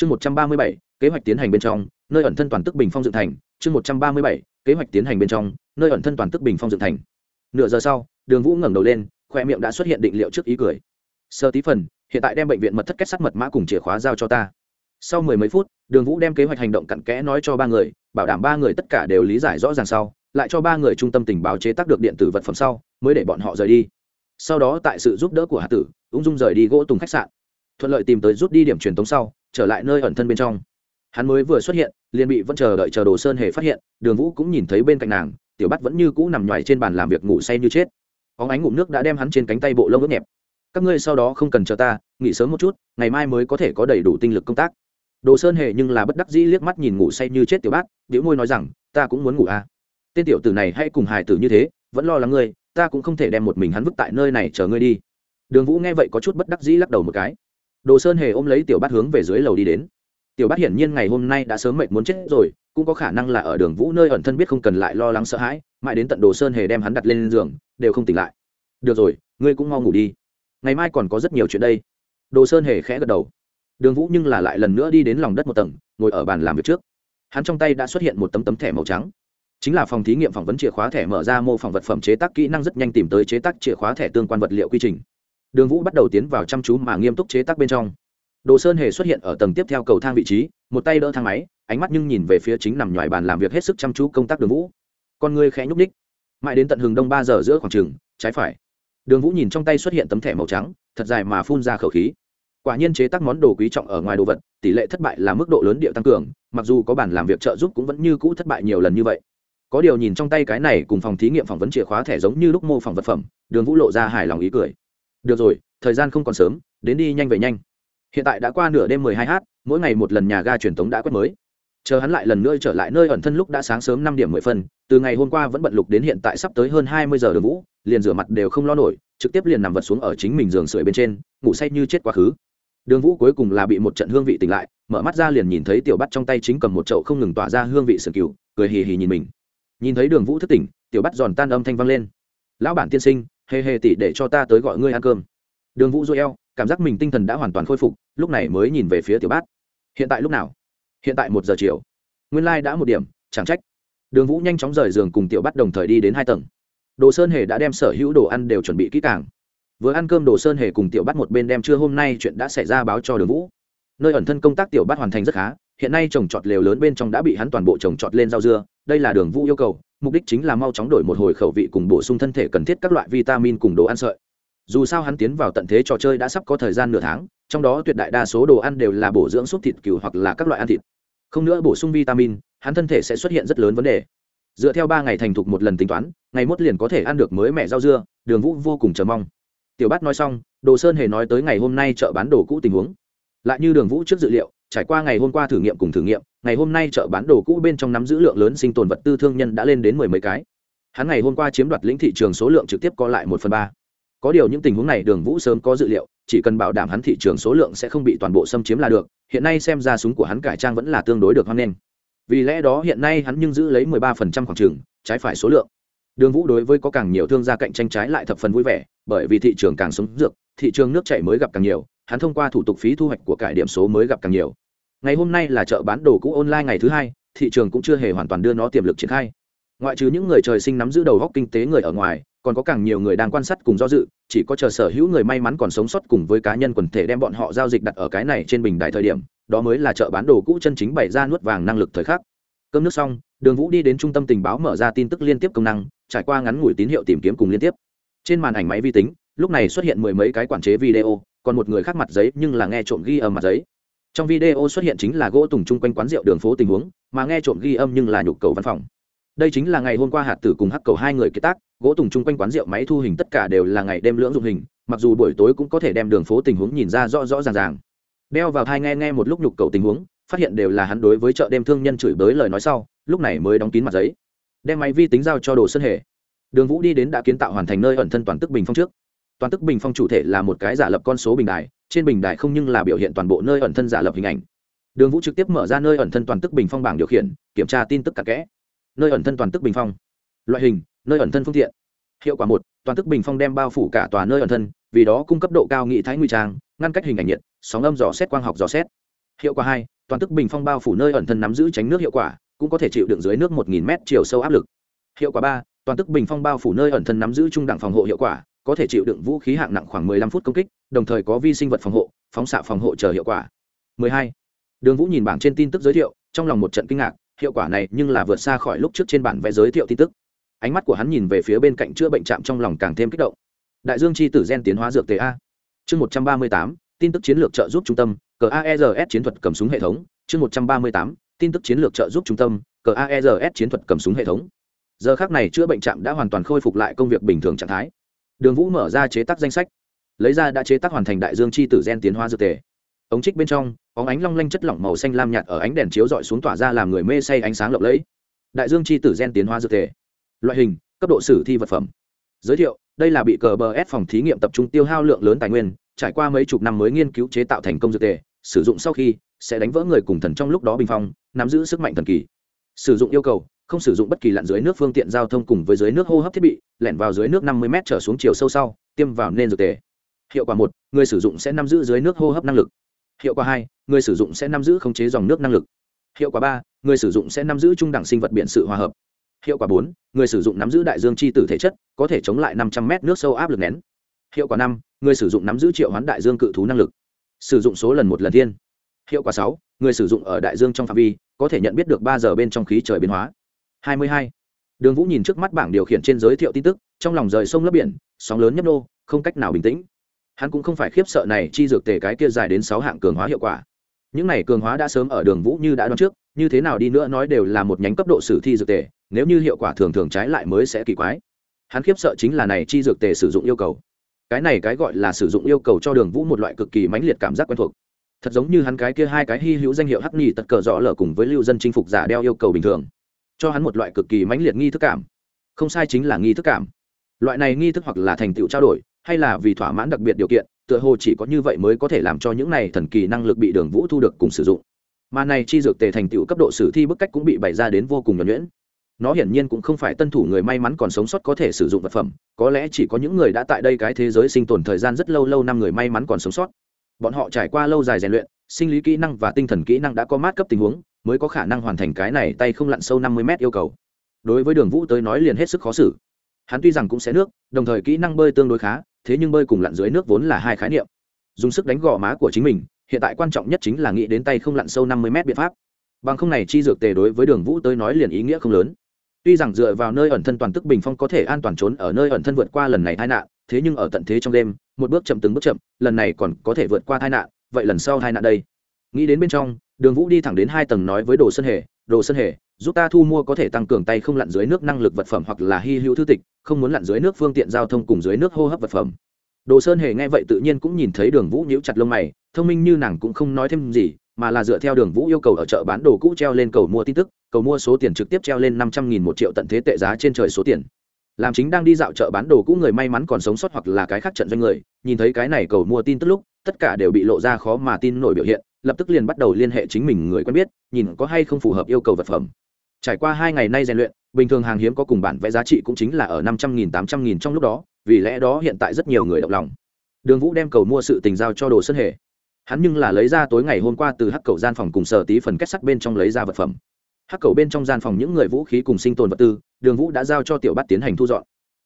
chương một trăm ba mươi bảy, kế hoạch tiến hành bên trong, nơi ẩn thân toàn tức bình phong dựng thành. Chương một trăm ba mươi bảy, kế hoạch tiến hành bên trong, nơi ẩn thân toàn tức bình phong dựng thành. Nửa giờ sau, đường vũ ngẩng đầu lên khoe miệng đã xuất hiện định liệu trước ý cười. Sơ tí phần, hiện tại đem bệnh viện mật thất kết sắt mật mã cùng chìa khóa giao cho ta. Sau mười mấy phút, đường vũ đem kế hoạch hành động cặn kẽ nói cho ba người, bảo đảm ba người tất cả đều lý giải rõ ràng sau, lại cho ba người trung tâm tình báo chế tác được điện tử vật phẩm sau, mới để bọn họ rời đi. Sau đó tại sự giúp đỡ của hạ tử, ung dung rời đi gỗ tùng khách sạn. Thuận lợi tìm tới rút đi điểm truyền tống sau trở lại nơi ẩn thân bên trong. Hắn mới vừa xuất hiện, liền bị vẫn chờ đợi chờ đồ sơn hề phát hiện, đường vũ cũng nhìn thấy bên cạnh nàng, tiểu bắt vẫn như cũ nằm nhoài trên bàn làm việc ngủ say như chết. Óng ánh ngụm nước đã đem hắn trên cánh tay bộ lông ướt nhẹp. Các ngươi sau đó không cần chờ ta, nghỉ sớm một chút, ngày mai mới có thể có đầy đủ tinh lực công tác. Đồ sơn hề nhưng là bất đắc dĩ liếc mắt nhìn ngủ say như chết tiểu bát biểu môi nói rằng, ta cũng muốn ngủ à. Tên tiểu tử này hay cùng hài tử như thế, vẫn lo lắng ngươi, ta cũng không thể đem một mình hắn vứt tại nơi này chờ ngươi đi. Đường vũ nghe vậy có chút bất đắc dĩ lắc đầu một cái đồ sơn hề ôm lấy tiểu bát hướng về dưới lầu đi đến. Tiểu bát hiển nhiên ngày hôm nay đã sớm mệt muốn chết rồi, cũng có khả năng là ở đường vũ nơi ẩn thân biết không cần lại lo lắng sợ hãi, mãi đến tận đồ sơn hề đem hắn đặt lên giường, đều không tỉnh lại. Được rồi, ngươi cũng mau ngủ đi. Ngày mai còn có rất nhiều chuyện đây. Đồ sơn hề khẽ gật đầu. Đường vũ nhưng là lại lần nữa đi đến lòng đất một tầng, ngồi ở bàn làm việc trước. Hắn trong tay đã xuất hiện một tấm tấm thẻ màu trắng. Chính là phòng thí nghiệm phỏng vấn chìa khóa thẻ mở ra mô phỏng vật phẩm chế tác kỹ năng rất nhanh tìm tới chế tác chìa khóa thẻ tương quan vật liệu quy trình đường vũ bắt đầu tiến vào chăm chú mà nghiêm túc chế tác bên trong. Đồ sơn hề xuất hiện ở tầng tiếp theo cầu thang vị trí, một tay đỡ thang máy, ánh mắt nhưng nhìn về phía chính nằm ngoài bàn làm việc hết sức chăm chú công tác đường vũ. Con người khẽ nhúc ních mãi đến tận hừng đông ba giờ giữa khoảng trường, trái phải. Đường vũ nhìn trong tay xuất hiện tấm thẻ màu trắng, thật dài mà phun ra khẩu khí. Quả nhiên chế tác món đồ quý trọng ở ngoài đồ vật, tỷ lệ thất bại là mức độ lớn điệu tăng cường, mặc dù có bản làm việc trợ giúp cũng vẫn như cũ thất bại nhiều lần như vậy. Có điều nhìn trong tay cái này cùng phòng thí nghiệm phỏng vấn chìa khóa thẻ giống như lúc mô phỏng vật phẩm, đường vũ lộ ra hài lòng ý cười được rồi, thời gian không còn sớm, đến đi nhanh về nhanh. Hiện tại đã qua nửa đêm mười hai h mỗi ngày một lần nhà ga truyền thống đã quét mới. Chờ hắn lại lần nữa trở lại nơi ẩn thân lúc đã sáng sớm năm điểm mười phân, từ ngày hôm qua vẫn bận lục đến hiện tại sắp tới hơn hai mươi giờ đường vũ, liền rửa mặt đều không lo nổi, trực tiếp liền nằm vật xuống ở chính mình giường sưởi bên trên, ngủ say như chết quá khứ. Đường vũ cuối cùng là bị một trận hương vị tỉnh lại, mở mắt ra liền nhìn thấy tiểu bắt trong tay chính cầm một chậu không ngừng tỏa ra hương vị sử cừu, cười hì hì nhìn mình. Nhìn thấy đường vũ thức tỉnh, tiểu bắt giòn tan âm thanh vang lên. Lão bản tiên sinh hề hề tỷ để cho ta tới gọi ngươi ăn cơm. Đường vũ dôi eo, cảm giác mình tinh thần đã hoàn toàn khôi phục, lúc này mới nhìn về phía tiểu bát. Hiện tại lúc nào? Hiện tại một giờ chiều. Nguyên lai、like、đã một điểm, chẳng trách. Đường vũ nhanh chóng rời giường cùng tiểu Bát đồng thời đi đến hai tầng. Đồ sơn hề đã đem sở hữu đồ ăn đều chuẩn bị kỹ càng. Vừa ăn cơm đồ sơn hề cùng tiểu bắt một bên đem trưa hôm nay chuyện đã xảy ra báo cho đường vũ. Nơi ẩn thân công tác tiểu bắt hoàn thành rất khá, hiện nay trồng trọt lều lớn bên trong đã bị hắn toàn bộ trồng trọt lên rau dưa, đây là đường vũ yêu cầu mục đích chính là mau chóng đổi một hồi khẩu vị cùng bổ sung thân thể cần thiết các loại vitamin cùng đồ ăn sợi. Dù sao hắn tiến vào tận thế trò chơi đã sắp có thời gian nửa tháng, trong đó tuyệt đại đa số đồ ăn đều là bổ dưỡng súp thịt cừu hoặc là các loại ăn thịt. Không nữa bổ sung vitamin, hắn thân thể sẽ xuất hiện rất lớn vấn đề. Dựa theo ba ngày thành thục một lần tính toán, ngày mốt liền có thể ăn được mới mẹ rau dưa, đường vũ vô cùng chờ mong. Tiểu bát nói xong, đồ sơn hề nói tới ngày hôm nay chợ bán đồ cũ tình huống. Lại như đường vũ trước dự liệu trải qua ngày hôm qua thử nghiệm cùng thử nghiệm, ngày hôm nay chợ bán đồ cũ bên trong nắm giữ lượng lớn sinh tồn vật tư thương nhân đã lên đến mười mấy cái. Hắn ngày hôm qua chiếm đoạt lĩnh thị trường số lượng trực tiếp có lại một phần ba. Có điều những tình huống này đường vũ sớm có dự liệu, chỉ cần bảo đảm hắn thị trường số lượng sẽ không bị toàn bộ xâm chiếm là được, hiện nay xem ra súng của hắn cải trang vẫn là tương đối được hoan nghênh. Vì lẽ đó hiện nay hắn nhưng giữ lấy mười ba phần trăm khoảng trường trái phải số lượng. Đường vũ đối với có càng nhiều thương gia cạnh tranh trái lại thập phần vui vẻ, bởi vì thị trường càng sống dược, thị trường nước chảy mới gặp càng nhiều hắn thông qua thủ tục phí thu hoạch của cải điểm số mới gặp càng nhiều. Ngày hôm nay là chợ bán đồ cũ online ngày thứ hai, thị trường cũng chưa hề hoàn toàn đưa nó tiềm lực triển khai. Ngoại trừ những người trời sinh nắm giữ đầu góc kinh tế người ở ngoài, còn có càng nhiều người đang quan sát cùng do dự, chỉ có chờ sở hữu người may mắn còn sống sót cùng với cá nhân quần thể đem bọn họ giao dịch đặt ở cái này trên bình đài thời điểm, đó mới là chợ bán đồ cũ chân chính bày ra nuốt vàng năng lực thời khắc. Cơm nước xong, đường vũ đi đến trung tâm tình báo mở ra tin tức liên tiếp công năng, trải qua ngắn ngủi tín hiệu tìm kiếm cùng liên tiếp. Trên màn ảnh máy vi tính lúc này xuất hiện mười mấy cái quản chế video, còn một người khác mặt giấy nhưng là nghe trộm ghi âm mặt giấy. Trong video xuất hiện chính là gỗ tùng chung quanh quán rượu đường phố tình huống, mà nghe trộm ghi âm nhưng là nhục cầu văn phòng. Đây chính là ngày hôm qua hạt tử cùng hắc cầu hai người kế tác, gỗ tùng chung quanh quán rượu máy thu hình tất cả đều là ngày đêm lưỡng dụng hình, mặc dù buổi tối cũng có thể đem đường phố tình huống nhìn ra rõ rõ ràng ràng. Đeo vào thai nghe nghe một lúc nhục cầu tình huống, phát hiện đều là hắn đối với chợ đêm thương nhân chửi bới lời nói sau, lúc này mới đóng kín mặt giấy. Đem máy vi tính giao cho đồ sân hề. Đường vũ đi đến đã kiến tạo hoàn thành nơi ẩn thân toàn tức bình phong trước toàn tức bình phong chủ thể là một cái giả lập con số bình đài, trên bình đài không nhưng là biểu hiện toàn bộ nơi ẩn thân giả lập hình ảnh. Đường vũ trực tiếp mở ra nơi ẩn thân toàn tức bình phong bảng điều khiển, kiểm tra tin tức cặp kẽ. Nơi ẩn thân toàn tức bình phong. Loại hình, nơi ẩn thân phương tiện. Hiệu quả một, toàn tức bình phong đem bao phủ cả tòa nơi ẩn thân, vì đó cung cấp độ cao nghị thái nguy trang, ngăn cách hình ảnh nhiệt, sóng âm dò xét quang học dò xét. Hiệu quả hai, toàn tức bình phong bao phủ nơi ẩn thân nắm giữ tránh nước hiệu quả, cũng có thể chịu đựng dưới nước một nghìn m chiều sâu áp lực. Hiệu quả ba, toàn tức bình phong bao phủ nơi ẩn thân nắm giữ trung đẳng phòng hộ hiệu quả có thể chịu đựng vũ khí hạng nặng khoảng 15 phút công kích đồng thời có vi sinh vật phòng hộ phóng xạ phòng hộ chờ hiệu quả. 12. đường vũ nhìn bảng trên tin tức giới thiệu trong lòng một trận kinh ngạc hiệu quả này nhưng là vượt xa khỏi lúc trước trên bản vẽ giới thiệu tin tức. Ánh mắt của hắn nhìn về phía bên cạnh chữa bệnh trạm trong lòng càng thêm kích động. Đại dương chi tử gen tiến hóa dược A. chương 138, tin tức chiến lược trợ giúp trung tâm cờ aers chiến thuật cầm súng hệ thống. Chương 138, tin tức chiến lược trợ giúp trung tâm cờ aers chiến thuật cầm súng hệ thống. Giờ khắc này chữa bệnh trạm đã hoàn toàn khôi phục lại công việc bình thường trạng thái đường vũ mở ra chế tác danh sách. Lấy ra đã chế tác hoàn thành đại dương chi tử gen tiến hóa dược tề. Ống trích bên trong, có ánh long lanh chất lỏng màu xanh lam nhạt ở ánh đèn chiếu dọi xuống tỏa ra làm người mê say ánh sáng lộng lẫy. Đại dương chi tử gen tiến hóa dược tề. Loại hình, cấp độ sử thi vật phẩm. Giới thiệu, đây là bị cờ bờ ép phòng thí nghiệm tập trung tiêu hao lượng lớn tài nguyên, trải qua mấy chục năm mới nghiên cứu chế tạo thành công dược tề, sử dụng sau khi sẽ đánh vỡ người cùng thần trong lúc đó bình phong, nắm giữ sức mạnh thần kỳ. Sử dụng yêu cầu không sử dụng bất kỳ lặn dưới nước phương tiện giao thông cùng với dưới nước hô hấp thiết bị, lẻn vào dưới nước năm mươi m trở xuống chiều sâu sau, tiêm vào nên dược tề. Hiệu quả một, người sử dụng sẽ nắm giữ dưới nước hô hấp năng lực. Hiệu quả hai, người sử dụng sẽ nắm giữ khống chế dòng nước năng lực. Hiệu quả ba, người sử dụng sẽ nắm giữ trung đẳng sinh vật biện sự hòa hợp. Hiệu quả bốn, người sử dụng nắm giữ đại dương c h i tử thể chất, có thể chống lại năm trăm m nước sâu áp lực nén. Hiệu quả năm, người sử dụng nắm giữ triệu hoán đại dương cự thú năng lực. Sử dụng số lần một lần thiên. Hiệu quả sáu, người sử dụng ở đại dương trong phạm vi, có thể nhận biết được ba giờ bên trong khí trời biến hóa hai mươi hai. Đường vũ nhìn trước mắt bảng điều khiển trên giới thiệu tin tức, trong lòng rời sông lấp biển, sóng lớn nhấp nô, không cách nào bình tĩnh. Hắn cũng không phải khiếp sợ này chi dược tề cái kia dài đến sáu hạng cường hóa hiệu quả. Những này cường hóa đã sớm ở đường vũ như đã đoán trước, như thế nào đi nữa nói đều là một nhánh cấp độ sử thi dược tề, nếu như hiệu quả thường thường trái lại mới sẽ kỳ quái. Hắn khiếp sợ chính là này chi dược tề sử dụng yêu cầu. Cái này cái gọi là sử dụng yêu cầu cho đường vũ một loại cực kỳ mãnh liệt cảm giác quen thuộc. Thật giống như hắn cái kia hai cái hi hữu danh hiệu hắc Nghị tật cờ rõ lở cùng với lưu dân chinh phục giả đeo yêu cầu bình thường cho hắn một loại cực kỳ mãnh liệt nghi thức cảm. Không sai chính là nghi thức cảm. Loại này nghi thức hoặc là thành tựu trao đổi, hay là vì thỏa mãn đặc biệt điều kiện, tựa hồ chỉ có như vậy mới có thể làm cho những này thần kỳ năng lực bị đường vũ thu được cùng sử dụng. Mà này chi dược tề thành tựu cấp độ sử thi bức cách cũng bị bày ra đến vô cùng nhuẩn nhuyễn. Nó hiển nhiên cũng không phải tân thủ người may mắn còn sống sót có thể sử dụng vật phẩm, có lẽ chỉ có những người đã tại đây cái thế giới sinh tồn thời gian rất lâu lâu năm người may mắn còn sống sót. Bọn họ trải qua lâu dài rèn luyện, sinh lý kỹ năng và tinh thần kỹ năng đã có mát cấp tình huống mới có khả năng hoàn thành cái này tay không lặn sâu năm mươi mét yêu cầu. Đối với đường vũ tới nói liền hết sức khó xử. Hắn tuy rằng cũng sẽ nước, đồng thời kỹ năng bơi tương đối khá, thế nhưng bơi cùng lặn dưới nước vốn là hai khái niệm. Dùng sức đánh gò má của chính mình, hiện tại quan trọng nhất chính là nghĩ đến tay không lặn sâu năm mươi mét biện pháp. Bằng không này chi dược tề đối với đường vũ tới nói liền ý nghĩa không lớn. Tuy rằng dựa vào nơi ẩn thân toàn tức bình phong có thể an toàn trốn ở nơi ẩn thân vượt qua lần này tai nạn, thế nhưng ở tận thế trong đêm, một bước chậm từng bước chậm, lần này còn có thể vượt qua tai nạn, vậy lần sau tai nạn đây? Nghĩ đến bên trong đường vũ đi thẳng đến hai tầng nói với đồ sơn hề, đồ sơn hề, giúp ta thu mua có thể tăng cường tay không lặn dưới nước năng lực vật phẩm hoặc là hy hữu thư tịch, không muốn lặn dưới nước phương tiện giao thông cùng dưới nước hô hấp vật phẩm. Đồ sơn hề nghe vậy tự nhiên cũng nhìn thấy đường vũ nhíu chặt lông mày, thông minh như nàng cũng không nói thêm gì, mà là dựa theo đường vũ yêu cầu ở chợ bán đồ cũ treo lên cầu mua tin tức, cầu mua số tiền trực tiếp treo lên năm trăm nghìn một triệu tận thế tệ giá trên trời số tiền. Làm chính đang đi dạo chợ bán đồ cũ người may mắn còn sống sót hoặc là cái khác trận doanh người, nhìn thấy cái này cầu mua tin tức lúc tất cả đều bị lộ ra khó mà tin nổi biểu hiện, lập tức liền bắt đầu liên hệ chính mình người quen biết, nhìn có hay không phù hợp yêu cầu vật phẩm. Trải qua hai ngày nay rèn luyện, bình thường hàng hiếm có cùng bản vẽ giá trị cũng chính là ở năm trăm nghìn, tám trăm nghìn trong lúc đó, vì lẽ đó hiện tại rất nhiều người động lòng. Đường vũ đem cầu mua sự tình giao cho đồ sơn hề. Hắn nhưng là lấy ra tối ngày hôm qua từ hắc cầu gian phòng cùng sở tí phần kết sắt bên trong lấy ra vật phẩm. Hắc cầu bên trong gian phòng những người vũ khí cùng sinh tồn vật tư, đường vũ đã giao cho tiểu bắt tiến hành thu dọn.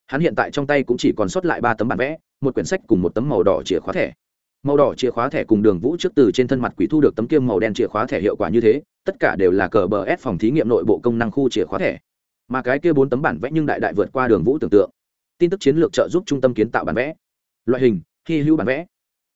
Hắn hiện tại trong tay cũng chỉ còn sót lại ba tấm bản vẽ, một quyển sách cùng một tấm màu đỏ chìa khóa thẻ màu đỏ chìa khóa thẻ cùng đường vũ trước từ trên thân mặt quỷ thu được tấm kiêm màu đen chìa khóa thẻ hiệu quả như thế, tất cả đều là cờ bờ ép phòng thí nghiệm nội bộ công năng khu chìa khóa thẻ. Mà cái kia bốn tấm bản vẽ nhưng đại đại vượt qua đường vũ tưởng tượng. Tin tức chiến lược trợ giúp trung tâm kiến tạo bản vẽ. Loại hình, hy hữu bản vẽ.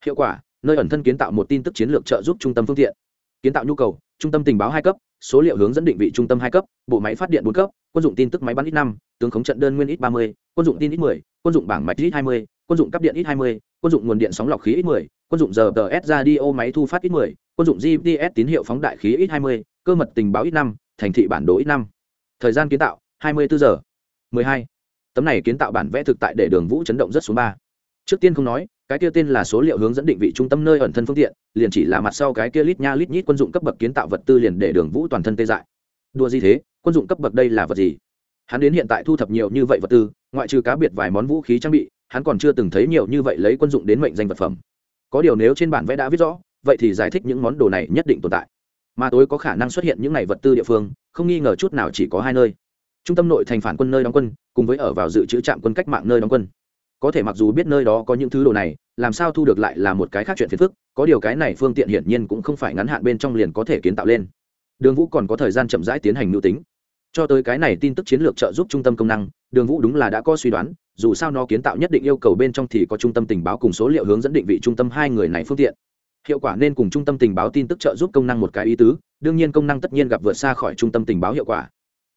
Hiệu quả, nơi ẩn thân kiến tạo một tin tức chiến lược trợ giúp trung tâm phương tiện. Kiến tạo nhu cầu, trung tâm tình báo hai cấp số liệu hướng dẫn định vị trung tâm hai cấp, bộ máy phát điện bốn cấp, quân dụng tin tức máy bắn ít năm, tướng khống trận đơn nguyên ít ba mươi, quân dụng tin ít mười, quân dụng bảng mạch ít hai mươi, quân dụng cắp điện ít hai mươi, quân dụng nguồn điện sóng lọc khí ít mười, quân dụng giờ tờ s radio máy thu phát ít mười, quân dụng gps tín hiệu phóng đại khí ít hai mươi, cơ mật tình báo ít năm, thành thị bản đồ ít năm. Thời gian kiến tạo, hai mươi bốn giờ. mười hai. Tấm này kiến tạo bản vẽ thực tại để đường vũ chấn động rất xuống ba. Trước tiên không nói cái kia tên là số liệu hướng dẫn định vị trung tâm nơi ẩn thân phương tiện, liền chỉ là mặt sau cái kia lít nha lít nhít quân dụng cấp bậc kiến tạo vật tư liền để đường vũ toàn thân tê dại. Đua gì thế? Quân dụng cấp bậc đây là vật gì? Hắn đến hiện tại thu thập nhiều như vậy vật tư, ngoại trừ cá biệt vài món vũ khí trang bị, hắn còn chưa từng thấy nhiều như vậy lấy quân dụng đến mệnh danh vật phẩm. Có điều nếu trên bản vẽ đã viết rõ, vậy thì giải thích những món đồ này nhất định tồn tại. Mà tối có khả năng xuất hiện những này vật tư địa phương, không nghi ngờ chút nào chỉ có hai nơi. Trung tâm nội thành phản quân nơi đóng quân, cùng với ở vào dự trữ trạm quân cách mạng nơi đóng quân có thể mặc dù biết nơi đó có những thứ đồ này, làm sao thu được lại là một cái khác chuyện phiền phức, có điều cái này phương tiện hiển nhiên cũng không phải ngắn hạn bên trong liền có thể kiến tạo lên. Đường vũ còn có thời gian chậm rãi tiến hành mưu tính. Cho tới cái này tin tức chiến lược trợ giúp trung tâm công năng, đường vũ đúng là đã có suy đoán, dù sao nó kiến tạo nhất định yêu cầu bên trong thì có trung tâm tình báo cùng số liệu hướng dẫn định vị trung tâm hai người này phương tiện. Hiệu quả nên cùng trung tâm tình báo tin tức trợ giúp công năng một cái ý tứ, đương nhiên công năng tất nhiên gặp vượt xa khỏi trung tâm tình báo hiệu quả.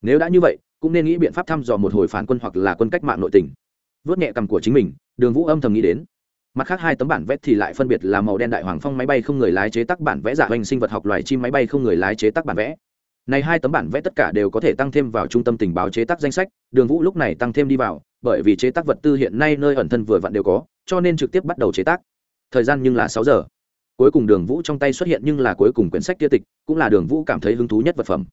Nếu đã như vậy, cũng nên nghĩ biện pháp thăm dò một hồi phản quân hoặc là quân cách mạng nội tỉnh vớt nhẹ cầm của chính mình, đường vũ âm thầm nghĩ đến. Mặt khác hai tấm bản vẽ thì lại phân biệt là màu đen đại hoàng phong máy bay không người lái chế tác bản vẽ giả hoành sinh vật học loài chim máy bay không người lái chế tác bản vẽ. Này hai tấm bản vẽ tất cả đều có thể tăng thêm vào trung tâm tình báo chế tác danh sách, đường vũ lúc này tăng thêm đi vào, bởi vì chế tác vật tư hiện nay nơi ẩn thân vừa vặn đều có, cho nên trực tiếp bắt đầu chế tác. Thời gian nhưng là sáu giờ. Cuối cùng đường vũ trong tay xuất hiện nhưng là cuối cùng quyển sách kia tịch, cũng là đường vũ cảm thấy hứng thú nhất vật phẩm.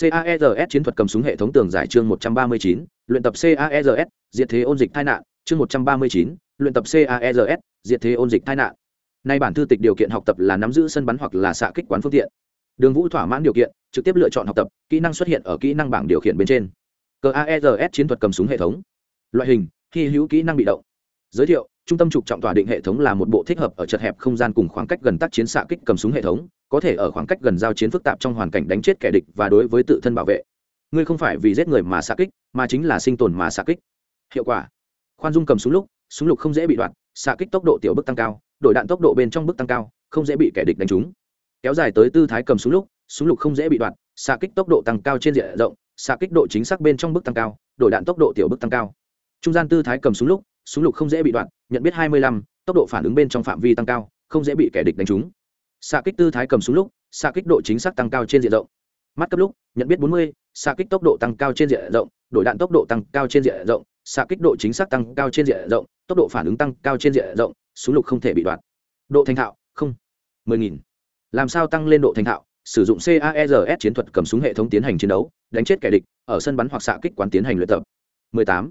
Caers chiến thuật cầm súng hệ thống tường giải chương một trăm ba mươi chín, luyện tập caers diệt thế ôn dịch tai nạn, chương một trăm ba mươi chín, luyện tập caers diệt thế ôn dịch tai nạn. Nay bản thư tịch điều kiện học tập là nắm giữ sân bắn hoặc là xạ kích quán phương tiện. Đường vũ thỏa mãn điều kiện, trực tiếp lựa chọn học tập, kỹ năng xuất hiện ở kỹ năng bảng điều khiển bên trên. Caers chiến thuật cầm súng hệ thống. Loại hình khi hữu kỹ năng bị động. Giới thiệu, trung tâm trục trọng tỏa định hệ thống là một bộ thích hợp ở chật hẹp không gian cùng khoảng cách gần tác chiến xạ kích cầm súng hệ thống, có thể ở khoảng cách gần giao chiến phức tạp trong hoàn cảnh đánh chết kẻ địch và đối với tự thân bảo vệ. Ngươi không phải vì giết người mà xạ kích, mà chính là sinh tồn mà xạ kích hiệu quả. Khoan dung cầm súng lúc súng lục không dễ bị đoạn, xạ kích tốc độ tiểu bức tăng cao đổi đạn tốc độ bên trong bức tăng cao không dễ bị kẻ địch đánh trúng. Kéo dài tới tư thái cầm súng lúc súng lục không dễ bị đoạn, xạ kích tốc độ tăng cao trên diện rộng xạ kích độ chính xác bên trong bức tăng cao đổi đạn tốc độ tiểu bức tăng cao. Trung gian tư thái cầm súng lúc súng lục không dễ bị đoạn nhận biết hai mươi lăm tốc độ phản ứng bên trong phạm vi tăng cao không dễ bị kẻ địch đánh trúng. Xạ kích tư thái cầm súng lúc xạ kích độ chính xác tăng cao trên diện rộng. Mắt cấp lúc nhận biết bốn mươi xạ kích tốc độ tăng cao trên diện rộng đổi đạn tốc độ tăng cao trên diện rộng xạ kích độ chính xác tăng cao trên diện rộng, tốc độ phản ứng tăng cao trên diện rộng, súng lục không thể bị đoạn độ thành thạo, không. Mười nghìn. Làm sao tăng lên độ thành thạo? Sử dụng caers chiến thuật cầm súng hệ thống tiến hành chiến đấu, đánh chết kẻ địch, ở sân bắn hoặc xạ kích quán tiến hành luyện tập. 18.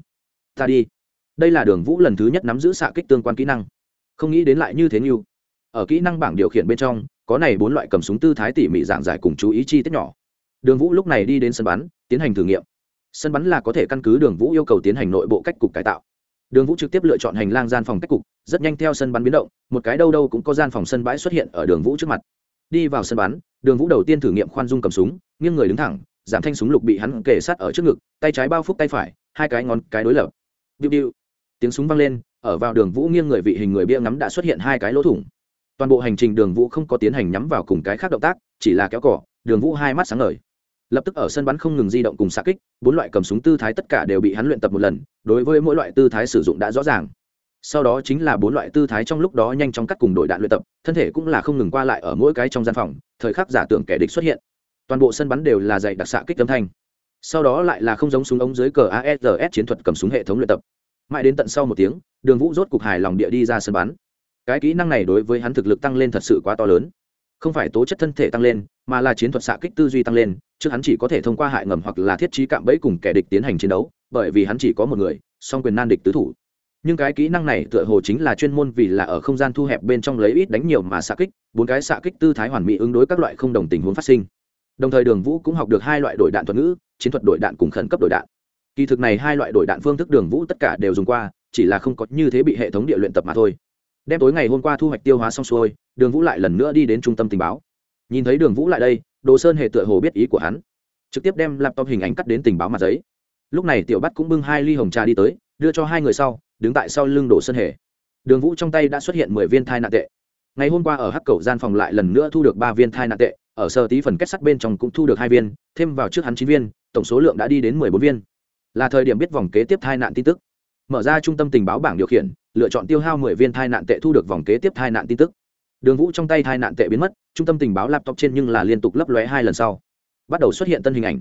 ta đi. Đây là đường vũ lần thứ nhất nắm giữ xạ kích tương quan kỹ năng. Không nghĩ đến lại như thế như ở kỹ năng bảng điều khiển bên trong, có này bốn loại cầm súng tư thái tỉ mỉ giảng giải cùng chú ý chi tiết nhỏ. Đường vũ lúc này đi đến sân bắn, tiến hành thử nghiệm sân bắn là có thể căn cứ đường vũ yêu cầu tiến hành nội bộ cách cục cải tạo. Đường vũ trực tiếp lựa chọn hành lang gian phòng cách cục, rất nhanh theo sân bắn biến động, một cái đâu đâu cũng có gian phòng sân bãi xuất hiện ở đường vũ trước mặt. Đi vào sân bắn, đường vũ đầu tiên thử nghiệm khoan dung cầm súng, nghiêng người đứng thẳng, giảm thanh súng lục bị hắn kề sát ở trước ngực, tay trái bao phúc tay phải, hai cái ngón cái đối lập. Điệu điệu tiếng súng vang lên, ở vào đường vũ nghiêng người vị hình người bia ngắm đã xuất hiện hai cái lỗ thủng. Toàn bộ hành trình đường vũ không có tiến hành nhắm vào cùng cái khác động tác, chỉ là kéo cỏ đường vũ hai mắt sáng ngời lập tức ở sân bắn không ngừng di động cùng xạ kích, bốn loại cầm súng tư thái tất cả đều bị hắn luyện tập một lần, đối với mỗi loại tư thái sử dụng đã rõ ràng. Sau đó chính là bốn loại tư thái trong lúc đó nhanh chóng cắt cùng đội đạn luyện tập, thân thể cũng là không ngừng qua lại ở mỗi cái trong gian phòng, thời khắc giả tưởng kẻ địch xuất hiện. Toàn bộ sân bắn đều là dạy đặc xạ kích âm thanh. Sau đó lại là không giống súng ống dưới cờ asrs chiến thuật cầm súng hệ thống luyện tập. Mãi đến tận sau một tiếng, đường vũ rốt cục hài lòng địa đi ra sân bắn. Cái kỹ năng này đối với hắn thực lực tăng lên thật sự quá to lớn. Không phải tố chất thân thể tăng lên, mà là chiến thuật xạ kích tư duy tăng lên trước hắn chỉ có thể thông qua hại ngầm hoặc là thiết trí cạm bẫy cùng kẻ địch tiến hành chiến đấu, bởi vì hắn chỉ có một người, song quyền nan địch tứ thủ. Nhưng cái kỹ năng này tựa hồ chính là chuyên môn vì là ở không gian thu hẹp bên trong lấy ít đánh nhiều mà xạ kích, bốn cái xạ kích tư thái hoàn mỹ ứng đối các loại không đồng tình huống phát sinh. Đồng thời đường vũ cũng học được hai loại đổi đạn thuật ngữ, chiến thuật đổi đạn cùng khẩn cấp đổi đạn. Kỳ thực này hai loại đổi đạn phương thức đường vũ tất cả đều dùng qua, chỉ là không có như thế bị hệ thống địa luyện tập mà thôi. Đêm tối ngày hôm qua thu hoạch tiêu hóa xong xuôi, đường vũ lại lần nữa đi đến trung tâm tình báo nhìn thấy đường vũ lại đây, đồ sơn hề tựa hồ biết ý của hắn. Trực tiếp đem laptop hình ảnh cắt đến tình báo mặt giấy. Lúc này tiểu bắt cũng bưng hai ly hồng trà đi tới, đưa cho hai người sau, đứng tại sau lưng đồ sơn hề. Đường vũ trong tay đã xuất hiện mười viên thai nạn tệ. Ngày hôm qua ở hắc cầu gian phòng lại lần nữa thu được ba viên thai nạn tệ, ở sơ tí phần kết sắt bên trong cũng thu được hai viên, thêm vào trước hắn chín viên, tổng số lượng đã đi đến mười bốn viên. Là thời điểm biết vòng kế tiếp thai nạn tin tức. Mở ra trung tâm tình báo bảng điều khiển, lựa chọn tiêu hao mười viên thai nạn tệ thu được vòng kế tiếp thai nạn tin tức đường vũ trong tay thai nạn tệ biến mất, trung tâm tình báo laptop trên nhưng là liên tục lấp lóe hai lần sau. Bắt đầu xuất hiện tân hình ảnh.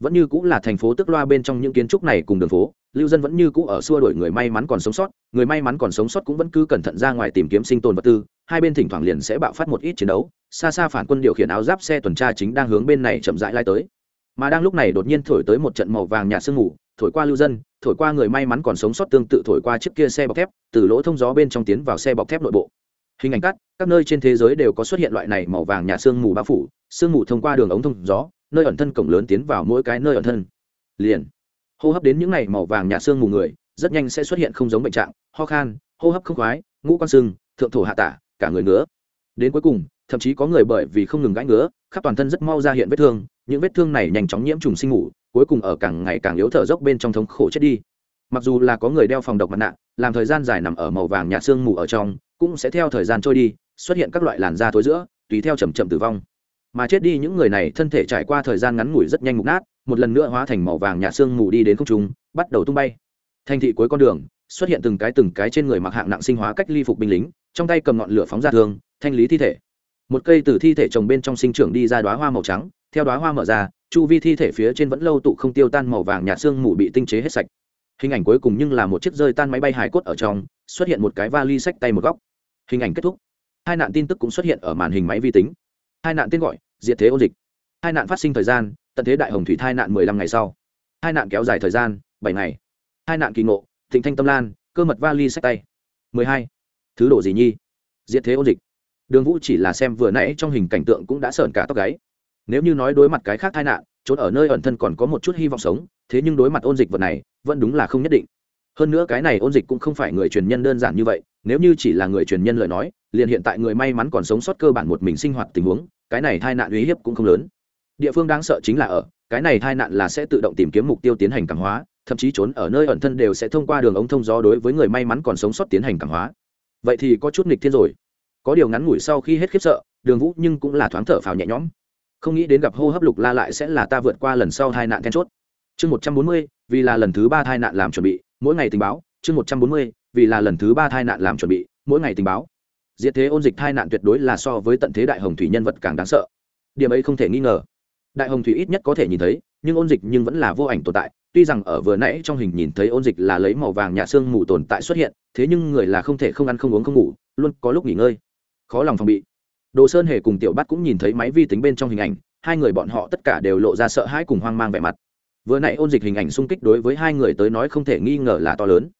Vẫn như cũng là thành phố tức loa bên trong những kiến trúc này cùng đường phố, lưu dân vẫn như cũ ở xua đổi người may mắn còn sống sót, người may mắn còn sống sót cũng vẫn cứ cẩn thận ra ngoài tìm kiếm sinh tồn vật tư, hai bên thỉnh thoảng liền sẽ bạo phát một ít chiến đấu, xa xa phản quân điều khiển áo giáp xe tuần tra chính đang hướng bên này chậm rãi lai tới. Mà đang lúc này đột nhiên thổi tới một trận màu vàng nhạt sương mù, thổi qua lưu dân, thổi qua người may mắn còn sống sót tương tự thổi qua chiếc kia xe bọc thép, từ lỗ thông gió bên trong tiến vào xe bọc thép nội bộ hình ảnh cắt, các nơi trên thế giới đều có xuất hiện loại này màu vàng nhà sương mù bao phủ, sương mù thông qua đường ống thông gió, nơi ẩn thân cổng lớn tiến vào mỗi cái nơi ẩn thân. Liền, hô hấp đến những ngày màu vàng nhà sương mù người, rất nhanh sẽ xuất hiện không giống bệnh trạng, ho khan, hô hấp không khoái, ngũ quan sưng, thượng thổ hạ tả, cả người ngứa. Đến cuối cùng, thậm chí có người bởi vì không ngừng gãi ngứa, khắp toàn thân rất mau ra hiện vết thương, những vết thương này nhanh chóng nhiễm trùng sinh ngủ cuối cùng ở càng ngày càng yếu thở dốc bên trong thống khổ chết đi. Mặc dù là có người đeo phòng độc mặt nạ, làm thời gian dài nằm ở màu vàng nhạt sương mù ở trong cũng sẽ theo thời gian trôi đi, xuất hiện các loại làn da thối giữa, tùy theo chầm chậm tử vong. Mà chết đi những người này, thân thể trải qua thời gian ngắn ngủi rất nhanh mục nát, một lần nữa hóa thành màu vàng nhạt xương mù đi đến không trung, bắt đầu tung bay. Thành thị cuối con đường, xuất hiện từng cái từng cái trên người mặc hạng nặng sinh hóa cách ly phục binh lính, trong tay cầm ngọn lửa phóng ra thương, thanh lý thi thể. Một cây từ thi thể trồng bên trong sinh trưởng đi ra đoá hoa màu trắng, theo đoá hoa mở ra, chu vi thi thể phía trên vẫn lâu tụ không tiêu tan màu vàng nhạt xương mù bị tinh chế hết sạch. Hình ảnh cuối cùng nhưng là một chiếc rơi tan máy bay hải cốt ở trong, xuất hiện một cái vali sách tay một góc hình ảnh kết thúc. Hai nạn tin tức cũng xuất hiện ở màn hình máy vi tính. Hai nạn tên gọi, diệt thế ôn dịch. Hai nạn phát sinh thời gian, tận thế đại hồng thủy thai nạn mười lăm ngày sau. Hai nạn kéo dài thời gian, bảy ngày. Hai nạn kỳ ngộ, thịnh thanh tâm lan, cơ mật vali sách tay. Mười hai. Thứ đồ gì nhi? Diệt thế ôn dịch. Đường vũ chỉ là xem vừa nãy trong hình cảnh tượng cũng đã sợn cả tóc gáy. Nếu như nói đối mặt cái khác tai nạn, trốn ở nơi ẩn thân còn có một chút hy vọng sống, thế nhưng đối mặt ôn dịch vật này, vẫn đúng là không nhất định hơn nữa cái này ôn dịch cũng không phải người truyền nhân đơn giản như vậy, nếu như chỉ là người truyền nhân lời nói, liền hiện tại người may mắn còn sống sót cơ bản một mình sinh hoạt tình huống, cái này tai nạn uy hiếp cũng không lớn. Địa phương đáng sợ chính là ở, cái này tai nạn là sẽ tự động tìm kiếm mục tiêu tiến hành cảm hóa, thậm chí trốn ở nơi ẩn thân đều sẽ thông qua đường ống thông gió đối với người may mắn còn sống sót tiến hành cảm hóa. Vậy thì có chút nghịch thiên rồi. Có điều ngắn ngủi sau khi hết khiếp sợ, đường vũ nhưng cũng là thoáng thở phào nhẹ nhõm. Không nghĩ đến gặp hô hấp lục la lại sẽ là ta vượt qua lần sau hai nạn then chốt. Chương một trăm bốn mươi, vì là lần thứ ba tai nạn làm chuẩn bị mỗi ngày tình báo, chương một trăm bốn mươi, vì là lần thứ ba tai nạn làm chuẩn bị, mỗi ngày tình báo. Diệt thế ôn dịch tai nạn tuyệt đối là so với tận thế đại hồng thủy nhân vật càng đáng sợ. Điểm ấy không thể nghi ngờ. Đại hồng thủy ít nhất có thể nhìn thấy, nhưng ôn dịch nhưng vẫn là vô ảnh tồn tại. Tuy rằng ở vừa nãy trong hình nhìn thấy ôn dịch là lấy màu vàng nhà xương mù tồn tại xuất hiện, thế nhưng người là không thể không ăn không uống không ngủ, luôn có lúc nghỉ ngơi. Khó lòng phòng bị. Đồ sơn hề cùng tiểu bắt cũng nhìn thấy máy vi tính bên trong hình ảnh, hai người bọn họ tất cả đều lộ ra sợ hãi cùng hoang mang vẻ mặt vừa nãy ôn dịch hình ảnh xung kích đối với hai người tới nói không thể nghi ngờ là to lớn.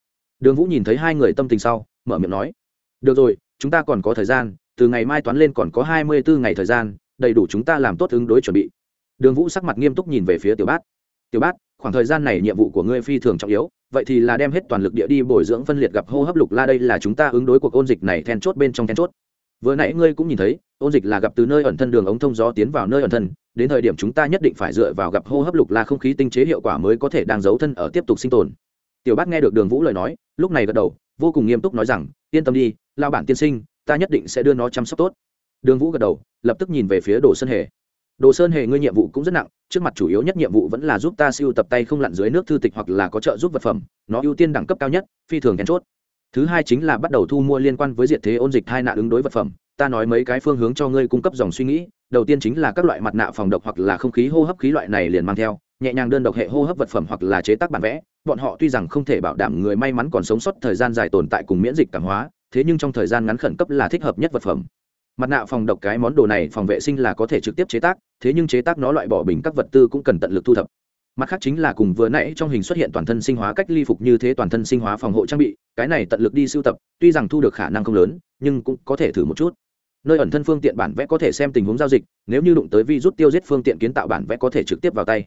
Đường vũ nhìn thấy hai người tâm tình sau, mở miệng nói, được rồi, chúng ta còn có thời gian, từ ngày mai toán lên còn có hai mươi bốn ngày thời gian, đầy đủ chúng ta làm tốt ứng đối chuẩn bị. Đường vũ sắc mặt nghiêm túc nhìn về phía tiểu bát. Tiểu bát, khoảng thời gian này nhiệm vụ của ngươi phi thường trọng yếu, vậy thì là đem hết toàn lực địa đi bồi dưỡng phân liệt gặp hô hấp lục la đây là chúng ta ứng đối cuộc ôn dịch này then chốt bên trong then chốt vừa nãy ngươi cũng nhìn thấy, ôn dịch là gặp từ nơi ẩn thân đường ống thông gió tiến vào nơi ẩn thân, đến thời điểm chúng ta nhất định phải dựa vào gặp hô hấp lục la không khí tinh chế hiệu quả mới có thể đang giấu thân ở tiếp tục sinh tồn. Tiểu bác nghe được đường vũ lời nói, lúc này gật đầu, vô cùng nghiêm túc nói rằng, yên tâm đi, lao bản tiên sinh, ta nhất định sẽ đưa nó chăm sóc tốt. Đường vũ gật đầu, lập tức nhìn về phía đồ sơn hề. Đồ sơn hề ngươi nhiệm vụ cũng rất nặng, trước mặt chủ yếu nhất nhiệm vụ vẫn là giúp ta siêu tập tay không lặn dưới nước thư tịch hoặc là có trợ giúp vật phẩm, nó ưu tiên đẳng cấp cao nhất, phi thường then chốt thứ hai chính là bắt đầu thu mua liên quan với diệt thế ôn dịch hai nạn ứng đối vật phẩm. Ta nói mấy cái phương hướng cho ngươi cung cấp dòng suy nghĩ. Đầu tiên chính là các loại mặt nạ phòng độc hoặc là không khí hô hấp khí loại này liền mang theo. Nhẹ nhàng đơn độc hệ hô hấp vật phẩm hoặc là chế tác bản vẽ. Bọn họ tuy rằng không thể bảo đảm người may mắn còn sống sót thời gian dài tồn tại cùng miễn dịch cảm hóa, thế nhưng trong thời gian ngắn khẩn cấp là thích hợp nhất vật phẩm. Mặt nạ phòng độc cái món đồ này phòng vệ sinh là có thể trực tiếp chế tác, thế nhưng chế tác nó loại bỏ bình các vật tư cũng cần tận lực thu thập mặt khác chính là cùng vừa nãy trong hình xuất hiện toàn thân sinh hóa cách ly phục như thế toàn thân sinh hóa phòng hộ trang bị, cái này tận lực đi sưu tập, tuy rằng thu được khả năng không lớn, nhưng cũng có thể thử một chút. Nơi ẩn thân phương tiện bản vẽ có thể xem tình huống giao dịch, nếu như đụng tới vi rút tiêu giết phương tiện kiến tạo bản vẽ có thể trực tiếp vào tay.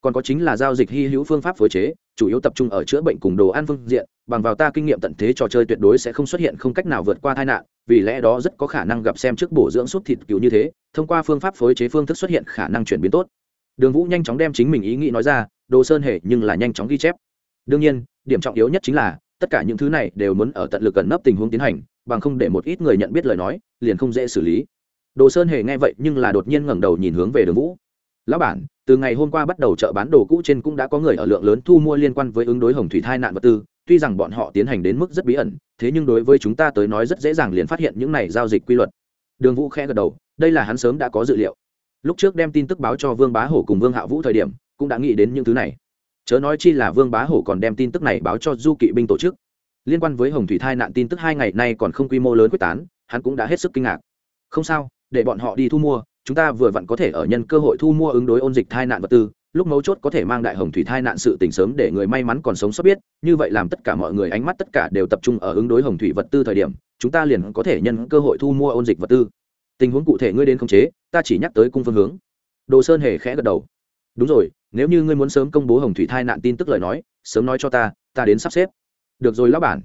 Còn có chính là giao dịch hy hữu phương pháp phối chế, chủ yếu tập trung ở chữa bệnh cùng đồ ăn phương diện, bằng vào ta kinh nghiệm tận thế trò chơi tuyệt đối sẽ không xuất hiện không cách nào vượt qua tai nạn, vì lẽ đó rất có khả năng gặp xem trước bổ dưỡng suốt thịt cứu như thế, thông qua phương pháp phối chế phương thức xuất hiện khả năng chuyển biến tốt đường vũ nhanh chóng đem chính mình ý nghĩ nói ra, đồ sơn hề nhưng là nhanh chóng ghi chép. Đương nhiên, điểm trọng yếu nhất chính là, tất cả những thứ này đều muốn ở tận lực gần nấp tình huống tiến hành, bằng không để một ít người nhận biết lời nói, liền không dễ xử lý. Đồ sơn hề nghe vậy nhưng là đột nhiên ngẩng đầu nhìn hướng về đường vũ. Lão bản, từ ngày hôm qua bắt đầu chợ bán đồ cũ trên cũng đã có người ở lượng lớn thu mua liên quan với ứng đối hồng thủy thai nạn vật tư, tuy rằng bọn họ tiến hành đến mức rất bí ẩn, thế nhưng đối với chúng ta tới nói rất dễ dàng liền phát hiện những này giao dịch quy luật. Đường vũ khẽ gật đầu, đây là hắn sớm đã có dự liệu lúc trước đem tin tức báo cho vương bá hổ cùng vương hạ vũ thời điểm, cũng đã nghĩ đến những thứ này. Chớ nói chi là vương bá hổ còn đem tin tức này báo cho du kỵ binh tổ chức. Liên quan với hồng thủy thai nạn tin tức hai ngày nay còn không quy mô lớn quyết tán, hắn cũng đã hết sức kinh ngạc. Không sao, để bọn họ đi thu mua, chúng ta vừa vặn có thể ở nhân cơ hội thu mua ứng đối ôn dịch thai nạn vật tư, lúc mấu chốt có thể mang đại hồng thủy thai nạn sự tình sớm để người may mắn còn sống sót biết, như vậy làm tất cả mọi người ánh mắt tất cả đều tập trung ở ứng đối hồng thủy vật tư thời điểm, chúng ta liền có thể nhân cơ hội thu mua ôn dịch vật tư tình huống cụ thể ngươi đến khống chế, ta chỉ nhắc tới cung phương hướng. Đồ sơn hề khẽ gật đầu. Đúng rồi, nếu như ngươi muốn sớm công bố hồng thủy thai nạn tin tức lời nói, sớm nói cho ta ta đến sắp xếp. Được rồi lão bản.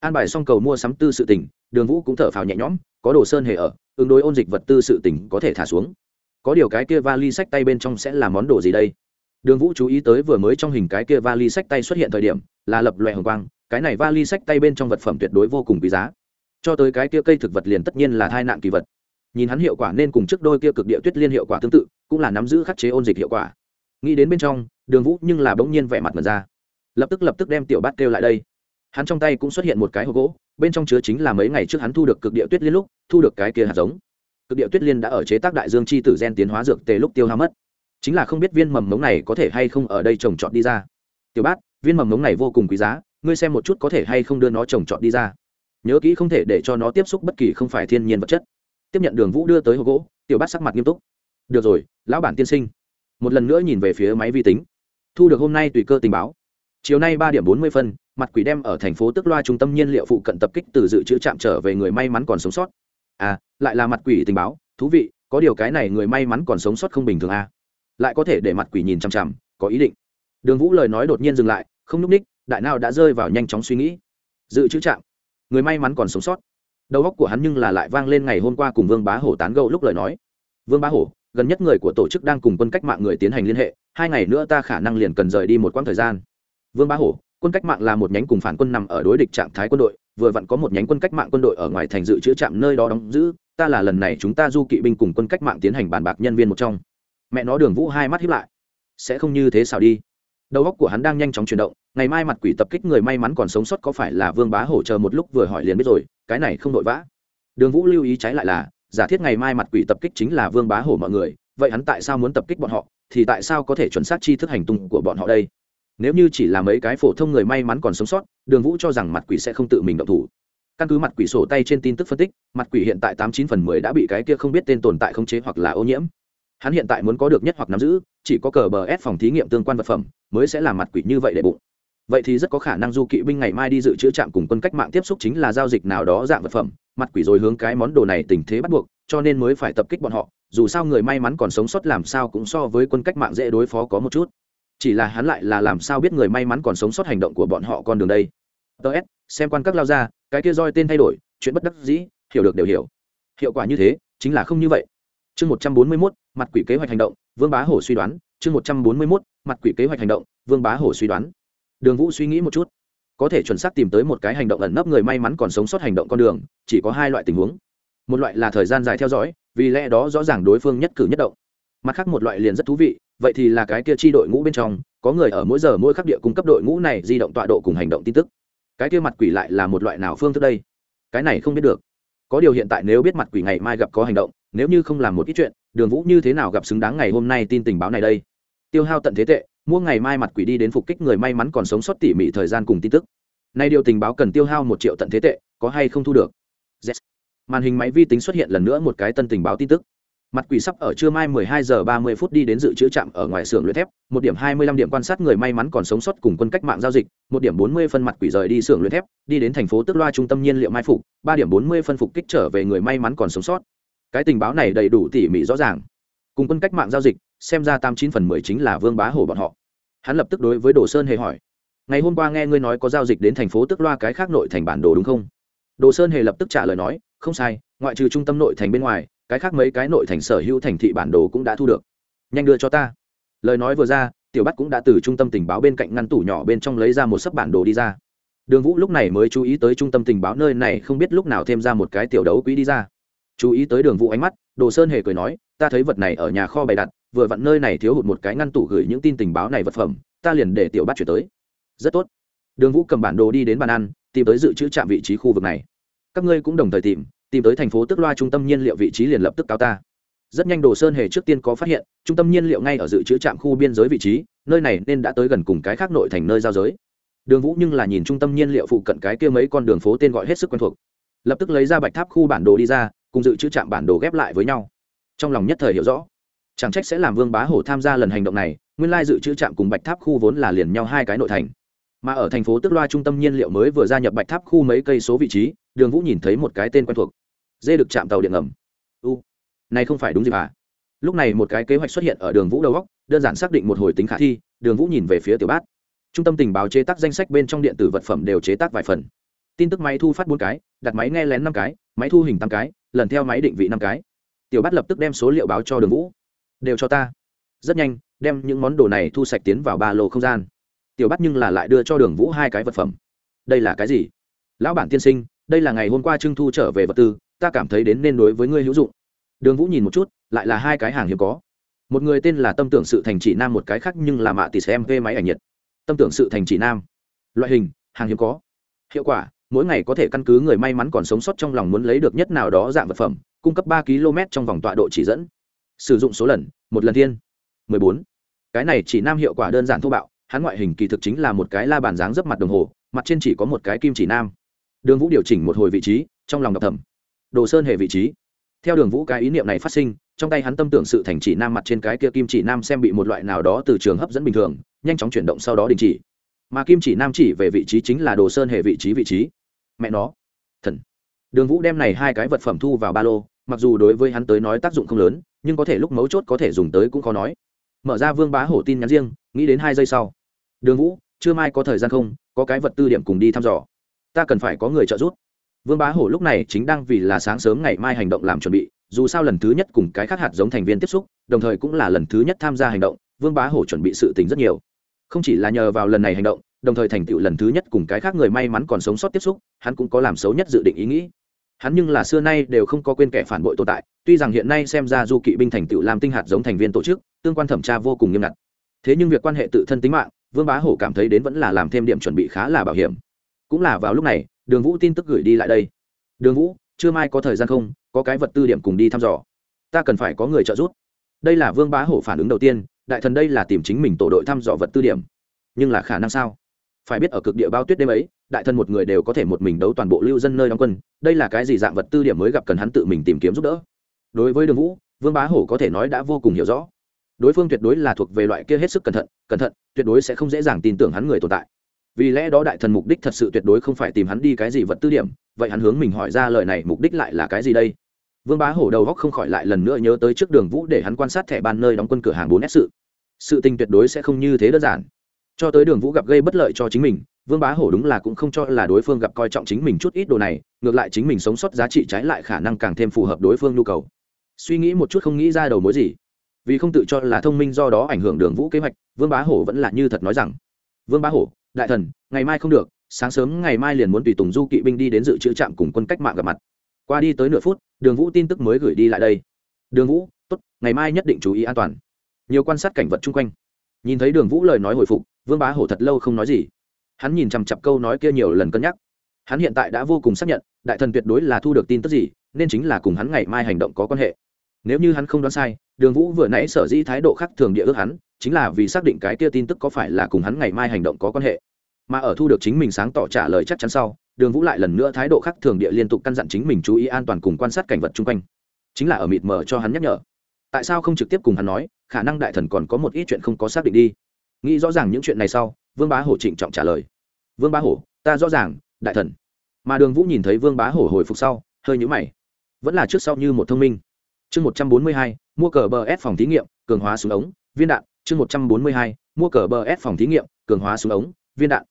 An bài xong cầu mua sắm tư sự tỉnh đường vũ cũng thở phào nhẹ nhõm, có đồ sơn hề ở, ứng đối ôn dịch vật tư sự tỉnh có thể thả xuống. Có điều cái kia vali sách tay bên trong sẽ là món đồ gì đây? Đường vũ chú ý tới vừa mới trong hình cái kia vali sách tay xuất hiện thời điểm, là lập loại hồng quang, cái này vali sách tay bên trong vật phẩm tuyệt đối vô cùng quý giá. Cho tới cái kia cây thực vật liền tất nhiên là thai nạn kỳ vật nhìn hắn hiệu quả nên cùng trước đôi kia cực địa tuyết liên hiệu quả tương tự, cũng là nắm giữ khắc chế ôn dịch hiệu quả. Nghĩ đến bên trong, đường vũ nhưng là bỗng nhiên vẻ mặt mật ra. Lập tức lập tức đem tiểu bát kêu lại đây. Hắn trong tay cũng xuất hiện một cái hộp gỗ, bên trong chứa chính là mấy ngày trước hắn thu được cực địa tuyết liên lúc, thu được cái kia hạt giống. Cực địa tuyết liên đã ở chế tác đại dương chi tử gen tiến hóa dược tề lúc tiêu hao mất. Chính là không biết viên mầm mống này có thể hay không ở đây trồng trọt đi ra. Tiểu bát, viên mầm mống này vô cùng quý giá, ngươi xem một chút có thể hay không đưa nó trồng trọt đi ra. Nhớ kỹ không thể để cho nó tiếp xúc bất kỳ không phải thiên nhiên vật chất tiếp nhận đường vũ đưa tới hộp gỗ, tiểu bát sắc mặt nghiêm túc. Được rồi, lão bản tiên sinh. Một lần nữa nhìn về phía máy vi tính. Thu được hôm nay tùy cơ tình báo. Chiều nay ba điểm bốn mươi phân, mặt quỷ đem ở thành phố tức loa trung tâm nhiên liệu phụ cận tập kích từ dự trữ trạm trở về người may mắn còn sống sót. À lại là mặt quỷ tình báo. Thú vị, có điều cái này người may mắn còn sống sót không bình thường à? Lại có thể để mặt quỷ nhìn chằm chằm, có ý định. Đường vũ lời nói đột nhiên dừng lại, không n ú c ních, đại nào đã rơi vào nhanh chóng suy nghĩ. Dự trữ trạm, người may mắn còn sống sót đầu óc của hắn nhưng là lại vang lên ngày hôm qua cùng vương bá hổ tán gẫu lúc lời nói. Vương bá hổ, gần nhất người của tổ chức đang cùng quân cách mạng người tiến hành liên hệ, hai ngày nữa ta khả năng liền cần rời đi một quãng thời gian. Vương bá hổ, quân cách mạng là một nhánh cùng phản quân nằm ở đối địch trạng thái quân đội, vừa vặn có một nhánh quân cách mạng quân đội ở ngoài thành dự trữ trạm nơi đó đóng giữ, ta là lần này chúng ta du kỵ binh cùng quân cách mạng tiến hành bàn bạc nhân viên một trong. Mẹ nó đường vũ hai mắt hiếp lại. Sẽ không như thế sao đi. Đầu óc của hắn đang nhanh chóng chuyển động, ngày mai mặt quỷ tập kích người may mắn còn sống sót có phải là vương bá hổ chờ một lúc vừa hỏi liền biết rồi cái này không vội vã. Đường vũ lưu ý trái lại là, giả thiết ngày mai mặt quỷ tập kích chính là vương bá hổ mọi người, vậy hắn tại sao muốn tập kích bọn họ, thì tại sao có thể chuẩn xác chi thức hành tung của bọn họ đây? Nếu như chỉ là mấy cái phổ thông người may mắn còn sống sót, đường vũ cho rằng mặt quỷ sẽ không tự mình động thủ. Căn cứ mặt quỷ sổ tay trên tin tức phân tích, mặt quỷ hiện tại tám chín phần mười đã bị cái kia không biết tên tồn tại khống chế hoặc là ô nhiễm. Hắn hiện tại muốn có được nhất hoặc nắm giữ, chỉ có cờ bờ ép phòng thí nghiệm tương quan vật phẩm mới sẽ làm mặt quỷ như vậy để bụng vậy thì rất có khả năng du kỵ binh ngày mai đi dự trữ trạm cùng quân cách mạng tiếp xúc chính là giao dịch nào đó dạng vật phẩm, mặt quỷ rồi hướng cái món đồ này tình thế bắt buộc, cho nên mới phải tập kích bọn họ. Dù sao người may mắn còn sống sót làm sao cũng so với quân cách mạng dễ đối phó có một chút. Chỉ là hắn lại là làm sao biết người may mắn còn sống sót hành động của bọn họ con đường đây? Ts xem quan các lao ra, cái kia roi tên thay đổi, chuyện bất đắc dĩ, hiểu được đều hiểu. Hiệu quả như thế, chính là không như vậy. Chương một trăm bốn mươi mốt, mặt quỷ kế hoạch hành động, vương bá hổ suy đoán. Chương một trăm bốn mươi mốt, mặt quỷ kế hoạch hành động, vương bá hổ suy đoán đường vũ suy nghĩ một chút. Có thể chuẩn xác tìm tới một cái hành động ẩn nấp người may mắn còn sống sót hành động con đường, chỉ có hai loại tình huống. Một loại là thời gian dài theo dõi, vì lẽ đó rõ ràng đối phương nhất cử nhất động. Mặt khác một loại liền rất thú vị, vậy thì là cái kia chi đội ngũ bên trong, có người ở mỗi giờ mỗi khắc địa cung cấp đội ngũ này di động tọa độ cùng hành động tin tức. Cái kia mặt quỷ lại là một loại nào phương thức đây? Cái này không biết được. Có điều hiện tại nếu biết mặt quỷ ngày mai gặp có hành động, nếu như không làm một ít chuyện, đường vũ như thế nào gặp xứng đáng ngày hôm nay tin tình báo này đây? Tiêu hao tận thế tệ mua ngày mai mặt quỷ đi đến phục kích người may mắn còn sống sót tỉ mỉ thời gian cùng tin tức. Nay điều tình báo cần tiêu hao một triệu tận thế tệ, có hay không thu được? Yes. màn hình máy vi tính xuất hiện lần nữa một cái tân tình báo tin tức. Mặt quỷ sắp ở trưa mai 12 giờ 30 phút đi đến dự trữ trạm ở ngoài xưởng luyện thép, một điểm 25 điểm quan sát người may mắn còn sống sót cùng quân cách mạng giao dịch, một điểm 40 phân mặt quỷ rời đi xưởng luyện thép, đi đến thành phố tức loa trung tâm nhiên liệu mai phục, ba điểm 40 phân phục kích trở về người may mắn còn sống sót. Cái tình báo này đầy đủ tỉ mỉ rõ ràng cùng quân cách mạng giao dịch, xem ra tám chín phần mười chính là vương bá hổ bọn họ. Hắn lập tức đối với đồ sơn hề hỏi, ngày hôm qua nghe ngươi nói có giao dịch đến thành phố tức loa cái khác nội thành bản đồ đúng không? Đồ sơn hề lập tức trả lời nói, không sai, ngoại trừ trung tâm nội thành bên ngoài, cái khác mấy cái nội thành sở hữu thành thị bản đồ cũng đã thu được. Nhanh đưa cho ta. Lời nói vừa ra, tiểu bắt cũng đã từ trung tâm tình báo bên cạnh ngăn tủ nhỏ bên trong lấy ra một sấp bản đồ đi ra. Đường vũ lúc này mới chú ý tới trung tâm tình báo nơi này không biết lúc nào thêm ra một cái tiểu đấu quý đi ra. Chú ý tới đường vũ ánh mắt đồ sơn hề cười nói, ta thấy vật này ở nhà kho bày đặt, vừa vặn nơi này thiếu hụt một cái ngăn tủ gửi những tin tình báo này vật phẩm, ta liền để tiểu bắt chuyển tới. Rất tốt. Đường vũ cầm bản đồ đi đến bàn ăn, tìm tới dự trữ trạm vị trí khu vực này. Các ngươi cũng đồng thời tìm tìm tới thành phố tức loa trung tâm nhiên liệu vị trí liền lập tức cao ta. Rất nhanh đồ sơn hề trước tiên có phát hiện, trung tâm nhiên liệu ngay ở dự trữ trạm khu biên giới vị trí, nơi này nên đã tới gần cùng cái khác nội thành nơi giao giới. Đường vũ nhưng là nhìn trung tâm nhiên liệu phụ cận cái kia mấy con đường phố tên gọi hết sức quen thuộc. Lập tức lấy ra bạch tháp khu bản đồ đi ra cùng dự trữ trạm bản đồ ghép lại với nhau. Trong lòng nhất thời hiểu rõ, chẳng trách sẽ làm vương bá hổ tham gia lần hành động này, nguyên lai dự trữ trạm cùng bạch tháp khu vốn là liền nhau hai cái nội thành. Mà ở thành phố tức loa trung tâm nhiên liệu mới vừa gia nhập bạch tháp khu mấy cây số vị trí, đường vũ nhìn thấy một cái tên quen thuộc. Dê được chạm tàu điện ngầm. U, này không phải đúng gì à? Lúc này một cái kế hoạch xuất hiện ở đường vũ đầu góc, đơn giản xác định một hồi tính khả thi, đường vũ nhìn về phía tiểu bát. Trung tâm tình báo chế tác danh sách bên trong điện tử vật phẩm đều chế tác vài phần. Tin tức máy thu phát bốn cái, đặt máy nghe lén năm cái máy thu hình tám cái, lần theo máy định vị năm cái. Tiểu bát lập tức đem số liệu báo cho đường vũ. Đều cho ta. Rất nhanh, đem những món đồ này thu sạch tiến vào ba lô không gian. Tiểu bắt nhưng là lại đưa cho đường vũ hai cái vật phẩm. Đây là cái gì? Lão bản tiên sinh, đây là ngày hôm qua trưng thu trở về vật tư, ta cảm thấy đến nên đối với ngươi hữu dụng. Đường vũ nhìn một chút, lại là hai cái hàng hiếm có. Một người tên là tâm tưởng sự thành chỉ nam, một cái khác nhưng là mạ tỷ xem vê máy ảnh nhiệt. Tâm tưởng sự thành chỉ nam. Loại hình, hàng hiếm có. Hiệu quả mỗi ngày có thể căn cứ người may mắn còn sống sót trong lòng muốn lấy được nhất nào đó dạng vật phẩm, cung cấp ba km trong vòng tọa độ chỉ dẫn. Sử dụng số lần, một lần thiên. Mười bốn. Cái này chỉ nam hiệu quả đơn giản thô bạo, hắn ngoại hình kỳ thực chính là một cái la bàn dáng dấp mặt đồng hồ, mặt trên chỉ có một cái kim chỉ nam. Đường vũ điều chỉnh một hồi vị trí, trong lòng đọc thầm. Đồ sơn hề vị trí. Theo đường vũ cái ý niệm này phát sinh, trong tay hắn tâm tưởng sự thành chỉ nam mặt trên cái kia kim chỉ nam xem bị một loại nào đó từ trường hấp dẫn bình thường, nhanh chóng chuyển động sau đó đình chỉ. Mà kim chỉ nam chỉ về vị trí chính là đồ sơn hề vị trí vị trí mẹ nó. Thần. Đường vũ đem này hai cái vật phẩm thu vào ba lô, mặc dù đối với hắn tới nói tác dụng không lớn, nhưng có thể lúc mấu chốt có thể dùng tới cũng khó nói. Mở ra vương bá hổ tin nhắn riêng, nghĩ đến hai giây sau. Đường vũ chưa mai có thời gian không? Có cái vật tư điểm cùng đi thăm dò. Ta cần phải có người trợ giúp. Vương bá hổ lúc này chính đang vì là sáng sớm ngày mai hành động làm chuẩn bị, dù sao lần thứ nhất cùng cái khác hạt giống thành viên tiếp xúc, đồng thời cũng là lần thứ nhất tham gia hành động, vương bá hổ chuẩn bị sự tình rất nhiều. Không chỉ là nhờ vào lần này hành động đồng thời thành tựu lần thứ nhất cùng cái khác người may mắn còn sống sót tiếp xúc, hắn cũng có làm xấu nhất dự định ý nghĩ. Hắn nhưng là xưa nay đều không có quên kẻ phản bội tồn tại, tuy rằng hiện nay xem ra du kỵ binh thành tựu làm tinh hạt giống thành viên tổ chức, tương quan thẩm tra vô cùng nghiêm ngặt. Thế nhưng việc quan hệ tự thân tính mạng, vương bá hổ cảm thấy đến vẫn là làm thêm điểm chuẩn bị khá là bảo hiểm. Cũng là vào lúc này, đường vũ tin tức gửi đi lại đây. Đường vũ chưa mai có thời gian không? Có cái vật tư điểm cùng đi thăm dò. Ta cần phải có người trợ giúp. Đây là vương bá hổ phản ứng đầu tiên, đại thần đây là tìm chính mình tổ đội thăm dò vật tư điểm. Nhưng là khả năng sao? Phải biết ở cực địa bao tuyết đêm ấy, đại thần một người đều có thể một mình đấu toàn bộ lưu dân nơi đóng quân, đây là cái gì dạng vật tư điểm mới gặp cần hắn tự mình tìm kiếm giúp đỡ. Đối với đường vũ, vương bá hổ có thể nói đã vô cùng hiểu rõ. Đối phương tuyệt đối là thuộc về loại kia hết sức cẩn thận cẩn thận, tuyệt đối sẽ không dễ dàng tin tưởng hắn người tồn tại. Vì lẽ đó đại thần mục đích thật sự tuyệt đối không phải tìm hắn đi cái gì vật tư điểm, vậy hắn hướng mình hỏi ra lời này mục đích lại là cái gì đây? Vương bá hổ đầu góc không khỏi lại lần nữa nhớ tới trước đường vũ để hắn quan sát thẻ ban nơi đóng quân cửa hàng bốn s sự. Sự tình tuyệt đối sẽ không như thế đơn giản cho tới đường vũ gặp gây bất lợi cho chính mình, vương bá hổ đúng là cũng không cho là đối phương gặp coi trọng chính mình chút ít đồ này, ngược lại chính mình sống sót giá trị trái lại khả năng càng thêm phù hợp đối phương nhu cầu. Suy nghĩ một chút không nghĩ ra đầu mối gì. Vì không tự cho là thông minh do đó ảnh hưởng đường vũ kế hoạch, vương bá hổ vẫn là như thật nói rằng, vương bá hổ, đại thần, ngày mai không được, sáng sớm ngày mai liền muốn tùy tùng du kỵ binh đi đến dự trữ trạm cùng quân cách mạng gặp mặt. Qua đi tới nửa phút, đường vũ tin tức mới gửi đi lại đây. Đường vũ, tốt, ngày mai nhất định chú ý an toàn. Nhiều quan sát cảnh vật chung quanh nhìn thấy đường vũ lời nói hồi phục, vương bá hổ thật lâu không nói gì. Hắn nhìn chằm chặp câu nói kia nhiều lần cân nhắc. Hắn hiện tại đã vô cùng xác nhận, đại thần tuyệt đối là thu được tin tức gì, nên chính là cùng hắn ngày mai hành động có quan hệ. Nếu như hắn không đoán sai, đường vũ vừa nãy sở dĩ thái độ khác thường địa ước hắn, chính là vì xác định cái kia tin tức có phải là cùng hắn ngày mai hành động có quan hệ. Mà ở thu được chính mình sáng tỏ trả lời chắc chắn sau, đường vũ lại lần nữa thái độ khác thường địa liên tục căn dặn chính mình chú ý an toàn cùng quan sát cảnh vật chung quanh. Chính là ở mịt mờ cho hắn nhắc nhở. Tại sao không trực tiếp cùng hắn nói khả năng đại thần còn có một ít chuyện không có xác định đi. Nghĩ rõ ràng những chuyện này sau, vương bá hổ trịnh trọng trả lời. Vương bá hổ, ta rõ ràng, đại thần. Mà đường vũ nhìn thấy vương bá hổ hồi phục sau, hơi nhũ mày. Vẫn là trước sau như một thông minh. Chương một trăm bốn mươi hai, mua cờ bờ ép phòng thí nghiệm, cường hóa súng ống, viên đạn. Chương một trăm bốn mươi hai, mua cờ bờ ép phòng thí nghiệm, cường hóa súng ống, viên đạn.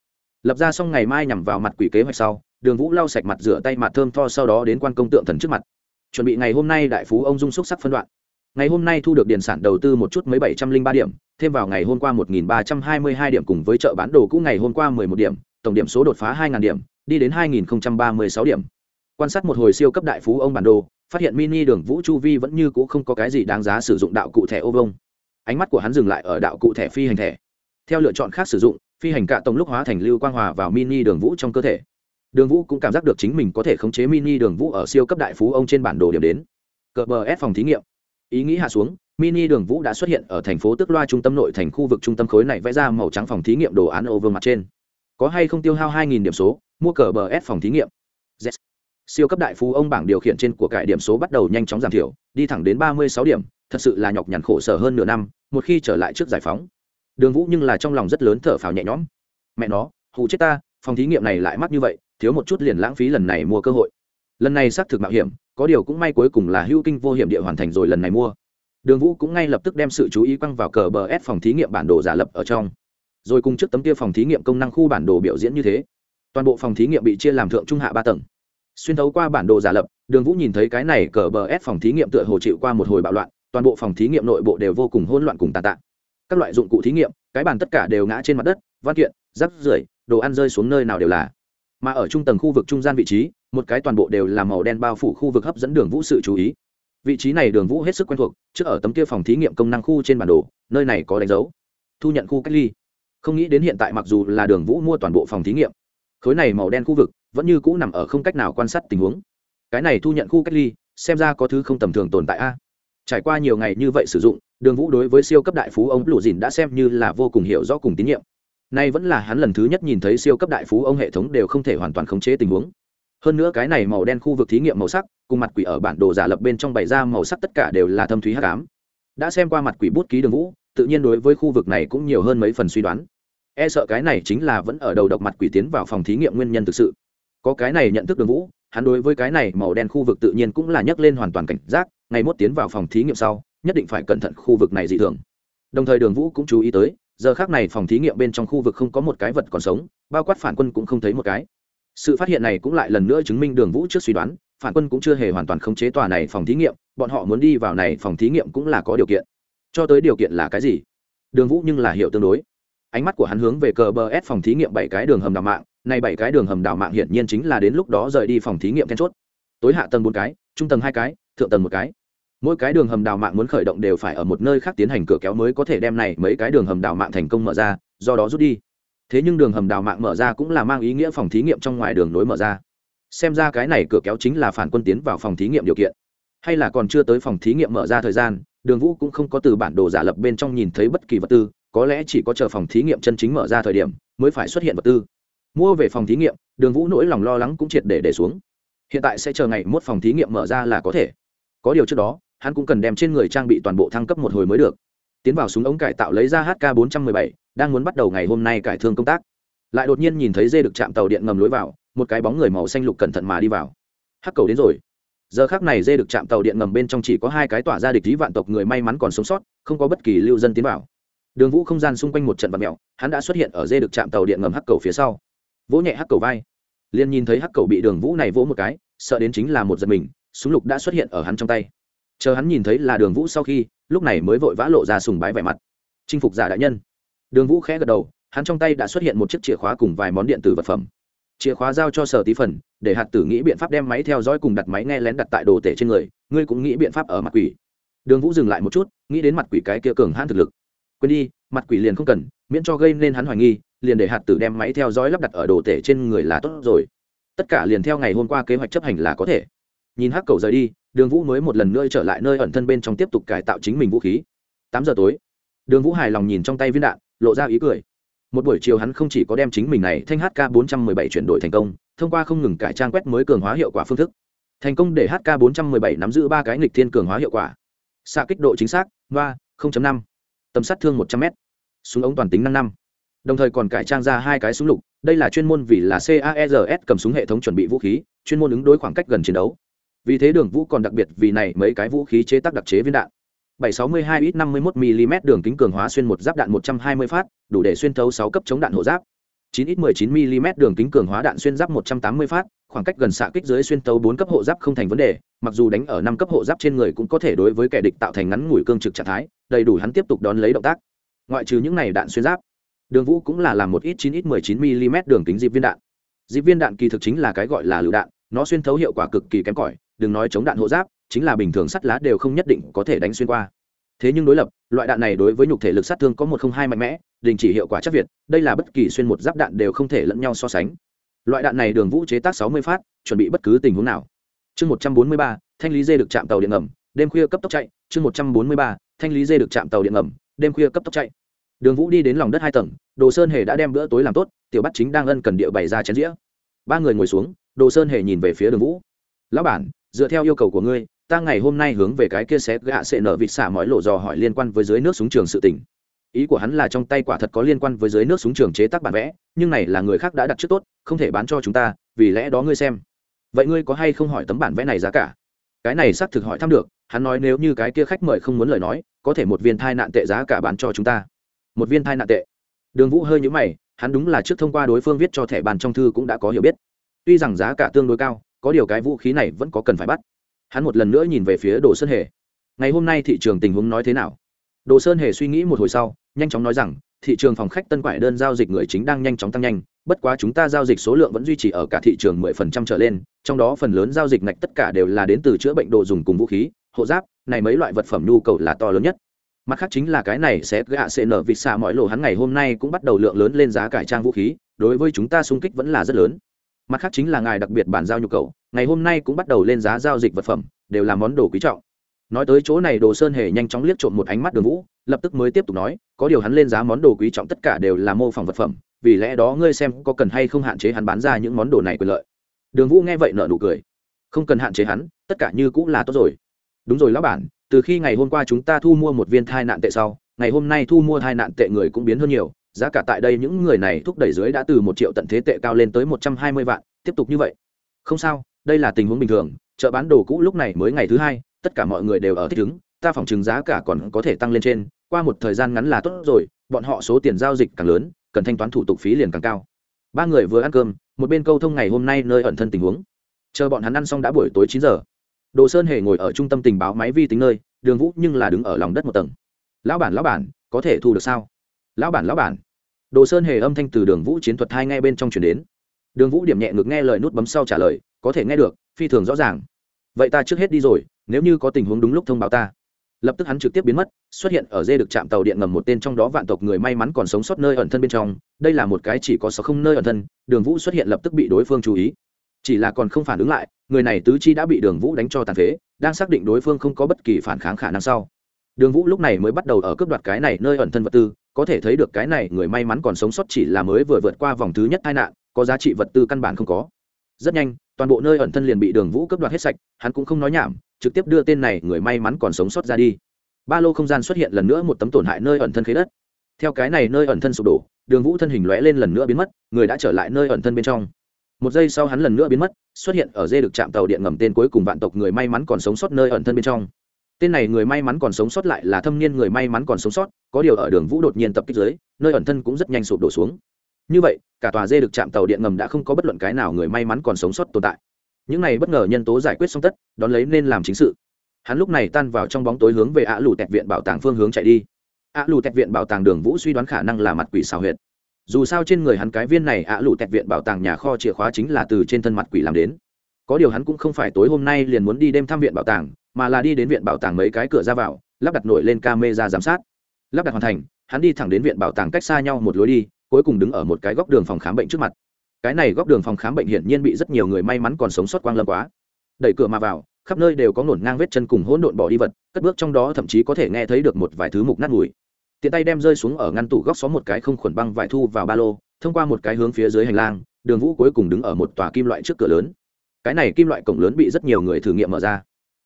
Lập ra xong ngày mai nhằm vào mặt quỷ kế hoạch sau, đường vũ lau sạch mặt, rửa tay mặt thơm tho sau đó đến quan công tượng thần trước mặt. Chuẩn bị ngày hôm nay đại phú ông dung xúc sắc phân đoạn ngày hôm nay thu được điện sản đầu tư một chút mấy bảy trăm linh ba điểm, thêm vào ngày hôm qua một nghìn ba trăm hai mươi hai điểm cùng với chợ bán đồ cũ ngày hôm qua mười một điểm, tổng điểm số đột phá hai điểm, đi đến hai nghìn ba mươi sáu điểm. Quan sát một hồi siêu cấp đại phú ông bản đồ, phát hiện mini đường vũ chu vi vẫn như c ũ không có cái gì đáng giá sử dụng đạo cụ thẻ ô vông ánh mắt của hắn dừng lại ở đạo cụ thẻ phi hành thẻ. Theo lựa chọn khác sử dụng, phi hành cạ tổng lúc hóa thành lưu quang hòa vào mini đường vũ trong cơ thể. Đường vũ cũng cảm giác được chính mình có thể khống chế mini đường vũ ở siêu cấp đại phú ông trên bản đồ điểm đến. Cờ bờ ép phòng thí nghiệm ý nghĩ hạ xuống, mini đường vũ đã xuất hiện ở thành phố tức loa trung tâm nội thành khu vực trung tâm khối này vẽ ra màu trắng phòng thí nghiệm đồ án ô vương mặt trên. Có hay không tiêu hao 2.000 điểm số, mua cờ bờ ép phòng thí nghiệm. Yes. siêu cấp đại phú ông bảng điều khiển trên của cải điểm số bắt đầu nhanh chóng giảm thiểu, đi thẳng đến 36 điểm, thật sự là nhọc nhằn khổ sở hơn nửa năm, một khi trở lại trước giải phóng. Đường vũ nhưng là trong lòng rất lớn thở phào nhẹ nhõm. Mẹ nó, hù chết ta, phòng thí nghiệm này lại mắc như vậy, thiếu một chút liền lãng phí lần này mua cơ hội. Lần này xác thực mạo hiểm có điều cũng may cuối cùng là hữu kinh vô hiểm địa hoàn thành rồi lần này mua. Đường vũ cũng ngay lập tức đem sự chú ý quăng vào cờ bờ s phòng thí nghiệm bản đồ giả lập ở trong. Rồi cùng trước tấm kia phòng thí nghiệm công năng khu bản đồ biểu diễn như thế. Toàn bộ phòng thí nghiệm bị chia làm thượng trung hạ ba tầng. Xuyên thấu qua bản đồ giả lập, đường vũ nhìn thấy cái này cờ bờ ép phòng thí nghiệm tựa hồ chịu qua một hồi bạo loạn, toàn bộ phòng thí nghiệm nội bộ đều vô cùng hỗn loạn cùng tàn tạ. Các loại dụng cụ thí nghiệm, cái bàn tất cả đều ngã trên mặt đất, văn kiện rắc rưởi, đồ ăn rơi xuống nơi nào đều là mà ở trung tầng khu vực trung gian vị trí, một cái toàn bộ đều là màu đen bao phủ khu vực hấp dẫn đường vũ sự chú ý. Vị trí này đường vũ hết sức quen thuộc, trước ở tấm kia phòng thí nghiệm công năng khu trên bản đồ, nơi này có đánh dấu. Thu nhận khu cách ly. Không nghĩ đến hiện tại mặc dù là đường vũ mua toàn bộ phòng thí nghiệm, khối này màu đen khu vực vẫn như cũ nằm ở không cách nào quan sát tình huống. Cái này thu nhận khu cách ly, xem ra có thứ không tầm thường tồn tại a. Trải qua nhiều ngày như vậy sử dụng, đường vũ đối với siêu cấp đại phú ông lụ dìn đã xem như là vô cùng hiểu rõ cùng tín nhiệm nay vẫn là hắn lần thứ nhất nhìn thấy siêu cấp đại phú ông hệ thống đều không thể hoàn toàn khống chế tình huống. Hơn nữa cái này màu đen khu vực thí nghiệm màu sắc, cùng mặt quỷ ở bản đồ giả lập bên trong bày ra màu sắc tất cả đều là thâm thúy hắc ám. Đã xem qua mặt quỷ bút ký đường vũ, tự nhiên đối với khu vực này cũng nhiều hơn mấy phần suy đoán. E sợ cái này chính là vẫn ở đầu độc mặt quỷ tiến vào phòng thí nghiệm nguyên nhân thực sự. Có cái này nhận thức đường vũ, hắn đối với cái này màu đen khu vực tự nhiên cũng là nhấc lên hoàn toàn cảnh giác, ngày mốt tiến vào phòng thí nghiệm sau, nhất định phải cẩn thận khu vực này dị thường. Đồng thời đường vũ cũng chú ý tới giờ khác này phòng thí nghiệm bên trong khu vực không có một cái vật còn sống, bao quát phản quân cũng không thấy một cái. Sự phát hiện này cũng lại lần nữa chứng minh đường vũ trước suy đoán, phản quân cũng chưa hề hoàn toàn khống chế tòa này phòng thí nghiệm, bọn họ muốn đi vào này phòng thí nghiệm cũng là có điều kiện. Cho tới điều kiện là cái gì? Đường vũ nhưng là hiệu tương đối. Ánh mắt của hắn hướng về cờ bờ s phòng thí nghiệm bảy cái đường hầm đào mạng nay bảy cái đường hầm đào mạng hiển nhiên chính là đến lúc đó rời đi phòng thí nghiệm then chốt. Tối hạ tầng bốn cái, trung tầng hai cái, thượng tầng một cái mỗi cái đường hầm đào mạng muốn khởi động đều phải ở một nơi khác tiến hành cửa kéo mới có thể đem này mấy cái đường hầm đào mạng thành công mở ra, do đó rút đi. Thế nhưng đường hầm đào mạng mở ra cũng là mang ý nghĩa phòng thí nghiệm trong ngoài đường nối mở ra. Xem ra cái này cửa kéo chính là phản quân tiến vào phòng thí nghiệm điều kiện. Hay là còn chưa tới phòng thí nghiệm mở ra thời gian, đường vũ cũng không có từ bản đồ giả lập bên trong nhìn thấy bất kỳ vật tư, có lẽ chỉ có chờ phòng thí nghiệm chân chính mở ra thời điểm mới phải xuất hiện vật tư. Mua về phòng thí nghiệm, đường vũ nỗi lòng lo lắng cũng triệt để để xuống. Hiện tại sẽ chờ ngày mốt phòng thí nghiệm mở ra là có thể. Có điều trước đó hắn cũng cần đem trên người trang bị toàn bộ thăng cấp một hồi mới được. Tiến vào súng ống cải tạo lấy ra hk 417, đang muốn bắt đầu ngày hôm nay cải thương công tác. Lại đột nhiên nhìn thấy dê được chạm tàu điện ngầm lối vào một cái bóng người màu xanh lục cẩn thận mà đi vào. Hắc cầu đến rồi. Giờ khác này dê được chạm tàu điện ngầm bên trong chỉ có hai cái tỏa ra địch lý vạn tộc người may mắn còn sống sót không có bất kỳ lưu dân tiến vào. Đường vũ không gian xung quanh một trận vật mèo hắn đã xuất hiện ở dê được chạm tàu điện ngầm hắc cầu phía sau. Vỗ nhẹ hắc cầu vai. Liền nhìn thấy hắc cầu bị đường vũ này vỗ một cái sợ đến chính là một giật mình súng lục đã xuất hiện ở hắn trong tay chờ hắn nhìn thấy là đường vũ sau khi, lúc này mới vội vã lộ ra sùng bái vẻ mặt. Chinh phục giả đại nhân. Đường vũ khẽ gật đầu, hắn trong tay đã xuất hiện một chiếc chìa khóa cùng vài món điện tử vật phẩm. Chìa khóa giao cho sở tí phần, để hạt tử nghĩ biện pháp đem máy theo dõi cùng đặt máy nghe lén đặt tại đồ tể trên người, ngươi cũng nghĩ biện pháp ở mặt quỷ. Đường vũ dừng lại một chút, nghĩ đến mặt quỷ cái kia cường hãn thực lực. Quên đi, mặt quỷ liền không cần, miễn cho gây nên hắn hoài nghi, liền để hạt tử đem máy theo dõi lắp đặt ở đồ tể trên người là tốt rồi. Tất cả liền theo ngày hôm qua kế hoạch chấp hành là có thể nhìn hắc cầu rời đi, đường vũ mới một lần nữa trở lại nơi ẩn thân bên trong tiếp tục cải tạo chính mình vũ khí. Tám giờ tối, đường vũ hài lòng nhìn trong tay viên đạn, lộ ra ý cười. Một buổi chiều hắn không chỉ có đem chính mình này thanh hk 417 chuyển đổi thành công, thông qua không ngừng cải trang quét mới cường hóa hiệu quả phương thức. Thành công để hk 417 nắm giữ ba cái nghịch thiên cường hóa hiệu quả. Xạ kích độ chính xác ba 0.5. tầm sát thương 100 m súng ống toàn tính năng năm. Đồng thời còn cải trang ra hai cái súng lục, đây là chuyên môn vì là caers cầm súng hệ thống chuẩn bị vũ khí, chuyên môn ứng đối khoảng cách gần chiến đấu vì thế đường vũ còn đặc biệt vì này mấy cái vũ khí chế tác đặc chế viên đạn 762 ít 51 mm đường kính cường hóa xuyên một giáp đạn 120 phát, đủ để xuyên thấu 6 cấp chống đạn hộ giáp. 9 ít 19 mm đường kính cường hóa đạn xuyên giáp 180 phát, khoảng cách gần xạ kích dưới xuyên thấu 4 cấp hộ giáp không thành vấn đề, mặc dù đánh ở 5 cấp hộ giáp trên người cũng có thể đối với kẻ địch tạo thành ngắn ngủi cương trực trạng thái, đầy đủ hắn tiếp tục đón lấy động tác. Ngoại trừ những này đạn xuyên giáp, Đường Vũ cũng là làm một ít 9 ít 19 mm đường kính dịp viên đạn. Dịp viên đạn kỳ thực chính là cái gọi là lựu đạn, nó xuyên thấu hiệu quả cực kỳ kém cỏi, đừng nói chống đạn hộ giáp, chính là bình thường sắt lá đều không nhất định có thể đánh xuyên qua. Thế nhưng đối lập, loại đạn này đối với nhục thể lực sát thương có một không hai mạnh mẽ, đình chỉ hiệu quả chắc việt, đây là bất kỳ xuyên một giáp đạn đều không thể lẫn nhau so sánh. Loại đạn này đường vũ chế tác sáu mươi phát, chuẩn bị bất cứ tình huống nào. Chương một trăm bốn mươi ba, thanh lý dê được chạm tàu điện ngầm, đêm khuya cấp tốc chạy. Chương một trăm bốn mươi ba, thanh lý dê được chạm tàu điện ngầm, đêm khuya cấp tốc chạy. Đường vũ đi đến lòng đất hai tầng, đồ sơn hề đã đem bữa tối làm tốt, tiểu bắt chính đang ân cần địa bày ra chén dĩa. Ba người ngồi xuống, đồ sơn hề nhìn về phía đường vũ. Lão bản dựa theo yêu cầu của ngươi, ta ngày hôm nay hướng về cái kia sẽ gạ sẽ nở vịt xả mọi lộ dò hỏi liên quan với dưới nước súng trường sự tình. Ý của hắn là trong tay quả thật có liên quan với dưới nước súng trường chế tác bản vẽ, nhưng này là người khác đã đặt trước tốt, không thể bán cho chúng ta, vì lẽ đó ngươi xem. Vậy ngươi có hay không hỏi tấm bản vẽ này giá cả? Cái này xác thực hỏi thăm được, hắn nói nếu như cái kia khách mời không muốn lời nói, có thể một viên thai nạn tệ giá cả bán cho chúng ta. Một viên thai nạn tệ. Đường vũ hơi nhũ mày, hắn đúng là trước thông qua đối phương viết cho thẻ bàn trong thư cũng đã có hiểu biết. Tuy rằng giá cả tương đối cao có điều cái vũ khí này vẫn có cần phải bắt. Hắn một lần nữa nhìn về phía đồ sơn hề. Ngày hôm nay thị trường tình huống nói thế nào? Đồ sơn hề suy nghĩ một hồi sau, nhanh chóng nói rằng, thị trường phòng khách tân quải đơn giao dịch người chính đang nhanh chóng tăng nhanh, bất quá chúng ta giao dịch số lượng vẫn duy trì ở cả thị trường 10% trở lên, trong đó phần lớn giao dịch ngạch tất cả đều là đến từ chữa bệnh đồ dùng cùng vũ khí, hộ giáp, này mấy loại vật phẩm nhu cầu là to lớn nhất. Mặt khác chính là cái này sẽ gạ sẽ nở vịt xa mọi lộ hắn ngày hôm nay cũng bắt đầu lượng lớn lên giá cải trang vũ khí, đối với chúng ta xung kích vẫn là rất lớn mặt khác chính là ngài đặc biệt bản giao nhu cầu, ngày hôm nay cũng bắt đầu lên giá giao dịch vật phẩm, đều là món đồ quý trọng. Nói tới chỗ này, đồ sơn hề nhanh chóng liếc trộm một ánh mắt đường vũ, lập tức mới tiếp tục nói, có điều hắn lên giá món đồ quý trọng tất cả đều là mô phỏng vật phẩm, vì lẽ đó ngươi xem có cần hay không hạn chế hắn bán ra những món đồ này quyền lợi. Đường vũ nghe vậy nợ nụ cười. Không cần hạn chế hắn, tất cả như cũng là tốt rồi. Đúng rồi lão bản, từ khi ngày hôm qua chúng ta thu mua một viên thai nạn tệ sau, ngày hôm nay thu mua thai nạn tệ người cũng biến hơn nhiều giá cả tại đây những người này thúc đẩy dưới đã từ một triệu tận thế tệ cao lên tới một trăm hai mươi vạn, tiếp tục như vậy. Không sao, đây là tình huống bình thường, chợ bán đồ cũ lúc này mới ngày thứ hai, tất cả mọi người đều ở thích ứng, ta phỏng chừng giá cả còn có thể tăng lên trên, qua một thời gian ngắn là tốt rồi, bọn họ số tiền giao dịch càng lớn, cần thanh toán thủ tục phí liền càng cao. Ba người vừa ăn cơm, một bên câu thông ngày hôm nay nơi ẩn thân tình huống. Chờ bọn hắn ăn xong đã buổi tối chín giờ. Đồ sơn hề ngồi ở trung tâm tình báo máy vi tính nơi, đường vũ nhưng là đứng ở lòng đất một tầng. Lão bản lão bản, có thể thu được sao? Lão bản lão bản. Đồ sơn hề âm thanh từ đường vũ chiến thuật hai ngay bên trong chuyển đến. Đường vũ điểm nhẹ ngực nghe lời nút bấm sau trả lời, có thể nghe được, phi thường rõ ràng. Vậy ta trước hết đi rồi, nếu như có tình huống đúng lúc thông báo ta. Lập tức hắn trực tiếp biến mất, xuất hiện ở dê được chạm tàu điện ngầm một tên trong đó vạn tộc người may mắn còn sống sót nơi ẩn thân bên trong. Đây là một cái chỉ có sáu không nơi ẩn thân, đường vũ xuất hiện lập tức bị đối phương chú ý. Chỉ là còn không phản ứng lại, người này tứ chi đã bị đường vũ đánh cho tàn phế, đang xác định đối phương không có bất kỳ phản kháng khả năng sau. Đường vũ lúc này mới bắt đầu ở cướp đoạt cái này nơi ẩn thân vật tư có thể thấy được cái này người may mắn còn sống sót chỉ là mới vừa vượt qua vòng thứ nhất tai nạn, có giá trị vật tư căn bản không có. Rất nhanh, toàn bộ nơi ẩn thân liền bị đường vũ cấp đoạt hết sạch, hắn cũng không nói nhảm, trực tiếp đưa tên này người may mắn còn sống sót ra đi. Ba lô không gian xuất hiện lần nữa một tấm tổn hại nơi ẩn thân khế đất. Theo cái này nơi ẩn thân sụp đổ, đường vũ thân hình lóe lên lần nữa biến mất, người đã trở lại nơi ẩn thân bên trong. Một giây sau hắn lần nữa biến mất, xuất hiện ở dê được chạm tàu điện ngầm tên cuối cùng vạn tộc người may mắn còn sống sót nơi ẩn thân bên trong tên này người may mắn còn sống sót lại là thâm niên người may mắn còn sống sót, có điều ở đường vũ đột nhiên tập kích dưới, nơi ẩn thân cũng rất nhanh sụp đổ xuống. Như vậy, cả tòa dê được chạm tàu điện ngầm đã không có bất luận cái nào người may mắn còn sống sót tồn tại. Những này bất ngờ nhân tố giải quyết xong tất, đón lấy nên làm chính sự. Hắn lúc này tan vào trong bóng tối hướng về ạ lù tẹt viện bảo tàng phương hướng chạy đi. Ạ lù tẹt viện bảo tàng đường vũ suy đoán khả năng là mặt quỷ xào huyệt. Dù sao trên người hắn cái viên này ạ lù tẹt viện bảo tàng nhà kho chìa khóa chính là từ trên thân mặt quỷ làm đến. Có điều hắn cũng không phải tối hôm nay liền muốn đi đêm thăm viện bảo tàng mà là đi đến viện bảo tàng mấy cái cửa ra vào, lắp đặt nổi lên camera giám sát. Lắp đặt hoàn thành, hắn đi thẳng đến viện bảo tàng cách xa nhau một lối đi, cuối cùng đứng ở một cái góc đường phòng khám bệnh trước mặt. Cái này góc đường phòng khám bệnh hiển nhiên bị rất nhiều người may mắn còn sống sót quang lâm quá. Đẩy cửa mà vào, khắp nơi đều có ngổn ngang vết chân cùng hỗn độn bỏ đi vật, cất bước trong đó thậm chí có thể nghe thấy được một vài thứ mục nát mùi. Tiện tay đem rơi xuống ở ngăn tủ góc xó một cái không khuẩn băng vải thu vào ba lô, thông qua một cái hướng phía dưới hành lang, đường vũ cuối cùng đứng ở một tòa kim loại trước cửa lớn. Cái này kim loại cổng lớn bị rất nhiều người thử nghiệm mở ra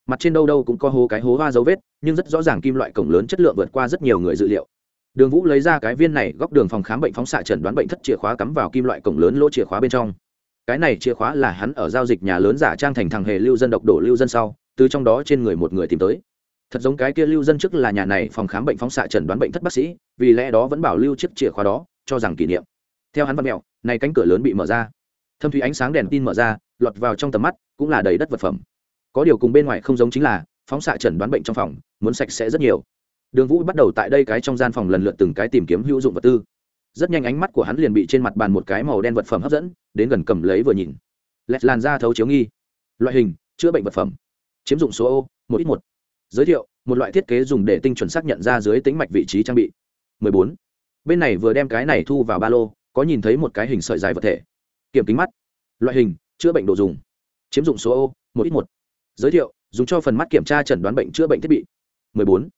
mặt trên đâu đâu cũng có hố cái hố hoa dấu vết, nhưng rất rõ ràng kim loại cổng lớn chất lượng vượt qua rất nhiều người dự liệu. Đường vũ lấy ra cái viên này góc đường phòng khám bệnh phóng xạ trần đoán bệnh thất chìa khóa cắm vào kim loại cổng lớn lỗ chìa khóa bên trong. Cái này chìa khóa là hắn ở giao dịch nhà lớn giả trang thành thằng hề lưu dân độc đổ lưu dân sau, từ trong đó trên người một người tìm tới. Thật giống cái kia lưu dân trước là nhà này phòng khám bệnh phóng xạ trần đoán bệnh thất bác sĩ, vì lẽ đó vẫn bảo lưu chiếc chìa khóa đó, cho rằng kỷ niệm. Theo hắn văn mẹo, này cánh cửa lớn bị mở ra. Thâm thủy ánh sáng đèn tin mở ra, lọt vào trong tầm mắt, cũng là đầy đất vật phẩm có điều cùng bên ngoài không giống chính là, phóng xạ trần đoán bệnh trong phòng, muốn sạch sẽ rất nhiều. Đường vũ bắt đầu tại đây cái trong gian phòng lần lượt từng cái tìm kiếm hữu dụng vật tư. Rất nhanh ánh mắt của hắn liền bị trên mặt bàn một cái màu đen vật phẩm hấp dẫn, đến gần cầm lấy vừa nhìn. Lẹt làn da thấu chiếu nghi. Loại hình, chữa bệnh vật phẩm. Chiếm dụng số ô một ít một. Giới thiệu, một loại thiết kế dùng để tinh chuẩn xác nhận ra dưới tính mạch vị trí trang bị. 14. bên này vừa đem cái này thu vào ba lô, có nhìn thấy một cái hình sợi dài vật thể. Kiểm kính mắt. Loại hình, chữa bệnh đồ dùng. Chiếm dụng số ô một ít một giới thiệu, dùng cho phần mắt kiểm tra chẩn đoán bệnh chữa bệnh thiết bị. 14.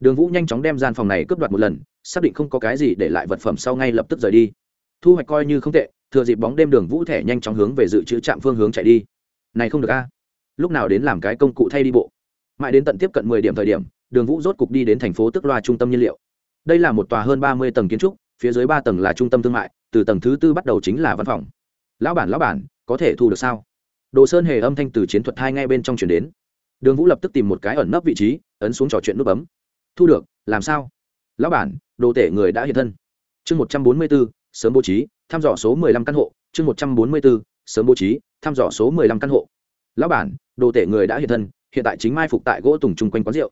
đường vũ nhanh chóng đem gian phòng này cướp đoạt một lần, xác định không có cái gì để lại vật phẩm sau ngay lập tức rời đi. Thu hoạch coi như không tệ, thừa dịp bóng đêm đường vũ thẻ nhanh chóng hướng về dự trữ trạm phương hướng chạy đi. Này không được a. Lúc nào đến làm cái công cụ thay đi bộ. Mãi đến tận tiếp cận mười điểm thời điểm, đường vũ rốt cục đi đến thành phố tức loa trung tâm nhiên liệu. Đây là một tòa hơn ba mươi tầng kiến trúc, phía dưới ba tầng là trung tâm thương mại, từ tầng thứ tư bắt đầu chính là văn phòng. Lão bản lão bản, có thể thu được sao? Đồ sơn hề âm thanh từ chiến thuật hai ngay bên trong chuyển đến. Đường vũ lập tức tìm một cái ẩn nấp vị trí, ấn xuống trò chuyện nút bấm. Thu được, làm sao? Lão bản, đồ tể người đã hiện thân. Chương một trăm bốn mươi bốn sớm bố trí, thăm dò số mười lăm căn hộ. Chương một trăm bốn mươi bốn sớm bố trí, thăm dò số mười lăm căn hộ. Lão bản, đồ tể người đã hiện thân, hiện tại chính mai phục tại gỗ tùng chung quanh quán rượu.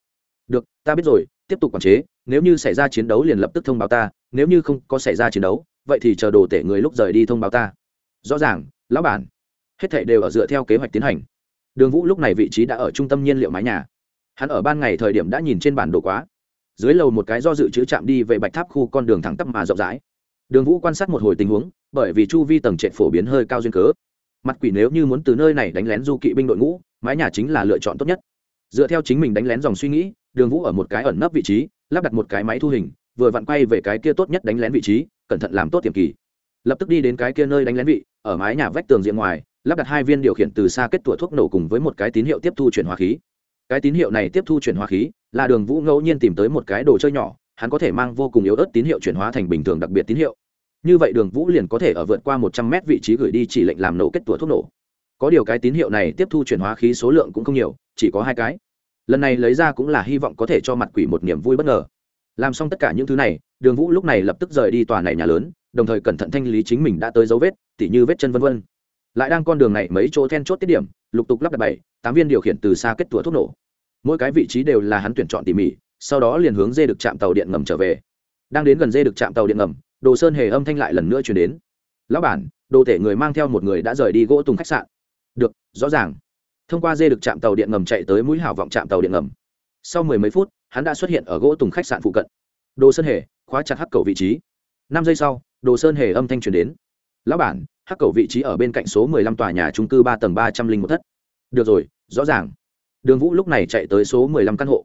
Được, ta biết rồi, tiếp tục quản chế, nếu như xảy ra chiến đấu liền lập tức thông báo ta, nếu như không có xảy ra chiến đấu, vậy thì chờ đồ tể người lúc rời đi thông báo ta. Rõ ràng, lão bản hết thảy đều ở dựa theo kế hoạch tiến hành. Đường vũ lúc này vị trí đã ở trung tâm nhiên liệu mái nhà. Hắn ở ban ngày thời điểm đã nhìn trên bản đồ quá. Dưới lầu một cái do dự chữ chạm đi về bạch tháp khu con đường thẳng tắp mà rộng rãi. Đường vũ quan sát một hồi tình huống, bởi vì chu vi tầng trệt phổ biến hơi cao duyên cớ. Mặt quỷ nếu như muốn từ nơi này đánh lén du kỵ binh đội ngũ, mái nhà chính là lựa chọn tốt nhất. Dựa theo chính mình đánh lén dòng suy nghĩ, đường vũ ở một cái ẩn nấp vị trí, lắp đặt một cái máy thu hình, vừa vặn quay về cái kia tốt nhất đánh lén vị trí, cẩn thận làm tốt tiềm kỳ. Lập tức đi đến cái kia nơi đánh lén vị, ở mái nhà vách tường diện ngoài lắp đặt hai viên điều khiển từ xa kết tủa thuốc nổ cùng với một cái tín hiệu tiếp thu chuyển hóa khí. Cái tín hiệu này tiếp thu chuyển hóa khí là đường vũ ngẫu nhiên tìm tới một cái đồ chơi nhỏ, hắn có thể mang vô cùng yếu ớt tín hiệu chuyển hóa thành bình thường đặc biệt tín hiệu. Như vậy đường vũ liền có thể ở vượt qua một trăm mét vị trí gửi đi chỉ lệnh làm nổ kết tủa thuốc nổ. Có điều cái tín hiệu này tiếp thu chuyển hóa khí số lượng cũng không nhiều, chỉ có hai cái. Lần này lấy ra cũng là hy vọng có thể cho mặt quỷ một niềm vui bất ngờ. Làm xong tất cả những thứ này, đường vũ lúc này lập tức rời đi tòa này nhà lớn, đồng thời cẩn thận thanh lý chính mình đã tới dấu vết, tỉ như vết chân vân vân lại đang con đường này mấy chỗ then chốt tiết điểm, lục tục lắp đặt bảy, tám viên điều khiển từ xa kết tủa thuốc nổ. Mỗi cái vị trí đều là hắn tuyển chọn tỉ mỉ, sau đó liền hướng dê được chạm tàu điện ngầm trở về. Đang đến gần dê được chạm tàu điện ngầm, đồ sơn hề âm thanh lại lần nữa chuyển đến. Lão bản, đồ thể người mang theo một người đã rời đi gỗ tùng khách sạn. Được, rõ ràng. Thông qua dê được chạm tàu điện ngầm chạy tới mũi hảo vọng chạm tàu điện ngầm. Sau mười mấy phút, hắn đã xuất hiện ở gỗ tùng khách sạn phụ cận. Đồ sơn hề, khóa chặt hắc cầu vị trí. Năm giây sau, đồ sơn hề âm thanh truyền đến lão bản, hắc cầu vị trí ở bên cạnh số mười lăm tòa nhà trung cư ba tầng ba trăm linh một thất. Được rồi, rõ ràng. Đường vũ lúc này chạy tới số mười lăm căn hộ.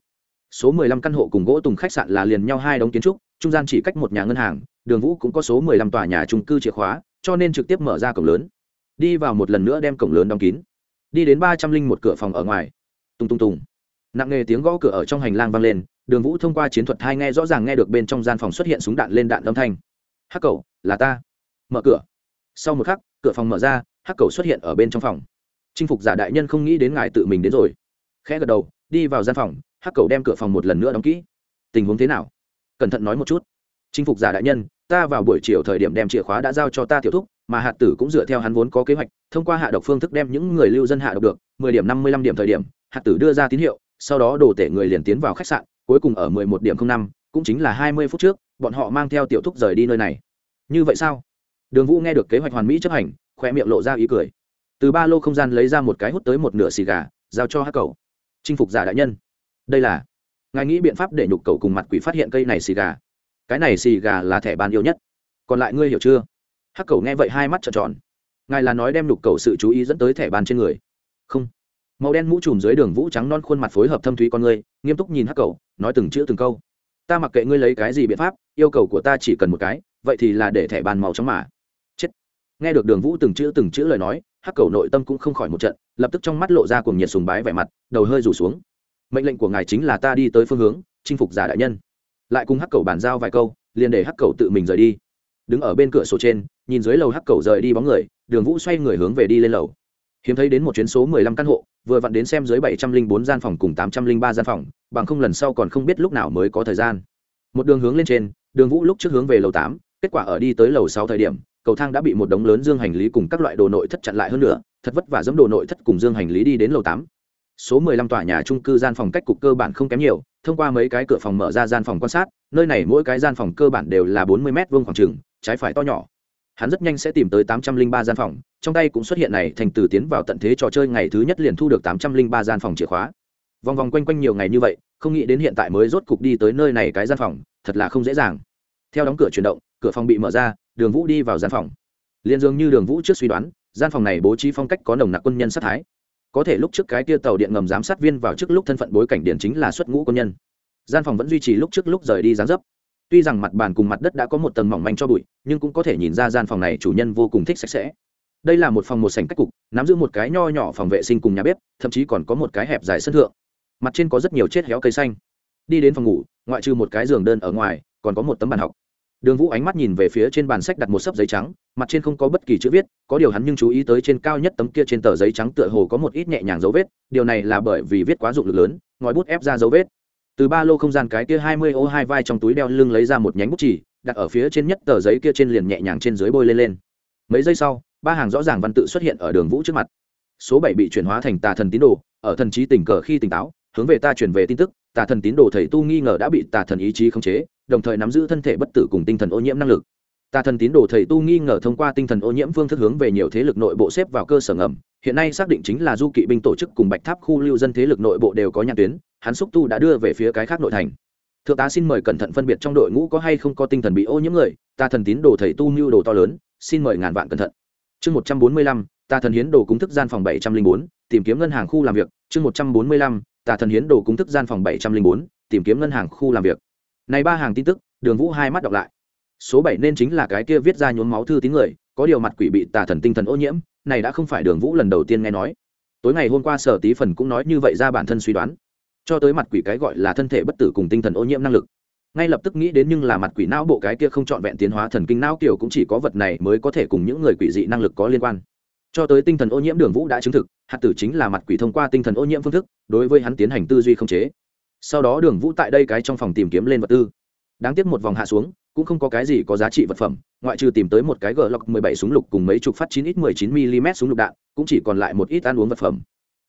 Số mười lăm căn hộ cùng gỗ tùng khách sạn là liền nhau hai đống kiến trúc, trung gian chỉ cách một nhà ngân hàng, đường vũ cũng có số mười lăm tòa nhà trung cư chìa khóa, cho nên trực tiếp mở ra cổng lớn. Đi vào một lần nữa đem cổng lớn đóng kín. Đi đến ba trăm linh một cửa phòng ở ngoài. Tung tung tùng. Nặng nề tiếng gõ cửa ở trong hành lang vang lên, đường vũ thông qua chiến thuật hai nghe rõ ràng nghe được bên trong gian phòng xuất hiện súng đạn lên đạn âm thanh. Hắc cầu, là ta. Mở cửa sau một khắc, cửa phòng mở ra, hắc cầu xuất hiện ở bên trong phòng. Chinh phục giả đại nhân không nghĩ đến ngài tự mình đến rồi. Khẽ gật đầu, đi vào gian phòng, hắc cầu đem cửa phòng một lần nữa đóng kỹ. Tình huống thế nào? Cẩn thận nói một chút. Chinh phục giả đại nhân, ta vào buổi chiều thời điểm đem chìa khóa đã giao cho ta tiểu thúc, mà hạt tử cũng dựa theo hắn vốn có kế hoạch, thông qua hạ độc phương thức đem những người lưu dân hạ độc được, mười điểm năm mươi lăm điểm thời điểm, hạt tử đưa ra tín hiệu, sau đó đổ tể người liền tiến vào khách sạn, cuối cùng ở mười một điểm năm, cũng chính là hai mươi phút trước, bọn họ mang theo tiểu thúc rời đi nơi này. Như vậy sao? Đường vũ nghe được kế hoạch hoàn mỹ chấp hành khoe miệng lộ ra ý cười. Từ ba lô không gian lấy ra một cái hút tới một nửa xì gà, giao cho hắc cầu. Chinh phục giả đại nhân. Đây là, ngài nghĩ biện pháp để nhục cầu cùng mặt quỷ phát hiện cây này xì gà. Cái này xì gà là thẻ bàn yêu nhất. Còn lại ngươi hiểu chưa? Hắc cầu nghe vậy hai mắt trợn tròn. Ngài là nói đem nhục cầu sự chú ý dẫn tới thẻ bàn trên người. Không. Màu đen mũ trùm dưới đường vũ trắng non khuôn mặt phối hợp thâm thúy con ngươi, nghiêm túc nhìn hắc cầu, nói từng chữ từng câu. Ta mặc kệ ngươi lấy cái gì biện pháp, yêu cầu của ta chỉ cần một cái, vậy thì là để thẻ bàn màu trắng mà nghe được đường vũ từng chữ từng chữ lời nói, hắc cầu nội tâm cũng không khỏi một trận, lập tức trong mắt lộ ra cùng nhiệt sùng bái vẻ mặt, đầu hơi rủ xuống. Mệnh lệnh của ngài chính là ta đi tới phương hướng, chinh phục giả đại nhân. Lại cùng hắc cầu bàn giao vài câu, liền để hắc cầu tự mình rời đi. Đứng ở bên cửa sổ trên, nhìn dưới lầu hắc cầu rời đi bóng người, đường vũ xoay người hướng về đi lên lầu. Hiếm thấy đến một chuyến số mười lăm căn hộ, vừa vặn đến xem dưới bảy trăm linh bốn gian phòng cùng tám trăm linh ba gian phòng, bằng không lần sau còn không biết lúc nào mới có thời gian. Một đường hướng lên trên, đường vũ lúc trước hướng về lầu tám, kết quả ở đi tới lầu sáu thời điểm cầu thang đã bị một đống lớn dương hành lý cùng các loại đồ nội thất chặn lại hơn nữa, thật vất vả dẫm đồ nội thất cùng dương hành lý đi đến lầu tám. Số 15 tòa nhà trung cư gian phòng cách cục cơ bản không kém nhiều, thông qua mấy cái cửa phòng mở ra gian phòng quan sát, nơi này mỗi cái gian phòng cơ bản đều là 40 mét vuông khoảng trừng trái phải to nhỏ. Hắn rất nhanh sẽ tìm tới 803 gian phòng, trong tay cũng xuất hiện này, thành từ tiến vào tận thế trò chơi ngày thứ nhất liền thu được 803 gian phòng chìa khóa. Vòng vòng quanh quanh nhiều ngày như vậy, không nghĩ đến hiện tại mới rốt cục đi tới nơi này cái gian phòng, thật là không dễ dàng. Theo đóng cửa chuyển động cửa phòng bị mở ra, đường vũ đi vào gian phòng. Liền dường như đường vũ trước suy đoán, gian phòng này bố trí phong cách có nồng nặc quân nhân sát thái. Có thể lúc trước cái kia tàu điện ngầm giám sát viên vào trước lúc thân phận bối cảnh điển chính là xuất ngũ quân nhân. Gian phòng vẫn duy trì lúc trước lúc rời đi gián dấp. Tuy rằng mặt bàn cùng mặt đất đã có một tầng mỏng manh cho bụi, nhưng cũng có thể nhìn ra gian phòng này chủ nhân vô cùng thích sạch sẽ. Đây là một phòng một sảnh cách cục, nắm giữ một cái nho nhỏ phòng vệ sinh cùng nhà bếp, thậm chí còn có một cái hẹp dài sân thượng. Mặt trên có rất nhiều chết héo cây xanh. Đi đến phòng ngủ, ngoại trừ một cái giường đơn ở ngoài, còn có một tấm bàn học đường vũ ánh mắt nhìn về phía trên bàn sách đặt một sấp giấy trắng, mặt trên không có bất kỳ chữ viết, có điều hắn nhưng chú ý tới trên cao nhất tấm kia trên tờ giấy trắng tựa hồ có một ít nhẹ nhàng dấu vết, điều này là bởi vì viết quá dụng lực lớn, ngòi bút ép ra dấu vết. Từ ba lô không gian cái kia hai mươi ô hai vai trong túi đeo lưng lấy ra một nhánh bút chỉ đặt ở phía trên nhất tờ giấy kia trên liền nhẹ nhàng trên dưới bôi lên lên. Mấy giây sau, ba hàng rõ ràng văn tự xuất hiện ở đường vũ trước mặt. Số bảy bị chuyển hóa thành tà thần tín đồ, ở thần trí tình cờ khi tỉnh táo, hướng về ta chuyển về tin tức, tà thần tín đồ thầy tu nghi ngờ đã bị tà thần ý chí khống chế đồng thời nắm giữ thân thể bất tử cùng tinh thần ô nhiễm năng lực. Tà thần tín đồ thầy tu nghi ngờ thông qua tinh thần ô nhiễm phương thức hướng về nhiều thế lực nội bộ xếp vào cơ sở ngầm, hiện nay xác định chính là du kỵ binh tổ chức cùng bạch tháp khu lưu dân thế lực nội bộ đều có nhãn tuyến, hắn xúc tu đã đưa về phía cái khác nội thành. Thượng tá xin mời cẩn thận phân biệt trong đội ngũ có hay không có tinh thần bị ô nhiễm người, tà thần tín đồ thầy tu mưu đồ to lớn, xin mời ngàn vạn cẩn thận. Chương một trăm bốn mươi lăm, tà thần hiến đồ cúng thức gian phòng bảy trăm linh bốn, tìm kiếm ngân hàng khu làm việc. Chương một trăm bốn mươi lăm, tà thần hiến đồ cúng thức gian phòng bảy trăm linh bốn, tìm kiếm ngân hàng khu làm việc này ba hàng tin tức, đường vũ hai mắt đọc lại. Số bảy nên chính là cái kia viết ra nhuốm máu thư tín người, có điều mặt quỷ bị tà thần tinh thần ô nhiễm, này đã không phải đường vũ lần đầu tiên nghe nói. Tối ngày hôm qua sở tí phần cũng nói như vậy ra bản thân suy đoán. Cho tới mặt quỷ cái gọi là thân thể bất tử cùng tinh thần ô nhiễm năng lực. Ngay lập tức nghĩ đến nhưng là mặt quỷ não bộ cái kia không trọn vẹn tiến hóa thần kinh não kiểu cũng chỉ có vật này mới có thể cùng những người quỷ dị năng lực có liên quan. Cho tới tinh thần ô nhiễm đường vũ đã chứng thực, hạt tử chính là mặt quỷ thông qua tinh thần ô nhiễm phương thức, đối với hắn tiến hành tư duy không chế sau đó đường vũ tại đây cái trong phòng tìm kiếm lên vật tư. Đáng tiếc một vòng hạ xuống, cũng không có cái gì có giá trị vật phẩm, ngoại trừ tìm tới một cái gờ lọc mười bảy súng lục cùng mấy chục phát chín ít mười chín mm súng lục đạn, cũng chỉ còn lại một ít ăn uống vật phẩm.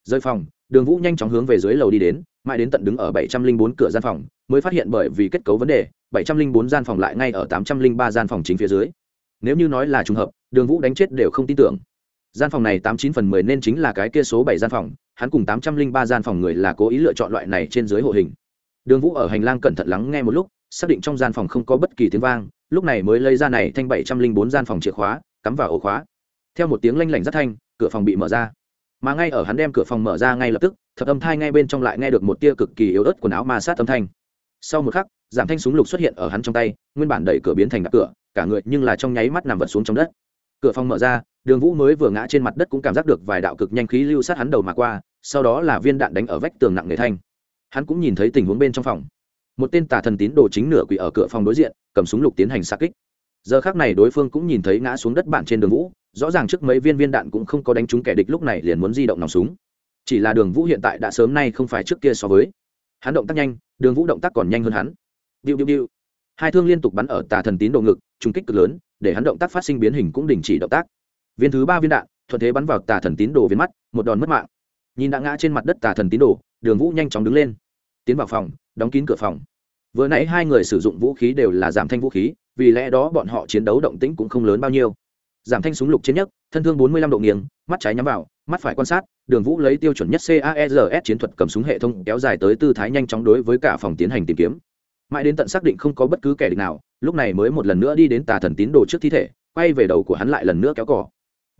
Rơi phòng, đường vũ nhanh chóng hướng về dưới lầu đi đến, mãi đến tận đứng ở bảy trăm linh bốn cửa gian phòng, mới phát hiện bởi vì kết cấu vấn đề, bảy trăm linh bốn gian phòng lại ngay ở tám trăm linh ba gian phòng chính phía dưới. Nếu như nói là trùng hợp, đường vũ đánh chết đều không tin tưởng gian phòng này tám chín phần mười nên chính là cái kia số bảy gian phòng, hắn cùng tám trăm linh ba gian phòng người là cố ý lựa chọn loại này trên dưới hộ hình. Đường vũ ở hành lang cẩn thận lắng nghe một lúc, xác định trong gian phòng không có bất kỳ tiếng vang, lúc này mới lấy ra này thanh bảy trăm linh bốn gian phòng chìa khóa, cắm vào ổ khóa. Theo một tiếng lanh lảnh rất thanh, cửa phòng bị mở ra. Mà ngay ở hắn đem cửa phòng mở ra ngay lập tức, thập âm thai ngay bên trong lại nghe được một tia cực kỳ yếu ớt quần áo ma sát âm thanh. Sau một khắc, giảm thanh súng lục xuất hiện ở hắn trong tay, nguyên bản đẩy cửa biến thành đập cửa, cả người nhưng là trong nháy mắt nằm vật xuống trong đất cửa phòng mở ra, đường vũ mới vừa ngã trên mặt đất cũng cảm giác được vài đạo cực nhanh khí lưu sát hắn đầu mà qua, sau đó là viên đạn đánh ở vách tường nặng nề thanh. Hắn cũng nhìn thấy tình huống bên trong phòng. Một tên tà thần tín đồ chính nửa quỷ ở cửa phòng đối diện, cầm súng lục tiến hành xa kích. Giờ khác này đối phương cũng nhìn thấy ngã xuống đất bạn trên đường vũ, rõ ràng trước mấy viên viên đạn cũng không có đánh trúng kẻ địch lúc này liền muốn di động nòng súng. Chỉ là đường vũ hiện tại đã sớm nay không phải trước kia so với. Hắn động tác nhanh, đường vũ động tác còn nhanh hơn hắn. Điệu điệu điệu hai thương liên tục bắn ở tà thần tín đồ ngực trung kích cực lớn để hắn động tác phát sinh biến hình cũng đình chỉ động tác. Viên thứ ba viên đạn, thuận thế bắn vào tà thần tín đồ viên mắt, một đòn mất mạng. Nhìn đã ngã trên mặt đất tà thần tín đồ, đường vũ nhanh chóng đứng lên. Tiến vào phòng, đóng kín cửa phòng. Vừa nãy hai người sử dụng vũ khí đều là giảm thanh vũ khí, vì lẽ đó bọn họ chiến đấu động tĩnh cũng không lớn bao nhiêu. Giảm thanh súng lục trên nhất, thân thương bốn mươi lăm độ nghiêng, mắt trái nhắm vào, mắt phải quan sát, đường vũ lấy tiêu chuẩn nhất caers chiến thuật cầm súng hệ thống kéo dài tới tư thái nhanh chóng đối với cả phòng tiến hành tìm kiếm. Mãi đến tận xác định không có bất cứ kẻ địch nào lúc này mới một lần nữa đi đến tà thần tín đồ trước thi thể, quay về đầu của hắn lại lần nữa kéo cỏ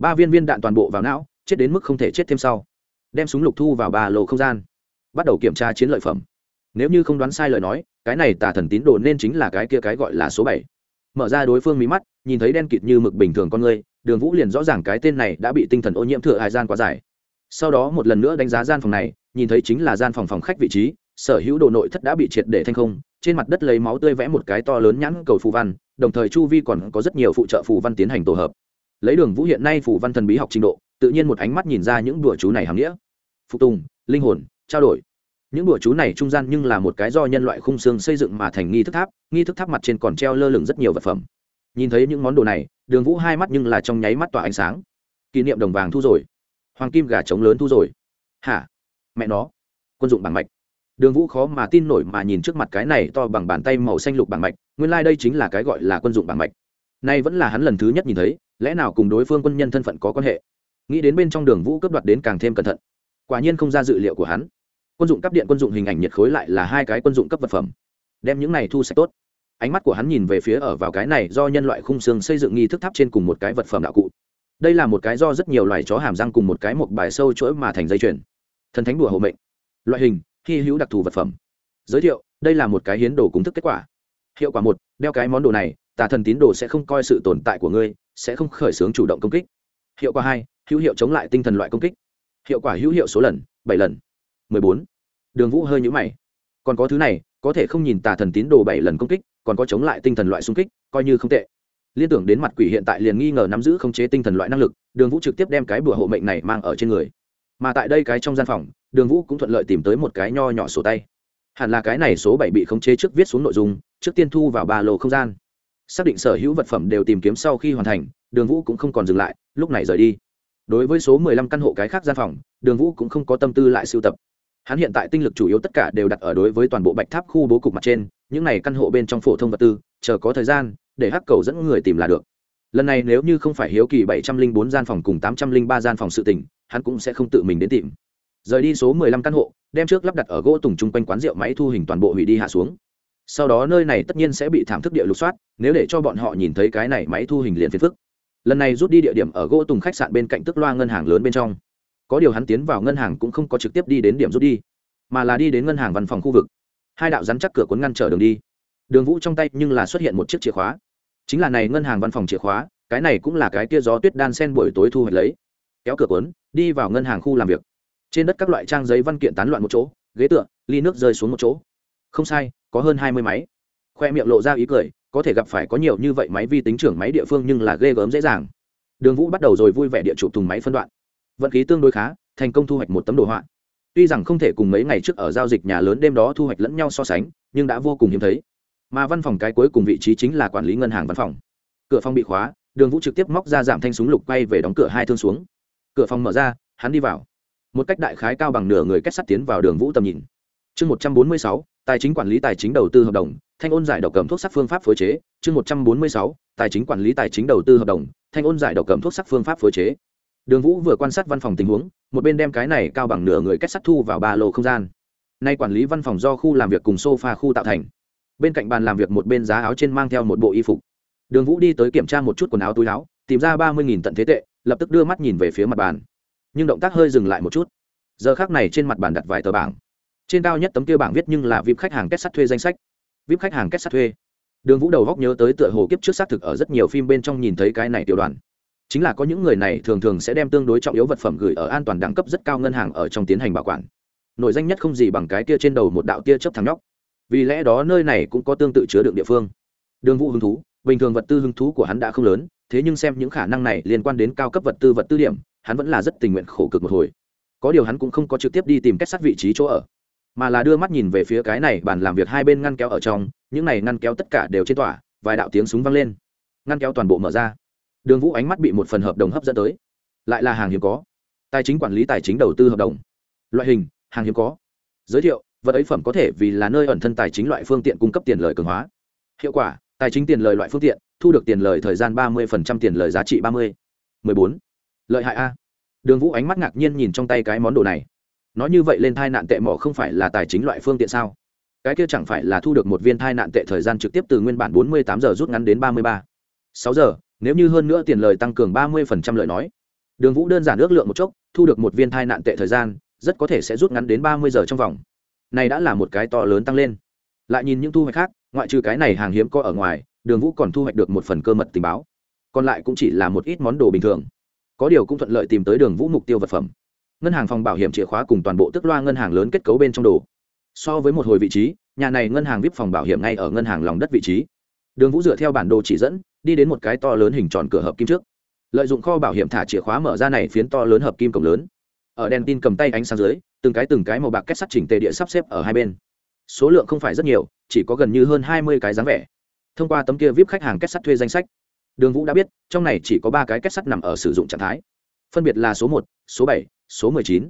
ba viên viên đạn toàn bộ vào não, chết đến mức không thể chết thêm sau. Đem súng lục thu vào ba lô không gian, bắt đầu kiểm tra chiến lợi phẩm. Nếu như không đoán sai lời nói, cái này tà thần tín đồ nên chính là cái kia cái gọi là số bảy. Mở ra đối phương mí mắt, nhìn thấy đen kịt như mực bình thường con người, đường vũ liền rõ ràng cái tên này đã bị tinh thần ô nhiễm thừa hài gian quá dài. Sau đó một lần nữa đánh giá gian phòng này, nhìn thấy chính là gian phòng phòng khách vị trí, sở hữu đồ nội thất đã bị triệt để thanh không trên mặt đất lấy máu tươi vẽ một cái to lớn nhãn cầu phù văn, đồng thời chu vi còn có rất nhiều phụ trợ phù văn tiến hành tổ hợp. Lấy đường vũ hiện nay phù văn thần bí học trình độ, tự nhiên một ánh mắt nhìn ra những đùa chú này hàm nghĩa. Phục tùng, linh hồn, trao đổi. Những đùa chú này trung gian nhưng là một cái do nhân loại khung xương xây dựng mà thành nghi thức tháp, nghi thức tháp mặt trên còn treo lơ lửng rất nhiều vật phẩm. Nhìn thấy những món đồ này, đường vũ hai mắt nhưng là trong nháy mắt tỏa ánh sáng. Kỷ niệm đồng vàng thu rồi. Hoàng kim gà trống lớn thu rồi. Hả? Mẹ nó. Quân dụng bằng mạch đường vũ khó mà tin nổi mà nhìn trước mặt cái này to bằng bàn tay màu xanh lục bản mạch, nguyên lai、like、đây chính là cái gọi là quân dụng bản mạch. Nay vẫn là hắn lần thứ nhất nhìn thấy, lẽ nào cùng đối phương quân nhân thân phận có quan hệ? Nghĩ đến bên trong đường vũ cướp đoạt đến càng thêm cẩn thận. Quả nhiên không ra dự liệu của hắn. Quân dụng cấp điện, quân dụng hình ảnh nhiệt khối lại là hai cái quân dụng cấp vật phẩm. Đem những này thu sạch tốt. Ánh mắt của hắn nhìn về phía ở vào cái này do nhân loại khung xương xây dựng nghi thức tháp trên cùng một cái vật phẩm đạo cụ. Đây là một cái do rất nhiều loài chó hàm răng cùng một cái một bài sâu chuỗi mà thành dây chuyền. Thần thánh đùa hộ mệnh. Loại hình hy hữu đặc thù vật phẩm. Giới thiệu, đây là một cái hiến đồ cúng thức kết quả. Hiệu quả một, đeo cái món đồ này, tà thần tín đồ sẽ không coi sự tồn tại của ngươi, sẽ không khởi xướng chủ động công kích. Hiệu quả hai, hữu hiệu chống lại tinh thần loại công kích. Hiệu quả hữu hiệu số lần, bảy lần. Mười bốn, đường vũ hơi nhũ mày. Còn có thứ này, có thể không nhìn tà thần tín đồ bảy lần công kích, còn có chống lại tinh thần loại xung kích, coi như không tệ. Liên tưởng đến mặt quỷ hiện tại liền nghi ngờ nắm giữ khống chế tinh thần loại năng lực, đường vũ trực tiếp đem cái bùa hộ mệnh này mang ở trên người. Mà tại đây cái trong gian phòng đường vũ cũng thuận lợi tìm tới một cái nho nhỏ sổ tay. Hẳn là cái này số bảy bị khống chế trước viết xuống nội dung, trước tiên thu vào ba lô không gian. Xác định sở hữu vật phẩm đều tìm kiếm sau khi hoàn thành, đường vũ cũng không còn dừng lại, lúc này rời đi. Đối với số mười lăm căn hộ cái khác gian phòng, đường vũ cũng không có tâm tư lại sưu tập. Hắn hiện tại tinh lực chủ yếu tất cả đều đặt ở đối với toàn bộ bạch tháp khu bố cục mặt trên, những này căn hộ bên trong phổ thông vật tư, chờ có thời gian, để hắc cầu dẫn người tìm là được. Lần này nếu như không phải hiếu kỳ bảy trăm linh bốn gian phòng cùng tám trăm linh ba gian phòng sự tỉnh hắn cũng sẽ không tự mình đến tìm rời đi số mười lăm căn hộ, đem trước lắp đặt ở gỗ tùng chung quanh quán rượu máy thu hình toàn bộ hủy đi hạ xuống. Sau đó nơi này tất nhiên sẽ bị thảm thức địa lục soát, nếu để cho bọn họ nhìn thấy cái này máy thu hình liền phiền phức. Lần này rút đi địa điểm ở gỗ tùng khách sạn bên cạnh tức loa ngân hàng lớn bên trong. Có điều hắn tiến vào ngân hàng cũng không có trực tiếp đi đến điểm rút đi, mà là đi đến ngân hàng văn phòng khu vực. Hai đạo rắn chắc cửa cuốn ngăn trở đường đi. Đường vũ trong tay nhưng là xuất hiện một chiếc chìa khóa. Chính là này ngân hàng văn phòng chìa khóa, cái này cũng là cái kia gió tuyết đan sen buổi tối thu hoạch lấy. Kéo cửa cuốn, đi vào ngân hàng khu làm việc trên đất các loại trang giấy văn kiện tán loạn một chỗ, ghế tựa, ly nước rơi xuống một chỗ. Không sai, có hơn hai mươi máy. Khoe miệng lộ ra ý cười, có thể gặp phải có nhiều như vậy máy vi tính trưởng máy địa phương nhưng là ghê gớm dễ dàng. Đường vũ bắt đầu rồi vui vẻ địa chụp thùng máy phân đoạn. Vận khí tương đối khá, thành công thu hoạch một tấm đồ họa. Tuy rằng không thể cùng mấy ngày trước ở giao dịch nhà lớn đêm đó thu hoạch lẫn nhau so sánh, nhưng đã vô cùng hiếm thấy. Mà văn phòng cái cuối cùng vị trí chính là quản lý ngân hàng văn phòng. Cửa phòng bị khóa, đường vũ trực tiếp móc ra giảm thanh súng lục quay về đóng cửa hai thương xuống. Cửa phòng mở ra, hắn đi vào một cách đại khái cao bằng nửa người kết sắt tiến vào đường vũ tầm nhìn. Chương một trăm bốn mươi sáu, tài chính quản lý tài chính đầu tư hợp đồng, thanh ôn giải độc cầm thuốc sắc phương pháp phối chế. Chương một trăm bốn mươi sáu, tài chính quản lý tài chính đầu tư hợp đồng, thanh ôn giải độc cầm thuốc sắc phương pháp phối chế. Đường vũ vừa quan sát văn phòng tình huống, một bên đem cái này cao bằng nửa người kết sắt thu vào ba lô không gian. Nay quản lý văn phòng do khu làm việc cùng sofa khu tạo thành. Bên cạnh bàn làm việc một bên giá áo trên mang theo một bộ y phục. Đường vũ đi tới kiểm tra một chút quần áo, túi áo, tìm ra ba mươi tận thế tệ, lập tức đưa mắt nhìn về phía mặt bàn nhưng động tác hơi dừng lại một chút. Giờ khác này trên mặt bàn đặt vài tờ bảng. Trên cao nhất tấm kia bảng viết nhưng là vip khách hàng kết sắt thuê danh sách. Vip khách hàng kết sắt thuê. Đường vũ đầu góc nhớ tới tựa hồ kiếp trước xác thực ở rất nhiều phim bên trong nhìn thấy cái này tiểu đoàn. Chính là có những người này thường thường sẽ đem tương đối trọng yếu vật phẩm gửi ở an toàn đẳng cấp rất cao ngân hàng ở trong tiến hành bảo quản. Nội danh nhất không gì bằng cái kia trên đầu một đạo tia chớp thằng nhóc. Vì lẽ đó nơi này cũng có tương tự chứa đựng địa phương. Đường vũ hứng thú. Bình thường vật tư hứng thú của hắn đã không lớn, thế nhưng xem những khả năng này liên quan đến cao cấp vật tư vật tư điểm hắn vẫn là rất tình nguyện khổ cực một hồi. Có điều hắn cũng không có trực tiếp đi tìm kết sắt vị trí chỗ ở, mà là đưa mắt nhìn về phía cái này bàn làm việc hai bên ngăn kéo ở trong, những này ngăn kéo tất cả đều trên tỏa vài đạo tiếng súng vang lên. Ngăn kéo toàn bộ mở ra. Đường vũ ánh mắt bị một phần hợp đồng hấp dẫn tới. Lại là hàng hiếm có. Tài chính quản lý tài chính đầu tư hợp đồng. Loại hình, hàng hiếm có. Giới thiệu, vật ấy phẩm có thể vì là nơi ẩn thân tài chính loại phương tiện cung cấp tiền lời cường hóa. Hiệu quả, tài chính tiền lời loại phương tiện, thu được tiền lời thời gian ba mươi tiền lời giá trị ba mươi. mười bốn lợi hại a. Đường vũ ánh mắt ngạc nhiên nhìn trong tay cái món đồ này. Nói như vậy lên thai nạn tệ mỏ không phải là tài chính loại phương tiện sao? Cái kia chẳng phải là thu được một viên thai nạn tệ thời gian trực tiếp từ nguyên bản bốn mươi tám giờ rút ngắn đến ba mươi ba. Sáu giờ, nếu như hơn nữa tiền lời tăng cường ba mươi lợi nói. Đường vũ đơn giản ước lượng một chốc, thu được một viên thai nạn tệ thời gian, rất có thể sẽ rút ngắn đến ba mươi giờ trong vòng. Này đã là một cái to lớn tăng lên. Lại nhìn những thu hoạch khác, ngoại trừ cái này hàng hiếm có ở ngoài, đường vũ còn thu hoạch được một phần cơ mật tình báo. Còn lại cũng chỉ là một ít món đồ bình thường có điều cũng thuận lợi tìm tới đường vũ mục tiêu vật phẩm. Ngân hàng phòng bảo hiểm chìa khóa cùng toàn bộ tức loa ngân hàng lớn kết cấu bên trong đồ. So với một hồi vị trí, nhà này ngân hàng vip phòng bảo hiểm ngay ở ngân hàng lòng đất vị trí. Đường vũ dựa theo bản đồ chỉ dẫn, đi đến một cái to lớn hình tròn cửa hợp kim trước. Lợi dụng kho bảo hiểm thả chìa khóa mở ra này phiến to lớn hợp kim cổng lớn. Ở đèn tin cầm tay ánh sáng dưới, từng cái từng cái màu bạc kết sắt chỉnh tề địa sắp xếp ở hai bên. Số lượng không phải rất nhiều, chỉ có gần như hơn hai mươi cái dáng vẻ. Thông qua tấm kia vip khách hàng kết sắt thuê danh sách đường vũ đã biết, trong này chỉ có ba cái kết sắt nằm ở sử dụng trạng thái. Phân biệt là số một, số bảy, số mười chín.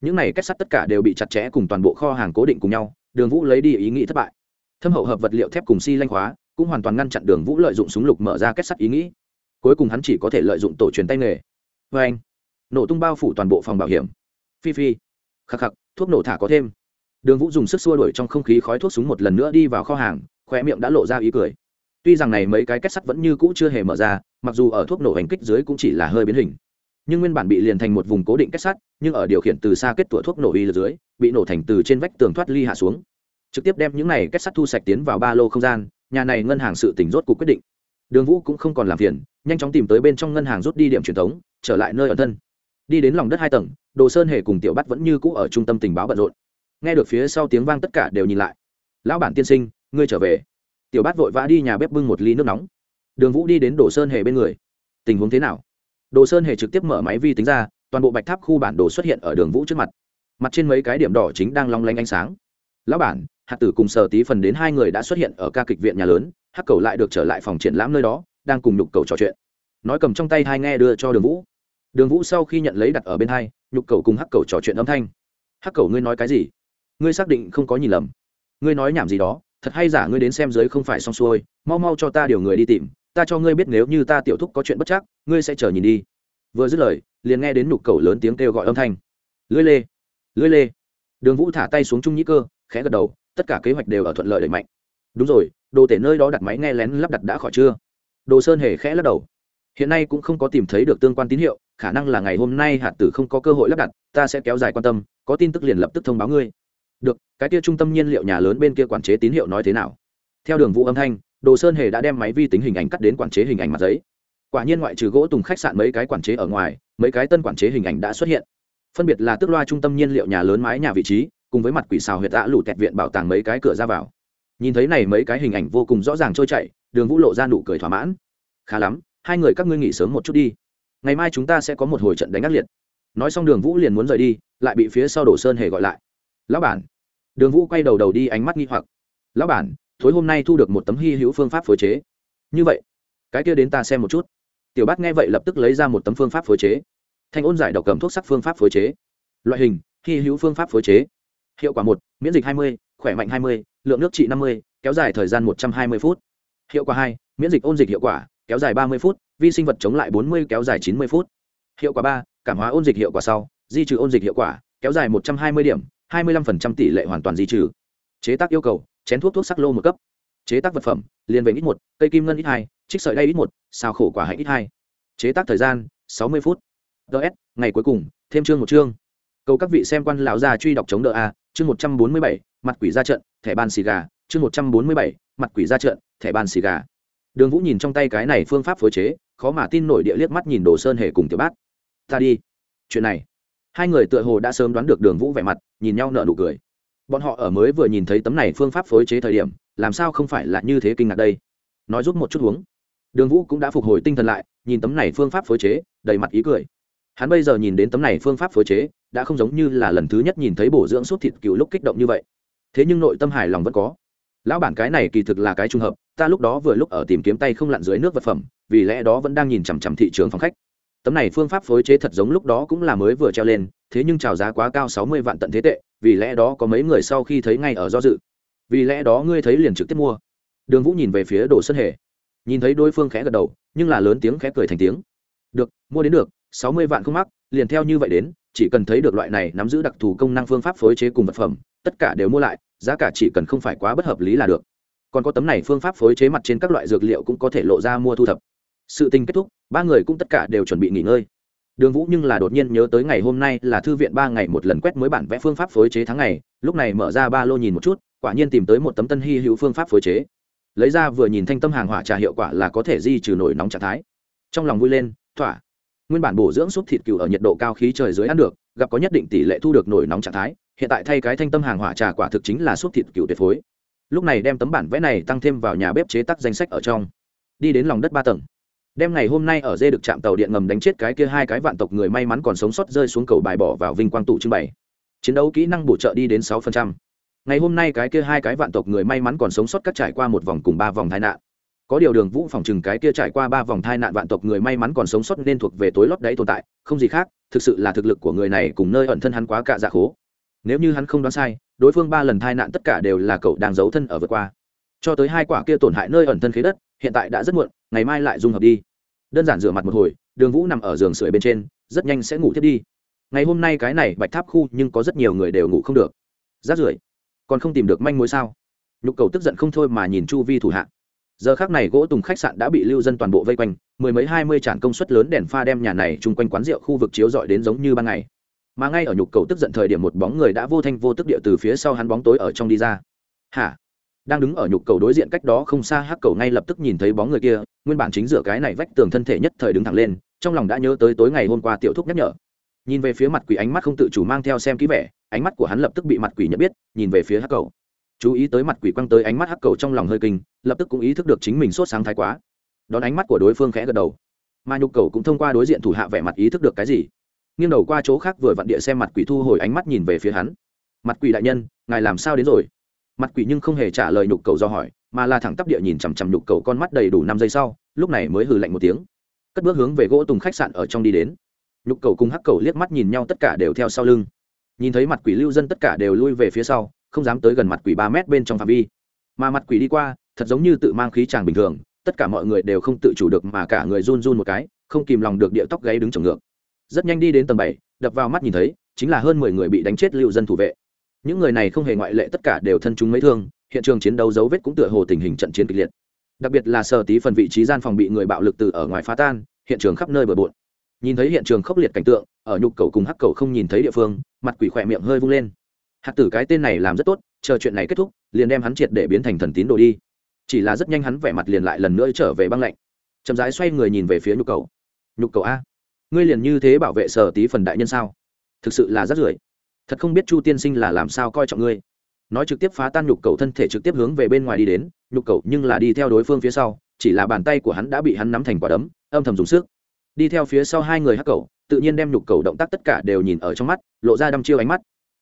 Những này kết sắt tất cả đều bị chặt chẽ cùng toàn bộ kho hàng cố định cùng nhau, đường vũ lấy đi ý nghĩ thất bại. Thâm hậu hợp vật liệu thép cùng xi lanh khóa cũng hoàn toàn ngăn chặn đường vũ lợi dụng súng lục mở ra kết sắt ý nghĩ. Cuối cùng hắn chỉ có thể lợi dụng tổ truyền tay nghề. Vê anh, nổ tung bao phủ toàn bộ phòng bảo hiểm. Phi phi, khắc khắc, thuốc nổ thả có thêm. Đường vũ dùng sức xua đuổi trong không khí khói thuốc súng một lần nữa đi vào kho hàng khoe miệng đã lộ ra ý cười tuy rằng này mấy cái kết sắt vẫn như cũ chưa hề mở ra, mặc dù ở thuốc nổ hành kích dưới cũng chỉ là hơi biến hình. Nhưng nguyên bản bị liền thành một vùng cố định kết sắt, nhưng ở điều khiển từ xa kết tủa thuốc nổ y dưới, bị nổ thành từ trên vách tường thoát ly hạ xuống. Trực tiếp đem những này kết sắt thu sạch tiến vào ba lô không gian, nhà này ngân hàng sự tỉnh rốt cuộc quyết định. Đường vũ cũng không còn làm phiền, nhanh chóng tìm tới bên trong ngân hàng rút đi điểm truyền thống, trở lại nơi ở thân. Đi đến lòng đất hai tầng, đồ sơn hề cùng tiểu bắt vẫn như cũ ở trung tâm tình báo bận rộn. Nghe được phía sau tiếng vang tất cả đều nhìn lại. Lão bản tiên sinh, ngươi trở về tiểu bát vội vã đi nhà bếp bưng một ly nước nóng. Đường vũ đi đến đồ sơn hề bên người. Tình huống thế nào? Đồ sơn hề trực tiếp mở máy vi tính ra, toàn bộ bạch tháp khu bản đồ xuất hiện ở đường vũ trước mặt. Mặt trên mấy cái điểm đỏ chính đang long lanh ánh sáng. Lão bản hạt tử cùng sở tí phần đến hai người đã xuất hiện ở ca kịch viện nhà lớn, hắc cầu lại được trở lại phòng triển lãm nơi đó, đang cùng nhục cầu trò chuyện. Nói cầm trong tay hai nghe đưa cho đường vũ. Đường vũ sau khi nhận lấy đặt ở bên hai, nhục cầu cùng hắc cầu trò chuyện âm thanh. Hắc cầu, ngươi nói cái gì? Ngươi xác định không có nhìn lầm. Ngươi nói nhảm gì đó? Thật hay giả ngươi đến xem giới không phải xong xuôi, mau mau cho ta điều người đi tìm, ta cho ngươi biết nếu như ta tiểu thúc có chuyện bất chắc, ngươi sẽ chờ nhìn đi. Vừa dứt lời, liền nghe đến nhục cầu lớn tiếng kêu gọi âm thanh. Lưỡi lê lưỡi lê. Đường vũ thả tay xuống trung nhĩ cơ, khẽ gật đầu, tất cả kế hoạch đều ở thuận lợi đẩy mạnh. Đúng rồi, đồ tể nơi đó đặt máy nghe lén lắp đặt đã khỏi chưa? Đồ sơn hề khẽ lắc đầu. Hiện nay cũng không có tìm thấy được tương quan tín hiệu, khả năng là ngày hôm nay hạt tử không có cơ hội lắp đặt, ta sẽ kéo dài quan tâm, có tin tức liền lập tức thông báo ngươi được, cái kia trung tâm nhiên liệu nhà lớn bên kia quản chế tín hiệu nói thế nào? Theo đường vũ âm thanh, đồ sơn hề đã đem máy vi tính hình ảnh cắt đến quản chế hình ảnh mặt giấy. Quả nhiên ngoại trừ gỗ tùng khách sạn mấy cái quản chế ở ngoài, mấy cái tân quản chế hình ảnh đã xuất hiện. Phân biệt là tức loa trung tâm nhiên liệu nhà lớn mái nhà vị trí, cùng với mặt quỷ xào huyệt đã lủ tẹt viện bảo tàng mấy cái cửa ra vào. Nhìn thấy này mấy cái hình ảnh vô cùng rõ ràng trôi chảy, đường vũ lộ ra nụ cười thỏa mãn. Khá lắm, hai người các ngươi nghỉ sớm một chút đi. Ngày mai chúng ta sẽ có một hồi trận đánh ác liệt. Nói xong đường vũ liền muốn rời đi, lại bị phía sau đổ sơn hề gọi lại. Lão bản đường vũ quay đầu đầu đi ánh mắt nghi hoặc. Lão bản, tối hôm nay thu được một tấm hy hữu phương pháp phối chế. Như vậy, cái kia đến ta xem một chút. Tiểu bát nghe vậy lập tức lấy ra một tấm phương pháp phối chế. Thanh ôn giải độc cầm thuốc sắc phương pháp phối chế. Loại hình, hy hữu phương pháp phối chế. Hiệu quả một, miễn dịch hai mươi, khỏe mạnh hai mươi, lượng nước trị năm mươi, kéo dài thời gian một trăm hai mươi phút. Hiệu quả hai, miễn dịch ôn dịch hiệu quả, kéo dài ba mươi phút, vi sinh vật chống lại bốn mươi, kéo dài chín mươi phút. Hiệu quả ba, cảm hóa ôn dịch hiệu quả sau, di trừ ôn dịch hiệu quả, kéo dài một trăm hai mươi điểm hai mươi 25% tỷ lệ hoàn toàn di trừ. Chế tác yêu cầu, chén thuốc thuốc sắc lô một cấp. Chế tác vật phẩm, liền về ít một, cây kim ngân ít hai, trích sợi đay ít một sao khổ quả hạnh ít hai. Chế tác thời gian, sáu mươi phút. Ts ngày cuối cùng, thêm chương một chương. Cầu các vị xem quan lão già truy đọc chống đỡ a, chương một trăm bốn mươi bảy, mặt quỷ ra trận, thẻ ban xì gà. Chương một trăm bốn mươi bảy, mặt quỷ ra trận, thẻ ban xì gà. Đường vũ nhìn trong tay cái này phương pháp phối chế, khó mà tin nổi địa liếc mắt nhìn đồ sơn hề cùng tiểu bát. Ta đi. Chuyện này hai người tựa hồ đã sớm đoán được đường vũ vẻ mặt, nhìn nhau nợ nụ cười. Bọn họ ở mới vừa nhìn thấy tấm này phương pháp phối chế thời điểm, làm sao không phải là như thế kinh ngạc đây? Nói giúp một chút uống. Đường vũ cũng đã phục hồi tinh thần lại, nhìn tấm này phương pháp phối chế, đầy mặt ý cười. Hắn bây giờ nhìn đến tấm này phương pháp phối chế, đã không giống như là lần thứ nhất nhìn thấy bổ dưỡng suốt thịt cựu lúc kích động như vậy. Thế nhưng nội tâm hài lòng vẫn có. Lão bản cái này kỳ thực là cái trùng hợp, ta lúc đó vừa lúc ở tìm kiếm tay không lặn dưới nước vật phẩm, vì lẽ đó vẫn đang nhìn chằm chằm thị trường phòng khách tấm này phương pháp phối chế thật giống lúc đó cũng là mới vừa treo lên, thế nhưng trào giá quá cao sáu mươi vạn tận thế tệ, vì lẽ đó có mấy người sau khi thấy ngay ở do dự. Vì lẽ đó ngươi thấy liền trực tiếp mua. Đường vũ nhìn về phía đồ sơn hề. Nhìn thấy đối phương khẽ gật đầu, nhưng là lớn tiếng khẽ cười thành tiếng. Được, mua đến được, sáu mươi vạn không mắc, liền theo như vậy đến, chỉ cần thấy được loại này nắm giữ đặc thù công năng phương pháp phối chế cùng vật phẩm, tất cả đều mua lại, giá cả chỉ cần không phải quá bất hợp lý là được. Còn có tấm này phương pháp phối chế mặt trên các loại dược liệu cũng có thể lộ ra mua thu thập. Sự tình kết thúc ba người cũng tất cả đều chuẩn bị nghỉ ngơi. Đường vũ nhưng là đột nhiên nhớ tới ngày hôm nay là thư viện ba ngày một lần quét mới bản vẽ phương pháp phối chế tháng ngày, lúc này mở ra ba lô nhìn một chút, quả nhiên tìm tới một tấm tân hy hữu phương pháp phối chế. Lấy ra vừa nhìn thanh tâm hàng hỏa trà hiệu quả là có thể di trừ nổi nóng trạng thái. Trong lòng vui lên, thỏa. Nguyên bản bổ dưỡng súp thịt cừu ở nhiệt độ cao khí trời dưới ăn được, gặp có nhất định tỷ lệ thu được nổi nóng trạng thái, hiện tại thay cái thanh tâm hàng hỏa trà quả thực chính là súp thịt cừu tuyệt phối. Lúc này đem tấm bản vẽ này tăng thêm vào nhà bếp chế tác danh sách ở trong. Đi đến lòng đất ba tầng đem ngày hôm nay ở dê được chạm tàu điện ngầm đánh chết cái kia hai cái vạn tộc người may mắn còn sống sót rơi xuống cầu bài bỏ vào vinh quang tủ trưng bày. Chiến đấu kỹ năng bổ trợ đi đến sáu phần trăm. Ngày hôm nay cái kia hai cái vạn tộc người may mắn còn sống sót cắt trải qua một vòng cùng ba vòng tai nạn. Có điều đường vũ phòng chừng cái kia trải qua ba vòng tai nạn vạn tộc người may mắn còn sống sót nên thuộc về tối lót đáy tồn tại, không gì khác, thực sự là thực lực của người này cùng nơi ẩn thân hắn quá cạ dạ khố. Nếu như hắn không đoán sai, đối phương ba lần tai nạn tất cả đều là cậu đang giấu thân ở vượt qua. Cho tới hai quả kia tổn hại nơi ẩn thân khế đất, hiện tại đã rất muộn ngày mai lại dung hợp đi. Đơn giản rửa mặt một hồi, đường vũ nằm ở giường sưởi bên trên, rất nhanh sẽ ngủ thiết đi. Ngày hôm nay cái này bạch tháp khu nhưng có rất nhiều người đều ngủ không được. Rát rưởi, còn không tìm được manh mối sao? Nhục cầu tức giận không thôi mà nhìn chu vi thủ hạ. Giờ khác này gỗ tùng khách sạn đã bị lưu dân toàn bộ vây quanh, mười mấy hai mươi tràn công suất lớn đèn pha đem nhà này chung quanh quán rượu khu vực chiếu dọi đến giống như ban ngày. Mà ngay ở nhục cầu tức giận thời điểm một bóng người đã vô thanh vô tức địa từ phía sau hắn bóng tối ở trong đi ra. Hả? Đang đứng ở nhục cầu đối diện cách đó không xa hắc cầu ngay lập tức nhìn thấy bóng người kia, nguyên bản chính giữa cái này vách tường thân thể nhất thời đứng thẳng lên, trong lòng đã nhớ tới tối ngày hôm qua tiểu thúc nhắc nhở. Nhìn về phía mặt quỷ ánh mắt không tự chủ mang theo xem kỹ vẻ, ánh mắt của hắn lập tức bị mặt quỷ nhận biết, nhìn về phía hắc cầu. Chú ý tới mặt quỷ quăng tới ánh mắt hắc cầu trong lòng hơi kinh, lập tức cũng ý thức được chính mình sốt sáng thái quá. Đón ánh mắt của đối phương khẽ gật đầu. Mà nhục cầu cũng thông qua đối diện thủ hạ vẻ mặt ý thức được cái gì. Nghiêng đầu qua chỗ khác vừa vặn địa xem mặt quỷ thu hồi ánh mắt nhìn về phía hắn. Mặt quỷ đại nhân, ngài làm sao đến rồi? Mặt quỷ nhưng không hề trả lời nhục cầu do hỏi, mà là thẳng tắp địa nhìn chằm chằm nhục cầu con mắt đầy đủ năm giây sau, lúc này mới hừ lạnh một tiếng. Cất bước hướng về gỗ tùng khách sạn ở trong đi đến. Nhục cầu cùng hắc cầu liếc mắt nhìn nhau tất cả đều theo sau lưng. Nhìn thấy mặt quỷ lưu dân tất cả đều lui về phía sau, không dám tới gần mặt quỷ ba mét bên trong phạm vi. Mà mặt quỷ đi qua, thật giống như tự mang khí tràng bình thường, tất cả mọi người đều không tự chủ được mà cả người run run một cái, không kìm lòng được địa tóc gáy đứng trồng ngược. Rất nhanh đi đến tầng bảy, đập vào mắt nhìn thấy, chính là hơn mười người bị đánh chết lưu dân thủ vệ những người này không hề ngoại lệ, tất cả đều thân chúng mấy thương, hiện trường chiến đấu dấu vết cũng tựa hồ tình hình trận chiến kịch liệt. Đặc biệt là sở tí phần vị trí gian phòng bị người bạo lực từ ở ngoài phá tan, hiện trường khắp nơi bừa bộn. Nhìn thấy hiện trường khốc liệt cảnh tượng, ở nhục cầu cùng hắc cầu không nhìn thấy địa phương, mặt quỷ khỏe miệng hơi vung lên. Hạt tử cái tên này làm rất tốt, chờ chuyện này kết thúc, liền đem hắn triệt để biến thành thần tín đồ đi. Chỉ là rất nhanh hắn vẻ mặt liền lại lần nữa trở về băng lạnh. Chậm rãi xoay người nhìn về phía nhục cầu. Nhục cầu a, ngươi liền như thế bảo vệ sở tí phần đại nhân sao? Thực sự là rất rưởi thật không biết chu tiên sinh là làm sao coi trọng ngươi. Nói trực tiếp phá tan nhục cầu thân thể trực tiếp hướng về bên ngoài đi đến, nhục cầu nhưng là đi theo đối phương phía sau, chỉ là bàn tay của hắn đã bị hắn nắm thành quả đấm, âm thầm dùng sức. Đi theo phía sau hai người hắc cầu, tự nhiên đem nhục cầu động tác tất cả đều nhìn ở trong mắt, lộ ra đăm chiêu ánh mắt.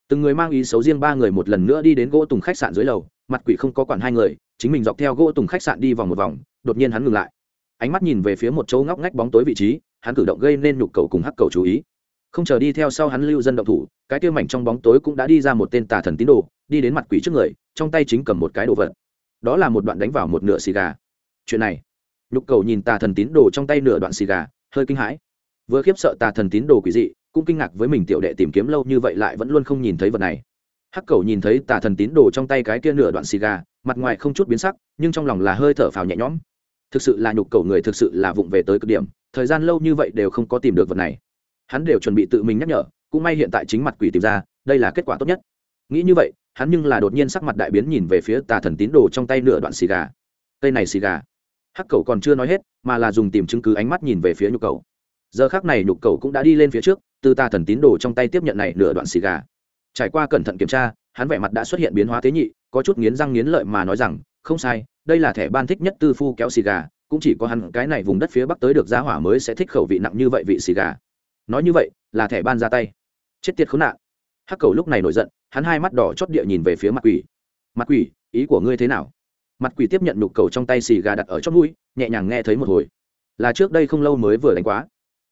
Từng người mang ý xấu riêng ba người một lần nữa đi đến gỗ tùng khách sạn dưới lầu, mặt quỷ không có quản hai người, chính mình dọc theo gỗ tùng khách sạn đi vòng một vòng, đột nhiên hắn ngừng lại. Ánh mắt nhìn về phía một chỗ ngóc ngách bóng tối vị trí, hắn cử động gây nên nhục cầu cùng hắc cầu chú ý không chờ đi theo sau hắn lưu dân động thủ, cái kia mảnh trong bóng tối cũng đã đi ra một tên tà thần tín đồ, đi đến mặt quỷ trước người, trong tay chính cầm một cái đồ vật. Đó là một đoạn đánh vào một nửa xì gà. Chuyện này, nhục cầu nhìn tà thần tín đồ trong tay nửa đoạn xì gà, hơi kinh hãi. Vừa khiếp sợ tà thần tín đồ quỷ dị, cũng kinh ngạc với mình tiểu đệ tìm kiếm lâu như vậy lại vẫn luôn không nhìn thấy vật này. Hắc cầu nhìn thấy tà thần tín đồ trong tay cái kia nửa đoạn xì gà, mặt ngoài không chút biến sắc, nhưng trong lòng là hơi thở phào nhẹ nhõm. Thực sự là nhục cầu người thực sự là vụng về tới cực điểm, thời gian lâu như vậy đều không có tìm được vật này hắn đều chuẩn bị tự mình nhắc nhở, cũng may hiện tại chính mặt quỷ tìm ra, đây là kết quả tốt nhất. Nghĩ như vậy, hắn nhưng là đột nhiên sắc mặt đại biến nhìn về phía tà thần tín đồ trong tay nửa đoạn xì gà. Cây này xì gà. Hắc cầu còn chưa nói hết, mà là dùng tìm chứng cứ ánh mắt nhìn về phía nhục cầu giờ khác này nhục cầu cũng đã đi lên phía trước, từ tà thần tín đồ trong tay tiếp nhận này nửa đoạn xì gà. Trải qua cẩn thận kiểm tra, hắn vẻ mặt đã xuất hiện biến hóa tế nhị, có chút nghiến răng nghiến lợi mà nói rằng, không sai, đây là thẻ ban thích nhất tư phu kéo xì gà, cũng chỉ có hắn cái này vùng đất phía bắc tới được giá hỏa mới sẽ thích khẩu vị nặng như vậy vị xì gà nói như vậy, là thẻ ban ra tay. Chết tiệt khốn nạn. Hắc cầu lúc này nổi giận, hắn hai mắt đỏ chót địa nhìn về phía mặt quỷ. Mặt quỷ, ý của ngươi thế nào? Mặt quỷ tiếp nhận nụ cầu trong tay xì gà đặt ở chót mũi, nhẹ nhàng nghe thấy một hồi. Là trước đây không lâu mới vừa đánh quá.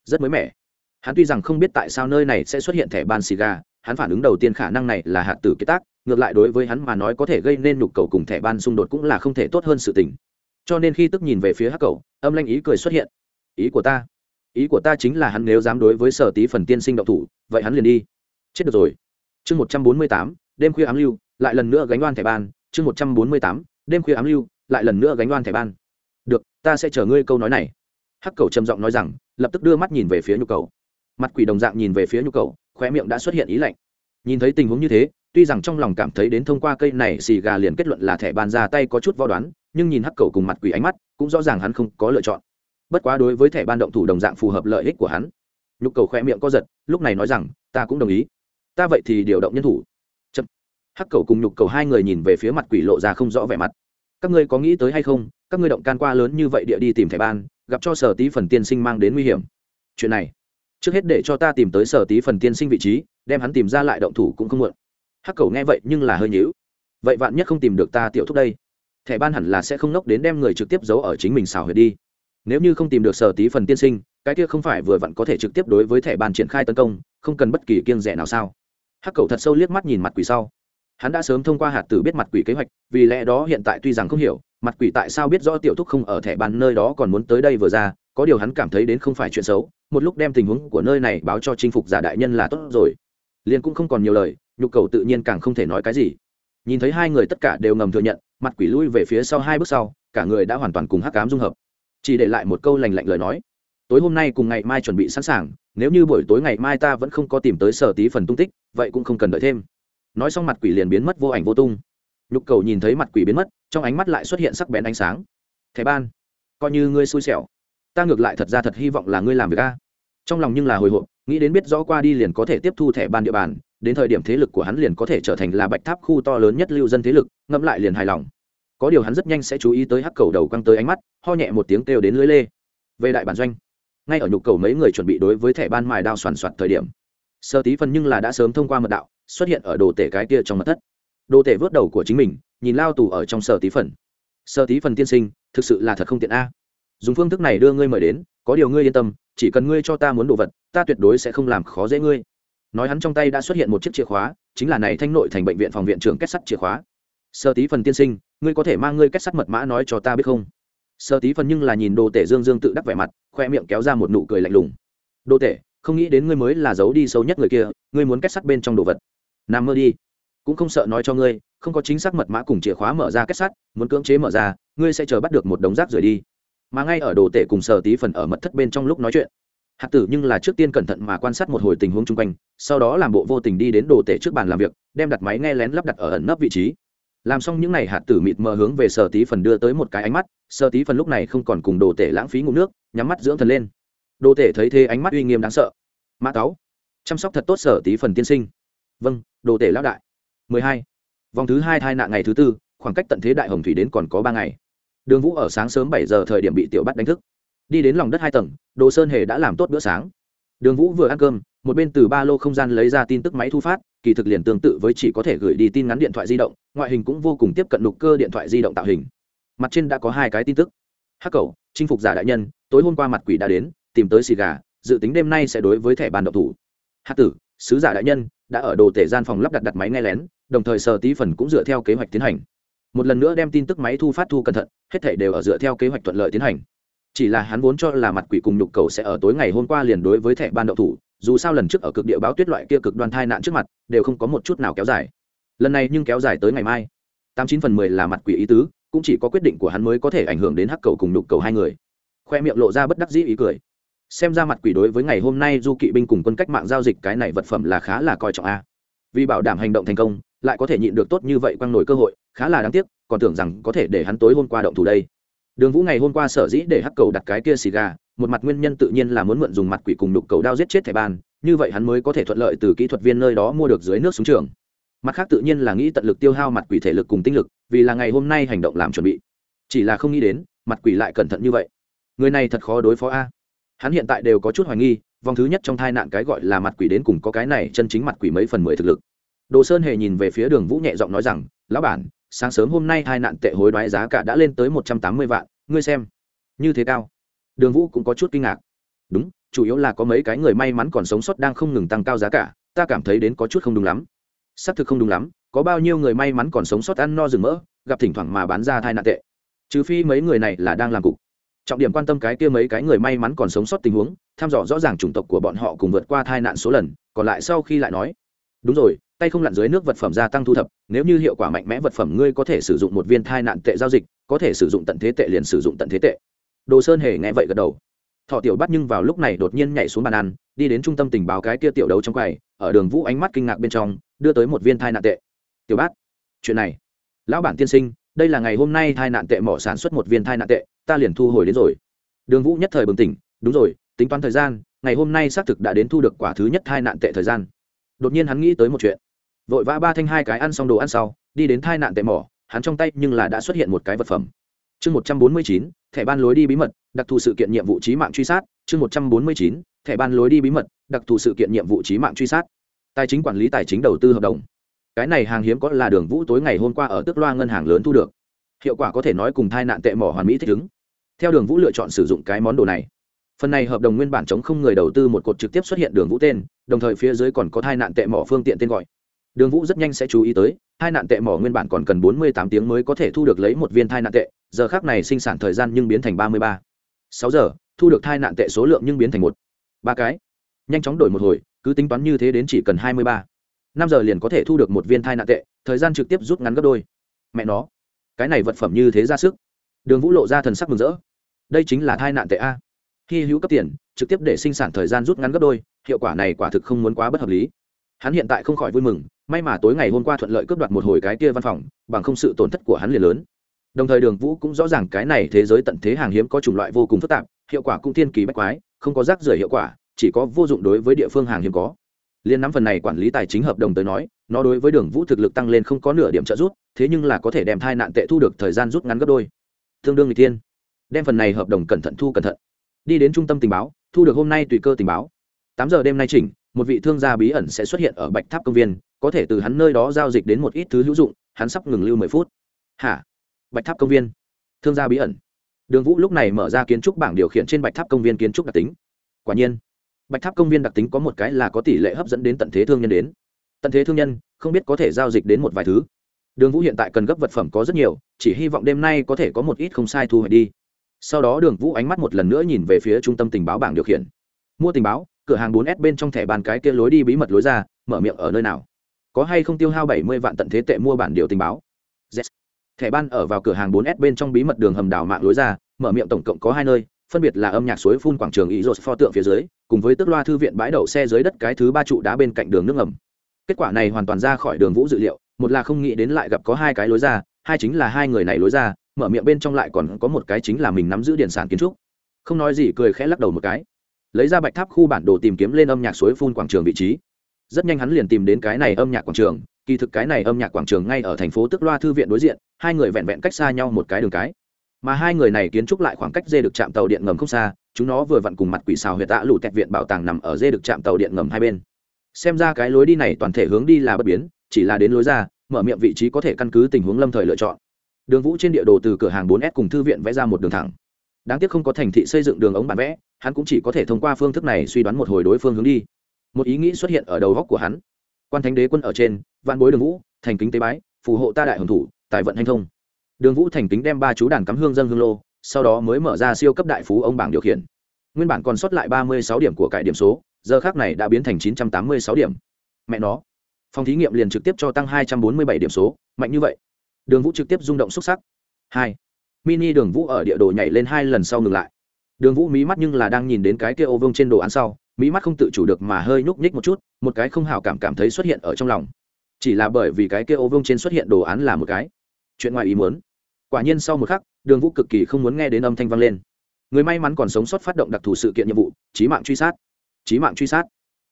Rất mới mẻ. Hắn tuy rằng không biết tại sao nơi này sẽ xuất hiện thẻ ban xì gà, hắn phản ứng đầu tiên khả năng này là hạt tử kết tác, ngược lại đối với hắn mà nói có thể gây nên nhục cầu cùng thẻ ban xung đột cũng là không thể tốt hơn sự tình. Cho nên khi tức nhìn về phía hắc cầu, âm lanh ý cười xuất hiện. Ý của ta ý của ta chính là hắn nếu dám đối với sở tí phần tiên sinh động thủ, vậy hắn liền đi. Chết được rồi. Chương một trăm bốn mươi tám, đêm khuya ám lưu, lại lần nữa gánh đoan thẻ ban. Chương một trăm bốn mươi tám, đêm khuya ám lưu, lại lần nữa gánh đoan thẻ ban. Được, ta sẽ chờ ngươi câu nói này. Hắc cầu trầm giọng nói rằng, lập tức đưa mắt nhìn về phía nhu cầu. Mặt quỷ đồng dạng nhìn về phía nhu cầu khoe miệng đã xuất hiện ý lạnh. Nhìn thấy tình huống như thế, tuy rằng trong lòng cảm thấy đến thông qua cây này xì gà liền kết luận là thẻ bàn ra tay có chút vo đoán, nhưng nhìn hắc cầu cùng mặt quỷ ánh mắt, cũng rõ ràng hắn không có lựa chọn bất quá đối với thẻ ban động thủ đồng dạng phù hợp lợi ích của hắn. Nhục cầu khoe miệng co giật, lúc này nói rằng, ta cũng đồng ý. Ta vậy thì điều động nhân thủ. Chậm. hắc cầu cùng nhục cầu hai người nhìn về phía mặt quỷ lộ ra không rõ vẻ mặt. Các ngươi có nghĩ tới hay không? Các ngươi động can qua lớn như vậy địa đi tìm thẻ ban, gặp cho sở tí phần tiên sinh mang đến nguy hiểm. Chuyện này, trước hết để cho ta tìm tới sở tí phần tiên sinh vị trí, đem hắn tìm ra lại động thủ cũng không muộn. Hắc cầu nghe vậy nhưng là hơi nhíu. Vậy vạn nhất không tìm được ta tiểu thúc đây, thẻ ban hẳn là sẽ không nốc đến đem người trực tiếp giấu ở chính mình xào huyệt đi nếu như không tìm được sở tí phần tiên sinh, cái kia không phải vừa vặn có thể trực tiếp đối với thẻ bàn triển khai tấn công, không cần bất kỳ kiêng rẻ nào sao? Hắc cầu thật sâu liếc mắt nhìn mặt quỷ sau. Hắn đã sớm thông qua hạt tử biết mặt quỷ kế hoạch, vì lẽ đó hiện tại tuy rằng không hiểu, mặt quỷ tại sao biết rõ tiểu thúc không ở thẻ bàn nơi đó còn muốn tới đây vừa ra, có điều hắn cảm thấy đến không phải chuyện xấu, một lúc đem tình huống của nơi này báo cho chinh phục giả đại nhân là tốt rồi. Liền cũng không còn nhiều lời nhu cầu tự nhiên càng không thể nói cái gì. Nhìn thấy hai người tất cả đều ngầm thừa nhận, mặt quỷ lui về phía sau hai bước sau, cả người đã hoàn toàn cùng hắc cám dung hợp chỉ để lại một câu lành lạnh lời nói. Tối hôm nay cùng ngày mai chuẩn bị sẵn sàng, nếu như buổi tối ngày mai ta vẫn không có tìm tới sở tí phần tung tích, vậy cũng không cần đợi thêm. Nói xong mặt quỷ liền biến mất vô ảnh vô tung. Nhục cầu nhìn thấy mặt quỷ biến mất, trong ánh mắt lại xuất hiện sắc bén ánh sáng. Thẻ ban, coi như ngươi xui xẻo. Ta ngược lại thật ra thật hy vọng là ngươi làm việc a. Trong lòng nhưng là hồi hộp, nghĩ đến biết rõ qua đi liền có thể tiếp thu thẻ ban địa bàn, đến thời điểm thế lực của hắn liền có thể trở thành là bạch tháp khu to lớn nhất lưu dân thế lực, ngẫm lại liền hài lòng có điều hắn rất nhanh sẽ chú ý tới hắc cầu đầu quăng tới ánh mắt, ho nhẹ một tiếng kêu đến lưới lê. Về đại bản doanh, ngay ở nhục cầu mấy người chuẩn bị đối với thẻ ban mài đao soàn soạt thời điểm sơ tí phần nhưng là đã sớm thông qua mật đạo, xuất hiện ở đồ tể cái kia trong mật thất. Đồ tể vớt đầu của chính mình, nhìn lao tù ở trong sở tí phần sơ tí phần tiên sinh, thực sự là thật không tiện a. Dùng phương thức này đưa ngươi mời đến, có điều ngươi yên tâm, chỉ cần ngươi cho ta muốn đồ vật, ta tuyệt đối sẽ không làm khó dễ ngươi. Nói hắn trong tay đã xuất hiện một chiếc chìa khóa, chính là này thanh nội thành bệnh viện phòng viện trưởng kết sắt chìa khóa. Sơ tí phần tiên sinh ngươi có thể mang ngươi kết sắt mật mã nói cho ta biết không? Sơ tí phần nhưng là nhìn đồ tể dương dương tự đắc vẻ mặt, khoe miệng kéo ra một nụ cười lạnh lùng. Đồ tể, không nghĩ đến ngươi mới là giấu đi sâu nhất người kia, ngươi muốn kết sắt bên trong đồ vật. Nằm mơ đi. Cũng không sợ nói cho ngươi, không có chính xác mật mã cùng chìa khóa mở ra kết sắt, muốn cưỡng chế mở ra, ngươi sẽ chờ bắt được một đống rác rời đi. Mà ngay ở đồ tể cùng sờ tí phần ở mật thất bên trong lúc nói chuyện hạt tử nhưng là trước tiên cẩn thận mà quan sát một hồi tình huống chung quanh, sau đó làm bộ vô tình đi đến đồ tể trước bàn làm việc, đem đặt máy nghe lén lắp đặt ở ẩn nấp vị trí làm xong những n à y hạt tử mịt mờ hướng về sở tí phần đưa tới một cái ánh mắt, sở tí phần lúc này không còn cùng đồ tể lãng phí ngủ nước, nhắm mắt dưỡng thần lên. Đồ tể thấy thế ánh mắt uy nghiêm đáng sợ. Mã táo, chăm sóc thật tốt sở tí phần tiên sinh. Vâng đồ tể lão đại. Mười hai. Vòng thứ hai thai nạn ngày thứ tư, khoảng cách tận thế đại hồng thủy đến còn có ba ngày. Đường vũ ở sáng sớm bảy giờ thời điểm bị tiểu bắt đánh thức. Đi đến lòng đất hai tầng, đồ sơn hề đã làm tốt bữa sáng. Đường vũ vừa ăn cơm, một bên từ ba lô không gian lấy ra tin tức máy thu phát kỳ thực liền tương tự với chỉ có thể gửi đi tin ngắn điện thoại di động, ngoại hình cũng vô cùng tiếp cận lục cơ điện thoại di động tạo hình. Mặt trên đã có hai cái tin tức. Hắc cầu, chinh phục giả đại nhân, tối hôm qua mặt quỷ đã đến, tìm tới xì gà, dự tính đêm nay sẽ đối với thẻ bàn độc thủ. Hắc tử, sứ giả đại nhân, đã ở đồ tể gian phòng lắp đặt đặt máy nghe lén, đồng thời sờ tí phần cũng dựa theo kế hoạch tiến hành. Một lần nữa đem tin tức máy thu phát thu cẩn thận, hết thảy đều ở dựa theo kế hoạch thuận lợi tiến hành. Chỉ là hắn vốn cho là mặt quỷ cùng nhục cầu sẽ ở tối ngày hôm qua liền đối với thẻ ban đậu thủ dù sao lần trước ở cực địa báo tuyết loại kia cực đoan thai nạn trước mặt, đều không có một chút nào kéo dài. Lần này nhưng kéo dài tới ngày mai. Tám chín phần mười là mặt quỷ ý tứ, cũng chỉ có quyết định của hắn mới có thể ảnh hưởng đến hắc cầu cùng đục cầu hai người. Khoe miệng lộ ra bất đắc dĩ ý cười. Xem ra mặt quỷ đối với ngày hôm nay du kỵ binh cùng quân cách mạng giao dịch cái này vật phẩm là khá là coi trọng a. Vì bảo đảm hành động thành công, lại có thể nhịn được tốt như vậy quăng nổi cơ hội, khá là đáng tiếc, còn tưởng rằng có thể để hắn tối hôm qua động thủ đây. Đường vũ ngày hôm qua sở dĩ để hắc cầu đặt cái kia xì gà một mặt nguyên nhân tự nhiên là muốn mượn dùng mặt quỷ cùng đục cầu đao giết chết thẻ ban, như vậy hắn mới có thể thuận lợi từ kỹ thuật viên nơi đó mua được dưới nước xuống trường. Mặt khác tự nhiên là nghĩ tận lực tiêu hao mặt quỷ thể lực cùng tinh lực, vì là ngày hôm nay hành động làm chuẩn bị. Chỉ là không nghĩ đến, mặt quỷ lại cẩn thận như vậy. Người này thật khó đối phó a. Hắn hiện tại đều có chút hoài nghi, vòng thứ nhất trong thai nạn cái gọi là mặt quỷ đến cùng có cái này chân chính mặt quỷ mấy phần mười thực lực. Đồ sơn hề nhìn về phía đường vũ nhẹ giọng nói rằng, lão bản, sáng sớm hôm nay hai nạn tệ hối đoái giá cả đã lên tới một trăm tám mươi vạn, ngươi xem. Như thế cao? Đường vũ cũng có chút kinh ngạc. Đúng, chủ yếu là có mấy cái người may mắn còn sống sót đang không ngừng tăng cao giá cả, ta cảm thấy đến có chút không đúng lắm. Xác thực không đúng lắm, có bao nhiêu người may mắn còn sống sót ăn no rừng mỡ, gặp thỉnh thoảng mà bán ra thai nạn tệ. Trừ phi mấy người này là đang làm cục. Trọng điểm quan tâm cái kia mấy cái người may mắn còn sống sót tình huống, thăm dò rõ ràng chủng tộc của bọn họ cùng vượt qua thai nạn số lần, còn lại sau khi lại nói. Đúng rồi, tay không lặn dưới nước vật phẩm gia tăng thu thập, nếu như hiệu quả mạnh mẽ vật phẩm ngươi có thể sử dụng một viên thai nạn tệ giao dịch, có thể sử dụng tận thế tệ liền sử dụng tận thế tệ đồ sơn hề nghe vậy gật đầu. Thọ tiểu bắt nhưng vào lúc này đột nhiên nhảy xuống bàn ăn, đi đến trung tâm tình báo cái kia tiểu đấu trong quầy, ở đường vũ ánh mắt kinh ngạc bên trong, đưa tới một viên thai nạn tệ. Tiểu bát, chuyện này, lão bản tiên sinh, đây là ngày hôm nay thai nạn tệ mỏ sản xuất một viên thai nạn tệ, ta liền thu hồi đến rồi. Đường vũ nhất thời bừng tỉnh, đúng rồi, tính toán thời gian, ngày hôm nay xác thực đã đến thu được quả thứ nhất thai nạn tệ thời gian. Đột nhiên hắn nghĩ tới một chuyện. Vội vã ba thanh hai cái ăn xong đồ ăn sau, đi đến thai nạn tệ mỏ, hắn trong tay nhưng là đã xuất hiện một cái vật phẩm chương một trăm bốn mươi chín, thẻ ban lối đi bí mật, đặc thù sự kiện nhiệm vụ trí mạng truy sát. Chương một trăm bốn mươi chín, thẻ ban lối đi bí mật, đặc thù sự kiện nhiệm vụ trí mạng truy sát. Tài chính quản lý tài chính đầu tư hợp đồng. Cái này hàng hiếm có là đường vũ tối ngày hôm qua ở tức loa ngân hàng lớn thu được. Hiệu quả có thể nói cùng thai nạn tệ mỏ hoàn mỹ thích ứng. Theo đường vũ lựa chọn sử dụng cái món đồ này. Phần này hợp đồng nguyên bản chống không người đầu tư một cột trực tiếp xuất hiện đường vũ tên, đồng thời phía dưới còn có thai nạn tệ mỏ phương tiện tên gọi đường vũ rất nhanh sẽ chú ý tới, hai nạn tệ mỏ nguyên bản còn cần bốn mươi tám tiếng mới có thể thu được lấy một viên thai nạn tệ, giờ khác này sinh sản thời gian nhưng biến thành ba mươi ba. sáu giờ, thu được thai nạn tệ số lượng nhưng biến thành một. Ba cái. Nhanh chóng đổi một hồi, cứ tính toán như thế đến chỉ cần hai mươi ba. Năm giờ liền có thể thu được một viên thai nạn tệ, thời gian trực tiếp rút ngắn gấp đôi. Mẹ nó. Cái này vật phẩm như thế ra sức. Đường vũ lộ ra thần sắc mừng rỡ. Đây chính là thai nạn tệ a. Khi hữu cấp tiền, trực tiếp để sinh sản thời gian rút ngắn gấp đôi, hiệu quả này quả thực không muốn quá bất hợp lý hắn hiện tại không khỏi vui mừng, may mà tối ngày hôm qua thuận lợi cướp đoạt một hồi cái kia văn phòng, bằng không sự tổn thất của hắn liền lớn. Đồng thời đường vũ cũng rõ ràng cái này thế giới tận thế hàng hiếm có chủng loại vô cùng phức tạp, hiệu quả cũng thiên kỳ bách quái, không có rác rưởi hiệu quả, chỉ có vô dụng đối với địa phương hàng hiếm có. Liên nắm phần này quản lý tài chính hợp đồng tới nói, nó đối với đường vũ thực lực tăng lên không có nửa điểm trợ giúp, thế nhưng là có thể đem thai nạn tệ thu được thời gian rút ngắn gấp đôi. Tương đương người tiên đem phần này hợp đồng cẩn thận thu cẩn thận. Đi đến trung tâm tình báo, thu được hôm nay tùy cơ tình báo. Tám giờ đêm nay chỉnh một vị thương gia bí ẩn sẽ xuất hiện ở bạch tháp công viên, có thể từ hắn nơi đó giao dịch đến một ít thứ hữu dụng, hắn sắp ngừng lưu mười phút. Hả? Bạch tháp công viên? Thương gia bí ẩn. Đường vũ lúc này mở ra kiến trúc bảng điều khiển trên bạch tháp công viên kiến trúc đặc tính. Quả nhiên, bạch tháp công viên đặc tính có một cái là có tỷ lệ hấp dẫn đến tận thế thương nhân đến. Tận thế thương nhân không biết có thể giao dịch đến một vài thứ. Đường vũ hiện tại cần gấp vật phẩm có rất nhiều, chỉ hy vọng đêm nay có thể có một ít không sai thu hoạch đi. Sau đó đường vũ ánh mắt một lần nữa nhìn về phía trung tâm tình báo bảng điều khiển. Mua tình báo cửa hàng 4 s bên trong thẻ bàn cái kia lối đi bí mật lối ra, mở miệng ở nơi nào? Có hay không tiêu hao 70 vạn tận thế tệ mua bản điều tình báo? Yes. thẻ ban ở vào cửa hàng 4 s bên trong bí mật đường hầm đảo mạng lối ra, mở miệng tổng cộng có hai nơi, phân biệt là âm nhạc suối phun quảng trường ý pho tượng phía dưới, cùng với tức loa thư viện bãi đậu xe dưới đất cái thứ ba trụ đá bên cạnh đường nước ngầm. Kết quả này hoàn toàn ra khỏi đường vũ dự liệu, một là không nghĩ đến lại gặp có hai cái lối ra, hai chính là hai người này lối ra, mở miệng bên trong lại còn có một cái chính là mình nắm giữ điện sản kiến trúc. Không nói gì, cười khẽ lắc đầu một cái lấy ra bạch tháp khu bản đồ tìm kiếm lên âm nhạc suối phun quảng trường vị trí. Rất nhanh hắn liền tìm đến cái này âm nhạc quảng trường. Kỳ thực cái này âm nhạc quảng trường ngay ở thành phố tức loa thư viện đối diện, hai người vẹn vẹn cách xa nhau một cái đường cái. Mà hai người này kiến trúc lại khoảng cách dê được chạm tàu điện ngầm không xa, chúng nó vừa vặn cùng mặt quỷ xào huyệt tạ lụ tẹt viện bảo tàng nằm ở dê được chạm tàu điện ngầm hai bên. Xem ra cái lối đi này toàn thể hướng đi là bất biến, chỉ là đến lối ra, mở miệng vị trí có thể căn cứ tình huống lâm thời lựa chọn. Đường vũ trên địa đồ từ cửa hàng 4 s cùng thư viện vẽ ra một đường thẳng đáng tiếc không có thành thị xây dựng đường ống bản vẽ, hắn cũng chỉ có thể thông qua phương thức này suy đoán một hồi đối phương hướng đi. Một ý nghĩ xuất hiện ở đầu góc của hắn. Quan thánh đế quân ở trên, vạn bối đường vũ, thành kính tế bái, phù hộ ta đại hồng thủ, tài vận hành thông. Đường vũ thành kính đem ba chú đàn cắm hương dân hương lô, sau đó mới mở ra siêu cấp đại phú ông bảng điều khiển. Nguyên bản còn sót lại ba mươi sáu điểm của cải điểm số, giờ khác này đã biến thành chín trăm tám mươi sáu điểm. Mẹ nó. Phòng thí nghiệm liền trực tiếp cho tăng hai trăm bốn mươi bảy điểm số, mạnh như vậy. Đường vũ trực tiếp rung động xúc sắc. Hai mini đường vũ ở địa đồ nhảy lên hai lần sau ngừng lại. Đường vũ mí mắt nhưng là đang nhìn đến cái kia ô vông trên đồ án sau, mí mắt không tự chủ được mà hơi nhúc nhích một chút, một cái không hào cảm cảm thấy xuất hiện ở trong lòng. Chỉ là bởi vì cái kia ô vông trên xuất hiện đồ án là một cái. Chuyện ngoài ý muốn. Quả nhiên sau một khắc, đường vũ cực kỳ không muốn nghe đến âm thanh vang lên. Người may mắn còn sống sót phát động đặc thù sự kiện nhiệm vụ trí mạng truy sát. Trí mạng truy sát.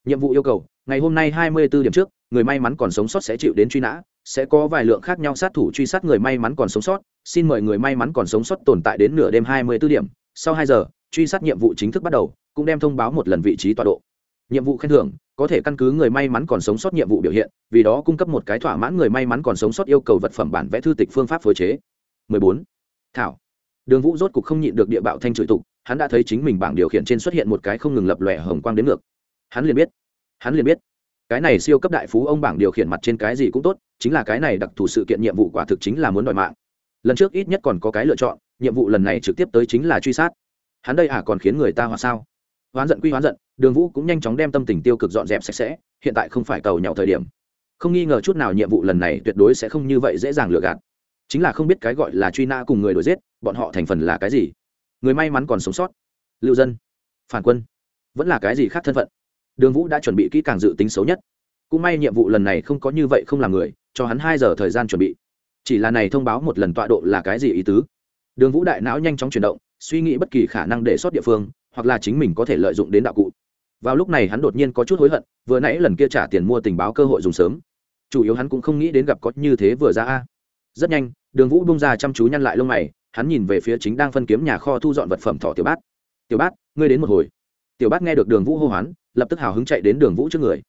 Nhiệm vụ yêu cầu, ngày hôm nay hai mươi b ố điểm trước, người may mắn còn sống sót sẽ chịu đến truy nã, sẽ có vài lượng khác nhau sát thủ truy sát người may mắn còn sống sót xin mời người may mắn còn sống sót tồn tại đến nửa đêm hai mươi b ố điểm. Sau hai giờ, truy sát nhiệm vụ chính thức bắt đầu, cũng đem thông báo một lần vị trí tọa độ. Nhiệm vụ khen thưởng, có thể căn cứ người may mắn còn sống sót nhiệm vụ biểu hiện, vì đó cung cấp một cái thỏa mãn người may mắn còn sống sót yêu cầu vật phẩm bản vẽ thư tịch phương pháp phối chế. 14. thảo. Đường vũ rốt cục không nhịn được địa bạo thanh chửi tục, hắn đã thấy chính mình bảng điều khiển trên xuất hiện một cái không ngừng lập lòe hồng quang đến ngược. Hắn liền biết, hắn liền biết, cái này siêu cấp đại phú ông bảng điều khiển mặt trên cái gì cũng tốt, chính là cái này đặc thù sự kiện nhiệm vụ quả thực chính là muốn đòi mạng lần trước ít nhất còn có cái lựa chọn, nhiệm vụ lần này trực tiếp tới chính là truy sát. Hắn đây à còn khiến người ta hoặc sao? Hoán giận quy hoán giận, đường vũ cũng nhanh chóng đem tâm tình tiêu cực dọn dẹp sạch sẽ, hiện tại không phải cầu nhau thời điểm. Không nghi ngờ chút nào nhiệm vụ lần này tuyệt đối sẽ không như vậy dễ dàng lừa gạt. Chính là không biết cái gọi là truy nã cùng người đuổi giết, bọn họ thành phần là cái gì? Người may mắn còn sống sót. Lưu dân. Phản quân. Vẫn là cái gì khác thân phận? Đường vũ đã chuẩn bị kỹ càng dự tính xấu nhất. Cũng may nhiệm vụ lần này không có như vậy không làm người, cho hắn hai giờ thời gian chuẩn bị chỉ là này thông báo một lần tọa độ là cái gì ý tứ? Đường vũ đại não nhanh chóng chuyển động, suy nghĩ bất kỳ khả năng để sót địa phương, hoặc là chính mình có thể lợi dụng đến đạo cụ. Vào lúc này hắn đột nhiên có chút hối hận, vừa nãy lần kia trả tiền mua tình báo cơ hội dùng sớm. Chủ yếu hắn cũng không nghĩ đến gặp có như thế vừa ra a. Rất nhanh, đường vũ bung ra chăm chú nhăn lại lông mày, hắn nhìn về phía chính đang phân kiếm nhà kho thu dọn vật phẩm thỏ tiểu bát. Tiểu bát, ngươi đến một hồi. Tiểu bát nghe được đường vũ hô hoán, lập tức hào hứng chạy đến đường vũ trước người.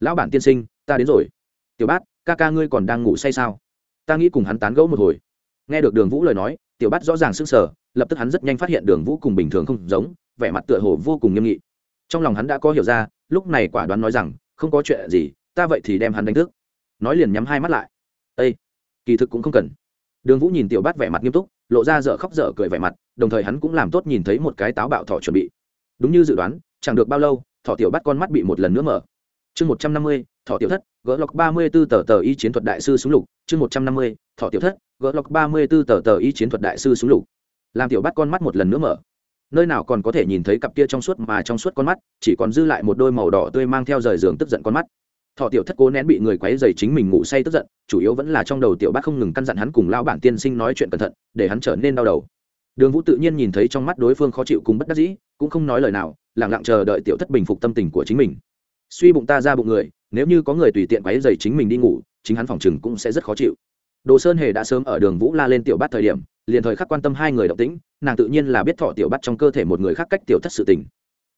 Lão bản tiên sinh, ta đến rồi. Tiểu bát, ca ca ngươi còn đang ngủ say sao? Ta nghĩ cùng hắn tán gẫu một hồi. Nghe được đường vũ lời nói, tiểu bát rõ ràng s ư n g sở lập tức hắn rất nhanh phát hiện đường vũ cùng bình thường không giống, vẻ mặt tựa hồ vô cùng nghiêm nghị. Trong lòng hắn đã có hiểu ra, lúc này quả đoán nói rằng, không có chuyện gì, ta vậy thì đem hắn đánh thức. Nói liền nhắm hai mắt lại. Ây kỳ thực cũng không cần. Đường vũ nhìn tiểu bát vẻ mặt nghiêm túc, lộ ra dở khóc dở cười vẻ mặt, đồng thời hắn cũng làm tốt nhìn thấy một cái táo bạo thọ chuẩn bị. Đúng như dự đoán, chẳng được bao lâu thọ tiểu bắt con mắt bị một lần nữa mở chương một trăm năm mươi thọ tiểu thất, gỡ lọc ba mươi b ố tờ tờ y chiến thuật đại sư súng lục. Chương một trăm năm mươi thọ tiểu thất, gỡ lọc ba mươi b ố tờ tờ y chiến thuật đại sư súng lục. Làm tiểu bắt con mắt một lần nữa mở. Nơi nào còn có thể nhìn thấy cặp kia trong suốt mà trong suốt con mắt, chỉ còn dư lại một đôi màu đỏ tươi mang theo rời giường tức giận con mắt. Thọ tiểu thất cố nén bị người quấy dày chính mình ngủ say tức giận, chủ yếu vẫn là trong đầu tiểu bác không ngừng căn dặn hắn cùng lao bản tiên sinh nói chuyện cẩn thận, để hắn trở nên đau đầu. Đường vũ tự nhiên nhìn thấy trong mắt đối phương khó chịu cùng bất đắc dĩ, cũng không nói lời nào lẳng lặng chờ đợi tiểu thất bình phục tâm tình của chính mình suy bụng ta ra bụng người, nếu như có người tùy tiện quấy dày chính mình đi ngủ, chính hắn phòng chừng cũng sẽ rất khó chịu. Đồ sơn hề đã sớm ở đường vũ la lên tiểu bắt thời điểm, liền thời khắc quan tâm hai người động tĩnh, nàng tự nhiên là biết thọ tiểu bắt trong cơ thể một người khác cách tiểu thất sự tình.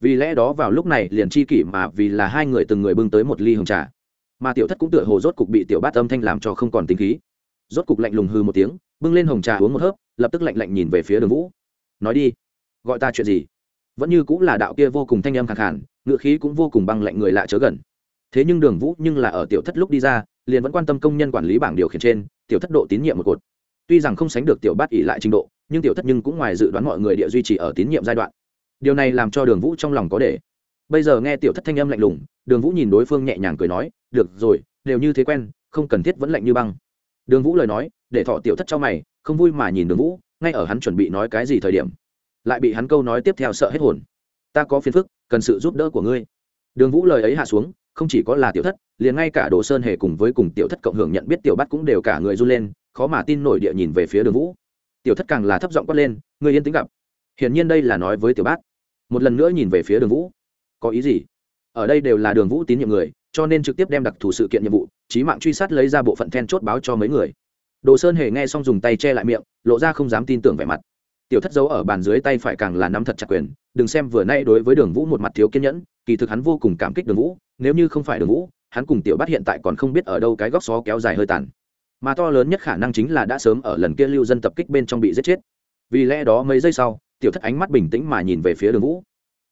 Vì lẽ đó vào lúc này liền chi kỷ mà vì là hai người từng người bưng tới một ly hồng trà. Mà tiểu thất cũng tựa hồ rốt cục bị tiểu bát âm thanh làm cho không còn tính khí. Rốt cục lạnh lùng hư một tiếng, bưng lên hồng trà uống một hớp, lập tức lạnh lạnh nhìn về phía đường vũ. Nói đi, gọi ta chuyện gì? Vẫn như cũng là đạo kia vô cùng thanh âm khẳng khản ngựa khí cũng vô cùng băng lạnh người lạ chớ gần. Thế nhưng đường vũ nhưng là ở tiểu thất lúc đi ra, liền vẫn quan tâm công nhân quản lý bảng điều khiển trên, tiểu thất độ tín nhiệm một cột. Tuy rằng không sánh được tiểu bát ỉ lại trình độ, nhưng tiểu thất nhưng cũng ngoài dự đoán mọi người địa duy trì ở tín nhiệm giai đoạn. Điều này làm cho đường vũ trong lòng có để bây giờ nghe tiểu thất thanh âm lạnh lùng, đường vũ nhìn đối phương nhẹ nhàng cười nói, được rồi, đều như thế quen, không cần thiết vẫn lạnh như băng. Đường vũ lời nói, để thọ tiểu thất cho mày, không vui mà nhìn đường vũ, ngay ở hắn chuẩn bị nói cái gì thời điểm, lại bị hắn câu nói tiếp theo sợ hết hồn. Ta có phiền phức cần sự giúp đỡ của ngươi. Đường vũ lời ấy hạ xuống, không chỉ có là tiểu thất, liền ngay cả đồ sơn hề cùng với cùng tiểu thất cộng hưởng nhận biết tiểu bắt cũng đều cả người run lên, khó mà tin nổi địa nhìn về phía đường vũ. Tiểu thất càng là thấp giọng quát lên người yên tĩnh gặp. Hiển nhiên đây là nói với tiểu bát. Một lần nữa nhìn về phía đường vũ. Có ý gì? Ở đây đều là đường vũ tín nhiệm người, cho nên trực tiếp đem đặc thù sự kiện nhiệm vụ trí mạng truy sát lấy ra bộ phận then chốt báo cho mấy người. Đồ sơn hề nghe xong dùng tay che lại miệng, lộ ra không dám tin tưởng vẻ mặt. Tiểu thất giấu ở bàn dưới tay phải càng là nắm thật chặt quyền đừng xem vừa nay đối với đường vũ một mặt thiếu kiên nhẫn, kỳ thực hắn vô cùng cảm kích đường vũ, nếu như không phải đường vũ, hắn cùng tiểu bắt hiện tại còn không biết ở đâu cái góc xó kéo dài hơi tàn. Mà to lớn nhất khả năng chính là đã sớm ở lần kia lưu dân tập kích bên trong bị giết chết. Vì lẽ đó mấy giây sau, tiểu thất ánh mắt bình tĩnh mà nhìn về phía đường vũ.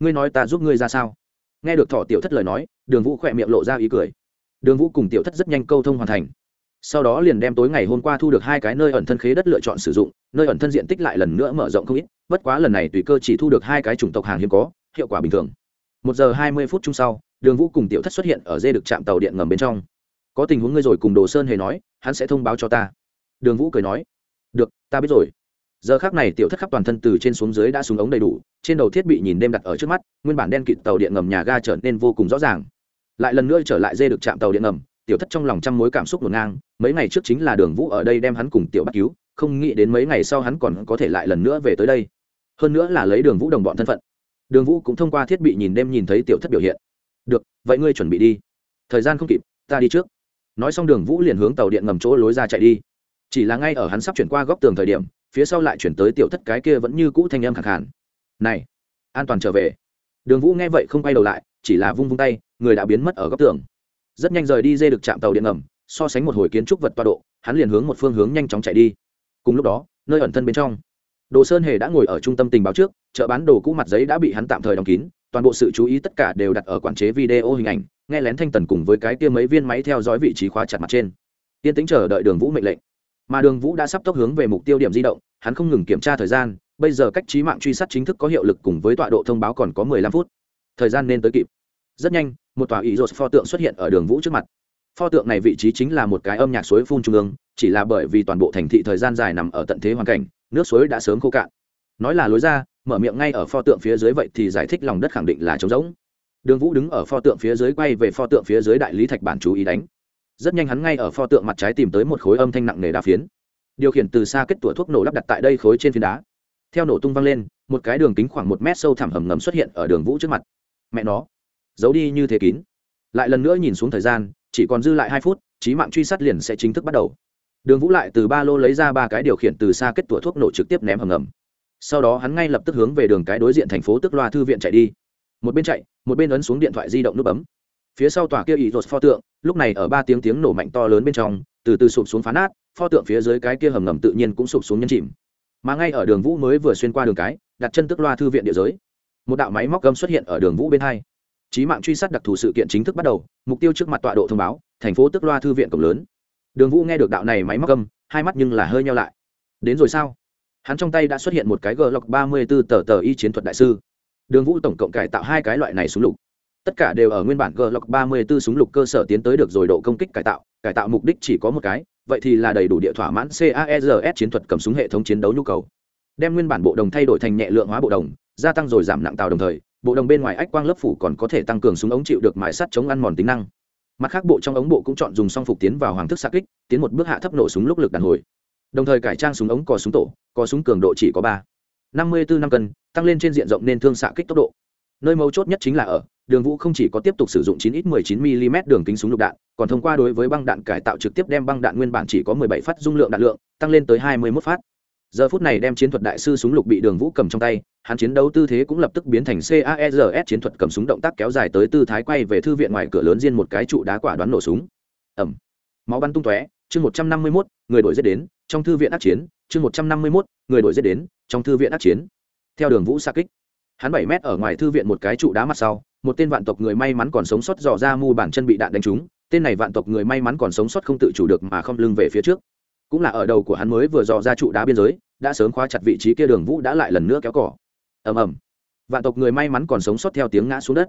Ngươi nói ta giúp ngươi ra sao? Nghe được thọ tiểu thất lời nói, đường vũ khỏe miệng lộ ra ý cười. Đường vũ cùng tiểu thất rất nhanh câu thông hoàn thành sau đó liền đem tối ngày hôm qua thu được hai cái nơi ẩn thân khế đất lựa chọn sử dụng, nơi ẩn thân diện tích lại lần nữa mở rộng không ít, bất quá lần này tùy cơ chỉ thu được hai cái chủng tộc hàng hiếm có, hiệu quả bình thường. Một giờ hai mươi phút chung sau, đường vũ cùng tiểu thất xuất hiện ở dê được chạm tàu điện ngầm bên trong. Có tình huống ngươi rồi cùng đồ sơn hề nói, hắn sẽ thông báo cho ta. Đường vũ cười nói. Được, ta biết rồi. Giờ khác này tiểu thất khắp toàn thân từ trên xuống dưới đã xuống ống đầy đủ, trên đầu thiết bị nhìn đêm đặt ở trước mắt, nguyên bản đen kịt tàu điện ngầm nhà ga trở nên vô cùng rõ ràng. Lại lần nữa trở lại dê được chạm tàu điện ngầm tiểu thất trong lòng trăm mối cảm xúc ngổn ngang, mấy ngày trước chính là đường vũ ở đây đem hắn cùng tiểu bắt cứu, không nghĩ đến mấy ngày sau hắn còn có thể lại lần nữa về tới đây. Hơn nữa là lấy đường vũ đồng bọn thân phận. Đường vũ cũng thông qua thiết bị nhìn đêm nhìn thấy tiểu thất biểu hiện. Được, vậy ngươi chuẩn bị đi. Thời gian không kịp, ta đi trước. Nói xong đường vũ liền hướng tàu điện ngầm chỗ lối ra chạy đi. Chỉ là ngay ở hắn sắp chuyển qua góc tường thời điểm, phía sau lại chuyển tới tiểu thất cái kia vẫn như cũ thanh âm khẳng hẳn này, an toàn trở về. Đường vũ nghe vậy không quay đầu lại, chỉ là vung vung tay, người đã biến mất ở góc tường rất nhanh rời đi dê được chạm tàu điện ngầm, so sánh một hồi kiến trúc vật toa độ, hắn liền hướng một phương hướng nhanh chóng chạy đi. Cùng lúc đó, nơi ẩn thân bên trong, đồ sơn hề đã ngồi ở trung tâm tình báo trước, chợ bán đồ cũ mặt giấy đã bị hắn tạm thời đóng kín, toàn bộ sự chú ý tất cả đều đặt ở quản chế video hình ảnh, nghe lén thanh tần cùng với cái kia mấy viên máy theo dõi vị trí khóa chặt mặt trên. Yên tính chờ đợi đường vũ mệnh lệnh. Mà đường vũ đã sắp tốc hướng về mục tiêu điểm di động, hắn không ngừng kiểm tra thời gian, bây giờ cách trí mạng truy sát chính thức có hiệu lực cùng với tọa độ thông báo còn có mười lăm phút. Thời gian nên tới kịp rất nhanh, một tòa ý rột pho tượng xuất hiện ở đường vũ trước mặt. Pho tượng này vị trí chính là một cái âm nhạc suối phun trung ương, chỉ là bởi vì toàn bộ thành thị thời gian dài nằm ở tận thế hoàn cảnh, nước suối đã sớm khô cạn. Nói là lối ra, mở miệng ngay ở pho tượng phía dưới vậy thì giải thích lòng đất khẳng định là trống rỗng. Đường vũ đứng ở pho tượng phía dưới quay về pho tượng phía dưới đại lý thạch bản chú ý đánh. Rất nhanh hắn ngay ở pho tượng mặt trái tìm tới một khối âm thanh nặng nề đá phiến. Điều khiển từ xa kết tủa thuốc nổ lắp đặt tại đây khối trên phiến đá. Theo nổ tung văng lên, một cái đường kính khoảng một mét sâu thẳm hầm ngầm xuất hiện ở đường vũ trước mặt. Mẹ nó giấu đi như thế kín. Lại lần nữa nhìn xuống thời gian, chỉ còn dư lại hai phút trí mạng truy sát liền sẽ chính thức bắt đầu. Đường vũ lại từ ba lô lấy ra ba cái điều khiển từ xa kết tủa thuốc nổ trực tiếp ném hầm ngầm. Sau đó hắn ngay lập tức hướng về đường cái đối diện thành phố tức loa thư viện chạy đi. Một bên chạy, một bên ấn xuống điện thoại di động nút bấm. Phía sau tòa kia ý rột pho tượng, lúc này ở ba tiếng tiếng nổ mạnh to lớn bên trong, từ từ sụp xuống phá nát, pho tượng phía dưới cái kia hầm ngầm tự nhiên cũng sụp xuống nhân chìm. Mà ngay ở đường vũ mới vừa xuyên qua đường cái, đặt chân tức loa thư viện địa giới. Một đạo máy móc gâm xuất hiện ở đường vũ bên hai trí mạng truy sát đặc thù sự kiện chính thức bắt đầu mục tiêu trước mặt tọa độ thông báo thành phố tức loa thư viện cổng lớn. Đường vũ nghe được đạo này máy móc gầm, hai mắt nhưng là hơi nhau lại. Đến rồi sao? Hắn trong tay đã xuất hiện một cái Glock lọc ba mươi b ố tờ tờ y chiến thuật đại sư. Đường vũ tổng cộng cải tạo hai cái loại này súng lục. Tất cả đều ở nguyên bản Glock lọc ba mươi b ố súng lục cơ sở tiến tới được rồi độ công kích cải tạo cải tạo mục đích chỉ có một cái vậy thì là đầy đủ địa thỏa mãn caers chiến thuật cầm súng hệ thống chiến đấu nhu cầu. Đem nguyên bản bộ đồng thay đổi thành nhẹ lượng hóa bộ đồng gia tăng rồi giảm nặng tàu đồng thời bộ đồng bên ngoài ách quang lớp phủ còn có thể tăng cường súng ống chịu được mài sắt chống ăn mòn tính năng. Mặt khác, bộ trong ống bộ cũng chọn dùng song phục tiến vào hoàng thức xa kích, tiến một bước hạ thấp nổ súng lúc lực đàn hồi. Đồng thời cải trang súng ống có súng tổ, có súng cường độ chỉ có ba. Năm mươi bốn năm cân, tăng lên trên diện rộng nên thương xạ kích tốc độ. Nơi mấu chốt nhất chính là ở, đường vũ không chỉ có tiếp tục sử dụng 9 ít 19 mm đường kính súng lục đạn, còn thông qua đối với băng đạn cải tạo trực tiếp đem băng đạn nguyên bản chỉ có 17 phát dung lượng đạn lượng, tăng lên tới 21 phát giờ phút này đem chiến thuật đại sư súng lục bị đường vũ cầm trong tay, hắn chiến đấu tư thế cũng lập tức biến thành caers chiến thuật cầm súng động tác kéo dài tới tư thái quay về thư viện ngoài cửa lớn riêng một cái trụ đá quả đoán nổ súng. Ẩm. Máu bắn tung tóe, chương một trăm năm mươi mốt, người đổi giết đến, trong thư viện ác chiến, chương một trăm năm mươi mốt, người đổi giết đến, trong thư viện ác chiến. Theo đường vũ xa kích, hắn bảy mét ở ngoài thư viện một cái trụ đá mặt sau, một tên vạn tộc người may mắn còn sống sót dò ra mu bản chân bị đạn đánh trúng, tên này vạn tộc người may mắn còn sống sót không tự chủ được mà không lưng về phía trước cũng là ở đầu của hắn mới vừa dò ra trụ đá biên giới, đã sớm khóa chặt vị trí kia đường vũ đã lại lần nữa kéo cỏ ầm ầm. Vạn tộc người may mắn còn sống sót theo tiếng ngã xuống đất.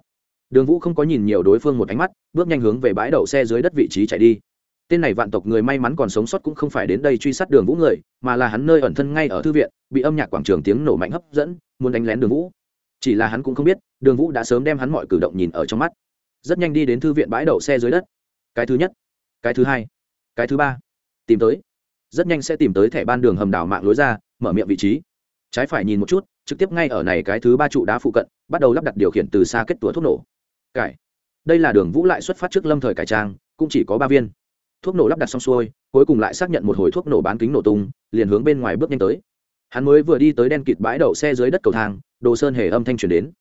Đường vũ không có nhìn nhiều đối phương một ánh mắt, bước nhanh hướng về bãi đậu xe dưới đất vị trí chạy đi. Tên này vạn tộc người may mắn còn sống sót cũng không phải đến đây truy sát đường vũ người, mà là hắn nơi ẩn thân ngay ở thư viện, bị âm nhạc quảng trường tiếng nổ mạnh hấp dẫn, muốn đánh lén đường vũ. Chỉ là hắn cũng không biết, đường vũ đã sớm đem hắn mọi cử động nhìn ở trong mắt. Rất nhanh đi đến thư viện bãi đậu xe dưới đất. Cái thứ nhất, cái thứ hai, cái thứ ba. Tìm tới rất nhanh sẽ tìm tới thẻ ban đường hầm đảo mạng lối ra, mở miệng vị trí. Trái phải nhìn một chút, trực tiếp ngay ở này cái thứ ba trụ đá phụ cận, bắt đầu lắp đặt điều khiển từ xa kết tủa thuốc nổ. Cải. Đây là đường vũ lại xuất phát trước lâm thời cải trang, cũng chỉ có ba viên. Thuốc nổ lắp đặt xong xuôi, cuối cùng lại xác nhận một hồi thuốc nổ bán kính nổ tung, liền hướng bên ngoài bước nhanh tới. Hắn mới vừa đi tới đen kịt bãi đậu xe dưới đất cầu thang, đồ sơn hề âm thanh truyền đến.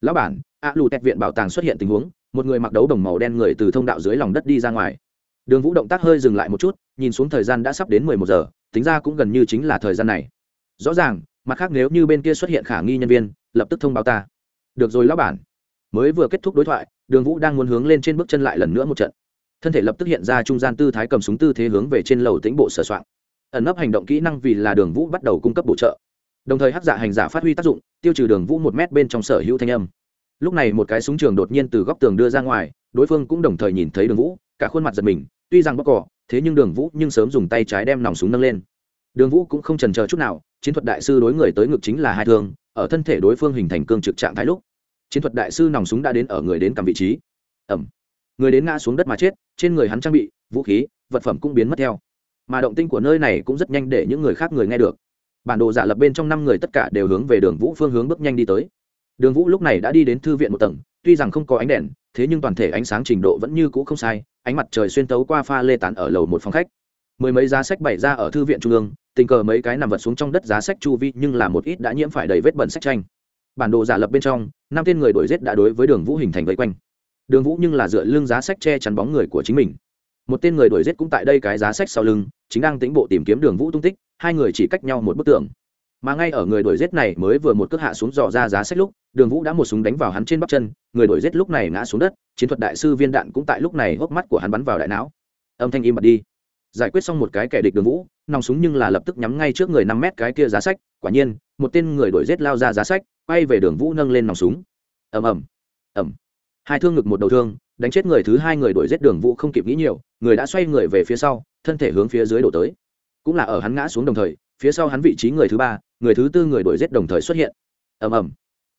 Lão bản, a lù tẹt viện bảo tàng xuất hiện tình huống, một người mặc đấu đồng màu đen người từ thông đạo dưới lòng đất đi ra ngoài đường vũ động tác hơi dừng lại một chút, nhìn xuống thời gian đã sắp đến mười một giờ, tính ra cũng gần như chính là thời gian này. Rõ ràng, mặt khác nếu như bên kia xuất hiện khả nghi nhân viên, lập tức thông báo ta. Được rồi lão bản. Mới vừa kết thúc đối thoại, đường vũ đang muốn hướng lên trên bước chân lại lần nữa một trận. Thân thể lập tức hiện ra trung gian tư thái cầm súng tư thế hướng về trên lầu tĩnh bộ sửa soạn. Ẩn nấp hành động kỹ năng vì là đường vũ bắt đầu cung cấp bổ trợ. Đồng thời hắc dạ hành giả phát huy tác dụng, tiêu trừ đường vũ một mét bên trong sở hữu thanh âm lúc này một cái súng trường đột nhiên từ góc tường đưa ra ngoài, đối phương cũng đồng thời nhìn thấy đường vũ, cả khuôn mặt giật mình, tuy rằng bóc cỏ, thế nhưng đường vũ nhưng sớm dùng tay trái đem nòng súng nâng lên. Đường vũ cũng không trần chờ chút nào, chiến thuật đại sư đối người tới ngực chính là hai thương, ở thân thể đối phương hình thành cương trực trạng thái lúc, chiến thuật đại sư nòng súng đã đến ở người đến cầm vị trí. Ẩm người đến ngã xuống đất mà chết, trên người hắn trang bị, vũ khí, vật phẩm cũng biến mất theo. Mà động tinh của nơi này cũng rất nhanh để những người khác người nghe được. Bản đồ giả lập bên trong năm người tất cả đều hướng về đường vũ phương hướng bước nhanh đi tới đường vũ lúc này đã đi đến thư viện một tầng, tuy rằng không có ánh đèn, thế nhưng toàn thể ánh sáng trình độ vẫn như cũ không sai, ánh mặt trời xuyên tấu qua pha lê tán ở lầu một phòng khách. Mười mấy giá sách bày ra ở thư viện trung ương, tình cờ mấy cái nằm vật xuống trong đất giá sách chu vi nhưng là một ít đã nhiễm phải đầy vết bẩn sách tranh. Bản đồ giả lập bên trong, năm tên người đổi rết đã đối với đường vũ hình thành vây quanh. Đường vũ nhưng là dựa lưng giá sách che chắn bóng người của chính mình. Một tên người đổi rết cũng tại đây cái giá sách sau lưng, chính đang tính bộ tìm kiếm đường vũ tung tích, hai người chỉ cách nhau một bức tường. Mà ngay ở người đổi rết này mới vừa một cước hạ xuống dò ra giá sách lúc đường vũ đã một súng đánh vào hắn trên bắp chân, người đổi rết lúc này ngã xuống đất, chiến thuật đại sư viên đạn cũng tại lúc này hốc mắt của hắn bắn vào đại não. Âm thanh im bật đi. Giải quyết xong một cái kẻ địch đường vũ, nòng súng nhưng là lập tức nhắm ngay trước người năm mét cái kia giá sách, quả nhiên, một tên người đổi rết lao ra giá sách, quay về đường vũ nâng lên nòng súng. Ầm ầm. Ầm. Hai thương ngực một đầu thương, đánh chết người thứ hai người đổi rết đường vũ không kịp nghĩ nhiều, người đã xoay người về phía sau, thân thể hướng phía dưới đổ tới. Cũng là ở hắn ngã xuống đồng thời, phía sau hắn vị trí người thứ ba, người thứ tư người đổi rết đồng thời xuất hiện. Ầm ầm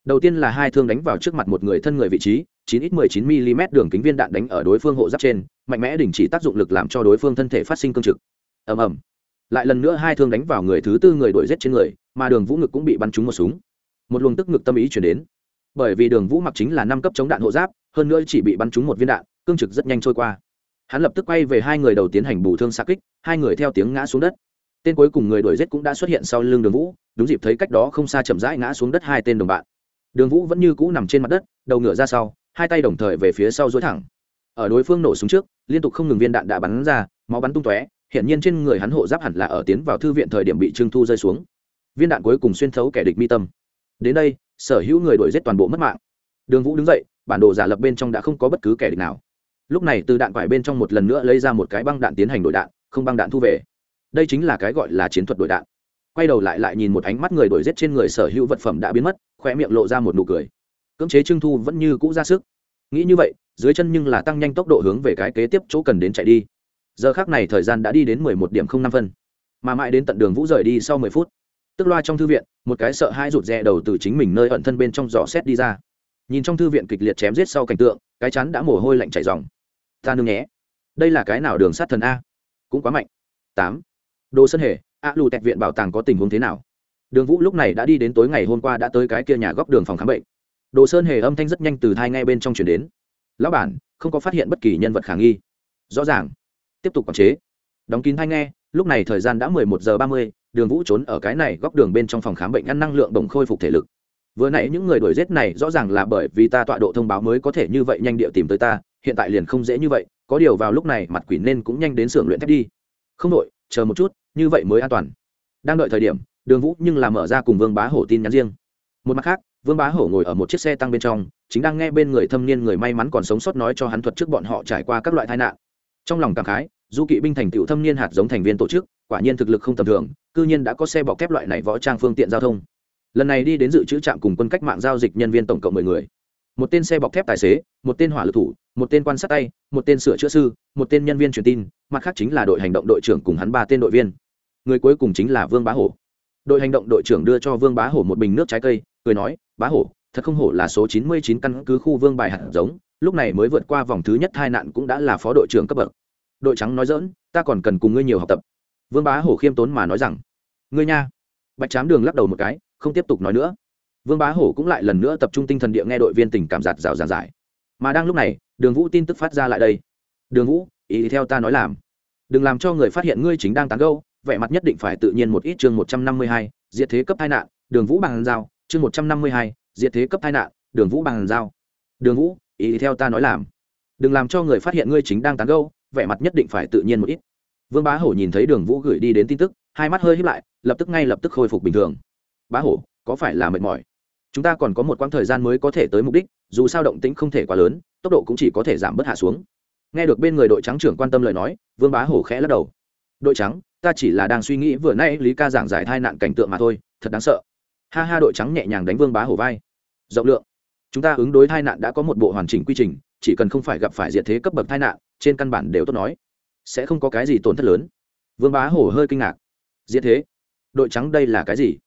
đầu tiên là hai thương đánh vào trước mặt một người thân người vị trí 9 ít 19 mm đường kính viên đạn đánh ở đối phương hộ giáp trên, mạnh mẽ đình chỉ tác dụng lực làm cho đối phương thân thể phát sinh cương trực. Ầm ầm. Lại lần nữa hai thương đánh vào người thứ tư người đuổi giết trên người, mà đường vũ ngực cũng bị bắn trúng một súng. Một luồng tức ngực tâm ý chuyển đến. Bởi vì đường vũ mặc chính là năm cấp chống đạn hộ giáp, hơn nữa chỉ bị bắn trúng một viên đạn, cương trực rất nhanh trôi qua. Hắn lập tức quay về hai người đầu tiến hành bù thương xa kích, hai người theo tiếng ngã xuống đất. Tên cuối cùng người đuổi giết cũng đã xuất hiện sau lưng đường vũ, đúng dịp thấy cách đó không xa chậm rãi ngã xuống đất hai tên đồng bạn đường vũ vẫn như cũ nằm trên mặt đất, đầu ngựa ra sau, hai tay đồng thời về phía sau dối thẳng. Ở đối phương nổ súng trước, liên tục không ngừng viên đạn đã bắn ra, máu bắn tung tóe hiện nhiên trên người hắn hộ giáp hẳn là ở tiến vào thư viện thời điểm bị trưng thu rơi xuống. Viên đạn cuối cùng xuyên thấu kẻ địch mi tâm. Đến đây, sở hữu người đuổi giết toàn bộ mất mạng. Đường vũ đứng dậy, bản đồ giả lập bên trong đã không có bất cứ kẻ địch nào. Lúc này từ đạn quải bên trong một lần nữa lấy ra một cái băng đạn tiến hành đổi đạn, không băng đạn thu về. Đây chính là cái gọi là chiến thuật đổi đạn quay đầu lại lại nhìn một ánh mắt người đuổi giết trên người sở hữu vật phẩm đã biến mất khoe miệng lộ ra một nụ cười. Cưỡng chế trưng thu vẫn như cũ ra sức. Nghĩ như vậy, dưới chân nhưng là tăng nhanh tốc độ hướng về cái kế tiếp chỗ cần đến chạy đi. Giờ khác này thời gian đã đi đến mười một điểm không năm phân. Mà mãi đến tận đường vũ rời đi sau mười phút, tức loa trong thư viện, một cái sợ hai rụt rè đầu từ chính mình nơi ẩn thân bên trong giỏ xét đi ra. Nhìn trong thư viện kịch liệt chém giết sau cảnh tượng, cái chắn đã mồ hôi lạnh chảy dòng ta nương nhé, đây là cái nào đường sát thần a? Cũng quá mạnh. Tám. Đồ sân hề a lù tẹt viện bảo tàng có tình huống thế nào? Đường vũ lúc này đã đi đến tối ngày hôm qua đã tới cái kia nhà góc đường phòng khám bệnh. Đồ sơn hề âm thanh rất nhanh từ thai ngay bên trong chuyển đến. Lão bản, không có phát hiện bất kỳ nhân vật khả nghi. Rõ ràng. Tiếp tục quản chế. Đóng kín thai nghe, lúc này thời gian đã mười một giờ ba mươi, đường vũ trốn ở cái này góc đường bên trong phòng khám bệnh ăn năng lượng đồng khôi phục thể lực. Vừa nãy những người đuổi giết này rõ ràng là bởi vì ta tọa độ thông báo mới có thể như vậy nhanh địa tìm tới ta, hiện tại liền không dễ như vậy, có điều vào lúc này mặt quỷ nên cũng nhanh đến xưởng luyện thép đi. Không đội, chờ một chút như vậy mới an toàn. Đang đợi thời điểm, đường vũ nhưng là mở ra cùng vương bá hổ tin nhắn riêng. Một mặt khác, vương bá hổ ngồi ở một chiếc xe tăng bên trong, chính đang nghe bên người thâm niên người may mắn còn sống sót nói cho hắn thuật trước bọn họ trải qua các loại tai nạn. Trong lòng cảm khái, du kỵ binh thành tựu thâm niên hạt giống thành viên tổ chức, quả nhiên thực lực không tầm thường, cư nhiên đã có xe bọc thép loại này võ trang phương tiện giao thông. Lần này đi đến dự trữ trạm cùng quân cách mạng giao dịch nhân viên tổng cộng mười người. Một tên xe bọc thép tài xế, một tên hỏa lực thủ, một tên quan sát tay, một tên sửa chữa sư, một tên nhân viên truyền tin, mặt khác chính là đội hành động đội trưởng cùng hắn ba tên đội viên người cuối cùng chính là vương bá hổ. Đội hành động đội trưởng đưa cho vương bá hổ một bình nước trái cây, cười nói, bá hổ, thật không hổ là số chín mươi chín căn cứ khu vương bài hạt giống, lúc này mới vượt qua vòng thứ nhất hai nạn cũng đã là phó đội trưởng cấp bậc. Đội trắng nói dỡn ta còn cần cùng ngươi nhiều học tập. Vương bá hổ khiêm tốn mà nói rằng, ngươi nha. Bạch chám đường lắc đầu một cái, không tiếp tục nói nữa. Vương bá hổ cũng lại lần nữa tập trung tinh thần địa nghe đội viên tình cảm giạt rào giàn giải. Mà đang lúc này, đường vũ tin tức phát ra lại đây. Đường vũ, ý theo ta nói làm. Đừng làm cho người phát hiện ngươi chính đang tán gâu vẻ mặt nhất định phải tự nhiên một ít chương một trăm năm mươi hai, diệt thế cấp tai nạn, đường vũ bằng giao, chương một trăm năm mươi hai, diệt thế cấp tai nạn, đường vũ bằng giao. Đường vũ, ý theo ta nói làm. Đừng làm cho người phát hiện ngươi chính đang tán gâu vẻ mặt nhất định phải tự nhiên một ít. Vương bá hổ nhìn thấy đường vũ gửi đi đến tin tức, hai mắt hơi hít lại, lập tức ngay lập tức khôi phục bình thường. Bá hổ, có phải là mệt mỏi? Chúng ta còn có một quãng thời gian mới có thể tới mục đích, dù sao động tĩnh không thể quá lớn, tốc độ cũng chỉ có thể giảm bớt hạ xuống. Nghe được bên người đội trắng trưởng quan tâm lời nói, vương bá hổ khẽ lắc đầu đội trắng, ta chỉ là đang suy nghĩ vừa nay lý ca giảng giải thai nạn cảnh tượng mà thôi, thật đáng sợ. Ha ha, đội trắng nhẹ nhàng đánh vương bá hổ vai. Rộng lượng. Chúng ta ứng đối thai nạn đã có một bộ hoàn chỉnh quy trình, chỉ cần không phải gặp phải diệt thế cấp bậc thai nạn, trên căn bản đều tốt nói. Sẽ không có cái gì tổn thất lớn. Vương bá hổ hơi kinh ngạc. Diệt thế? Đội trắng đây là cái gì?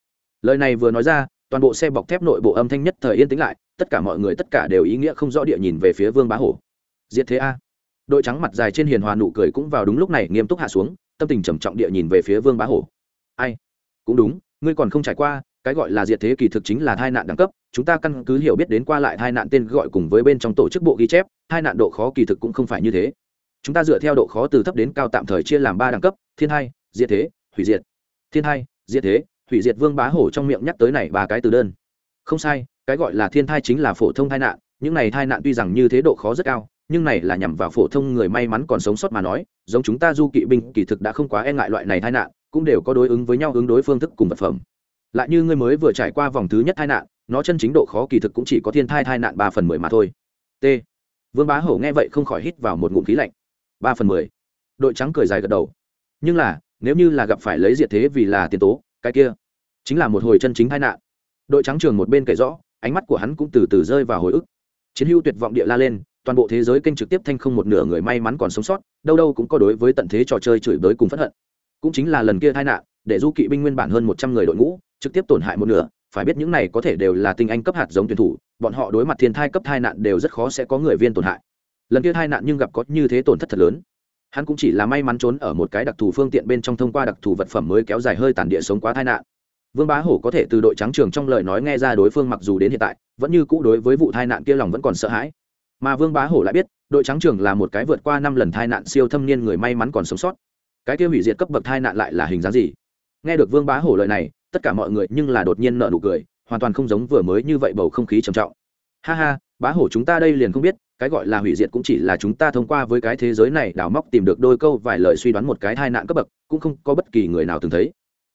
Lời này vừa nói ra, toàn bộ xe bọc thép nội bộ âm thanh nhất thời yên tĩnh lại, tất cả mọi người tất cả đều ý nghĩa không rõ địa nhìn về phía vương bá hổ. Diệt thế a. Đội trắng mặt dài trên hiền hòa nụ cười cũng vào đúng lúc này nghiêm túc hạ xuống tâm tình trầm trọng địa nhìn về phía vương bá hổ. Ai? Cũng đúng, ngươi còn không trải qua, cái gọi là diệt thế kỳ thực chính là tai nạn đẳng cấp, chúng ta căn cứ hiểu biết đến qua lại tai nạn tên gọi cùng với bên trong tổ chức bộ ghi chép, tai nạn độ khó kỳ thực cũng không phải như thế. Chúng ta dựa theo độ khó từ thấp đến cao tạm thời chia làm ba đẳng cấp, thiên hai, diệt thế, hủy diệt. Thiên hai, diệt thế, hủy diệt vương bá hổ trong miệng nhắc tới này ba cái từ đơn. Không sai, cái gọi là thiên thai chính là phổ thông tai nạn, những này tai nạn tuy rằng như thế độ khó rất cao nhưng này là nhằm vào phổ thông người may mắn còn sống sót mà nói, giống chúng ta du kỵ binh, kỳ thực đã không quá e ngại loại này tai nạn, cũng đều có đối ứng với nhau ứng đối phương thức cùng vật phẩm. Lại như ngươi mới vừa trải qua vòng thứ nhất tai nạn, nó chân chính độ khó kỳ thực cũng chỉ có thiên thai tai nạn ba phần mười mà thôi. T. Vương bá hổ nghe vậy không khỏi hít vào một ngụm khí lạnh. Ba phần mười. Đội trắng cười dài gật đầu. Nhưng là, nếu như là gặp phải lấy diệt thế vì là tiền tố, cái kia chính là một hồi chân chính tai nạn. Đội trắng trường một bên kể rõ, ánh mắt của hắn cũng từ từ rơi vào hồi ức. Chiến hưu tuyệt vọng địa la lên toàn bộ thế giới kênh trực tiếp thanh không một nửa người may mắn còn sống sót, đâu đâu cũng có đối với tận thế trò chơi chửi bới cùng phẫn hận. Cũng chính là lần kia tai nạn, để du kỵ binh nguyên bản hơn một trăm người đội ngũ, trực tiếp tổn hại một nửa, phải biết những này có thể đều là tinh anh cấp hạt giống tuyển thủ, bọn họ đối mặt thiên thai cấp tai nạn đều rất khó sẽ có người viên tổn hại. Lần kia tai nạn nhưng gặp có như thế tổn thất thật lớn. Hắn cũng chỉ là may mắn trốn ở một cái đặc thù phương tiện bên trong thông qua đặc thù vật phẩm mới kéo dài hơi tàn địa sống quá tai nạn. Vương bá hổ có thể từ đội trắng trường trong lời nói nghe ra đối phương mặc dù đến hiện tại, vẫn như cũ đối với vụ tai nạn kia lòng vẫn còn sợ hãi mà vương bá hổ lại biết, đội trắng trường là một cái vượt qua năm lần tai nạn siêu thâm niên người may mắn còn sống sót. Cái kia hủy diệt cấp bậc tai nạn lại là hình dáng gì? Nghe được vương bá hổ lời này, tất cả mọi người nhưng là đột nhiên nợ nụ cười, hoàn toàn không giống vừa mới như vậy bầu không khí trầm trọng. Ha ha, bá hổ chúng ta đây liền không biết, cái gọi là hủy diệt cũng chỉ là chúng ta thông qua với cái thế giới này đào móc tìm được đôi câu vài lời suy đoán một cái tai nạn cấp bậc, cũng không có bất kỳ người nào từng thấy.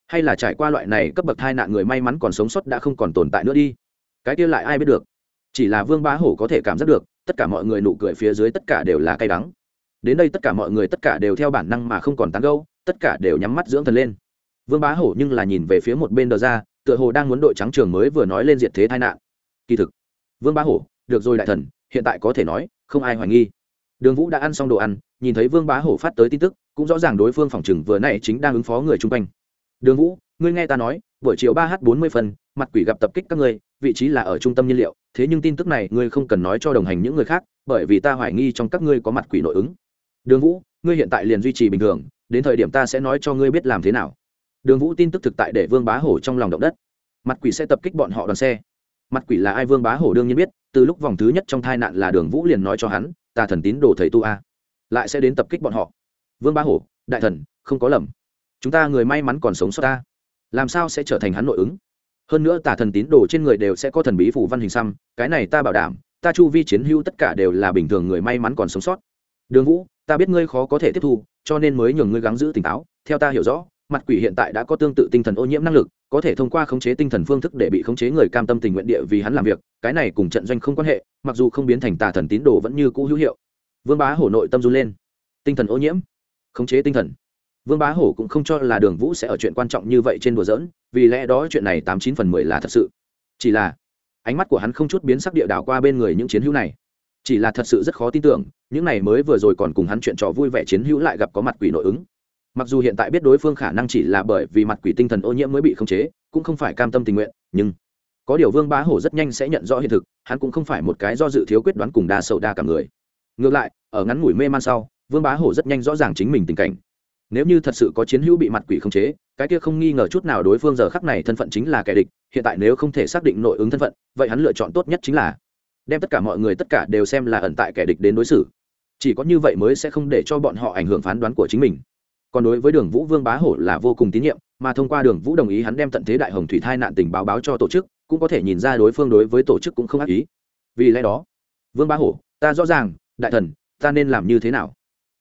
Hay là trải qua loại này cấp bậc tai nạn người may mắn còn sống sót đã không còn tồn tại nữa đi. Cái kia lại ai biết được? Chỉ là vương bá hổ có thể cảm giác được tất cả mọi người nụ cười phía dưới tất cả đều là cay đắng. Đến đây tất cả mọi người tất cả đều theo bản năng mà không còn tán gâu tất cả đều nhắm mắt dưỡng thần lên. Vương bá hổ nhưng là nhìn về phía một bên đờ ra, tựa hồ đang muốn đội trắng trường mới vừa nói lên diệt thế tai nạn. Kỳ thực, vương bá hổ, được rồi đại thần, hiện tại có thể nói, không ai hoài nghi. Đường vũ đã ăn xong đồ ăn, nhìn thấy vương bá hổ phát tới tin tức, cũng rõ ràng đối phương phòng chừng vừa nay chính đang ứng phó người chung quanh. Đường vũ ngươi nghe ta nói buổi chiều ba h bốn mươi phần, mặt quỷ gặp tập kích các ngươi vị trí là ở trung tâm nhiên liệu thế nhưng tin tức này ngươi không cần nói cho đồng hành những người khác bởi vì ta hoài nghi trong các ngươi có mặt quỷ nội ứng. Đường vũ ngươi hiện tại liền duy trì bình thường đến thời điểm ta sẽ nói cho ngươi biết làm thế nào. Đường vũ tin tức thực tại để vương bá hổ trong lòng động đất. Mặt quỷ sẽ tập kích bọn họ đoàn xe. Mặt quỷ là ai vương bá hổ đương nhiên biết từ lúc vòng thứ nhất trong thai nạn là đường vũ liền nói cho hắn ta thần tín đồ thầy tu a lại sẽ đến tập kích bọn họ. Vương bá hổ đại thần không có lầm. Chúng ta người may mắn còn sống sót ta làm sao sẽ trở thành hắn nội ứng? Hơn nữa tà thần tín đồ trên người đều sẽ có thần bí phủ văn hình xăm, cái này ta bảo đảm, ta chu vi chiến hữu tất cả đều là bình thường người may mắn còn sống sót. Đường vũ, ta biết ngươi khó có thể tiếp thu, cho nên mới nhường ngươi gắng giữ tỉnh táo. Theo ta hiểu rõ, mặt quỷ hiện tại đã có tương tự tinh thần ô nhiễm năng lực, có thể thông qua khống chế tinh thần phương thức để bị khống chế người cam tâm tình nguyện địa vì hắn làm việc, cái này cùng trận doanh không quan hệ, mặc dù không biến thành tà thần tín đồ vẫn như cũ hữu hiệu. Vương bá hổ nội tâm run lên. Tinh thần ô nhiễm? Khống chế tinh thần vương bá hổ cũng không cho là đường vũ sẽ ở chuyện quan trọng như vậy trên đùa dỡn vì lẽ đó chuyện này tám chín phần mười là thật sự. Chỉ là, ánh mắt của hắn không chút biến sắc địa đảo qua bên người những chiến hữu này. Chỉ là thật sự rất khó tin tưởng, những này mới vừa rồi còn cùng hắn chuyện trò vui vẻ chiến hữu lại gặp có mặt quỷ nội ứng. Mặc dù hiện tại biết đối phương khả năng chỉ là bởi vì mặt quỷ tinh thần ô nhiễm mới bị khống chế, cũng không phải cam tâm tình nguyện, nhưng có điều vương bá hổ rất nhanh sẽ nhận rõ hiện thực, hắn cũng không phải một cái do dự thiếu quyết đoán cùng đa sầu đa cả người. Ngược lại, ở ngắn ngủi mê man sau, vương bá hổ rất nhanh rõ ràng chính mình tình cảnh nếu như thật sự có chiến hữu bị mặt quỷ khống chế, cái kia không nghi ngờ chút nào đối phương giờ khắc này thân phận chính là kẻ địch, hiện tại nếu không thể xác định nội ứng thân phận, vậy hắn lựa chọn tốt nhất chính là đem tất cả mọi người tất cả đều xem là ẩn tại kẻ địch đến đối xử. Chỉ có như vậy mới sẽ không để cho bọn họ ảnh hưởng phán đoán của chính mình. Còn đối với đường vũ vương bá hổ là vô cùng tín nhiệm, mà thông qua đường vũ đồng ý hắn đem tận thế đại hồng thủy thai nạn tình báo báo cho tổ chức, cũng có thể nhìn ra đối phương đối với tổ chức cũng không ác ý. Vì lẽ đó, vương bá hổ, ta rõ ràng, đại thần, ta nên làm như thế nào?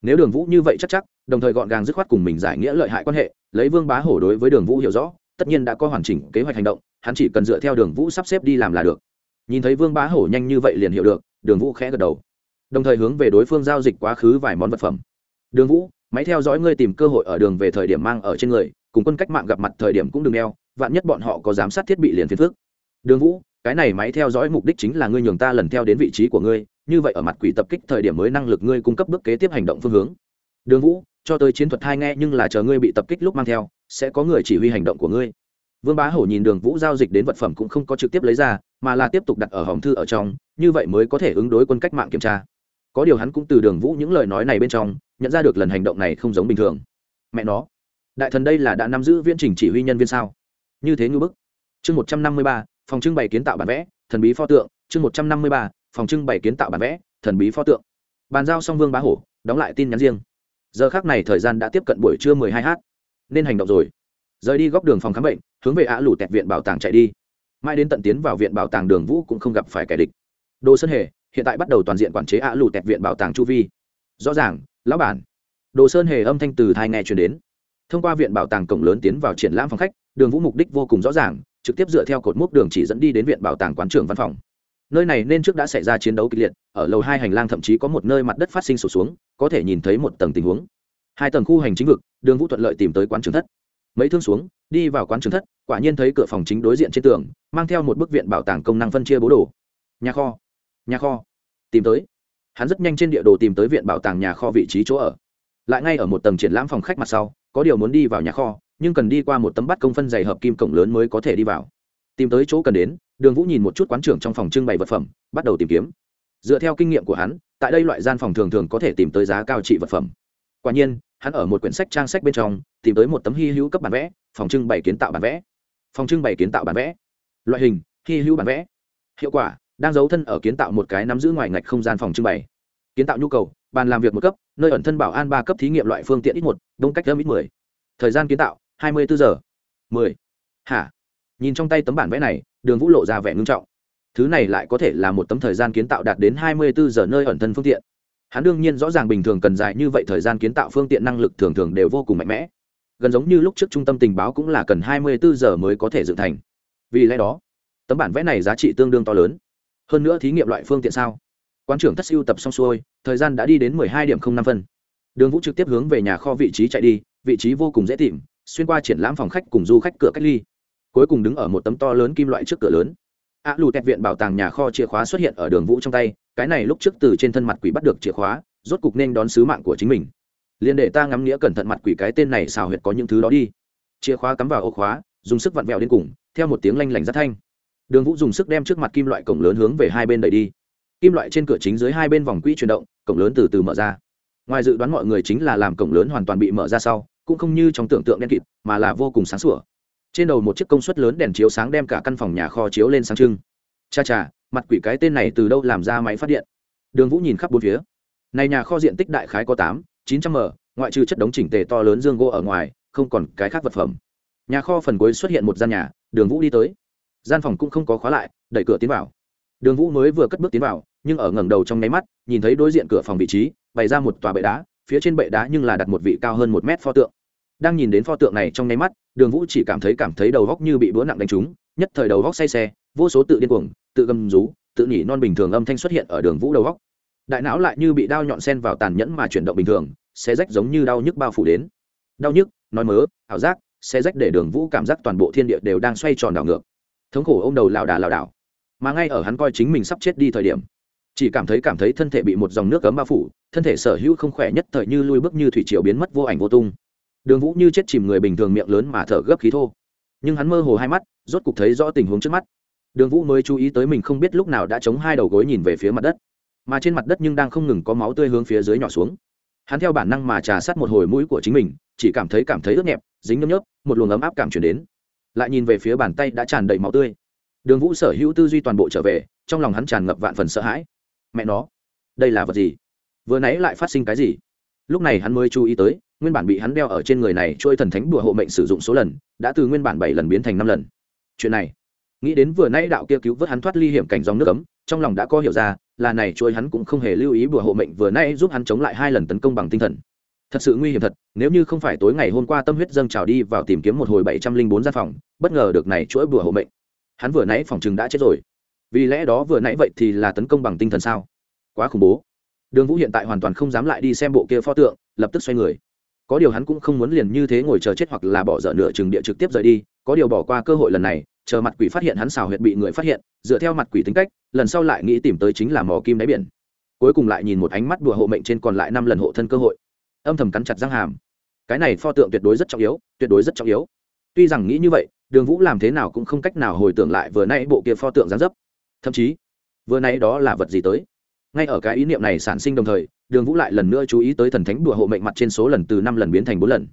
Nếu đường vũ như vậy chắc chắc, đồng thời gọn gàng dứt khoát cùng mình giải nghĩa lợi hại quan hệ, lấy vương bá hổ đối với đường vũ hiểu rõ, tất nhiên đã có hoàn chỉnh kế hoạch hành động, hắn chỉ cần dựa theo đường vũ sắp xếp đi làm là được. Nhìn thấy vương bá hổ nhanh như vậy liền hiểu được, đường vũ khẽ gật đầu. Đồng thời hướng về đối phương giao dịch quá khứ vài món vật phẩm. Đường vũ, máy theo dõi ngươi tìm cơ hội ở đường về thời điểm mang ở trên người, cùng quân cách mạng gặp mặt thời điểm cũng đừng đeo vạn nhất bọn họ có giám sát thiết bị liền phiền phước đường vũ cái này máy theo dõi mục đích chính là ngươi nhường ta lần theo đến vị trí của ngươi, như vậy ở mặt quỷ tập kích thời điểm mới năng lực ngươi cung cấp bước kế tiếp hành động phương hướng. Đường vũ, cho tới chiến thuật hai nghe nhưng là chờ ngươi bị tập kích lúc mang theo, sẽ có người chỉ huy hành động của ngươi. Vương bá hổ nhìn đường vũ giao dịch đến vật phẩm cũng không có trực tiếp lấy ra, mà là tiếp tục đặt ở hòm thư ở trong, như vậy mới có thể ứng đối quân cách mạng kiểm tra. Có điều hắn cũng từ đường vũ những lời nói này bên trong, nhận ra được lần hành động này không giống bình thường. Mẹ nó, đại thần đây là đã nắm giữ viễn trình chỉ huy nhân viên sao? Như thế ngư bức. Chương một trăm năm mươi ba phòng trưng bày kiến tạo bản vẽ, thần bí pho tượng, chương một trăm năm mươi ba, phòng trưng bày kiến tạo bản vẽ, thần bí pho tượng. Bàn giao xong vương bá hổ, đóng lại tin nhắn riêng. Giờ khác này thời gian đã tiếp cận buổi trưa mười hai h. Nên hành động rồi. Rời đi góc đường phòng khám bệnh, hướng về ạ lủ tẹt viện bảo tàng chạy đi. Mai đến tận tiến vào viện bảo tàng đường vũ cũng không gặp phải kẻ địch. Đồ sơn hề, hiện tại bắt đầu toàn diện quản chế ạ lủ tẹt viện bảo tàng chu vi. Rõ ràng, lão bản. Đồ sơn hề âm thanh từ thai nghe chuyển đến. Thông qua viện bảo tàng cổng lớn tiến vào triển lãm phòng khách, đường vũ mục đích vô cùng rõ ràng trực tiếp dựa theo cột mốc đường chỉ dẫn đi đến viện bảo tàng quán trưởng văn phòng. Nơi này nên trước đã xảy ra chiến đấu kịch liệt, ở lầu hai hành lang thậm chí có một nơi mặt đất phát sinh sụt xuống, có thể nhìn thấy một tầng tình huống. Hai tầng khu hành chính vực, đường vũ thuận lợi tìm tới quán trường thất. Mấy thương xuống, đi vào quán trường thất, quả nhiên thấy cửa phòng chính đối diện trên tường, mang theo một bức viện bảo tàng công năng phân chia bố đồ. Nhà kho. Nhà kho. Tìm tới. Hắn rất nhanh trên địa đồ tìm tới viện bảo tàng nhà kho vị trí chỗ ở. Lại ngay ở một tầng triển lãm phòng khách mặt sau, có điều muốn đi vào nhà kho nhưng cần đi qua một tấm bắt công phân dày hợp kim cổng lớn mới có thể đi vào. Tìm tới chỗ cần đến, đường vũ nhìn một chút quán trưởng trong phòng trưng bày vật phẩm, bắt đầu tìm kiếm. Dựa theo kinh nghiệm của hắn, tại đây loại gian phòng thường thường có thể tìm tới giá cao trị vật phẩm. Quả nhiên, hắn ở một quyển sách trang sách bên trong, tìm tới một tấm hy hữu cấp bản vẽ, phòng trưng bày kiến tạo bản vẽ. Phòng trưng bày kiến tạo bản vẽ. Loại hình, hy hữu bản vẽ. Hiệu quả, đang giấu thân ở kiến tạo một cái nắm giữ ngoài ngạch không gian phòng trưng bày. Kiến tạo nhu cầu, bàn làm việc một cấp, nơi ẩn thân bảo an ba cấp thí nghiệm loại phương tiện ít một, đông cách âm ít mười. Thời gian kiến tạo hai mươi bốn giờ. mười. Hả? Nhìn trong tay tấm bản vẽ này, đường vũ lộ ra vẻ ngưng trọng. Thứ này lại có thể là một tấm thời gian kiến tạo đạt đến hai mươi bốn giờ nơi ẩn thân phương tiện. Hắn đương nhiên rõ ràng bình thường cần dài như vậy thời gian kiến tạo phương tiện năng lực thường thường đều vô cùng mạnh mẽ. Gần giống như lúc trước trung tâm tình báo cũng là cần hai mươi bốn giờ mới có thể dựng thành. Vì lẽ đó, tấm bản vẽ này giá trị tương đương to lớn. Hơn nữa thí nghiệm loại phương tiện sao? Quan trưởng thất siêu tập xong xuôi, thời gian đã đi đến mười hai điểm không năm phân. Đường vũ trực tiếp hướng về nhà kho vị trí chạy đi, vị trí vô cùng dễ tìm xuyên qua triển lãm phòng khách cùng du khách cửa cách ly. Cuối cùng đứng ở một tấm to lớn kim loại trước cửa lớn. A à, lù tẹt viện bảo tàng nhà kho chìa khóa xuất hiện ở đường vũ trong tay cái này lúc trước từ trên thân mặt quỷ bắt được chìa khóa rốt cục nên đón sứ mạng của chính mình. Liền để ta ngắm nghĩa cẩn thận mặt quỷ cái tên này xào huyệt có những thứ đó đi. Chìa khóa cắm vào ổ khóa dùng sức vặn vẹo đến cùng theo một tiếng lanh lảnh rất thanh. Đường vũ dùng sức đem trước mặt kim loại cổng lớn hướng về hai bên đẩy đi. Kim loại trên cửa chính dưới hai bên vòng quỹ chuyển động cổng lớn từ từ mở ra. Ngoài dự đoán mọi người chính là làm cổng lớn hoàn toàn bị mở ra sau cũng không như trong tưởng tượng đen kịt, mà là vô cùng sáng sủa. Trên đầu một chiếc công suất lớn đèn chiếu sáng đem cả căn phòng nhà kho chiếu lên sáng trưng. Cha cha, mặt quỷ cái tên này từ đâu làm ra máy phát điện? Đường vũ nhìn khắp bốn phía. Này nhà kho diện tích đại khái có tám, chín trăm m, ngoại trừ chất đống chỉnh tề to lớn dương gỗ ở ngoài, không còn cái khác vật phẩm. Nhà kho phần cuối xuất hiện một gian nhà, đường vũ đi tới. Gian phòng cũng không có khóa lại, đẩy cửa tiến vào. Đường vũ mới vừa cất bước tiến vào, nhưng ở ngẩng đầu trong nháy mắt, nhìn thấy đối diện cửa phòng vị trí, bày ra một tòa bệ đá phía trên bệ đá nhưng là đặt một vị cao hơn một mét pho tượng. Đang nhìn đến pho tượng này trong nháy mắt, đường vũ chỉ cảm thấy cảm thấy đầu góc như bị búa nặng đánh trúng, nhất thời đầu góc say xe, vô số tự điên cuồng, tự gầm rú, tự nhỉ non bình thường âm thanh xuất hiện ở đường vũ đầu góc. Đại não lại như bị đao nhọn sen vào tàn nhẫn mà chuyển động bình thường xe rách giống như đau nhức bao phủ đến. Đau nhức, nói mớ, ảo giác xe rách để đường vũ cảm giác toàn bộ thiên địa đều đang xoay tròn đảo ngược. Thống khổ ô m đầu lảo đà lảo đảo. Mà ngay ở hắn coi chính mình sắp chết đi thời điểm chỉ cảm thấy cảm thấy thân thể bị một dòng nước cấm bao phủ, thân thể sở hữu không khỏe nhất thời như lui bước như thủy triều biến mất vô ảnh vô tung. Đường vũ như chết chìm người bình thường miệng lớn mà thở gấp khí thô. Nhưng hắn mơ hồ hai mắt, rốt cục thấy rõ tình huống trước mắt. Đường vũ mới chú ý tới mình không biết lúc nào đã chống hai đầu gối nhìn về phía mặt đất. Mà trên mặt đất nhưng đang không ngừng có máu tươi hướng phía dưới nhỏ xuống. Hắn theo bản năng mà trà sát một hồi mũi của chính mình, chỉ cảm thấy cảm thấy ướt nhẹp, dính nhấm nhấp một luồng ấm áp cảm chuyển đến. Lại nhìn về phía bàn tay đã tràn đầy máu tươi. Đường vũ sở hữu tư duy toàn bộ trở về, trong lòng hắn tràn ngập vạn phần sợ hãi mẹ nó, đây là vật gì? Vừa nãy lại phát sinh cái gì? Lúc này hắn mới chú ý tới, nguyên bản bị hắn đeo ở trên người này trôi thần thánh đùa hộ mệnh sử dụng số lần, đã từ nguyên bản bảy lần biến thành năm lần. Chuyện này, nghĩ đến vừa nãy đạo kia cứu vớt hắn thoát ly hiểm cảnh dòng nước ấm, trong lòng đã có hiểu ra, là này trôi hắn cũng không hề lưu ý bùa hộ mệnh vừa nãy giúp hắn chống lại hai lần tấn công bằng tinh thần. Thật sự nguy hiểm thật, nếu như không phải tối ngày hôm qua tâm huyết dâng trào đi vào tìm kiếm một hồi bảy trăm linh bốn gian phòng, bất ngờ được này chuỗi bùa hộ mệnh. Hắn vừa nãy phòng chừng đã chết rồi vì lẽ đó vừa nãy vậy thì là tấn công bằng tinh thần sao? Quá khủng bố. Đường vũ hiện tại hoàn toàn không dám lại đi xem bộ kia pho tượng, lập tức xoay người. Có điều hắn cũng không muốn liền như thế ngồi chờ chết hoặc là bỏ dở nửa chừng địa trực tiếp rời đi, có điều bỏ qua cơ hội lần này, chờ mặt quỷ phát hiện hắn xào huyệt bị người phát hiện, dựa theo mặt quỷ tính cách, lần sau lại nghĩ tìm tới chính là mỏ kim đáy biển. Cuối cùng lại nhìn một ánh mắt đùa hộ mệnh trên còn lại năm lần hộ thân cơ hội. Âm thầm cắn chặt răng hàm. Cái này pho tượng tuyệt đối rất trọng yếu, tuyệt đối rất trọng yếu. Tuy rằng nghĩ như vậy, đường vũ làm thế nào cũng không cách nào hồi tưởng lại vừa nay bộ kia pho tượng gián dấp thậm chí, vừa nay đó là vật gì tới? Ngay ở cái ý niệm này sản sinh đồng thời, đường vũ lại lần nữa chú ý tới thần thánh đùa hộ mệnh mặt trên số lần từ năm lần biến thành bốn lần.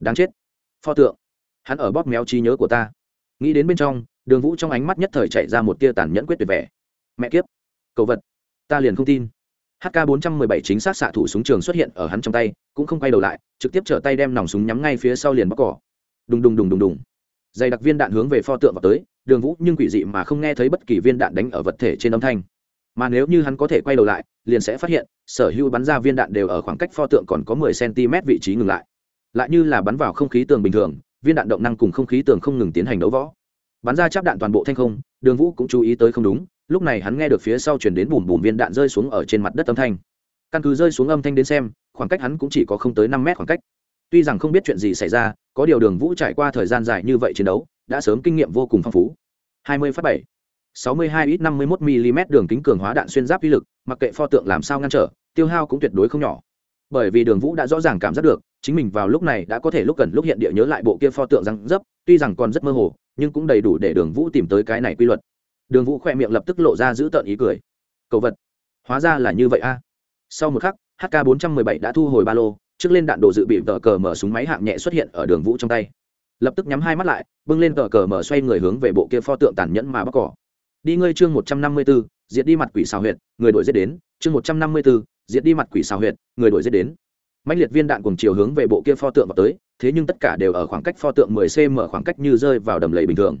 Đáng chết. Pho tượng. Hắn ở bóp méo trí nhớ của ta. Nghĩ đến bên trong, đường vũ trong ánh mắt nhất thời chạy ra một tia tàn nhẫn quyết tuyệt vẻ. Mẹ kiếp. Cầu vật. Ta liền không tin. Hk 417 chính xác xạ thủ súng trường xuất hiện ở hắn trong tay, cũng không quay đầu lại, trực tiếp trở tay đem nòng súng nhắm ngay phía sau liền bóc cỏ. Đùng đùng đùng đùng đùng. Dày đặc viên đạn hướng về pho tượng vào tới đường vũ nhưng quỷ dị mà không nghe thấy bất kỳ viên đạn đánh ở vật thể trên âm thanh. Mà nếu như hắn có thể quay đầu lại, liền sẽ phát hiện, sở hữu bắn ra viên đạn đều ở khoảng cách pho tượng còn có 10 cm vị trí ngừng lại. Lại như là bắn vào không khí tường bình thường, viên đạn động năng cùng không khí tường không ngừng tiến hành đấu võ. Bắn ra chắp đạn toàn bộ thanh không, đường vũ cũng chú ý tới không đúng, lúc này hắn nghe được phía sau chuyển đến bùm bùm viên đạn rơi xuống ở trên mặt đất âm thanh. Căn cứ rơi xuống âm thanh đến xem, khoảng cách hắn cũng chỉ có không tới năm mét khoảng cách. Tuy rằng không biết chuyện gì xảy ra, có điều đường vũ trải qua thời gian dài như vậy chiến đấu đã sớm kinh nghiệm vô cùng phong phú. 20 phát 7 62 ít 51 mm đường kính cường hóa đạn xuyên giáp uy lực, mặc kệ pho tượng làm sao ngăn trở, tiêu hao cũng tuyệt đối không nhỏ. Bởi vì đường vũ đã rõ ràng cảm giác được, chính mình vào lúc này đã có thể lúc cần lúc hiện địa nhớ lại bộ kia pho tượng răng dấp, tuy rằng còn rất mơ hồ, nhưng cũng đầy đủ để đường vũ tìm tới cái này quy luật. Đường vũ khoe miệng lập tức lộ ra giữ tợn ý cười. Cầu vật, hóa ra là như vậy a. Sau một khắc hk 417 đã thu hồi ba lô, trước lên đạn đồ dự bị tờ cờ mở súng máy hạng nhẹ xuất hiện ở đường vũ trong tay lập tức nhắm hai mắt lại, bưng lên cờ cờ mở xoay người hướng về bộ kia pho tượng tàn nhẫn mà bóc cỏ. Đi ngươi chương một trăm năm mươi b ố diệt đi mặt quỷ xào huyệt, người đổi giết đến, chương một trăm năm mươi b ố diệt đi mặt quỷ xào huyệt, người đổi giết đến. Mạnh liệt viên đạn cùng chiều hướng về bộ kia pho tượng vào tới, thế nhưng tất cả đều ở khoảng cách pho tượng 10 cm khoảng cách như rơi vào đầm lầy bình thường.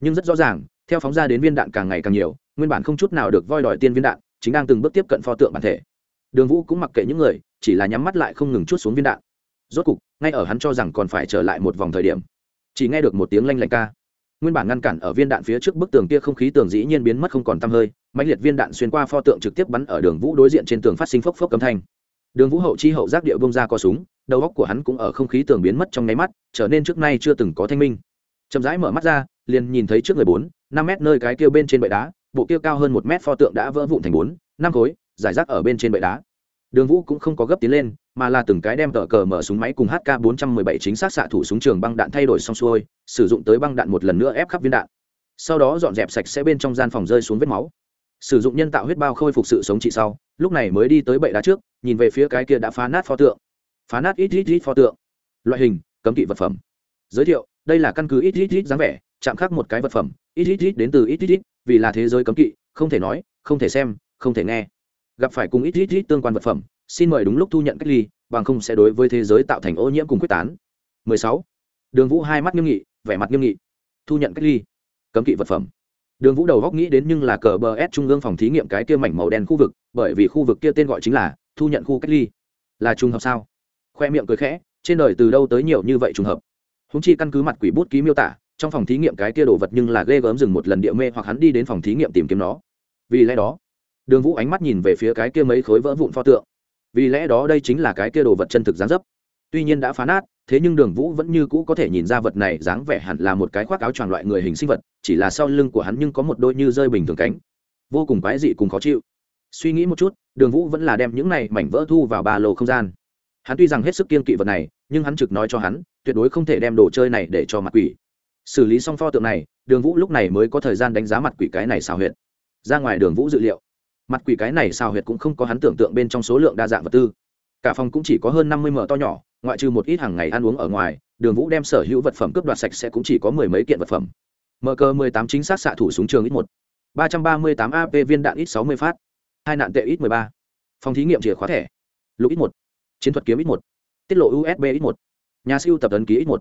Nhưng rất rõ ràng, theo phóng ra đến viên đạn càng ngày càng nhiều, nguyên bản không chút nào được voi đòi tiên viên đạn, chính đang từng bước tiếp cận pho tượng bản thể. Đường vũ cũng mặc kệ những người, chỉ là nhắm mắt lại không ngừng chút xuống viên đạn. Rốt cục, ngay ở hắn cho rằng còn phải trở lại một vòng thời điểm chỉ nghe được một tiếng lanh lạnh ca. Nguyên bản ngăn cản ở viên đạn phía trước bức tường kia không khí tường dĩ nhiên biến mất không còn tăm hơi mạnh liệt viên đạn xuyên qua pho tượng trực tiếp bắn ở đường vũ đối diện trên tường phát sinh phốc phốc cấm thanh. Đường vũ hậu chi hậu giác địa bông ra có súng, đầu góc của hắn cũng ở không khí tường biến mất trong nháy mắt, trở nên trước nay chưa từng có thanh minh. Chậm rãi mở mắt ra, liền nhìn thấy trước người bốn, năm mét nơi cái kia bên trên bệ đá, bộ kia cao hơn một mét pho tượng đã vỡ vụn thành bốn, năm khối, giải rác ở bên trên bệ đá đường vũ cũng không có gấp tiến lên, mà là từng cái đem tờ cờ mở súng máy cùng hk 417 chính xác xạ thủ súng trường băng đạn thay đổi xong xuôi, sử dụng tới băng đạn một lần nữa ép khắp viên đạn. Sau đó dọn dẹp sạch sẽ bên trong gian phòng rơi xuống vết máu. Sử dụng nhân tạo huyết bao khôi phục sự sống trị sau, lúc này mới đi tới bệ đá trước, nhìn về phía cái kia đã phá nát pho tượng. Phá nát ít ít ít pho tượng. Loại hình, cấm kỵ vật phẩm. Giới thiệu, đây là căn cứ ít ít ít dáng vẻ, chạm khắc một cái vật phẩm, ít ít ít đến từ ít ít ít, vì là thế giới cấm kỵ, không thể nói, không thể xem, không thể nghe gặp phải cùng ít ít ít tương quan vật phẩm, xin mời đúng lúc thu nhận cách ly, bằng không sẽ đối với thế giới tạo thành ô nhiễm cùng quyết tán. 16. đường vũ hai mắt nghiêm nghị, vẻ mặt nghiêm nghị. Thu nhận cách ly. Cấm kỵ vật phẩm. Đường vũ đầu góc nghĩ đến nhưng là cờ bờ s trung ương phòng thí nghiệm cái kia mảnh màu đen khu vực, bởi vì khu vực kia tên gọi chính là thu nhận khu cách ly. Là trùng hợp sao? Khoe miệng cười khẽ, trên đời từ đâu tới nhiều như vậy trùng hợp? Húng chi căn cứ mặt quỷ bút ký miêu tả, trong phòng thí nghiệm cái kia đồ vật nhưng là ghê gớm dừng một lần địa mê hoặc hắn đi đến phòng thí nghiệm tìm kiếm nó. Vì lẽ đó đường vũ ánh mắt nhìn về phía cái kia mấy khối vỡ vụn pho tượng. Vì lẽ đó đây chính là cái kia đồ vật chân thực gián dấp. Tuy nhiên đã phá nát, thế nhưng đường vũ vẫn như cũ có thể nhìn ra vật này dáng vẻ hẳn là một cái khoác áo tròn loại người hình sinh vật, chỉ là sau lưng của hắn nhưng có một đôi như rơi bình thường cánh. Vô cùng quái dị cùng khó chịu. Suy nghĩ một chút, đường vũ vẫn là đem những này mảnh vỡ thu vào ba lô không gian. Hắn tuy rằng hết sức kiên kỵ vật này, nhưng hắn trực nói cho hắn, tuyệt đối không thể đem đồ chơi này để cho mặt quỷ. Xử lý xong pho tượng này, đường vũ lúc này mới có thời gian đánh giá mặt quỷ cái này xào huyệt. Ra ngoài đường vũ dự liệu mặt quỷ cái này xào huyệt cũng không có hắn tưởng tượng bên trong số lượng đa dạng vật tư. Cả phòng cũng chỉ có hơn năm mươi mở to nhỏ, ngoại trừ một ít hàng ngày ăn uống ở ngoài, đường vũ đem sở hữu vật phẩm cướp đoạt sạch sẽ cũng chỉ có mười mấy kiện vật phẩm. Mở cơ mười tám chính xác xạ thủ súng trường ít một, ba trăm ba mươi tám ap viên đạn ít sáu mươi phát, hai nạn tệ ít mười ba. Phòng thí nghiệm chìa khóa thẻ, lục ít một, chiến thuật kiếm ít một, tiết lộ usb ít một, nhà siêu tập tấn ký ít một.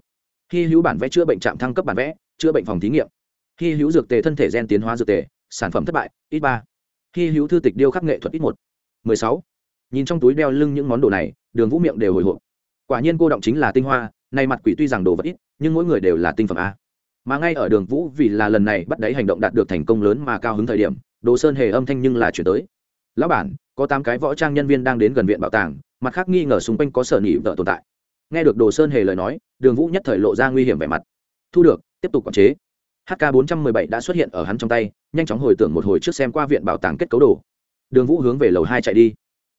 Hy hữu bản vẽ chữa bệnh trạm thăng cấp bản vẽ, chữa bệnh phòng thí nghiệm. Hy hữu dược tề thân thể gen tiến hóa dược tề, sản phẩm thất bại, ít ba hy hữu thư tịch điêu khắc nghệ thuật ít một. Mười sáu. Nhìn trong túi đeo lưng những món đồ này, đường vũ miệng đều hồi hộp. Quả nhiên cô động chính là tinh hoa, nay mặt quỷ tuy rằng đồ vật ít, nhưng mỗi người đều là tinh phẩm a. Mà ngay ở đường vũ vì là lần này bắt đáy hành động đạt được thành công lớn mà cao hứng thời điểm, đồ sơn hề âm thanh nhưng là chuyển tới. Lão bản, có tám cái võ trang nhân viên đang đến gần viện bảo tàng, mặt khác nghi ngờ xung quanh có sở nỉ vợ tồn tại. Nghe được đồ sơn hề lời nói, đường vũ nhất thời lộ ra nguy hiểm vẻ mặt. Thu được, tiếp tục quản chế. Hk 417 đã xuất hiện ở hắn trong tay nhanh chóng hồi tưởng một hồi trước xem qua viện bảo tàng kết cấu đồ. Đường vũ hướng về lầu hai chạy đi.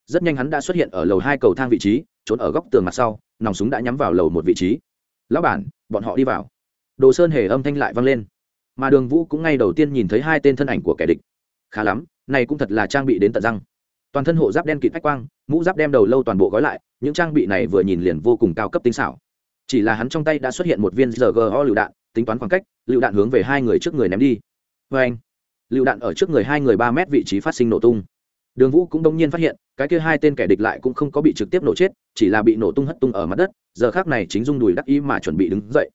Rất nhanh hắn đã xuất hiện ở lầu hai cầu thang vị trí, trốn ở góc tường mặt sau, nòng súng đã nhắm vào lầu một vị trí. Lão bản, bọn họ đi vào. Đồ sơn hề âm thanh lại vang lên. Mà đường vũ cũng ngay đầu tiên nhìn thấy hai tên thân ảnh của kẻ địch. Khá lắm, này cũng thật là trang bị đến tận răng. Toàn thân hộ giáp đen kịt ách quang, mũ giáp đem đầu lâu toàn bộ gói lại, những trang bị này vừa nhìn liền vô cùng cao cấp tinh xảo. Chỉ là hắn trong tay đã xuất hiện một viên rgo lựu đạn, tính toán khoảng cách, lựu đạn hướng về hai người trước người ném đi. Vê anh lựu đạn ở trước người hai người ba mét vị trí phát sinh nổ tung. Đường vũ cũng đông nhiên phát hiện, cái kia hai tên kẻ địch lại cũng không có bị trực tiếp nổ chết, chỉ là bị nổ tung hất tung ở mặt đất, giờ khác này chính dung đùi đắc ý mà chuẩn bị đứng dậy.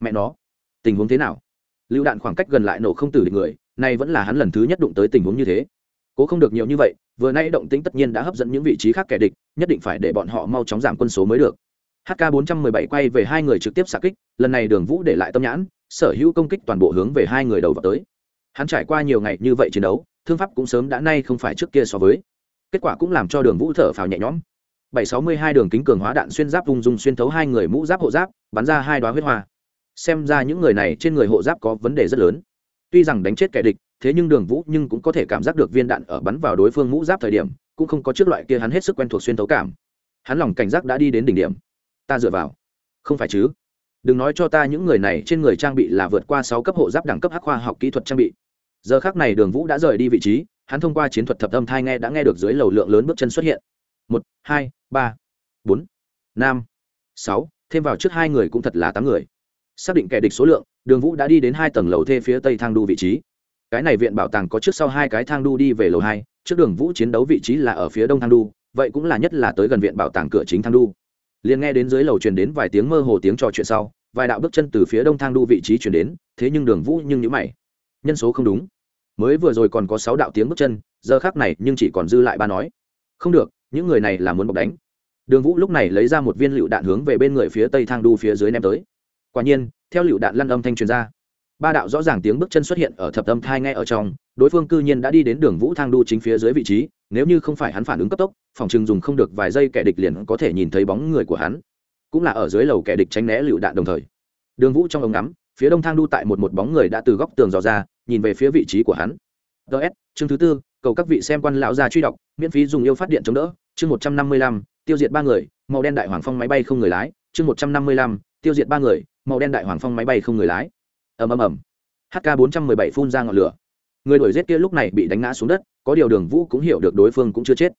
Mẹ nó, tình huống thế nào? Lựu đạn khoảng cách gần lại nổ không tử địch người, nay vẫn là hắn lần thứ nhất đụng tới tình huống như thế. Cố không được nhiều như vậy, vừa nay động tĩnh tất nhiên đã hấp dẫn những vị trí khác kẻ địch, nhất định phải để bọn họ mau chóng giảm quân số mới được. Hk 417 quay về hai người trực tiếp xạ kích, lần này đường vũ để lại tâm nhãn, sở hữu công kích toàn bộ hướng về hai người đầu vào tới hắn trải qua nhiều ngày như vậy chiến đấu, thương pháp cũng sớm đã nay không phải trước kia so với. Kết quả cũng làm cho đường vũ thở phào nhẹ nhõm. 762 đường kính cường hóa đạn xuyên giáp ung dung xuyên thấu hai người mũ giáp hộ giáp, bắn ra hai đoá huyết hoa. Xem ra những người này trên người hộ giáp có vấn đề rất lớn. Tuy rằng đánh chết kẻ địch, thế nhưng đường vũ nhưng cũng có thể cảm giác được viên đạn ở bắn vào đối phương mũ giáp thời điểm, cũng không có trước loại kia hắn hết sức quen thuộc xuyên thấu cảm. Hắn lòng cảnh giác đã đi đến đỉnh điểm. Ta dựa vào. Không phải chứ? Đừng nói cho ta những người này trên người trang bị là vượt qua sáu cấp hộ giáp đẳng cấp hắc khoa học kỹ thuật trang bị giờ khác này đường vũ đã rời đi vị trí, hắn thông qua chiến thuật thập âm thai nghe đã nghe được dưới lầu lượng lớn bước chân xuất hiện. Một, hai, ba, bốn, năm, sáu, thêm vào trước hai người cũng thật là tám người. Xác định kẻ địch số lượng, đường vũ đã đi đến hai tầng lầu thê phía tây thang đu vị trí. Cái này viện bảo tàng có trước sau hai cái thang đu đi về lầu hai, trước đường vũ chiến đấu vị trí là ở phía đông thang đu, vậy cũng là nhất là tới gần viện bảo tàng cửa chính thang đu. Liền nghe đến dưới lầu truyền đến vài tiếng mơ hồ tiếng trò chuyện sau, vài đạo bước chân từ phía đông thang đu vị trí chuyển đến, thế nhưng đường vũ nhưng nhữ mày. Nhân số không đúng mới vừa rồi còn có sáu đạo tiếng bước chân, giờ khác này nhưng chỉ còn dư lại ba nói. Không được, những người này là muốn bọc đánh. Đường vũ lúc này lấy ra một viên lựu đạn hướng về bên người phía tây thang đu phía dưới ném tới. Quả nhiên, theo lựu đạn lăn âm thanh truyền ra, ba đạo rõ ràng tiếng bước chân xuất hiện ở thập âm thai ngay ở trong, đối phương cư nhiên đã đi đến đường vũ thang đu chính phía dưới vị trí, nếu như không phải hắn phản ứng cấp tốc, phòng chừng dùng không được vài giây kẻ địch liền có thể nhìn thấy bóng người của hắn. Cũng là ở dưới lầu kẻ địch tránh né lựu đạn đồng thời. Đường vũ trong ống ngắm phía đông thang đu tại một một bóng người đã từ góc tường dò ra, nhìn về phía vị trí của hắn. Ts chương thứ tư, cầu các vị xem quan lão già truy đọc, miễn phí dùng yêu phát điện chống đỡ, chương một trăm năm mươi lăm, tiêu diệt ba người, màu đen đại hoàng phong máy bay không người lái, chương một trăm năm mươi lăm, tiêu diệt ba người, màu đen đại hoàng phong máy bay không người lái. Ầm ầm ầm. Hk 417 phun ra ngọn lửa. Người đuổi giết kia lúc này bị đánh ngã xuống đất, có điều đường vũ cũng hiểu được đối phương cũng chưa chết.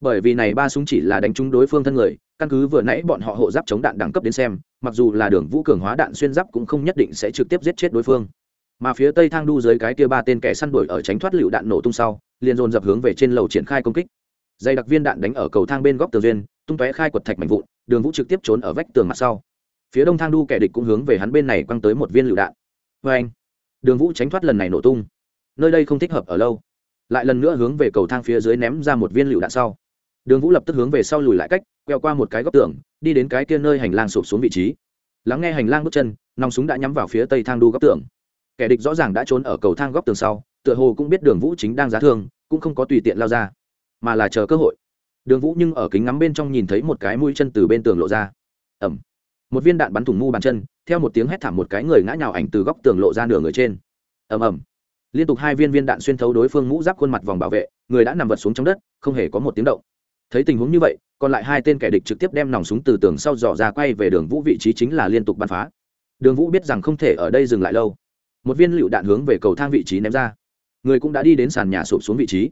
Bởi vì này ba súng chỉ là đánh trúng đối phương thân người, căn cứ vừa nãy bọn họ hộ giáp chống đạn đẳng cấp đến xem mặc dù là đường vũ cường hóa đạn xuyên giáp cũng không nhất định sẽ trực tiếp giết chết đối phương. Mà phía tây thang đu dưới cái kia ba tên kẻ săn đuổi ở tránh thoát lựu đạn nổ tung sau, liền dồn dập hướng về trên lầu triển khai công kích. Dây đặc viên đạn đánh ở cầu thang bên góc tường duyên, tung tóe khai quật thạch mạnh vụn, đường vũ trực tiếp trốn ở vách tường mặt sau. Phía đông thang đu kẻ địch cũng hướng về hắn bên này quăng tới một viên lựu đạn. Vê anh, đường vũ tránh thoát lần này nổ tung. Nơi đây không thích hợp ở lâu. Lại lần nữa hướng về cầu thang phía dưới ném ra một viên lựu đạn sau đường vũ lập tức hướng về sau lùi lại cách queo qua một cái góc tường, đi đến cái kia nơi hành lang sụp xuống vị trí. Lắng nghe hành lang bước chân, nòng súng đã nhắm vào phía tây thang đu góc tường. Kẻ địch rõ ràng đã trốn ở cầu thang góc tường sau, tựa hồ cũng biết đường vũ chính đang giá thương, cũng không có tùy tiện lao ra, mà là chờ cơ hội. Đường vũ nhưng ở kính ngắm bên trong nhìn thấy một cái mũi chân từ bên tường lộ ra. Ẩm. Một viên đạn bắn thủng mu bàn chân, theo một tiếng hét thảm một cái người ngã nhào ảnh từ góc tường lộ ra nửa người trên. Ầm ầm liên tục hai viên viên đạn xuyên thấu đối phương mũ giáp khuôn mặt vòng bảo vệ, người đã nằm vật xuống trong đất, không hề có một tiếng động thấy tình huống như vậy, còn lại hai tên kẻ địch trực tiếp đem nòng súng từ tường sau dò ra quay về đường vũ vị trí chính là liên tục bắn phá. Đường vũ biết rằng không thể ở đây dừng lại lâu. Một viên lựu đạn hướng về cầu thang vị trí ném ra. Người cũng đã đi đến sàn nhà sụp xuống vị trí.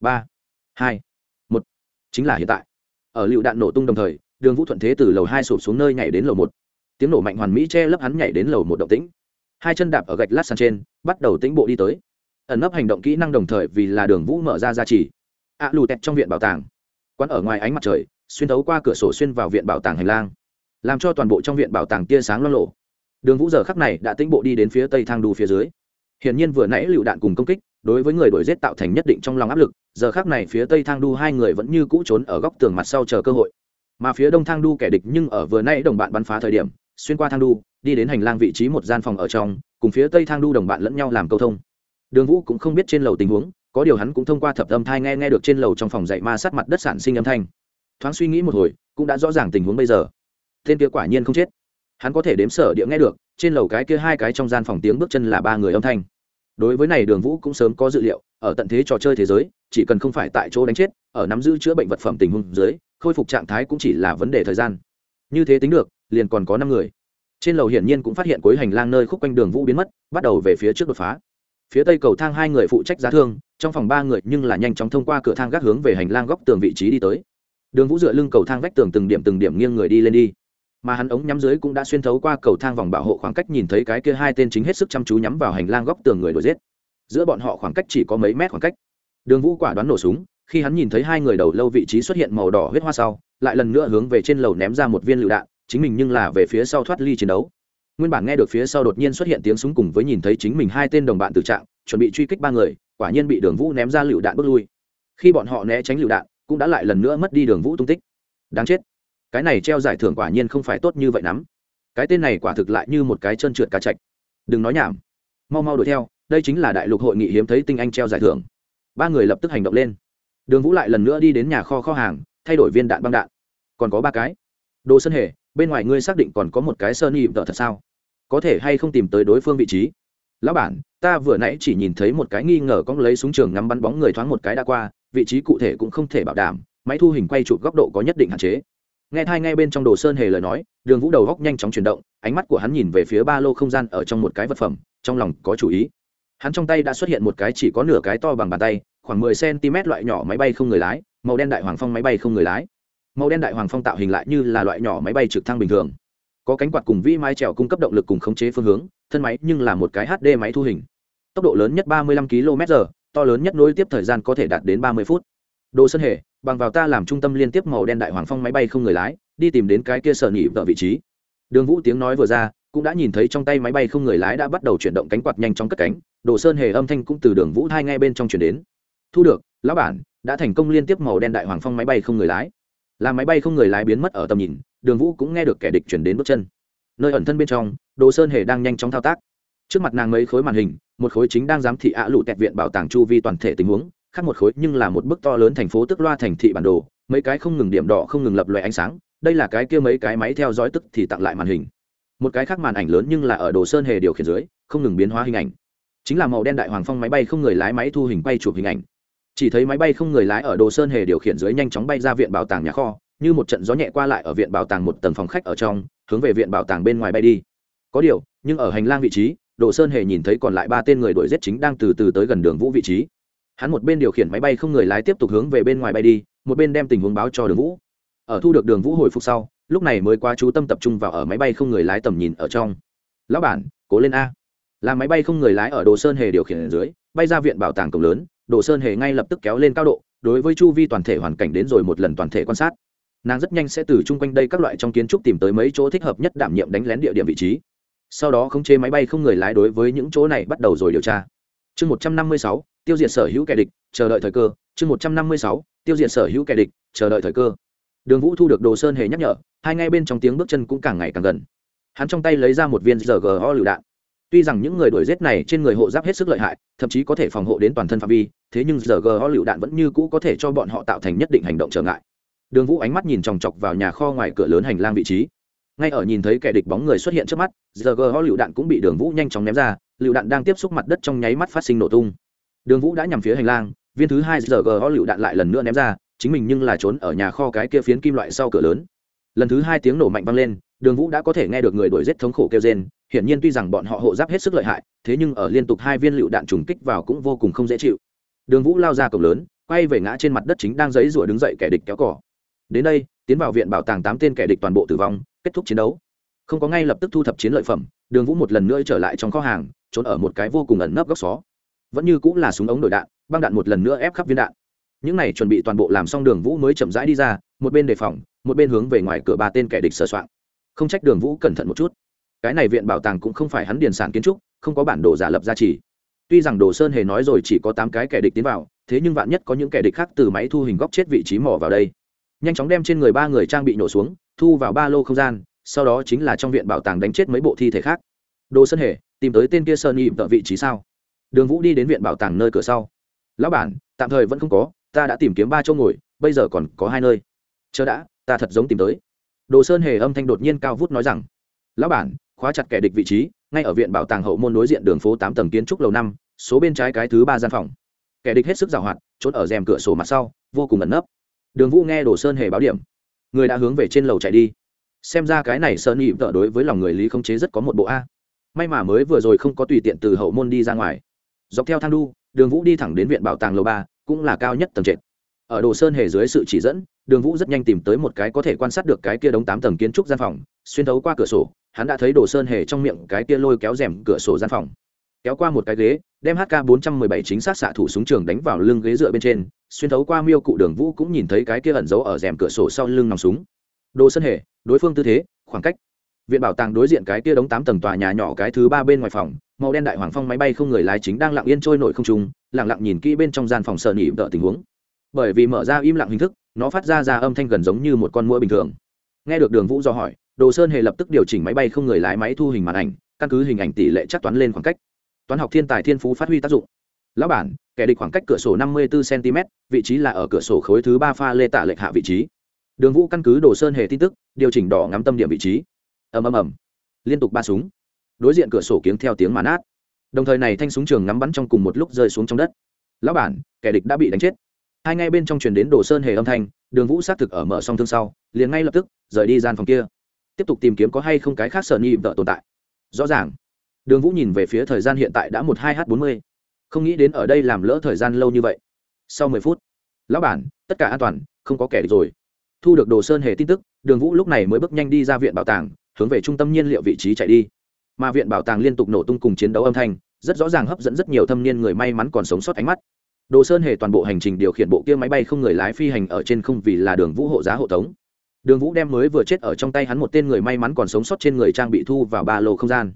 Ba, hai, một. Chính là hiện tại. Ở lựu đạn nổ tung đồng thời, đường vũ thuận thế từ lầu hai sụp xuống nơi nhảy đến lầu một. Tiếng nổ mạnh hoàn mỹ che lấp hắn nhảy đến lầu một động tĩnh. Hai chân đạp ở gạch lát sàn trên, bắt đầu tĩnh bộ đi tới. Ẩn nấp hành động kỹ năng đồng thời vì là đường vũ mở ra ra trì. Ạ lù tẹt trong viện bảo tàng quán ở ngoài ánh mặt trời, xuyên thấu qua cửa sổ xuyên vào viện bảo tàng hành lang, làm cho toàn bộ trong viện bảo tàng tia sáng lo lộ. Đường vũ giờ khắc này đã tĩnh bộ đi đến phía tây thang đu phía dưới. Hiển nhiên vừa nãy lựu đạn cùng công kích, đối với người đuổi giết tạo thành nhất định trong lòng áp lực, giờ khắc này phía tây thang đu hai người vẫn như cũ trốn ở góc tường mặt sau chờ cơ hội. Mà phía đông thang đu kẻ địch nhưng ở vừa nãy đồng bạn bắn phá thời điểm, xuyên qua thang đu đi đến hành lang vị trí một gian phòng ở trong, cùng phía tây thang đu đồng bạn lẫn nhau làm câu thông. Đường vũ cũng không biết trên lầu tình huống có điều hắn cũng thông qua thập âm thai nghe nghe được trên lầu trong phòng dạy ma sát mặt đất sản sinh âm thanh. Thoáng suy nghĩ một hồi, cũng đã rõ ràng tình huống bây giờ. Tên kia quả nhiên không chết. Hắn có thể đếm sở địa nghe được, trên lầu cái kia hai cái trong gian phòng tiếng bước chân là ba người âm thanh. Đối với này đường vũ cũng sớm có dự liệu, ở tận thế trò chơi thế giới, chỉ cần không phải tại chỗ đánh chết, ở nắm giữ chữa bệnh vật phẩm tình huống dưới, khôi phục trạng thái cũng chỉ là vấn đề thời gian. Như thế tính được, liền còn có năm người. Trên lầu hiển nhiên cũng phát hiện cuối hành lang nơi khúc quanh đường vũ biến mất, bắt đầu về phía trước đột phá phía tây cầu thang hai người phụ trách giá thương, trong phòng ba người nhưng là nhanh chóng thông qua cửa thang gác hướng về hành lang góc tường vị trí đi tới. Đường vũ dựa lưng cầu thang vách tường từng điểm từng điểm nghiêng người đi lên đi. Mà hắn ống nhắm dưới cũng đã xuyên thấu qua cầu thang vòng bảo hộ khoảng cách nhìn thấy cái kia hai tên chính hết sức chăm chú nhắm vào hành lang góc tường người đuổi giết. Giữa bọn họ khoảng cách chỉ có mấy mét khoảng cách. Đường vũ quả đoán nổ súng, khi hắn nhìn thấy hai người đầu lâu vị trí xuất hiện màu đỏ huyết hoa sau, lại lần nữa hướng về trên lầu ném ra một viên lựu đạn, chính mình nhưng là về phía sau thoát ly chiến đấu nguyên bản nghe được phía sau đột nhiên xuất hiện tiếng súng cùng với nhìn thấy chính mình hai tên đồng bạn tử trạng, chuẩn bị truy kích ba người, quả nhiên bị đường vũ ném ra lựu đạn bước lui. Khi bọn họ né tránh lựu đạn, cũng đã lại lần nữa mất đi đường vũ tung tích. Đáng chết. Cái này treo giải thưởng quả nhiên không phải tốt như vậy lắm. Cái tên này quả thực lại như một cái chân trượt cá chạch. Đừng nói nhảm. Mau mau đuổi theo, đây chính là đại lục hội nghị hiếm thấy tinh anh treo giải thưởng. Ba người lập tức hành động lên. Đường vũ lại lần nữa đi đến nhà kho kho hàng, thay đổi viên đạn băng đạn. Còn có ba cái. Đồ sân hề bên ngoài ngươi xác định còn có một cái sơn nhịp vợ thật sao? Có thể hay không tìm tới đối phương vị trí? Lão bản, ta vừa nãy chỉ nhìn thấy một cái nghi ngờ con lấy súng trường ngắm bắn bóng người thoáng một cái đã qua, vị trí cụ thể cũng không thể bảo đảm, máy thu hình quay chụp góc độ có nhất định hạn chế. Nghe thai ngay bên trong đồ sơn hề lời nói, đường vũ đầu góc nhanh chóng chuyển động, ánh mắt của hắn nhìn về phía ba lô không gian ở trong một cái vật phẩm, trong lòng có chủ ý. Hắn trong tay đã xuất hiện một cái chỉ có nửa cái to bằng bàn tay, khoảng mười cm loại nhỏ máy bay không người lái, màu đen đại hoàng phong máy bay không người lái màu đen đại hoàng phong tạo hình lại như là loại nhỏ máy bay trực thăng bình thường. Có cánh quạt cùng vĩ mái trèo cung cấp động lực cùng khống chế phương hướng, thân máy nhưng là một cái hd máy thu hình. Tốc độ lớn nhất ba mươi lăm km to lớn nhất nối tiếp thời gian có thể đạt đến ba mươi phút. Đồ sơn hề bằng vào ta làm trung tâm liên tiếp màu đen đại hoàng phong máy bay không người lái, đi tìm đến cái kia sở nhị ở vị trí. Đường vũ tiếng nói vừa ra, cũng đã nhìn thấy trong tay máy bay không người lái đã bắt đầu chuyển động cánh quạt nhanh chóng cất cánh, đồ sơn hề âm thanh cũng từ đường vũ hai ngay bên trong chuyển đến. Thu được, lão bản, đã thành công liên tiếp màu đen đại hoàng phong máy bay không người lái là máy bay không người lái biến mất ở tầm nhìn, đường vũ cũng nghe được kẻ địch chuyển đến bước chân. Nơi ẩn thân bên trong, đồ sơn hề đang nhanh chóng thao tác. Trước mặt nàng mấy khối màn hình, một khối chính đang giám thị ạ lụ tẹt viện bảo tàng chu vi toàn thể tình huống, khác một khối nhưng là một bức to lớn thành phố tức loa thành thị bản đồ, mấy cái không ngừng điểm đỏ không ngừng lập loè ánh sáng, đây là cái kia mấy cái máy theo dõi tức thì tặng lại màn hình. Một cái khác màn ảnh lớn nhưng là ở đồ sơn hề điều khiển dưới, không ngừng biến hóa hình ảnh. Chính là màu đen đại hoàng phong máy bay không người lái máy thu hình quay chụp hình ảnh chỉ thấy máy bay không người lái ở đồ sơn hề điều khiển dưới nhanh chóng bay ra viện bảo tàng nhà kho, như một trận gió nhẹ qua lại ở viện bảo tàng một tầng phòng khách ở trong, hướng về viện bảo tàng bên ngoài bay đi. Có điều, nhưng ở hành lang vị trí, đồ sơn hề nhìn thấy còn lại ba tên người đuổi giết chính đang từ từ tới gần đường vũ vị trí. Hắn một bên điều khiển máy bay không người lái tiếp tục hướng về bên ngoài bay đi, một bên đem tình huống báo cho đường vũ. Ở thu được đường vũ hồi phục sau, lúc này mới qua chú tâm tập trung vào ở máy bay không người lái tầm nhìn ở trong. Lão bản, cố lên a. Là máy bay không người lái ở đồ sơn hề điều khiển ở dưới, bay ra viện bảo tàng cổng lớn đồ sơn hề ngay lập tức kéo lên cao độ, đối với chu vi toàn thể hoàn cảnh đến rồi một lần toàn thể quan sát. Nàng rất nhanh sẽ từ chung quanh đây các loại trong kiến trúc tìm tới mấy chỗ thích hợp nhất đảm nhiệm đánh lén địa điểm vị trí. Sau đó khống chế máy bay không người lái đối với những chỗ này bắt đầu rồi điều tra. Chương một trăm năm mươi sáu, tiêu diệt sở hữu kẻ địch, chờ đợi thời cơ. Chương một trăm năm mươi sáu, tiêu diệt sở hữu kẻ địch, chờ đợi thời cơ. Đường vũ thu được đồ sơn hề nhắc nhở, hai ngay bên trong tiếng bước chân cũng càng ngày càng gần. Hắn trong tay lấy ra một viên rgo lựu đạn tuy rằng những người đuổi giết này trên người hộ giáp hết sức lợi hại, thậm chí có thể phòng hộ đến toàn thân phạm vi, thế nhưng giờ rgo lựu đạn vẫn như cũ có thể cho bọn họ tạo thành nhất định hành động trở ngại. Đường vũ ánh mắt nhìn chòng chọc vào nhà kho ngoài cửa lớn hành lang vị trí. Ngay ở nhìn thấy kẻ địch bóng người xuất hiện trước mắt, giờ rgo lựu đạn cũng bị đường vũ nhanh chóng ném ra, lựu đạn đang tiếp xúc mặt đất trong nháy mắt phát sinh nổ tung. Đường vũ đã nhằm phía hành lang, viên thứ hai giờ rgo lựu đạn lại lần nữa ném ra, chính mình nhưng là trốn ở nhà kho cái kia phiến kim loại sau cửa lớn. Lần thứ hai tiếng nổ mạnh vang lên, đường vũ đã có thể nghe được người đuổi g thống khổ kêu trên hiển nhiên tuy rằng bọn họ hộ giáp hết sức lợi hại, thế nhưng ở liên tục hai viên lựu đạn trùng kích vào cũng vô cùng không dễ chịu. Đường vũ lao ra cổng lớn, quay về ngã trên mặt đất chính đang giấy rủa đứng dậy kẻ địch kéo cỏ đến đây, tiến vào viện bảo tàng tám tên kẻ địch toàn bộ tử vong, kết thúc chiến đấu. Không có ngay lập tức thu thập chiến lợi phẩm, đường vũ một lần nữa trở lại trong kho hàng, trốn ở một cái vô cùng ẩn nấp góc xó. Vẫn như cũng là súng ống đổi đạn, băng đạn một lần nữa ép khắp viên đạn. Những này chuẩn bị toàn bộ làm xong đường vũ mới chậm rãi đi ra, một bên đề phòng, một bên hướng về ngoài cửa ba tên kẻ địch sửa soạn không trách đường vũ cẩn thận một chút cái này viện bảo tàng cũng không phải hắn điền sản kiến trúc, không có bản đồ giả lập gia trì. Tuy rằng đồ sơn hề nói rồi chỉ có tám cái kẻ địch tiến vào, thế nhưng vạn nhất có những kẻ địch khác từ máy thu hình góc chết vị trí mỏ vào đây. Nhanh chóng đem trên người ba người trang bị nổ xuống, thu vào ba lô không gian, sau đó chính là trong viện bảo tàng đánh chết mấy bộ thi thể khác. Đồ sơn hề, tìm tới tên kia sơn y tợ vị trí sao? Đường vũ đi đến viện bảo tàng nơi cửa sau. Lão bản, tạm thời vẫn không có, ta đã tìm kiếm ba chỗ ngồi, bây giờ còn có hai nơi. Chờ đã, ta thật giống tìm tới. Đồ sơn hề âm thanh đột nhiên cao vút nói rằng, lão bản khóa chặt kẻ địch vị trí, ngay ở viện bảo tàng hậu môn đối diện đường phố tám tầng kiến trúc lầu năm, số bên trái cái thứ ba gian phòng. Kẻ địch hết sức giàu hoạt, trốn ở rèm cửa sổ mặt sau, vô cùng ẩn nấp. Đường vũ nghe đồ sơn hề báo điểm. Người đã hướng về trên lầu chạy đi. Xem ra cái này sơn nhị vợ đối với lòng người lý không chế rất có một bộ a. May mà mới vừa rồi không có tùy tiện từ hậu môn đi ra ngoài. Dọc theo thang đu, đường vũ đi thẳng đến viện bảo tàng lầu ba, cũng là cao nhất tầng trệt. Ở đồ sơn hề dưới sự chỉ dẫn, đường vũ rất nhanh tìm tới một cái có thể quan sát được cái kia đống tám tầng kiến trúc gian phòng, xuyên thấu qua cửa sổ hắn đã thấy đồ sơn hề trong miệng cái kia lôi kéo rèm cửa sổ gian phòng. Kéo qua một cái ghế, đem hk 417 chính xác xạ thủ súng trường đánh vào lưng ghế dựa bên trên, xuyên thấu qua miêu cụ đường vũ cũng nhìn thấy cái kia ẩn giấu ở rèm cửa sổ sau lưng nòng súng. Đồ sơn hề, đối phương tư thế, khoảng cách. Viện bảo tàng đối diện cái kia đống tám tầng tòa nhà nhỏ cái thứ ba bên ngoài phòng, màu đen đại hoàng phong máy bay không người lái chính đang lặng yên trôi nổi không trung, lặng lặng nhìn kỹ bên trong gian phòng sợ nỉ vợ tình huống. Bởi vì mở ra im lặng hình thức, nó phát ra ra âm thanh gần giống như một con mũi bình thường. Nghe được đường vũ do hỏi đồ sơn hề lập tức điều chỉnh máy bay không người lái máy thu hình màn ảnh, căn cứ hình ảnh tỷ lệ chắc toán lên khoảng cách. Toán học thiên tài thiên phú phát huy tác dụng. Lão bản, kẻ địch khoảng cách cửa sổ năm mươi bốn cm vị trí là ở cửa sổ khối thứ ba pha lê tạ lệch hạ vị trí. Đường vũ căn cứ đồ sơn hề tin tức, điều chỉnh đỏ ngắm tâm điểm vị trí. Ầm ầm ầm. Liên tục ba súng. Đối diện cửa sổ kiếng theo tiếng màn át. Đồng thời này thanh súng trường ngắm bắn trong cùng một lúc rơi xuống trong đất. Lão bản, kẻ địch đã bị đánh chết. Hai ngay bên trong truyền đến đồ sơn hề âm thanh, đường vũ xác thực ở mở song thương sau, liền ngay lập tức rời đi gian phòng kia tiếp tục tìm kiếm có hay không cái khác sở nhi vợ tồn tại. Rõ ràng, đường vũ nhìn về phía thời gian hiện tại đã một hai h bốn mươi. Không nghĩ đến ở đây làm lỡ thời gian lâu như vậy. Sau mười phút, lão bản, tất cả an toàn, không có kẻ địch rồi. Thu được đồ sơn hề tin tức, đường vũ lúc này mới bước nhanh đi ra viện bảo tàng, hướng về trung tâm nhiên liệu vị trí chạy đi. Mà viện bảo tàng liên tục nổ tung cùng chiến đấu âm thanh, rất rõ ràng hấp dẫn rất nhiều thâm niên người may mắn còn sống sót ánh mắt. Đồ sơn hề toàn bộ hành trình điều khiển bộ kia máy bay không người lái phi hành ở trên không vì là đường vũ hộ giá hộ tống đường vũ đem mới vừa chết ở trong tay hắn một tên người may mắn còn sống sót trên người trang bị thu vào ba lô không gian.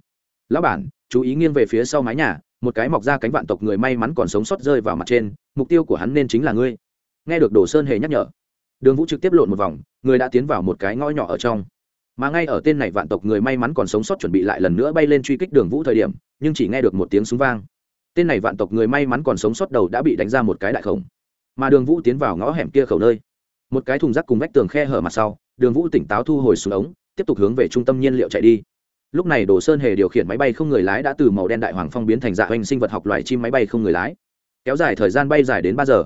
Lão bản, chú ý nghiêng về phía sau mái nhà, một cái mọc ra cánh vạn tộc người may mắn còn sống sót rơi vào mặt trên, mục tiêu của hắn nên chính là ngươi. Nghe được đồ sơn hề nhắc nhở, đường vũ trực tiếp lộn một vòng, người đã tiến vào một cái ngõ nhỏ ở trong. Mà ngay ở tên này vạn tộc người may mắn còn sống sót chuẩn bị lại lần nữa bay lên truy kích đường vũ thời điểm, nhưng chỉ nghe được một tiếng súng vang. Tên này vạn tộc người may mắn còn sống sót đầu đã bị đánh ra một cái đại khổng. Mà đường vũ tiến vào ngõ hẻm kia khẩu nơi một cái thùng rác cùng vách tường khe hở mặt sau, đường vũ tỉnh táo thu hồi xuống ống, tiếp tục hướng về trung tâm nhiên liệu chạy đi. Lúc này đồ sơn hề điều khiển máy bay không người lái đã từ màu đen đại hoàng phong biến thành dạ hoành sinh vật học loài chim máy bay không người lái. Kéo dài thời gian bay dài đến ba giờ.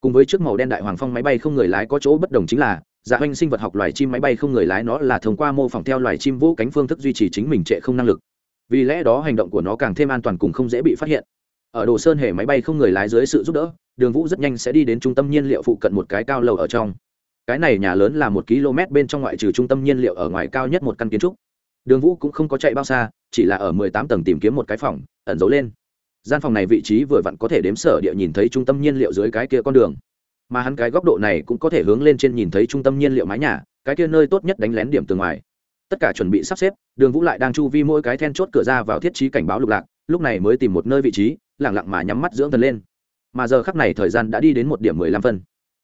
Cùng với chiếc màu đen đại hoàng phong máy bay không người lái có chỗ bất đồng chính là dạ hoành sinh vật học loài chim máy bay không người lái nó là thông qua mô phỏng theo loài chim vũ cánh phương thức duy trì chính mình trệ không năng lực. Vì lẽ đó hành động của nó càng thêm an toàn cùng không dễ bị phát hiện. Ở đồ sơn hề máy bay không người lái dưới sự giúp đỡ đường vũ rất nhanh sẽ đi đến trung tâm nhiên liệu phụ cận một cái cao lầu ở trong. Cái này nhà lớn là một km bên trong ngoại trừ trung tâm nhiên liệu ở ngoài cao nhất một căn kiến trúc. Đường vũ cũng không có chạy bao xa, chỉ là ở mười tám tầng tìm kiếm một cái phòng, ẩn giấu lên. Gian phòng này vị trí vừa vặn có thể đếm sở địa nhìn thấy trung tâm nhiên liệu dưới cái kia con đường. Mà hắn cái góc độ này cũng có thể hướng lên trên nhìn thấy trung tâm nhiên liệu mái nhà, cái kia nơi tốt nhất đánh lén điểm từ ngoài. Tất cả chuẩn bị sắp xếp, đường vũ lại đang chu vi mỗi cái then chốt cửa ra vào thiết trí cảnh báo lục lạc, lúc này mới tìm một nơi vị trí lẳng lặng mà nhắm mắt dưỡng thần lên mà giờ khắc này thời gian đã đi đến một điểm mười lăm phân.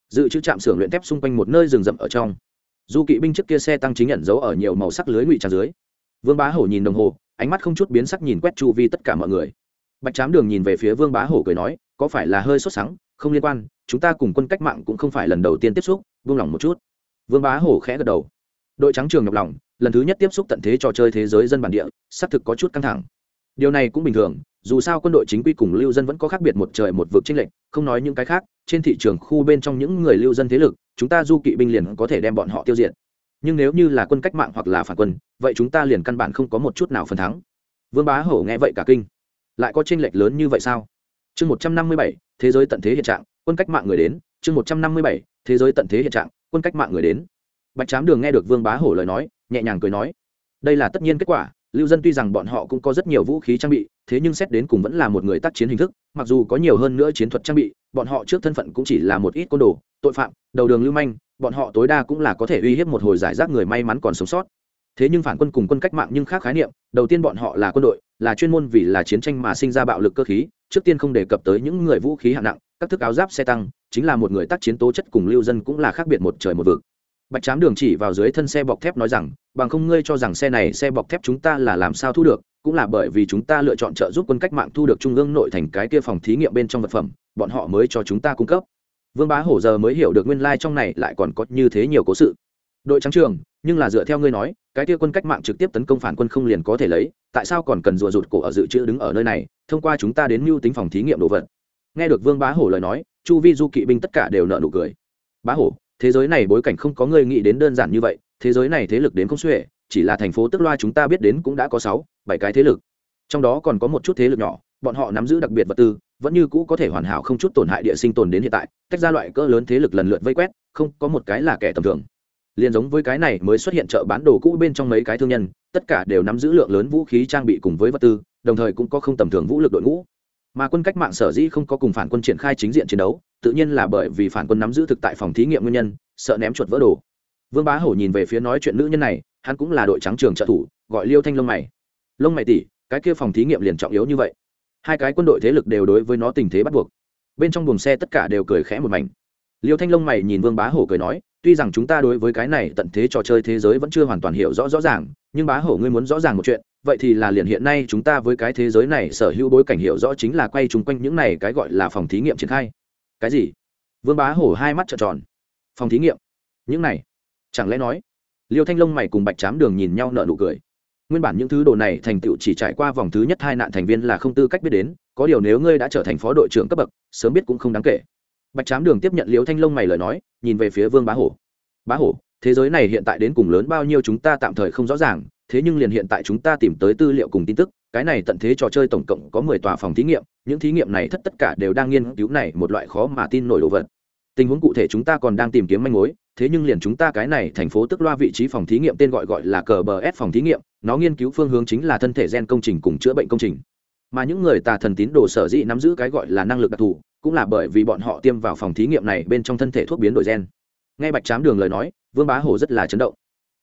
Dự trữ trạm xưởng luyện thép xung quanh một nơi rừng rậm ở trong. Du kỵ binh trước kia xe tăng chính nhận dấu ở nhiều màu sắc lưới ngụy trang dưới. Vương bá hổ nhìn đồng hồ, ánh mắt không chút biến sắc nhìn quét chu vi tất cả mọi người. Bạch trám đường nhìn về phía vương bá hổ cười nói, có phải là hơi sốt sắng? Không liên quan, chúng ta cùng quân cách mạng cũng không phải lần đầu tiên tiếp xúc, vương lòng một chút. Vương bá hổ khẽ gật đầu. Đội trắng trường nhọc lòng, lần thứ nhất tiếp xúc tận thế trò chơi thế giới dân bản địa, xác thực có chút căng thẳng. Điều này cũng bình thường dù sao quân đội chính quy cùng lưu dân vẫn có khác biệt một trời một vực tranh lệch, không nói những cái khác, trên thị trường khu bên trong những người lưu dân thế lực, chúng ta du kỵ binh liền có thể đem bọn họ tiêu diệt. Nhưng nếu như là quân cách mạng hoặc là phản quân, vậy chúng ta liền căn bản không có một chút nào phần thắng. Vương bá hổ nghe vậy cả kinh. Lại có tranh lệch lớn như vậy sao? Chương một trăm năm mươi bảy, thế giới tận thế hiện trạng, quân cách mạng người đến. Chương một trăm năm mươi bảy, thế giới tận thế hiện trạng, quân cách mạng người đến. Bạch trám đường nghe được vương bá hổ lời nói, nhẹ nhàng cười nói, đây là tất nhiên kết quả lưu dân tuy rằng bọn họ cũng có rất nhiều vũ khí trang bị, thế nhưng xét đến cùng vẫn là một người tác chiến hình thức, mặc dù có nhiều hơn nữa chiến thuật trang bị, bọn họ trước thân phận cũng chỉ là một ít côn đồ, tội phạm, đầu đường lưu manh, bọn họ tối đa cũng là có thể uy hiếp một hồi giải rác người may mắn còn sống sót. Thế nhưng phản quân cùng quân cách mạng nhưng khác khái niệm, đầu tiên bọn họ là quân đội, là chuyên môn vì là chiến tranh mà sinh ra bạo lực cơ khí, trước tiên không đề cập tới những người vũ khí hạng nặng, các thức áo giáp xe tăng, chính là một người tác chiến tố chất cùng lưu dân cũng là khác biệt một trời một vực bạch trám đường chỉ vào dưới thân xe bọc thép nói rằng, bằng không ngươi cho rằng xe này, xe bọc thép chúng ta là làm sao thu được, cũng là bởi vì chúng ta lựa chọn trợ giúp quân cách mạng thu được trung ương nội thành cái kia phòng thí nghiệm bên trong vật phẩm, bọn họ mới cho chúng ta cung cấp. Vương bá hổ giờ mới hiểu được nguyên lai、like、trong này lại còn có như thế nhiều cố sự. Đội trắng trường, nhưng là dựa theo ngươi nói, cái kia quân cách mạng trực tiếp tấn công phản quân không liền có thể lấy, tại sao còn cần rùa rụt cổ ở dự trữ đứng ở nơi này, thông qua chúng ta đến mưu tính phòng thí nghiệm đồ vật? Nghe được vương bá hổ lời nói, chu vi du kỵ binh tất cả đều nợ nụ cười. Bá hổ thế giới này bối cảnh không có người nghĩ đến đơn giản như vậy, thế giới này thế lực đến không xuể, chỉ là thành phố tức loa chúng ta biết đến cũng đã có sáu, bảy cái thế lực. Trong đó còn có một chút thế lực nhỏ, bọn họ nắm giữ đặc biệt vật tư, vẫn như cũ có thể hoàn hảo không chút tổn hại địa sinh tồn đến hiện tại, tách ra loại cỡ lớn thế lực lần lượt vây quét, không có một cái là kẻ tầm thường. Liền giống với cái này mới xuất hiện chợ bán đồ cũ bên trong mấy cái thương nhân, tất cả đều nắm giữ lượng lớn vũ khí trang bị cùng với vật tư, đồng thời cũng có không tầm thường vũ lực đội ngũ mà quân cách mạng sở dĩ không có cùng phản quân triển khai chính diện chiến đấu, tự nhiên là bởi vì phản quân nắm giữ thực tại phòng thí nghiệm nguyên nhân, sợ ném chuột vỡ đồ. Vương bá hổ nhìn về phía nói chuyện nữ nhân này, hắn cũng là đội trắng trường trợ thủ, gọi liêu thanh lông mày. Lông mày tỉ, cái kia phòng thí nghiệm liền trọng yếu như vậy. Hai cái quân đội thế lực đều đối với nó tình thế bắt buộc. Bên trong buồng xe tất cả đều cười khẽ một mảnh. Liêu thanh lông mày nhìn vương bá hổ cười nói, tuy rằng chúng ta đối với cái này tận thế trò chơi thế giới vẫn chưa hoàn toàn hiểu rõ rõ ràng, nhưng bá hổ ngươi muốn rõ ràng một chuyện vậy thì là liền hiện nay chúng ta với cái thế giới này sở hữu bối cảnh hiểu rõ chính là quay chung quanh những này cái gọi là phòng thí nghiệm triển khai. Cái gì? Vương bá hổ hai mắt trợn tròn. Phòng thí nghiệm? Những này? Chẳng lẽ nói? Liêu thanh long mày cùng bạch chám đường nhìn nhau nợ nụ cười. Nguyên bản những thứ đồ này thành tựu chỉ trải qua vòng thứ nhất hai nạn thành viên là không tư cách biết đến, có điều nếu ngươi đã trở thành phó đội trưởng cấp bậc, sớm biết cũng không đáng kể. Bạch chám đường tiếp nhận liêu thanh long mày lời nói, nhìn về phía vương bá hổ. Bá hổ, thế giới này hiện tại đến cùng lớn bao nhiêu chúng ta tạm thời không rõ ràng thế nhưng liền hiện tại chúng ta tìm tới tư liệu cùng tin tức, cái này tận thế trò chơi tổng cộng có mười tòa phòng thí nghiệm, những thí nghiệm này thất tất cả đều đang nghiên cứu này một loại khó mà tin nổi đồ vật. Tình huống cụ thể chúng ta còn đang tìm kiếm manh mối, thế nhưng liền chúng ta cái này thành phố tức loa vị trí phòng thí nghiệm tên gọi gọi là cờ bờ s phòng thí nghiệm, nó nghiên cứu phương hướng chính là thân thể gen công trình cùng chữa bệnh công trình. Mà những người tà thần tín đồ sở dĩ nắm giữ cái gọi là năng lực đặc thù, cũng là bởi vì bọn họ tiêm vào phòng thí nghiệm này bên trong thân thể thuốc biến đổi gen. Ngay bạch chám đường lời nói, vương bá hồ rất là chấn động.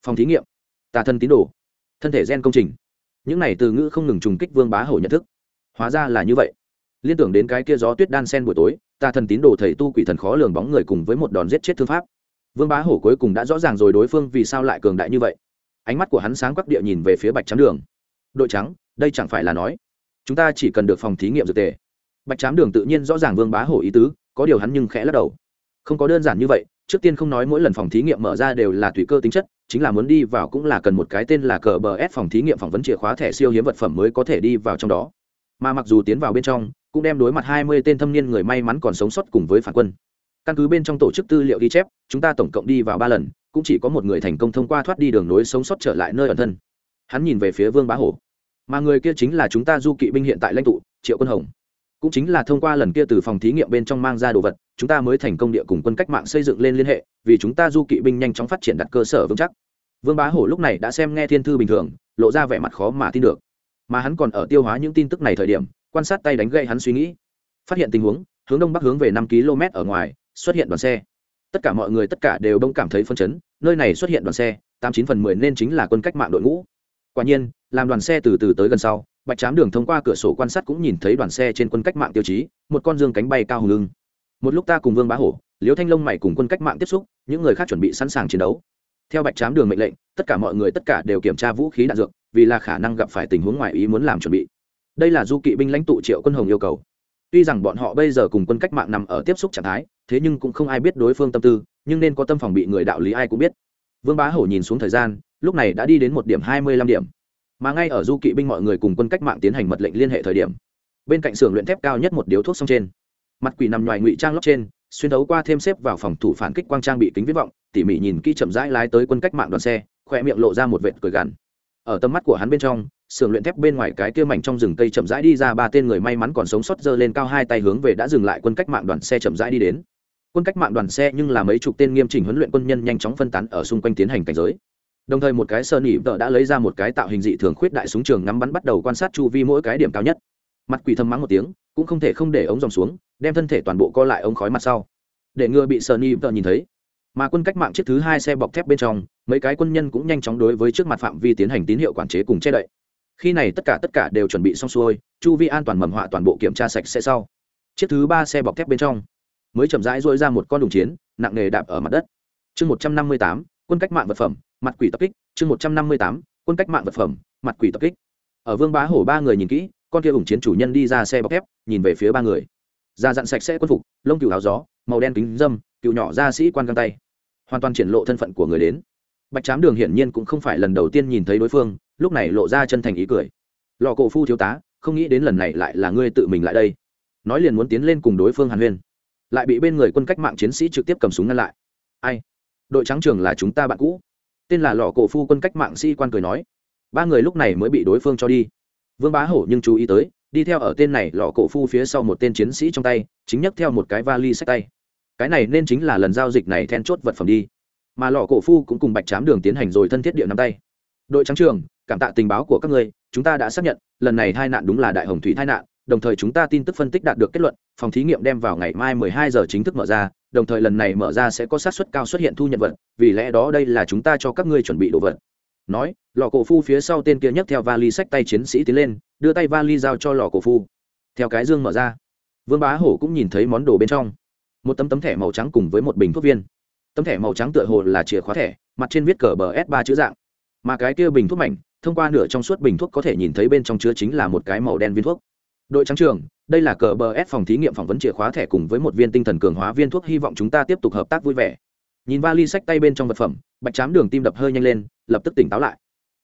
Phòng thí nghiệm. Tà thần tín đồ thân thể gen công trình. Những này từ ngữ không ngừng trùng kích vương bá hổ nhận thức. Hóa ra là như vậy. Liên tưởng đến cái kia gió tuyết đan sen buổi tối, ta thần tín đồ thầy tu quỷ thần khó lường bóng người cùng với một đòn giết chết thương pháp. Vương bá hổ cuối cùng đã rõ ràng rồi đối phương vì sao lại cường đại như vậy. Ánh mắt của hắn sáng quắc địa nhìn về phía bạch trắng đường. Đội trắng, đây chẳng phải là nói, chúng ta chỉ cần được phòng thí nghiệm dược tề. Bạch trám đường tự nhiên rõ ràng vương bá hổ ý tứ, có điều hắn nhưng khẽ lắc đầu. Không có đơn giản như vậy, trước tiên không nói mỗi lần phòng thí nghiệm mở ra đều là tùy cơ tính chất chính là muốn đi vào cũng là cần một cái tên là cờ bờ s phòng thí nghiệm phỏng vấn chìa khóa thẻ siêu hiếm vật phẩm mới có thể đi vào trong đó. Mà mặc dù tiến vào bên trong, cũng đem đối mặt hai mươi tên thâm niên người may mắn còn sống sót cùng với phản quân. Căn cứ bên trong tổ chức tư liệu ghi chép, chúng ta tổng cộng đi vào ba lần, cũng chỉ có một người thành công thông qua thoát đi đường nối sống sót trở lại nơi ẩn thân. Hắn nhìn về phía vương bá hổ. Mà người kia chính là chúng ta du kỵ binh hiện tại lãnh tụ, triệu quân hồng. Cũng chính là thông qua lần kia từ phòng thí nghiệm bên trong mang ra đồ vật chúng ta mới thành công địa cùng quân cách mạng xây dựng lên liên hệ, vì chúng ta du kỵ binh nhanh chóng phát triển đặt cơ sở vững chắc. Vương bá hổ lúc này đã xem nghe thiên thư bình thường, lộ ra vẻ mặt khó mà tin được. Mà hắn còn ở tiêu hóa những tin tức này thời điểm, quan sát tay đánh gậy hắn suy nghĩ. Phát hiện tình huống, hướng đông bắc hướng về năm km ở ngoài, xuất hiện đoàn xe. Tất cả mọi người tất cả đều đông cảm thấy phân chấn, nơi này xuất hiện đoàn xe, tám chín phần mười nên chính là quân cách mạng đội ngũ. Quả nhiên, làm đoàn xe từ từ tới gần sau, bạch trám đường thông qua cửa sổ quan sát cũng nhìn thấy đoàn xe trên quân cách mạng tiêu chí, một con dương cánh bay cao hùng lưng một lúc ta cùng vương bá hổ liếu thanh long mày cùng quân cách mạng tiếp xúc, những người khác chuẩn bị sẵn sàng chiến đấu. Theo bạch trám đường mệnh lệnh, tất cả mọi người tất cả đều kiểm tra vũ khí đạn dược, vì là khả năng gặp phải tình huống ngoài ý muốn làm chuẩn bị. Đây là du kỵ binh lãnh tụ triệu quân hồng yêu cầu. Tuy rằng bọn họ bây giờ cùng quân cách mạng nằm ở tiếp xúc trạng thái, thế nhưng cũng không ai biết đối phương tâm tư, nhưng nên có tâm phòng bị người đạo lý ai cũng biết. Vương bá hổ nhìn xuống thời gian, lúc này đã đi đến một điểm hai mươi lăm điểm. Mà ngay ở du kỵ binh mọi người cùng quân cách mạng tiến hành mật lệnh liên hệ thời điểm, bên cạnh xưởng luyện thép cao nhất một điếu thuốc sông trên mặt quỷ nằm ngoài ngụy trang lóc trên, xuyên đấu qua thêm xếp vào phòng thủ phản kích quang trang bị kính viết vọng, tỉ mỉ nhìn kỹ chậm rãi lái tới quân cách mạng đoàn xe khoe miệng lộ ra một vệt cười gằn. Ở tầm mắt của hắn bên trong sưởng luyện thép bên ngoài cái kia mảnh trong rừng cây chậm rãi đi ra, ba tên người may mắn còn sống sót dơ lên cao hai tay hướng về đã dừng lại quân cách mạng đoàn xe chậm rãi đi đến. Quân cách mạng đoàn xe nhưng là mấy chục tên nghiêm chỉnh huấn luyện quân nhân nhanh chóng phân tán ở xung quanh tiến hành cảnh giới. Đồng thời một cái sơn nỉ vợ đã lấy ra một cái tạo hình dị thường khuyết đại súng trường ngắm bắn bắt đầu quan sát chu vi mỗi cái điểm cao nhất. Mặt quỷ thâm mắng một tiếng, cũng không thể không để ống dòng xuống đem thân thể toàn bộ co lại ống khói mặt sau. Để ngừa bị sơn nỉ tờ nhìn thấy. Mà quân cách mạng chiếc thứ hai xe bọc thép bên trong, mấy cái quân nhân cũng nhanh chóng đối với trước mặt phạm vi tiến hành tín hiệu quản chế cùng che đậy. Khi này tất cả tất cả đều chuẩn bị xong xuôi, chu vi an toàn mầm họa toàn bộ kiểm tra sạch sẽ sau. Chiếc thứ ba xe bọc thép bên trong, mới chậm rãi dội ra một con đùng chiến, nặng nề đạp ở mặt đất. Chương một trăm năm mươi tám, quân cách mạng vật phẩm, mặt quỷ tập kích. Chương một trăm năm mươi tám, quân cách mạng vật phẩm, mặt quỷ tập kích. Ở vương bá hổ ba người nhìn kỹ, con kia ủng chiến chủ nhân đi ra xe bọc thép, nhìn về phía ba người da dặn sạch sẽ quân phục, lông cừu áo gió, màu đen kính dâm cựu nhỏ ra sĩ quan găng tay. Hoàn toàn triển lộ thân phận của người đến. Bạch trám đường hiển nhiên cũng không phải lần đầu tiên nhìn thấy đối phương, lúc này lộ ra chân thành ý cười. Lò cổ phu thiếu tá, không nghĩ đến lần này lại là ngươi tự mình lại đây. Nói liền muốn tiến lên cùng đối phương hàn huyên. Lại bị bên người quân cách mạng chiến sĩ trực tiếp cầm súng ngăn lại. Ai? Đội trắng trường là chúng ta bạn cũ. Tên là lò cổ phu quân cách mạng sĩ quan cười nói. Ba người lúc này mới bị đối phương cho đi. Vương bá hổ nhưng chú ý tới đi theo ở tên này lọ cổ phu phía sau một tên chiến sĩ trong tay, chính nhấc theo một cái vali sách tay. Cái này nên chính là lần giao dịch này then chốt vật phẩm đi. Mà lọ cổ phu cũng cùng bạch chám đường tiến hành rồi thân thiết địa nắm tay. Đội trắng trường, cảm tạ tình báo của các ngươi, chúng ta đã xác nhận, lần này tai nạn đúng là đại hồng thủy tai nạn, đồng thời chúng ta tin tức phân tích đạt được kết luận, phòng thí nghiệm đem vào ngày mai 12 giờ chính thức mở ra, đồng thời lần này mở ra sẽ có xác suất cao xuất hiện thu nhận vật, vì lẽ đó đây là chúng ta cho các ngươi chuẩn bị đồ vật nói, lò cổ phu phía sau tên kia nhấc theo vali sách tay chiến sĩ tiến lên, đưa tay vali giao cho lò cổ phu. Theo cái dương mở ra, vương bá hổ cũng nhìn thấy món đồ bên trong. Một tấm tấm thẻ màu trắng cùng với một bình thuốc viên. Tấm thẻ màu trắng tựa hồ là chìa khóa thẻ, mặt trên viết cờ bờ s ba chữ dạng. Mà cái kia bình thuốc mảnh, thông qua nửa trong suốt bình thuốc có thể nhìn thấy bên trong chứa chính là một cái màu đen viên thuốc. Đội trắng trường, đây là cờ bờ s phòng thí nghiệm phỏng vấn chìa khóa thẻ cùng với một viên tinh thần cường hóa viên thuốc, hy vọng chúng ta tiếp tục hợp tác vui vẻ nhìn vali sách tay bên trong vật phẩm, bạch chám đường tim đập hơi nhanh lên, lập tức tỉnh táo lại.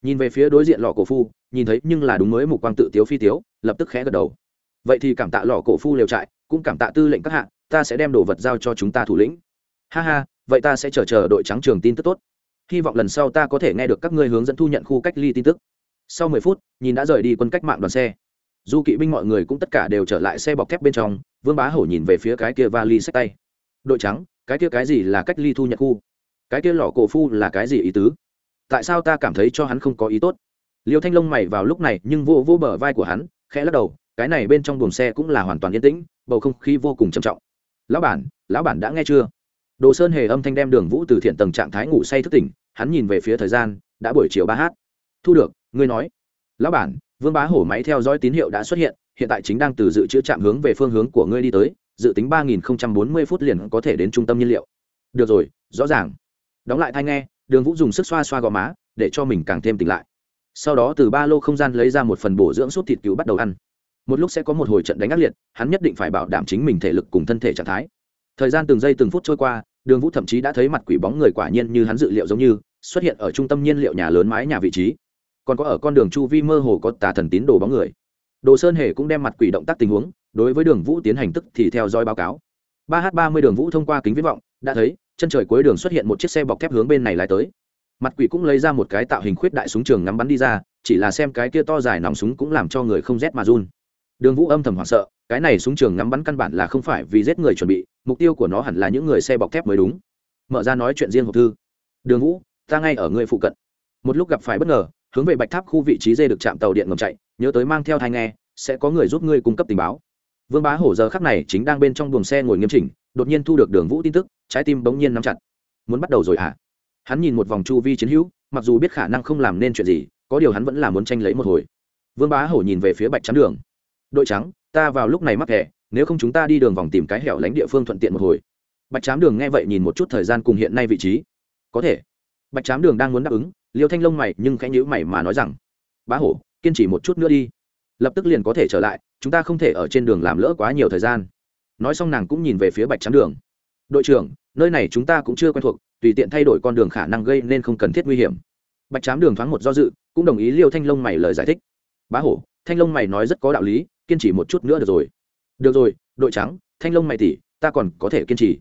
Nhìn về phía đối diện lò cổ phu, nhìn thấy nhưng là đúng mới mục quang tự tiếu phi tiếu, lập tức khẽ gật đầu. Vậy thì cảm tạ lò cổ phu liều trại, cũng cảm tạ tư lệnh các hạ, ta sẽ đem đồ vật giao cho chúng ta thủ lĩnh. Ha ha, vậy ta sẽ chờ chờ đội trắng trường tin tức tốt. Hy vọng lần sau ta có thể nghe được các ngươi hướng dẫn thu nhận khu cách ly tin tức. Sau mười phút, nhìn đã rời đi quân cách mạng đoàn xe. Du kỵ binh mọi người cũng tất cả đều trở lại xe bọc thép bên trong, vương bá hổ nhìn về phía cái kia vali sách tay. Đội trắng cái kia cái gì là cách ly thu nhận khu? Cái kia lò cổ phu là cái gì ý tứ? Tại sao ta cảm thấy cho hắn không có ý tốt? Liêu thanh long mày vào lúc này, nhưng vô vô bờ vai của hắn, khẽ lắc đầu, cái này bên trong buồng xe cũng là hoàn toàn yên tĩnh, bầu không khí vô cùng trầm trọng. Lão bản lão bản đã nghe chưa? Đồ sơn hề âm thanh đem đường vũ từ thiện tầng trạng thái ngủ say thức tỉnh, hắn nhìn về phía thời gian, đã buổi chiều ba h thu được, ngươi nói. Lão bản, vương bá hổ máy theo dõi tín hiệu đã xuất hiện hiện tại chính đang từ dự trữ trạm hướng về phương hướng của ngươi đi tới dự tính ba nghìn bốn mươi phút liền có thể đến trung tâm nhiên liệu. Được rồi, rõ ràng. Đóng lại thai nghe, đường vũ dùng sức xoa xoa gò má, để cho mình càng thêm tỉnh lại. Sau đó từ ba lô không gian lấy ra một phần bổ dưỡng sút thịt cứu bắt đầu ăn. Một lúc sẽ có một hồi trận đánh ác liệt, hắn nhất định phải bảo đảm chính mình thể lực cùng thân thể trạng thái. Thời gian từng giây từng phút trôi qua, đường vũ thậm chí đã thấy mặt quỷ bóng người quả nhiên như hắn dự liệu giống như, xuất hiện ở trung tâm nhiên liệu nhà lớn mái nhà vị trí. Còn có ở con đường chu vi mơ hồ có tà thần tín đồ bóng người. Đồ sơn hề cũng đem mặt quỷ động tác tình huống đối với đường vũ tiến hành tức thì theo dõi báo cáo. Ba h ba mươi đường vũ thông qua kính viết vọng, đã thấy, chân trời cuối đường xuất hiện một chiếc xe bọc thép hướng bên này lại tới. Mặt quỷ cũng lấy ra một cái tạo hình khuyết đại súng trường ngắm bắn đi ra, chỉ là xem cái kia to dài nòng súng cũng làm cho người không rét mà run. Đường vũ âm thầm hoảng sợ, cái này súng trường ngắm bắn căn bản là không phải vì giết người chuẩn bị, mục tiêu của nó hẳn là những người xe bọc thép mới đúng. Mở ra nói chuyện riêng hộp thư. Đường vũ, ta ngay ở người phụ cận. Một lúc gặp phải bất ngờ, hướng về bạch tháp khu vị trí dê được chạm tàu điện ngầm chạy, nhớ tới mang theo thai nghe, sẽ có người giúp ngươi cung cấp tình báo vương bá hổ giờ khắc này chính đang bên trong buồng xe ngồi nghiêm chỉnh, đột nhiên thu được đường vũ tin tức, trái tim bỗng nhiên nắm chặt. Muốn bắt đầu rồi à? hắn nhìn một vòng chu vi chiến hữu, mặc dù biết khả năng không làm nên chuyện gì, có điều hắn vẫn là muốn tranh lấy một hồi. Vương bá hổ nhìn về phía bạch trắng đường. Đội trắng, ta vào lúc này mắc kẻ nếu không chúng ta đi đường vòng tìm cái hẻo lánh địa phương thuận tiện một hồi. Bạch trám đường nghe vậy nhìn một chút thời gian cùng hiện nay vị trí. Có thể. Bạch trám đường đang muốn đáp ứng, liêu thanh lông mày nhưng khẽ nhữ mày mà nói rằng, bá hổ, kiên trì một chút nữa đi. Lập tức liền có thể trở lại chúng ta không thể ở trên đường làm lỡ quá nhiều thời gian. Nói xong nàng cũng nhìn về phía bạch trắng đường. Đội trưởng, nơi này chúng ta cũng chưa quen thuộc, tùy tiện thay đổi con đường khả năng gây nên không cần thiết nguy hiểm. Bạch trám đường thoáng một do dự, cũng đồng ý liêu thanh long mày lời giải thích. Bá hổ, thanh long mày nói rất có đạo lý, kiên trì một chút nữa được rồi. Được rồi, đội trắng, thanh long mày tỉ, ta còn có thể kiên trì.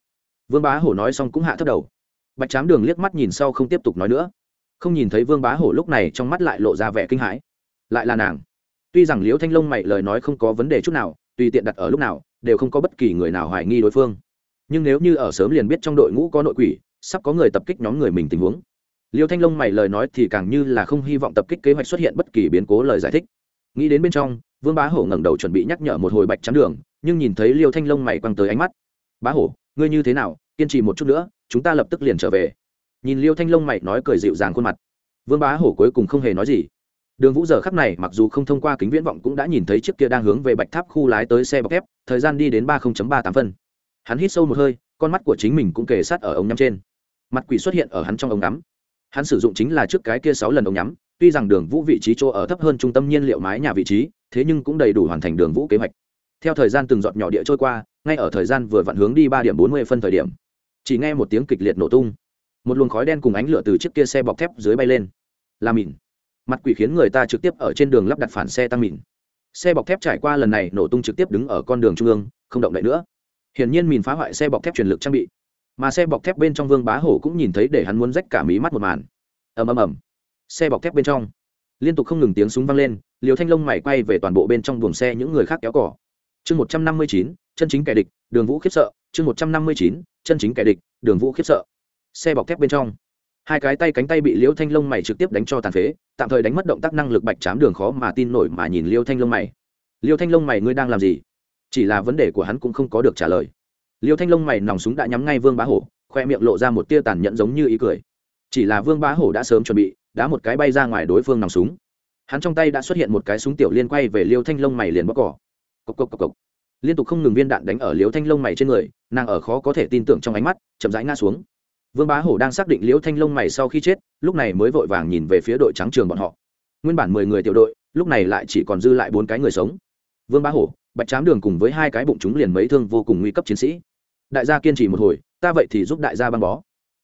Vương bá hổ nói xong cũng hạ thấp đầu. Bạch trám đường liếc mắt nhìn sau không tiếp tục nói nữa. Không nhìn thấy vương bá hổ lúc này trong mắt lại lộ ra vẻ kinh hãi. Lại là nàng tuy rằng liễu thanh long mày lời nói không có vấn đề chút nào, tùy tiện đặt ở lúc nào, đều không có bất kỳ người nào hoài nghi đối phương. Nhưng nếu như ở sớm liền biết trong đội ngũ có nội quỷ, sắp có người tập kích nhóm người mình tình huống. Liêu thanh long mày lời nói thì càng như là không hy vọng tập kích kế hoạch xuất hiện bất kỳ biến cố lời giải thích. Nghĩ đến bên trong, vương bá hổ ngẩng đầu chuẩn bị nhắc nhở một hồi bạch trắng đường, nhưng nhìn thấy liêu thanh long mày quăng tới ánh mắt. Bá hổ, ngươi như thế nào? Kiên trì một chút nữa, chúng ta lập tức liền trở về. Nhìn liêu thanh long mày nói cười dịu dàng khuôn mặt. Vương bá hổ cuối cùng không hề nói gì đường vũ giờ khắc này mặc dù không thông qua kính viễn vọng cũng đã nhìn thấy chiếc kia đang hướng về bạch tháp khu lái tới xe bọc thép, thời gian đi đến ba ba tám phân. Hắn hít sâu một hơi, con mắt của chính mình cũng kề sát ở ống nhắm trên. Mặt quỷ xuất hiện ở hắn trong ống ngắm. Hắn sử dụng chính là trước cái kia sáu lần ống nhắm, tuy rằng đường vũ vị trí chỗ ở thấp hơn trung tâm nhiên liệu mái nhà vị trí, thế nhưng cũng đầy đủ hoàn thành đường vũ kế hoạch. Theo thời gian từng giọt nhỏ địa trôi qua, ngay ở thời gian vừa vặn hướng đi ba điểm bốn mươi phân thời điểm, chỉ nghe một tiếng kịch liệt nổ tung. Một luồng khói đen cùng ánh lửa từ chiếc kia xe bọc thép dưới bay lên. Là mìn mặt quỷ khiến người ta trực tiếp ở trên đường lắp đặt phản xe tăng mìn. Xe bọc thép trải qua lần này nổ tung trực tiếp đứng ở con đường trung ương, không động đậy nữa. Hiển nhiên mìn phá hoại xe bọc thép truyền lực trang bị. Mà xe bọc thép bên trong vương bá hổ cũng nhìn thấy để hắn muốn rách cả mí mắt một màn. Ầm ầm ầm. Xe bọc thép bên trong, liên tục không ngừng tiếng súng vang lên, liều thanh long mày quay về toàn bộ bên trong buồng xe những người khác kéo cỏ chương một trăm năm mươi chín, chân chính kẻ địch, đường vũ khiếp sợ. Chương một trăm năm mươi chín, chân chính kẻ địch, đường vũ khiếp sợ. Xe bọc thép bên trong hai cái tay cánh tay bị liêu thanh long mày trực tiếp đánh cho tàn phế, tạm thời đánh mất động tác năng lực bạch chám đường khó mà tin nổi mà nhìn liêu thanh long mày. Liêu thanh long mày, ngươi đang làm gì? Chỉ là vấn đề của hắn cũng không có được trả lời. Liêu thanh long mày nòng súng đã nhắm ngay vương bá hổ, khoe miệng lộ ra một tia tàn nhẫn giống như ý cười. Chỉ là vương bá hổ đã sớm chuẩn bị đá một cái bay ra ngoài đối phương nòng súng. Hắn trong tay đã xuất hiện một cái súng tiểu liên quay về liêu thanh long mày liền bóc cỏ. Cộc cộc cộc cộc. Liên tục không ngừng viên đạn đánh ở liêu thanh long mày trên người, nàng ở khó có thể tin tưởng trong ánh mắt, chậm rãi ngã xuống vương bá hổ đang xác định Liễu thanh long mày sau khi chết, lúc này mới vội vàng nhìn về phía đội trắng trường bọn họ. Nguyên bản mười người tiểu đội, lúc này lại chỉ còn dư lại bốn cái người sống. Vương bá hổ, bạch chám đường cùng với hai cái bụng chúng liền mấy thương vô cùng nguy cấp chiến sĩ. Đại gia kiên trì một hồi, ta vậy thì giúp đại gia băng bó.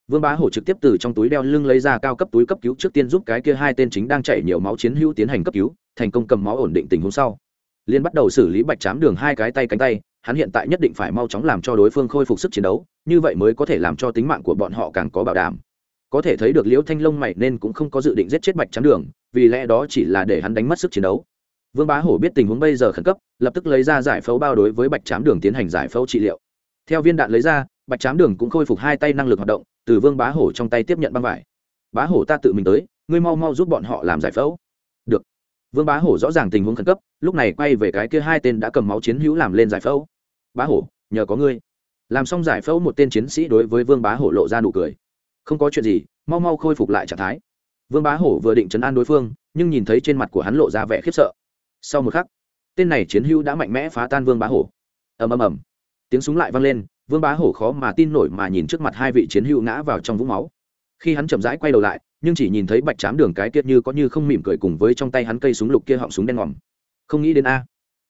Vương bá hổ trực tiếp từ trong túi đeo lưng lấy ra cao cấp túi cấp cứu trước tiên giúp cái kia hai tên chính đang chảy nhiều máu chiến hữu tiến hành cấp cứu, thành công cầm máu ổn định tình huống sau. Liên bắt đầu xử lý bạch chám đường hai cái tay cánh tay hắn hiện tại nhất định phải mau chóng làm cho đối phương khôi phục sức chiến đấu, như vậy mới có thể làm cho tính mạng của bọn họ càng có bảo đảm. Có thể thấy được liễu thanh long mày nên cũng không có dự định giết chết bạch trắng đường, vì lẽ đó chỉ là để hắn đánh mất sức chiến đấu. Vương bá hổ biết tình huống bây giờ khẩn cấp, lập tức lấy ra giải phẫu bao đối với bạch Trám đường tiến hành giải phẫu trị liệu. Theo viên đạn lấy ra, bạch Trám đường cũng khôi phục hai tay năng lực hoạt động, từ vương bá hổ trong tay tiếp nhận băng vải. Bá hổ, ta tự mình tới, ngươi mau mau giúp bọn họ làm giải phẫu. Được. Vương bá hổ rõ ràng tình huống khẩn cấp, lúc này quay về cái kia hai tên đã cầm máu chiến hữu làm lên giải phẫu bá hổ, nhờ có ngươi. Làm xong giải phẫu một tên chiến sĩ đối với vương bá hổ lộ ra nụ cười. Không có chuyện gì, mau mau khôi phục lại trạng thái. Vương bá hổ vừa định chấn an đối phương, nhưng nhìn thấy trên mặt của hắn lộ ra vẻ khiếp sợ. Sau một khắc, tên này chiến hữu đã mạnh mẽ phá tan vương bá hổ. Ầm ầm ầm. Tiếng súng lại vang lên, vương bá hổ khó mà tin nổi mà nhìn trước mặt hai vị chiến hữu ngã vào trong vũng máu. Khi hắn chậm rãi quay đầu lại, nhưng chỉ nhìn thấy bạch chám đường cái kia như có như không mỉm cười cùng với trong tay hắn cây súng lục kia họng súng đen ngòm. Không nghĩ đến a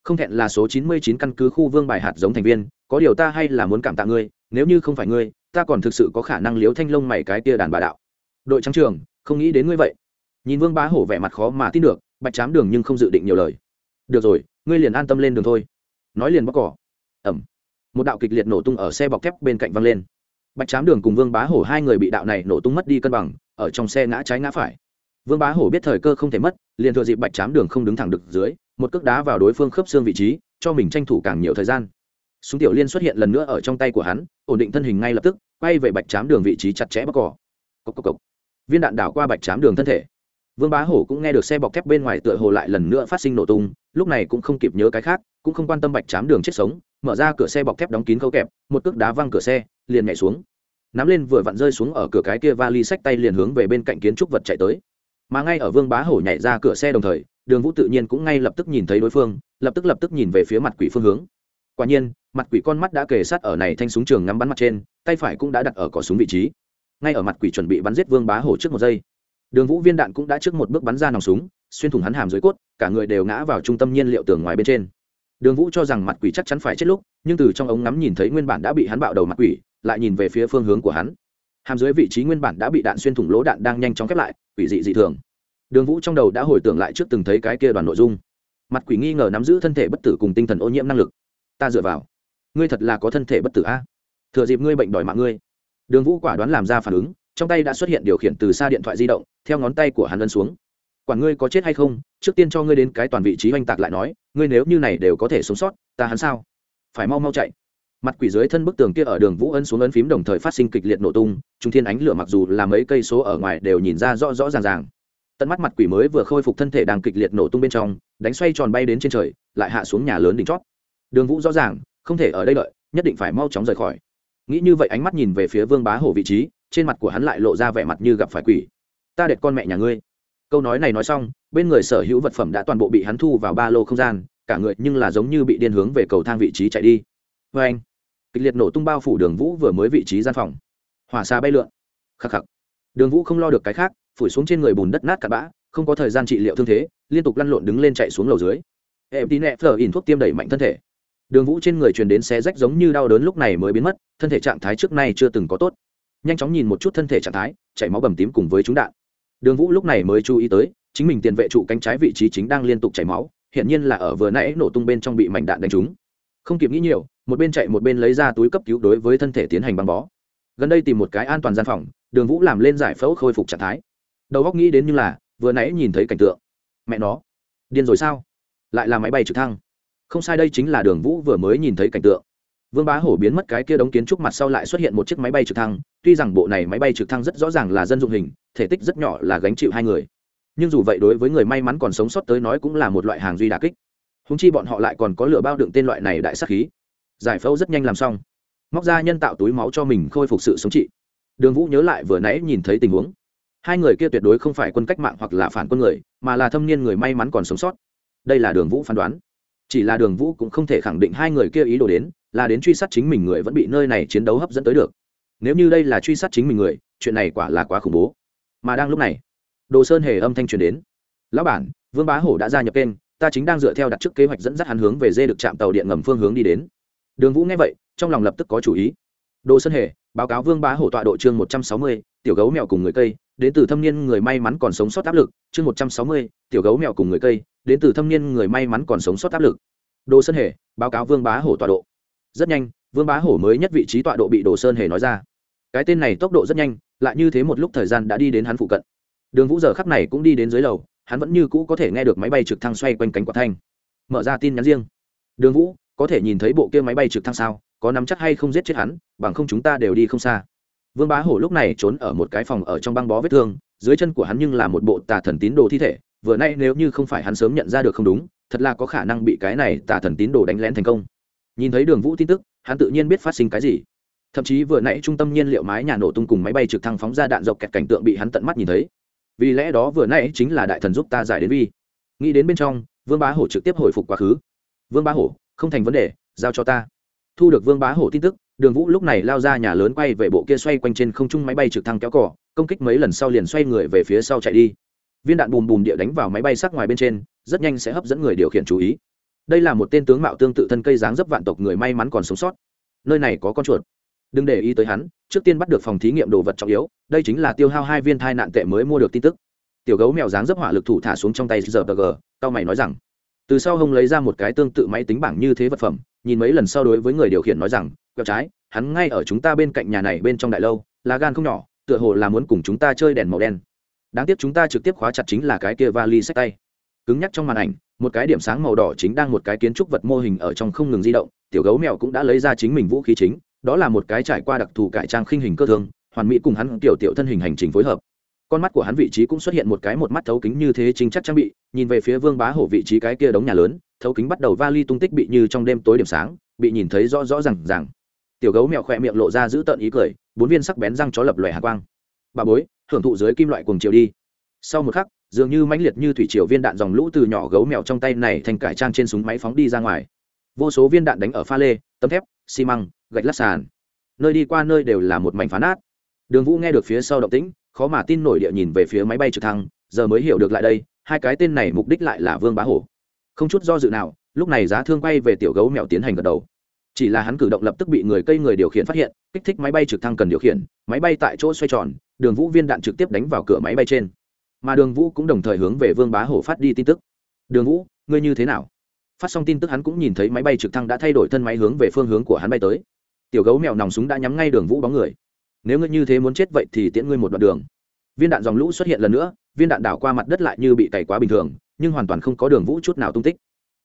không thẹn là số chín mươi chín căn cứ khu vương bài hạt giống thành viên, có điều ta hay là muốn cảm tạ ngươi, nếu như không phải ngươi, ta còn thực sự có khả năng liếu thanh lông mày cái kia đàn bà đạo. Đội trắng trường, không nghĩ đến ngươi vậy. Nhìn vương bá hổ vẻ mặt khó mà tin được, bạch chám đường nhưng không dự định nhiều lời. Được rồi, ngươi liền an tâm lên đường thôi. Nói liền bóc cỏ. Ẩm. Một đạo kịch liệt nổ tung ở xe bọc thép bên cạnh văng lên. Bạch chám đường cùng vương bá hổ hai người bị đạo này nổ tung mất đi cân bằng, ở trong xe ngã trái ngã phải. Vương bá hổ biết thời cơ không thể mất, liền thừa dịp bạch chám đường không đứng thẳng được dưới một cước đá vào đối phương khớp xương vị trí, cho mình tranh thủ càng nhiều thời gian. Súng tiểu liên xuất hiện lần nữa ở trong tay của hắn, ổn định thân hình ngay lập tức, quay về bạch chám đường vị trí chặt chẽ bóc cỏ. Cốc cốc cốc. viên đạn đảo qua bạch chám đường thân thể. Vương bá hổ cũng nghe được xe bọc thép bên ngoài tựa hồ lại lần nữa phát sinh nổ tung, lúc này cũng không kịp nhớ cái khác, cũng không quan tâm bạch chám đường chết sống, mở ra cửa xe bọc thép đóng kín khâu kẹp, một cước đá văng cửa xe, liền nhảy xuống. Nắm lên vừa vặn rơi xuống ở cửa cái kia vali sách tay liền hướng về bên cạnh kiến trúc vật chạy tới mà ngay ở vương bá hổ nhảy ra cửa xe đồng thời, đường vũ tự nhiên cũng ngay lập tức nhìn thấy đối phương, lập tức lập tức nhìn về phía mặt quỷ phương hướng. Quả nhiên, mặt quỷ con mắt đã kề sát ở này thanh súng trường ngắm bắn mặt trên, tay phải cũng đã đặt ở cỏ súng vị trí. Ngay ở mặt quỷ chuẩn bị bắn giết vương bá hổ trước một giây, đường vũ viên đạn cũng đã trước một bước bắn ra nòng súng, xuyên thủng hắn hàm dưới cốt, cả người đều ngã vào trung tâm nhiên liệu tường ngoài bên trên. Đường vũ cho rằng mặt quỷ chắc chắn phải chết lúc, nhưng từ trong ống ngắm nhìn thấy nguyên bản đã bị hắn bạo đầu mặt quỷ, lại nhìn về phía phương hướng của hắn hàm dưới vị trí nguyên bản đã bị đạn xuyên thủng lỗ đạn đang nhanh chóng khép lại, quỷ dị dị thường. Đường vũ trong đầu đã hồi tưởng lại trước từng thấy cái kia đoàn nội dung. Mặt quỷ nghi ngờ nắm giữ thân thể bất tử cùng tinh thần ô nhiễm năng lực. Ta dựa vào. Ngươi thật là có thân thể bất tử a. Thừa dịp ngươi bệnh đòi mạng ngươi. Đường vũ quả đoán làm ra phản ứng, trong tay đã xuất hiện điều khiển từ xa điện thoại di động, theo ngón tay của hắn lân xuống. Quản ngươi có chết hay không, trước tiên cho ngươi đến cái toàn vị trí oanh tạc lại nói, ngươi nếu như này đều có thể sống sót, ta hắn sao? Phải mau mau chạy mặt quỷ dưới thân bức tường kia ở đường vũ ân xuống ấn phím đồng thời phát sinh kịch liệt nổ tung, trung thiên ánh lửa mặc dù là mấy cây số ở ngoài đều nhìn ra rõ rõ ràng ràng. Tận mắt mặt quỷ mới vừa khôi phục thân thể đang kịch liệt nổ tung bên trong, đánh xoay tròn bay đến trên trời, lại hạ xuống nhà lớn đỉnh chót. Đường vũ rõ ràng, không thể ở đây đợi, nhất định phải mau chóng rời khỏi. Nghĩ như vậy ánh mắt nhìn về phía vương bá hổ vị trí, trên mặt của hắn lại lộ ra vẻ mặt như gặp phải quỷ. Ta đệt con mẹ nhà ngươi. Câu nói này nói xong, bên người sở hữu vật phẩm đã toàn bộ bị hắn thu vào ba lô không gian, cả người nhưng là giống như bị điên hướng về cầu thang vị trí chạy đi. Vê anh kịch liệt nổ tung bao phủ đường vũ vừa mới vị trí gian phòng. Hỏa xa bay lượn. Khắc khắc. Đường vũ không lo được cái khác, phủi xuống trên người bùn đất nát cặn bã, không có thời gian trị liệu thương thế, liên tục lăn lộn đứng lên chạy xuống lầu dưới. Em tí nẹ phở in thuốc tiêm đẩy mạnh thân thể. Đường vũ trên người truyền đến xe rách giống như đau đớn lúc này mới biến mất, thân thể trạng thái trước nay chưa từng có tốt. Nhanh chóng nhìn một chút thân thể trạng thái, chảy máu bầm tím cùng với chúng đạn. Đường vũ lúc này mới chú ý tới, chính mình tiền vệ trụ cánh trái vị trí chính đang liên tục chảy máu hiện nhiên là ở vừa nãy nổ tung bên trong bị mảnh đạn đánh trúng. Không kịp nghĩ nhiều một bên chạy một bên lấy ra túi cấp cứu đối với thân thể tiến hành băng bó. Gần đây tìm một cái an toàn gian phòng, đường vũ làm lên giải phẫu khôi phục trạng thái. Đầu góc nghĩ đến như là, vừa nãy nhìn thấy cảnh tượng. Mẹ nó, điên rồi sao? Lại là máy bay trực thăng. Không sai đây chính là đường vũ vừa mới nhìn thấy cảnh tượng. Vương bá hổ biến mất cái kia đóng kiến trúc mặt sau lại xuất hiện một chiếc máy bay trực thăng, tuy rằng bộ này máy bay trực thăng rất rõ ràng là dân dụng hình, thể tích rất nhỏ là gánh chịu hai người. Nhưng dù vậy đối với người may mắn còn sống sót tới nói cũng là một loại hàng duy đà kích. Húng chi bọn họ lại còn có lửa bao đựng tên loại này đại sắc khí giải phẫu rất nhanh làm xong. Móc ra nhân tạo túi máu cho mình khôi phục sự sống trị. Đường vũ nhớ lại vừa nãy nhìn thấy tình huống. Hai người kia tuyệt đối không phải quân cách mạng hoặc là phản quân người, mà là thâm niên người may mắn còn sống sót. Đây là đường vũ phán đoán. Chỉ là đường vũ cũng không thể khẳng định hai người kia ý đồ đến, là đến truy sát chính mình người vẫn bị nơi này chiến đấu hấp dẫn tới được. Nếu như đây là truy sát chính mình người, chuyện này quả là quá khủng bố. Mà đang lúc này, đồ sơn hề âm thanh truyền đến. Lão bản, vương bá hổ đã gia nhập kênh, ta chính đang dựa theo đặt trước kế hoạch dẫn dắt hắn hướng về dê được trạm tàu điện ngầm phương hướng đi đến đường vũ nghe vậy, trong lòng lập tức có chủ ý. Đồ sơn hề, báo cáo vương bá hổ tọa độ chương một trăm sáu mươi, tiểu gấu mèo cùng người cây, đến từ thâm niên người may mắn còn sống sót áp lực, chương một trăm sáu mươi, tiểu gấu mèo cùng người cây, đến từ thâm niên người may mắn còn sống sót áp lực. Đồ sơn hề, báo cáo vương bá hổ tọa độ. Rất nhanh, vương bá hổ mới nhất vị trí tọa độ bị đồ sơn hề nói ra. Cái tên này tốc độ rất nhanh, lại như thế một lúc thời gian đã đi đến hắn phụ cận. Đường vũ giờ khắp này cũng đi đến dưới lầu, hắn vẫn như cũ có thể nghe được máy bay trực thăng xoay quanh cánh quạt thanh. Mở ra tin nhắn riêng. Đường vũ có thể nhìn thấy bộ kia máy bay trực thăng sao, có nắm chắc hay không giết chết hắn, bằng không chúng ta đều đi không xa. Vương bá hổ lúc này trốn ở một cái phòng ở trong băng bó vết thương, dưới chân của hắn nhưng là một bộ tà thần tín đồ thi thể, vừa nay nếu như không phải hắn sớm nhận ra được không đúng, thật là có khả năng bị cái này tà thần tín đồ đánh lén thành công. Nhìn thấy đường vũ tin tức, hắn tự nhiên biết phát sinh cái gì. Thậm chí vừa nãy trung tâm nhiên liệu mái nhà nổ tung cùng máy bay trực thăng phóng ra đạn dọc kẹt cảnh tượng bị hắn tận mắt nhìn thấy. Vì lẽ đó vừa nãy chính là đại thần giúp ta giải đến vi. Nghĩ đến bên trong, vương bá hổ trực tiếp hồi phục quá khứ. Vương bá hổ không thành vấn đề, giao cho ta. Thu được vương bá hổ tin tức, đường vũ lúc này lao ra nhà lớn quay về bộ kia xoay quanh trên không trung máy bay trực thăng kéo cỏ công kích mấy lần sau liền xoay người về phía sau chạy đi. Viên đạn bùm bùm địa đánh vào máy bay sắc ngoài bên trên, rất nhanh sẽ hấp dẫn người điều khiển chú ý. Đây là một tên tướng mạo tương tự thân cây dáng dấp vạn tộc người may mắn còn sống sót. Nơi này có con chuột. Đừng để ý tới hắn, trước tiên bắt được phòng thí nghiệm đồ vật trọng yếu, đây chính là tiêu hao hai viên thai nạn tệ mới mua được tin tức. Tiểu gấu mèo dáng dấp hỏa lực thủ thả xuống trong tay giờ bờ gờ tao mày nói rằng từ sau hông lấy ra một cái tương tự máy tính bảng như thế vật phẩm, nhìn mấy lần sau đối với người điều khiển nói rằng, quẹo trái, hắn ngay ở chúng ta bên cạnh nhà này bên trong đại lâu, lá gan không nhỏ, tựa hồ là muốn cùng chúng ta chơi đèn màu đen. Đáng tiếc chúng ta trực tiếp khóa chặt chính là cái kia vali sách tay. Cứng nhắc trong màn ảnh, một cái điểm sáng màu đỏ chính đang một cái kiến trúc vật mô hình ở trong không ngừng di động, tiểu gấu mèo cũng đã lấy ra chính mình vũ khí chính, đó là một cái trải qua đặc thù cải trang khinh hình cơ thương hoàn mỹ cùng hắn tiểu tiểu thân hình hành trình phối hợp con mắt của hắn vị trí cũng xuất hiện một cái một mắt thấu kính như thế chính chắc trang bị, nhìn về phía vương bá hổ vị trí cái kia đống nhà lớn, thấu kính bắt đầu vali tung tích bị như trong đêm tối điểm sáng, bị nhìn thấy rõ rõ rằng rằng tiểu gấu mèo khỏe miệng lộ ra giữ tợn ý cười, bốn viên sắc bén răng chó lập lòe hạ quang. Bà bối, hưởng thụ dưới kim loại cùng chiều đi. Sau một khắc, dường như mãnh liệt như thủy triều viên đạn dòng lũ từ nhỏ gấu mèo trong tay này thành cải trang trên súng máy phóng đi ra ngoài. Vô số viên đạn đánh ở pha lê, tấm thép, xi măng, gạch lát sàn. Nơi đi qua nơi đều là một mảnh phá nát. Đường vũ nghe được phía sau động tĩnh khó mà tin nổi địa nhìn về phía máy bay trực thăng, giờ mới hiểu được lại đây, hai cái tên này mục đích lại là vương bá hổ. Không chút do dự nào, lúc này giá thương quay về tiểu gấu mèo tiến hành gật đầu. Chỉ là hắn cử động lập tức bị người cây người điều khiển phát hiện, kích thích máy bay trực thăng cần điều khiển, máy bay tại chỗ xoay tròn, đường vũ viên đạn trực tiếp đánh vào cửa máy bay trên. Mà đường vũ cũng đồng thời hướng về vương bá hổ phát đi tin tức. Đường vũ, ngươi như thế nào? Phát xong tin tức hắn cũng nhìn thấy máy bay trực thăng đã thay đổi thân máy hướng về phương hướng của hắn bay tới. Tiểu gấu mèo nòng súng đã nhắm ngay đường vũ bóng người nếu ngươi như thế muốn chết vậy thì tiễn ngươi một đoạn đường. Viên đạn dòng lũ xuất hiện lần nữa, viên đạn đảo qua mặt đất lại như bị cày quá bình thường, nhưng hoàn toàn không có đường vũ chút nào tung tích.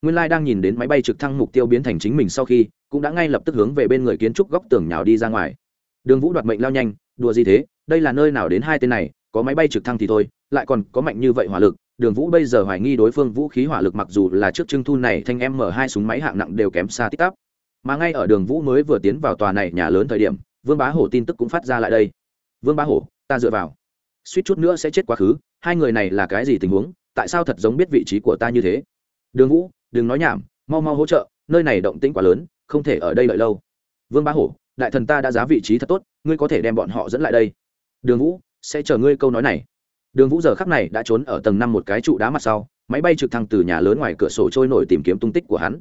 Nguyên lai đang nhìn đến máy bay trực thăng mục tiêu biến thành chính mình sau khi, cũng đã ngay lập tức hướng về bên người kiến trúc góc tường nhào đi ra ngoài. Đường vũ đoạt mệnh lao nhanh, đùa gì thế, đây là nơi nào đến hai tên này, có máy bay trực thăng thì thôi, lại còn có mạnh như vậy hỏa lực. Đường vũ bây giờ hoài nghi đối phương vũ khí hỏa lực mặc dù là trước trưng thu này, thanh m hai súng máy hạng nặng đều kém xa tích tắp. Mà ngay ở đường vũ mới vừa tiến vào tòa này nhà lớn thời điểm vương bá hổ tin tức cũng phát ra lại đây. Vương bá hổ, ta dựa vào. Suýt chút nữa sẽ chết quá khứ, hai người này là cái gì tình huống, tại sao thật giống biết vị trí của ta như thế? Đường vũ, đừng nói nhảm, mau mau hỗ trợ, nơi này động tĩnh quá lớn, không thể ở đây đợi lâu. Vương bá hổ, đại thần ta đã giá vị trí thật tốt, ngươi có thể đem bọn họ dẫn lại đây. Đường vũ, sẽ chờ ngươi câu nói này. Đường vũ giờ khắc này đã trốn ở tầng năm một cái trụ đá mặt sau, máy bay trực thăng từ nhà lớn ngoài cửa sổ trôi nổi tìm kiếm tung tích của hắn.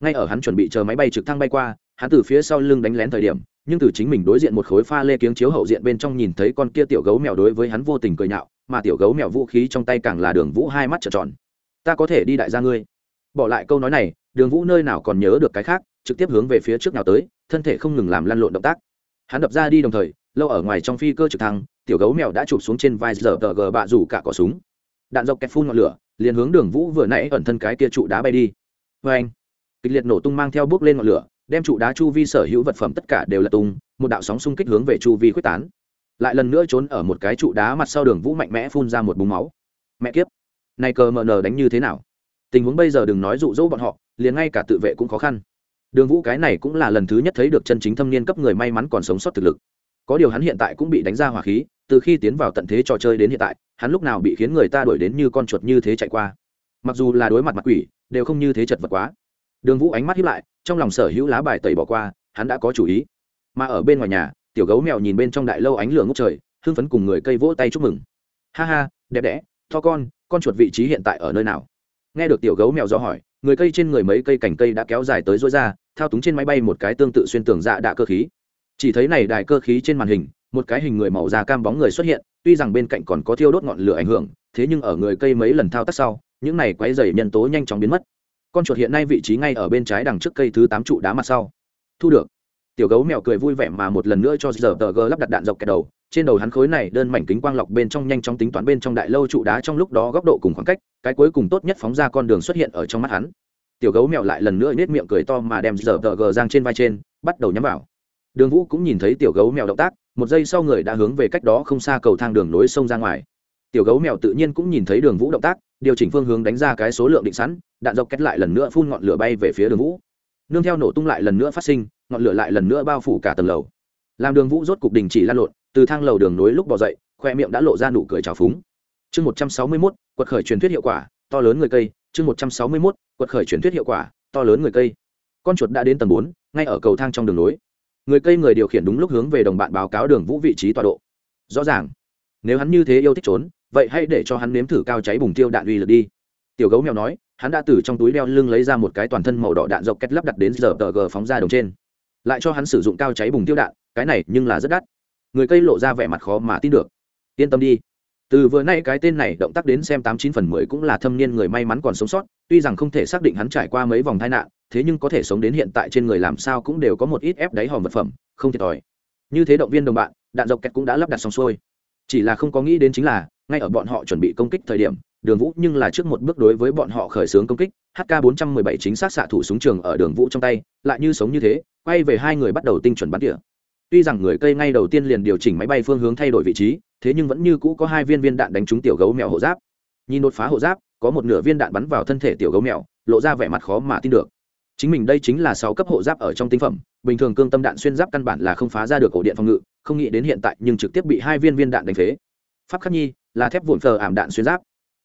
Ngay ở hắn chuẩn bị chờ máy bay trực thăng bay qua, hắn từ phía sau lưng đánh lén thời điểm nhưng từ chính mình đối diện một khối pha lê kiếng chiếu hậu diện bên trong nhìn thấy con kia tiểu gấu mèo đối với hắn vô tình cười nhạo, mà tiểu gấu mèo vũ khí trong tay càng là đường vũ hai mắt trợn tròn. Ta có thể đi đại gia ngươi. Bỏ lại câu nói này, đường vũ nơi nào còn nhớ được cái khác, trực tiếp hướng về phía trước nào tới, thân thể không ngừng làm lăn lộn động tác. Hắn đập ra đi đồng thời, lâu ở ngoài trong phi cơ trực thăng, tiểu gấu mèo đã chụp xuống trên vai giờ tờ gờ bạ rủ cả cỏ súng. Đạn dọc kẹt phun ngọn lửa, liền hướng đường vũ vừa nãy ẩn thân cái kia trụ đá bay đi. Vê anh kịch liệt nổ tung mang theo bước lên ngọn lửa đem trụ đá chu vi sở hữu vật phẩm tất cả đều là tung, một đạo sóng xung kích hướng về chu vi quyết tán. Lại lần nữa trốn ở một cái trụ đá mặt sau đường vũ mạnh mẽ phun ra một búng máu. Mẹ kiếp! Này cờ mờ nờ đánh như thế nào? Tình huống bây giờ đừng nói dụ dỗ bọn họ, liền ngay cả tự vệ cũng khó khăn. Đường vũ cái này cũng là lần thứ nhất thấy được chân chính thâm niên cấp người may mắn còn sống sót thực lực. Có điều hắn hiện tại cũng bị đánh ra hỏa khí, từ khi tiến vào tận thế trò chơi đến hiện tại, hắn lúc nào bị khiến người ta đuổi đến như con chuột như thế chạy qua. Mặc dù là đối mặt mặt quỷ, đều không như thế chật vật quá. Đường vũ ánh mắt hiếp lại trong lòng sở hữu lá bài tẩy bỏ qua, hắn đã có chủ ý. Mà ở bên ngoài nhà, tiểu gấu mèo nhìn bên trong đại lâu ánh lửa ngốc trời, hưng phấn cùng người cây vỗ tay chúc mừng. Ha ha, đẹp đẽ, to con con chuột vị trí hiện tại ở nơi nào? Nghe được tiểu gấu mèo rõ hỏi, người cây trên người mấy cây cành cây đã kéo dài tới rối ra, thao túng trên máy bay một cái tương tự xuyên tường dạ đạ cơ khí. Chỉ thấy này đài cơ khí trên màn hình, một cái hình người màu da cam bóng người xuất hiện, tuy rằng bên cạnh còn có thiêu đốt ngọn lửa ảnh hưởng, thế nhưng ở người cây mấy lần thao tác sau, những này quấy dày nhân tố nhanh chóng biến mất con chuột hiện nay vị trí ngay ở bên trái đằng trước cây thứ tám trụ đá mặt sau. Thu được. Tiểu gấu mèo cười vui vẻ mà một lần nữa cho giờ tờ g lắp đặt đạn dọc kẹt đầu. Trên đầu hắn khối này đơn mảnh kính quang lọc bên trong nhanh chóng tính toán bên trong đại lâu trụ đá trong lúc đó góc độ cùng khoảng cách, cái cuối cùng tốt nhất phóng ra con đường xuất hiện ở trong mắt hắn. Tiểu gấu mèo lại lần nữa nết miệng cười to mà đem giờ tờ g giang trên vai trên, bắt đầu nhắm vào. Đường vũ cũng nhìn thấy tiểu gấu mèo động tác, một giây sau người đã hướng về cách đó không xa cầu thang đường nối sông ra ngoài tiểu gấu mèo tự nhiên cũng nhìn thấy đường vũ động tác, điều chỉnh phương hướng đánh ra cái số lượng định sẵn, đạn dọc kết lại lần nữa phun ngọn lửa bay về phía đường vũ. Nương theo nổ tung lại lần nữa phát sinh, ngọn lửa lại lần nữa bao phủ cả tầng lầu. Làm đường vũ rốt cục đình chỉ lan lộn, từ thang lầu đường nối lúc bỏ dậy, khoe miệng đã lộ ra nụ cười trào phúng. Chương một trăm sáu mươi mốt, quật khởi truyền thuyết hiệu quả, to lớn người cây. Chương một trăm sáu mươi mốt, quật khởi truyền thuyết hiệu quả, to lớn người cây. Con chuột đã đến tầng bốn, ngay ở cầu thang trong đường nối. Người cây người điều khiển đúng lúc hướng về đồng bạn báo cáo đường vũ vị trí tọa độ. Rõ ràng, nếu hắn như thế yêu thích trốn vậy hãy để cho hắn nếm thử cao cháy bùng tiêu đạn uy lực đi. Tiểu gấu mèo nói, hắn đã từ trong túi đeo lưng lấy ra một cái toàn thân màu đỏ đạn dọc kết lắp đặt đến giờ tờ g phóng ra đồng trên. Lại cho hắn sử dụng cao cháy bùng tiêu đạn, cái này nhưng là rất đắt. Người cây lộ ra vẻ mặt khó mà tin được. Yên tâm đi. Từ vừa nay cái tên này động tác đến xem tám chín phần mười cũng là thâm niên người may mắn còn sống sót, tuy rằng không thể xác định hắn trải qua mấy vòng tai nạn, thế nhưng có thể sống đến hiện tại trên người làm sao cũng đều có một ít ép đáy hòm vật phẩm, không thiệt thòi. Như thế động viên đồng bạn, đạn dọc kẹt cũng đã lắp đặt xong xuôi. Chỉ là không có nghĩ đến chính là ngay ở bọn họ chuẩn bị công kích thời điểm, đường vũ nhưng là trước một bước đối với bọn họ khởi xướng công kích hk 417 chính xác xạ thủ súng trường ở đường vũ trong tay, lại như sống như thế, quay về hai người bắt đầu tinh chuẩn bắn tỉa. Tuy rằng người cây ngay đầu tiên liền điều chỉnh máy bay phương hướng thay đổi vị trí, thế nhưng vẫn như cũ có hai viên viên đạn đánh trúng tiểu gấu mèo hộ giáp. Nhìn đột phá hộ giáp, có một nửa viên đạn bắn vào thân thể tiểu gấu mèo, lộ ra vẻ mặt khó mà tin được. Chính mình đây chính là sáu cấp hộ giáp ở trong tinh phẩm, bình thường cương tâm đạn xuyên giáp căn bản là không phá ra được ổ điện phòng ngự, không nghĩ đến hiện tại nhưng trực tiếp bị hai viên viên đạn đánh phế. Pháp khắc nhi là thép vụn phờ ảm đạn xuyên giáp.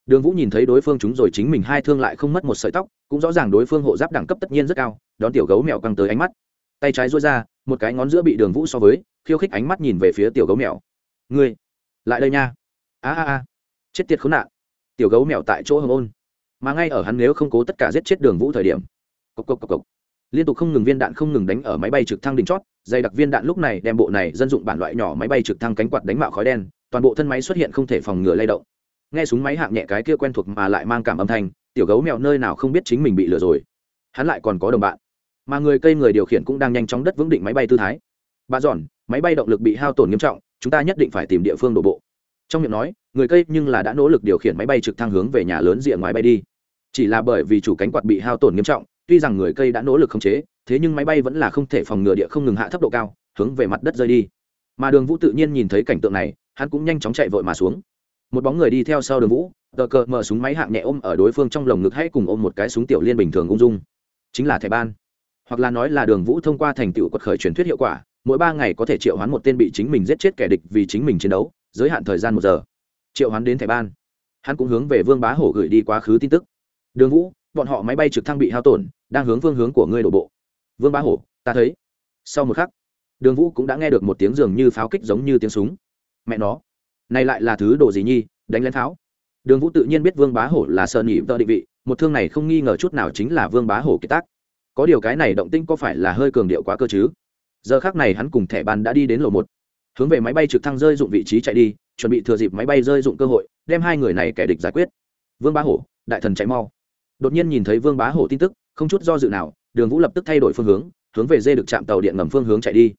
Đường vũ nhìn thấy đối phương chúng rồi chính mình hai thương lại không mất một sợi tóc, cũng rõ ràng đối phương hộ giáp đẳng cấp tất nhiên rất cao, đón tiểu gấu mèo căng tới ánh mắt. Tay trái dối ra, một cái ngón giữa bị đường vũ so với, khiêu khích ánh mắt nhìn về phía tiểu gấu mèo. Ngươi, lại đây nha. A a a. Chết tiệt khốn nạn. Tiểu gấu mèo tại chỗ hồng ôn. Mà ngay ở hắn nếu không cố tất cả giết chết đường vũ thời điểm, cộc cộc cộc cộc liên tục không ngừng viên đạn không ngừng đánh ở máy bay trực thăng đỉnh chót, dày đặc viên đạn lúc này đem bộ này dân dụng bản loại nhỏ máy bay trực thăng cánh quạt đánh mạo khói đen, toàn bộ thân máy xuất hiện không thể phòng ngừa lay động. Nghe súng máy hạng nhẹ cái kia quen thuộc mà lại mang cảm âm thanh, tiểu gấu mèo nơi nào không biết chính mình bị lừa rồi. Hắn lại còn có đồng bạn. Mà người cây người điều khiển cũng đang nhanh chóng đất vững định máy bay tư thái. Bà giòn, máy bay động lực bị hao tổn nghiêm trọng, chúng ta nhất định phải tìm địa phương đổ bộ. Trong miệng nói, người cây nhưng là đã nỗ lực điều khiển máy bay trực thăng hướng về nhà lớn rìa ngoài bay đi. Chỉ là bởi vì chủ cánh quạt bị hao tổn nghiêm trọng tuy rằng người cây đã nỗ lực khống chế, thế nhưng máy bay vẫn là không thể phòng ngừa địa không ngừng hạ thấp độ cao, hướng về mặt đất rơi đi. Mà đường vũ tự nhiên nhìn thấy cảnh tượng này, hắn cũng nhanh chóng chạy vội mà xuống. Một bóng người đi theo sau đường vũ, tờ cờ mở súng máy hạng nhẹ ôm ở đối phương trong lồng ngực hay cùng ôm một cái súng tiểu liên bình thường ung dung. Chính là thẻ ban. Hoặc là nói là đường vũ thông qua thành tựu quật khởi truyền thuyết hiệu quả, mỗi ba ngày có thể triệu hoán một tên bị chính mình giết chết kẻ địch vì chính mình chiến đấu, giới hạn thời gian một giờ. Triệu hoán đến thẻ ban. Hắn cũng hướng về vương bá hổ gửi đi quá khứ tin tức. Đường vũ bọn họ máy bay trực thăng bị hao tổn, đang hướng phương hướng của ngươi đổ bộ. Vương bá hổ, ta thấy. Sau một khắc, đường vũ cũng đã nghe được một tiếng dường như pháo kích giống như tiếng súng. Mẹ nó, này lại là thứ đồ gì nhi đánh lén pháo. Đường vũ tự nhiên biết vương bá hổ là sợ nỉ vợ định vị, một thương này không nghi ngờ chút nào chính là vương bá hổ kiệt tác. Có điều cái này động tinh có phải là hơi cường điệu quá cơ chứ? Giờ khác này hắn cùng thẻ bàn đã đi đến lộ một. Hướng về máy bay trực thăng rơi dụng vị trí chạy đi, chuẩn bị thừa dịp máy bay rơi dụng cơ hội, đem hai người này kẻ địch giải quyết. Vương bá hổ, đại thần chạy mau đột nhiên nhìn thấy vương bá hổ tin tức, không chút do dự nào, đường vũ lập tức thay đổi phương hướng hướng về dê được chạm tàu điện ngầm phương hướng chạy đi.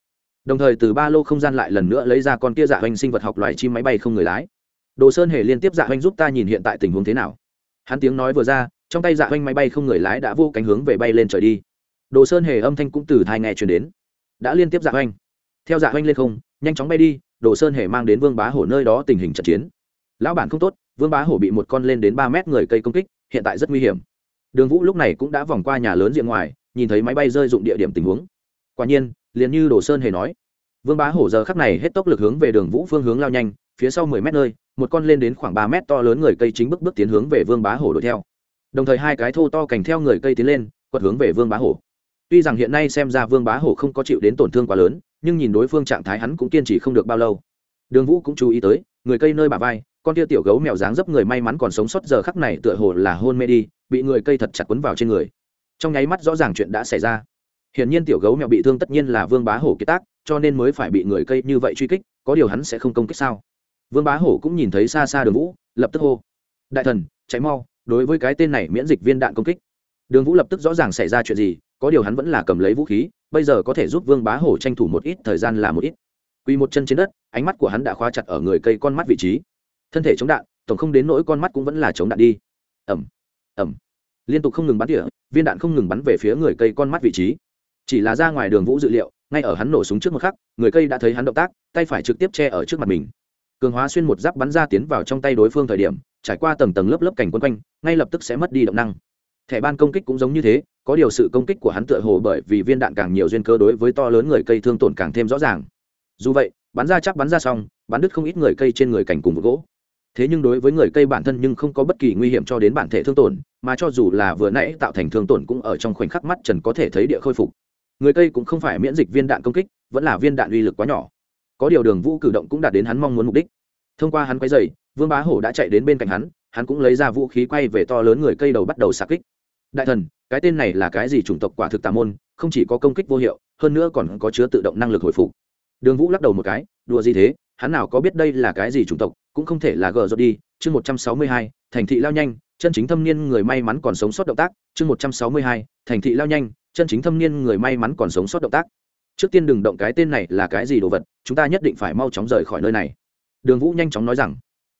Đồng thời từ ba lô không gian lại lần nữa lấy ra con kia dạ hoành sinh vật học loài chim máy bay không người lái. Đồ sơn hề liên tiếp dạ hoành giúp ta nhìn hiện tại tình huống thế nào. Hắn tiếng nói vừa ra, trong tay dạ hoành máy bay không người lái đã vô cánh hướng về bay lên trời đi. Đồ sơn hề âm thanh cũng từ thai nghe truyền đến. Đã liên tiếp dạ hoành. Theo dạ hoành lên không, nhanh chóng bay đi, đồ sơn hề mang đến vương bá hổ nơi đó tình hình trận chiến. Lão bản không tốt, vương bá hổ bị một con lên đến ba mét người cây công kích hiện tại rất nguy hiểm. Đường vũ lúc này cũng đã vòng qua nhà lớn diện ngoài, nhìn thấy máy bay rơi dụng địa điểm tình huống. Quả nhiên, liền như đồ sơn hề nói, vương bá hổ giờ khắc này hết tốc lực hướng về đường vũ phương hướng lao nhanh, phía sau mười mét nơi, một con lên đến khoảng ba mét to lớn người cây chính bước bước tiến hướng về vương bá hổ đuổi theo. Đồng thời hai cái thô to cành theo người cây tiến lên, quật hướng về vương bá hổ. Tuy rằng hiện nay xem ra vương bá hổ không có chịu đến tổn thương quá lớn, nhưng nhìn đối phương trạng thái hắn cũng kiên trì không được bao lâu. Đường vũ cũng chú ý tới, người cây nơi bà vai con tia tiểu gấu mèo dáng dấp người may mắn còn sống sót giờ khắc này tựa hồ là hôn mê đi, bị người cây thật chặt quấn vào trên người. Trong nháy mắt rõ ràng chuyện đã xảy ra. Hiển nhiên tiểu gấu mèo bị thương tất nhiên là vương bá hổ kiệt tác, cho nên mới phải bị người cây như vậy truy kích, có điều hắn sẽ không công kích sao? Vương bá hổ cũng nhìn thấy xa xa đường vũ, lập tức hô, đại thần cháy mau, đối với cái tên này miễn dịch viên đạn công kích. Đường vũ lập tức rõ ràng xảy ra chuyện gì, có điều hắn vẫn là cầm lấy vũ khí, bây giờ có thể giúp vương bá hổ tranh thủ một ít thời gian là một ít. Quy một chân trên đất, ánh mắt của hắn đã khóa chặt ở người cây con mắt vị trí thân thể chống đạn, tổng không đến nỗi con mắt cũng vẫn là chống đạn đi. Ẩm ẩm liên tục không ngừng bắn tỉa, viên đạn không ngừng bắn về phía người cây con mắt vị trí. Chỉ là ra ngoài đường vũ dự liệu, ngay ở hắn nổ súng trước một khắc, người cây đã thấy hắn động tác, tay phải trực tiếp che ở trước mặt mình. Cường hóa xuyên một giáp bắn ra tiến vào trong tay đối phương thời điểm, trải qua tầng tầng lớp lớp cảnh quân quanh, ngay lập tức sẽ mất đi động năng. Thẻ ban công kích cũng giống như thế, có điều sự công kích của hắn tựa hồ bởi vì viên đạn càng nhiều duyên cơ đối với to lớn người cây thương tổn càng thêm rõ ràng. Dù vậy, bắn ra chắc bắn ra xong, bắn đứt không ít người cây trên người cảnh cùng một gỗ thế nhưng đối với người cây bản thân nhưng không có bất kỳ nguy hiểm cho đến bản thể thương tổn, mà cho dù là vừa nãy tạo thành thương tổn cũng ở trong khoảnh khắc mắt trần có thể thấy địa khôi phục. Người cây cũng không phải miễn dịch viên đạn công kích, vẫn là viên đạn uy lực quá nhỏ. Có điều đường vũ cử động cũng đạt đến hắn mong muốn mục đích. Thông qua hắn quay dày vương bá hổ đã chạy đến bên cạnh hắn hắn cũng lấy ra vũ khí quay về to lớn người cây đầu bắt đầu xạ kích. Đại thần, cái tên này là cái gì chủng tộc quả thực tà môn, không chỉ có công kích vô hiệu, hơn nữa còn có chứa tự động năng lực hồi phục. Đường vũ lắc đầu một cái, đùa gì thế, hắn nào có biết đây là cái gì chủng tộc cũng không thể là gờ rột đi. Chương một trăm sáu mươi hai, thành thị lao nhanh, chân chính thâm niên người may mắn còn sống sót động tác. Chương một trăm sáu mươi hai, thành thị lao nhanh, chân chính thâm niên người may mắn còn sống sót động tác. Trước tiên đừng động cái tên này là cái gì đồ vật, chúng ta nhất định phải mau chóng rời khỏi nơi này. Đường vũ nhanh chóng nói rằng,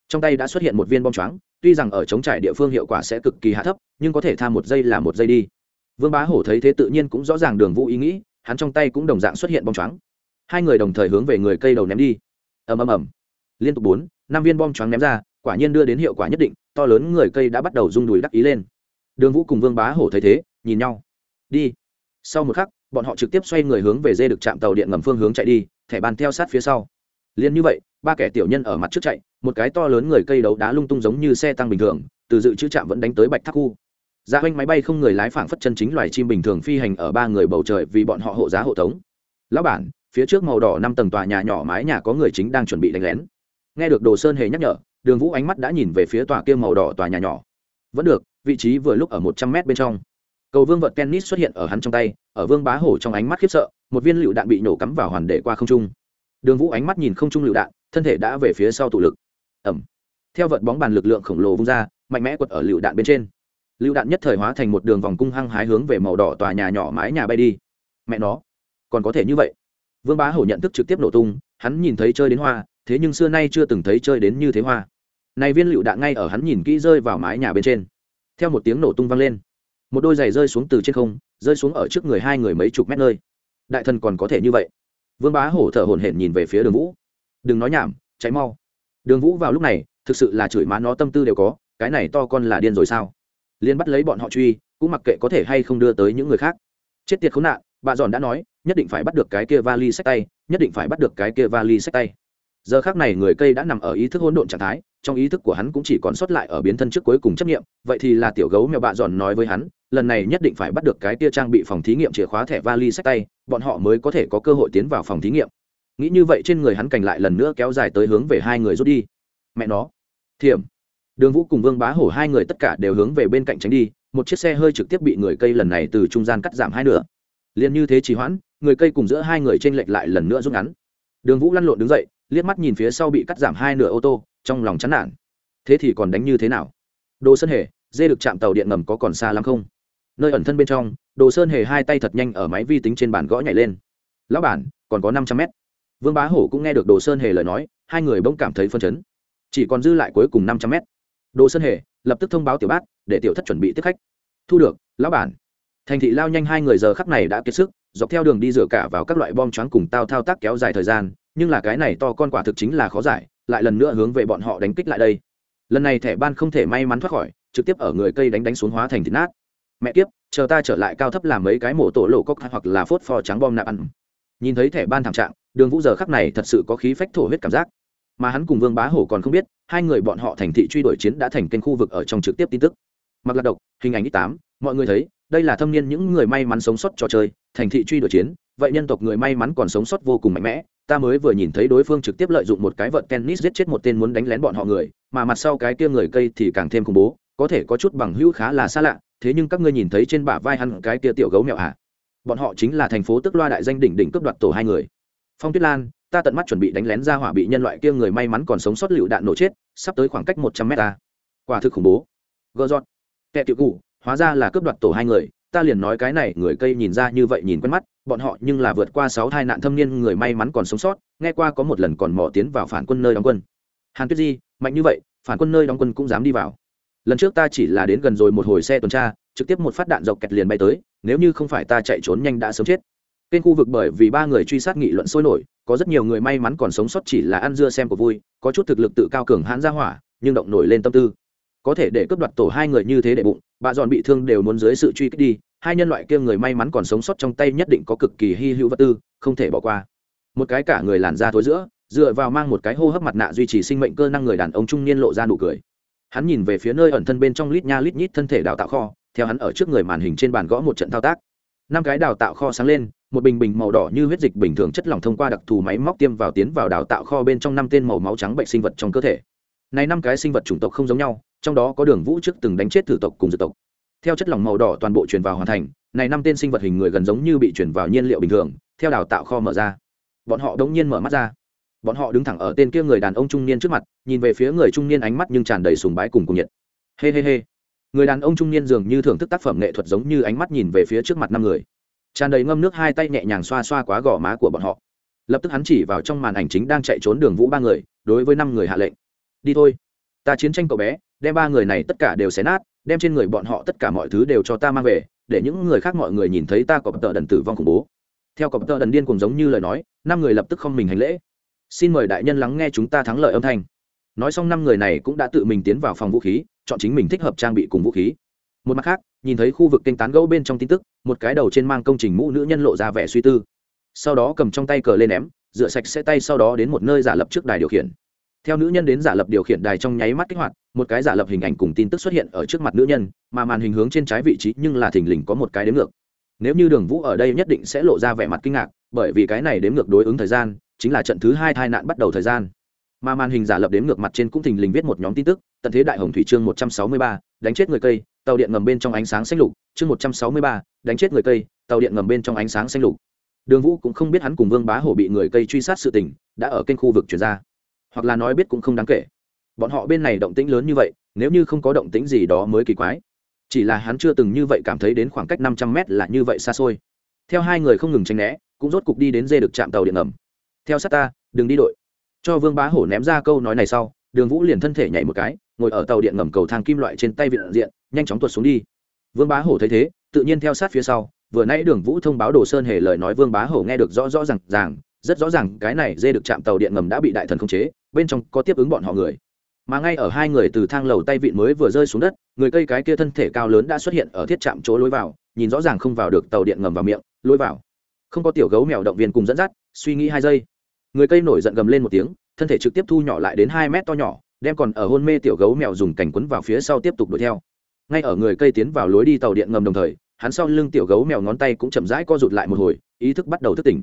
trong tay đã xuất hiện một viên bom choáng, tuy rằng ở chống trải địa phương hiệu quả sẽ cực kỳ hạ thấp, nhưng có thể tham một giây là một giây đi. Vương bá hổ thấy thế tự nhiên cũng rõ ràng đường vũ ý nghĩ, hắn trong tay cũng đồng dạng xuất hiện bom choáng. Hai người đồng thời hướng về người cây đầu ném đi. Ầm ầm ầm liên tục bốn, năm viên bom choáng ném ra, quả nhiên đưa đến hiệu quả nhất định, to lớn người cây đã bắt đầu rung đùi đắc ý lên. Đường vũ cùng vương bá hổ thấy thế, nhìn nhau. Đi. Sau một khắc, bọn họ trực tiếp xoay người hướng về dê được chạm tàu điện ngầm phương hướng chạy đi, thẻ bàn theo sát phía sau. Liền như vậy, ba kẻ tiểu nhân ở mặt trước chạy, một cái to lớn người cây đấu đá lung tung giống như xe tăng bình thường, từ dự trữ trạm vẫn đánh tới bạch thác khu. Dạ giá oanh máy bay không người lái phảng phất chân chính loài chim bình thường phi hành ở ba người bầu trời vì bọn họ hộ giá hộ tống. Lão bản, phía trước màu đỏ năm tầng tòa nhà nhỏ mái nhà có người chính đang chuẩn bị đánh lén nghe được đồ sơn hề nhắc nhở, đường vũ ánh mắt đã nhìn về phía tòa kia màu đỏ tòa nhà nhỏ. Vẫn được, vị trí vừa lúc ở một trăm mét bên trong. Cầu vương vật tennis xuất hiện ở hắn trong tay, ở vương bá hổ trong ánh mắt khiếp sợ, một viên lựu đạn bị nổ cắm vào hoàn để qua không trung. Đường vũ ánh mắt nhìn không trung lựu đạn, thân thể đã về phía sau tụ lực. Ẩm. Theo vợt bóng bàn lực lượng khổng lồ vung ra, mạnh mẽ quật ở lựu đạn bên trên. Lựu đạn nhất thời hóa thành một đường vòng cung hăng hái hướng về màu đỏ tòa nhà nhỏ mái nhà bay đi. Mẹ nó, còn có thể như vậy. Vương bá hổ nhận thức trực tiếp nổ tung, hắn nhìn thấy chơi đến hoa thế nhưng xưa nay chưa từng thấy chơi đến như thế hoa. Này viên lựu đạn ngay ở hắn nhìn kỹ rơi vào mái nhà bên trên. Theo một tiếng nổ tung vang lên, một đôi giày rơi xuống từ trên không, rơi xuống ở trước người hai người mấy chục mét nơi. Đại thần còn có thể như vậy? Vương bá hổ thở hổn hển nhìn về phía đường vũ. Đừng nói nhảm cháy mau. Đường vũ vào lúc này, thực sự là chửi má nó tâm tư đều có, cái này to con là điên rồi sao? Liên bắt lấy bọn họ truy, cũng mặc kệ có thể hay không đưa tới những người khác. Chết tiệt khốn nạn, bà giòn đã nói, nhất định phải bắt được cái kia vali sách tay, nhất định phải bắt được cái kia vali sách tay giờ khác này người cây đã nằm ở ý thức hỗn độn trạng thái, trong ý thức của hắn cũng chỉ còn sót lại ở biến thân trước cuối cùng chấp nghiệm vậy thì là tiểu gấu mèo bạ giòn nói với hắn, lần này nhất định phải bắt được cái kia trang bị phòng thí nghiệm chìa khóa thẻ vali sách tay, bọn họ mới có thể có cơ hội tiến vào phòng thí nghiệm. Nghĩ như vậy trên người hắn cành lại lần nữa kéo dài tới hướng về hai người rút đi. Mẹ nó. Thiểm. Đường vũ cùng vương bá hổ hai người tất cả đều hướng về bên cạnh tránh đi, một chiếc xe hơi trực tiếp bị người cây lần này từ trung gian cắt giảm hai nửa. Liền như thế trì hoãn, người cây cùng giữa hai người t r ê n lệch lại lần nữa rút ngắn. Đường vũ lăn lộn đứng dậy liếc mắt nhìn phía sau bị cắt giảm hai nửa ô tô, trong lòng chán nản. Thế thì còn đánh như thế nào? Đồ sơn hề, dê được chạm tàu điện ngầm có còn xa lắm không? Nơi ẩn thân bên trong, đồ sơn hề hai tay thật nhanh ở máy vi tính trên bàn gõ nhảy lên. Lão bản, còn có năm trăm mét. Vương bá hổ cũng nghe được đồ sơn hề lời nói, hai người bỗng cảm thấy phân chấn. Chỉ còn dư lại cuối cùng năm trăm mét. Đồ sơn hề, lập tức thông báo tiểu bát để tiểu thất chuẩn bị tiếp khách. Thu được, lão bản. Thành thị lao nhanh hai người giờ khắc này đã kiệt sức, dọc theo đường đi dựa cả vào các loại bom choáng cùng tao thao tác kéo dài thời gian nhưng là cái này to con quả thực chính là khó giải, lại lần nữa hướng về bọn họ đánh kích lại đây. Lần này thẻ ban không thể may mắn thoát khỏi, trực tiếp ở người cây đánh đánh xuống hóa thành thịt nát. Mẹ kiếp, chờ ta trở lại cao thấp làm mấy cái mổ tổ lộ cốc hoặc là phốt pho trắng bom nạp ăn. Nhìn thấy thẻ ban thảm trạng, đường vũ giờ khắc này thật sự có khí phách thổ huyết cảm giác. Mà hắn cùng vương bá hổ còn không biết, hai người bọn họ thành thị truy đuổi chiến đã thành kênh khu vực ở trong trực tiếp tin tức. Mặc lạc độc, hình ảnh ít tám, mọi người thấy, đây là thâm niên những người may mắn sống sót trò chơi, thành thị truy đuổi chiến, vậy nhân tộc người may mắn còn sống sót vô cùng mạnh mẽ ta mới vừa nhìn thấy đối phương trực tiếp lợi dụng một cái vợt tennis giết chết một tên muốn đánh lén bọn họ người, mà mặt sau cái kia người cây thì càng thêm khủng bố, có thể có chút bằng hữu khá là xa lạ, thế nhưng các ngươi nhìn thấy trên bả vai hắn cái kia tiểu gấu mèo à bọn họ chính là thành phố tức loa đại danh đỉnh đỉnh cướp đoạt tổ hai người. Phong tuyết lan, ta tận mắt chuẩn bị đánh lén ra hỏa bị nhân loại kia người may mắn còn sống sót lựu đạn nổ chết, sắp tới khoảng cách một trăm mét ta. Quả thực khủng bố. Gợ giọt. Kẹ tiểu cụ hóa ra là cướp đoạt tổ hai người ta liền nói cái này, người cây nhìn ra như vậy nhìn quen mắt, bọn họ nhưng là vượt qua sáu thai nạn thâm niên, người may mắn còn sống sót, nghe qua có một lần còn mò tiến vào phản quân nơi đóng quân. Hàn tuyết di, mạnh như vậy, phản quân nơi đóng quân cũng dám đi vào. Lần trước ta chỉ là đến gần rồi một hồi xe tuần tra, trực tiếp một phát đạn dọc kẹt liền bay tới, nếu như không phải ta chạy trốn nhanh đã sớm chết. Kênh khu vực bởi vì ba người truy sát nghị luận sôi nổi, có rất nhiều người may mắn còn sống sót chỉ là ăn dưa xem của vui, có chút thực lực tự cao cường hãn ra hỏa, nhưng động nổi lên tâm tư. Có thể để cướp đoạt tổ hai người như thế để bụng, bà dọn bị thương đều muốn dưới sự truy kích đi hai nhân loại kia người may mắn còn sống sót trong tay nhất định có cực kỳ hy hữu vật tư, không thể bỏ qua. Một cái cả người làn da thối giữa, dựa vào mang một cái hô hấp mặt nạ duy trì sinh mệnh cơ năng người đàn ông trung niên lộ ra nụ cười. Hắn nhìn về phía nơi ẩn thân bên trong lít nha lít nhít thân thể đào tạo kho, theo hắn ở trước người màn hình trên bàn gõ một trận thao tác. Năm cái đào tạo kho sáng lên, một bình bình màu đỏ như huyết dịch bình thường chất lỏng thông qua đặc thù máy móc tiêm vào tiến vào đào tạo kho bên trong năm tên màu máu trắng bệnh sinh vật trong cơ thể. Này năm cái sinh vật chủng tộc không giống nhau, trong đó có đường vũ trước từng đánh chết thử tộc cùng dự tộc theo chất lỏng màu đỏ toàn bộ truyền vào hoàn thành, này năm tên sinh vật hình người gần giống như bị chuyển vào nhiên liệu bình thường, theo đào tạo kho mở ra. Bọn họ đống nhiên mở mắt ra. Bọn họ đứng thẳng ở tên kia người đàn ông trung niên trước mặt, nhìn về phía người trung niên ánh mắt nhưng tràn đầy sùng bái cùng cùng nhiệt. Hê hê hê. Người đàn ông trung niên dường như thưởng thức tác phẩm nghệ thuật giống như ánh mắt nhìn về phía trước mặt năm người. Tràn đầy ngâm nước hai tay nhẹ nhàng xoa xoa quá gò má của bọn họ. Lập tức hắn chỉ vào trong màn ảnh chính đang chạy trốn đường vũ ba người, đối với năm người hạ lệnh. Đi thôi. Ta chiến tranh cậu bé, đem ba người này tất cả đều xé nát đem trên người bọn họ tất cả mọi thứ đều cho ta mang về, để những người khác mọi người nhìn thấy ta có tợ đần tử vong khủng bố. Theo cọp tợ đần điên cùng giống như lời nói, năm người lập tức không mình hành lễ. Xin mời đại nhân lắng nghe chúng ta thắng lợi âm thanh. Nói xong năm người này cũng đã tự mình tiến vào phòng vũ khí, chọn chính mình thích hợp trang bị cùng vũ khí. Một mặt khác, nhìn thấy khu vực kênh tán gẫu bên trong tin tức, một cái đầu trên mang công trình mũ nữ nhân lộ ra vẻ suy tư. Sau đó cầm trong tay cờ lên ném, rửa sạch sẽ tay sau đó đến một nơi giả lập trước đài điều khiển theo nữ nhân đến giả lập điều khiển đài trong nháy mắt kích hoạt, một cái giả lập hình ảnh cùng tin tức xuất hiện ở trước mặt nữ nhân, mà màn hình hướng trên trái vị trí nhưng là thình lình có một cái đếm ngược. Nếu như đường vũ ở đây nhất định sẽ lộ ra vẻ mặt kinh ngạc, bởi vì cái này đếm ngược đối ứng thời gian, chính là trận thứ hai tai nạn bắt đầu thời gian. Mà màn hình giả lập đếm ngược mặt trên cũng thình lình viết một nhóm tin tức, tận thế đại hồng thủy chương một trăm sáu mươi ba, đánh chết người cây, tàu điện ngầm bên trong ánh sáng xanh lục, chương một trăm sáu mươi ba, đánh chết người cây, tàu điện ngầm bên trong ánh sáng xanh lục. Đường vũ cũng không biết hắn cùng vương bá hổ bị người cây truy sát sự tình, đã ở kênh khu vực chuyển ra hoặc là nói biết cũng không đáng kể. Bọn họ bên này động tĩnh lớn như vậy, nếu như không có động tĩnh gì đó mới kỳ quái. Chỉ là hắn chưa từng như vậy cảm thấy đến khoảng cách năm trăm mét là như vậy xa xôi. Theo hai người không ngừng tranh né, cũng rốt cục đi đến dê được chạm tàu điện ngầm. Theo sát ta, đừng đi đội. Cho vương bá hổ ném ra câu nói này sau, đường vũ liền thân thể nhảy một cái, ngồi ở tàu điện ngầm cầu thang kim loại trên tay viện diện, nhanh chóng tuột xuống đi. Vương bá hổ thấy thế, tự nhiên theo sát phía sau, vừa nãy đường vũ thông báo đồ sơn hề lời nói vương bá hổ nghe được rõ rõ r à n g ràng, rất rõ ràng cái này dê được chạm tàu điện ngầm đã bị đại thần khống chế bên trong có tiếp ứng bọn họ người. Mà ngay ở hai người từ thang lầu tay vịn mới vừa rơi xuống đất, người cây cái kia thân thể cao lớn đã xuất hiện ở thiết trạm chỗ lối vào, nhìn rõ ràng không vào được tàu điện ngầm vào miệng, lối vào. Không có tiểu gấu mèo động viên cùng dẫn dắt, suy nghĩ hai giây. Người cây nổi giận gầm lên một tiếng, thân thể trực tiếp thu nhỏ lại đến hai mét to nhỏ, đem còn ở hôn mê tiểu gấu mèo dùng cành quấn vào phía sau tiếp tục đuổi theo. Ngay ở người cây tiến vào lối đi tàu điện ngầm đồng thời, hắn sau lưng tiểu gấu mèo ngón tay cũng chậm rãi co rụt lại một hồi, ý thức bắt đầu thức tỉnh.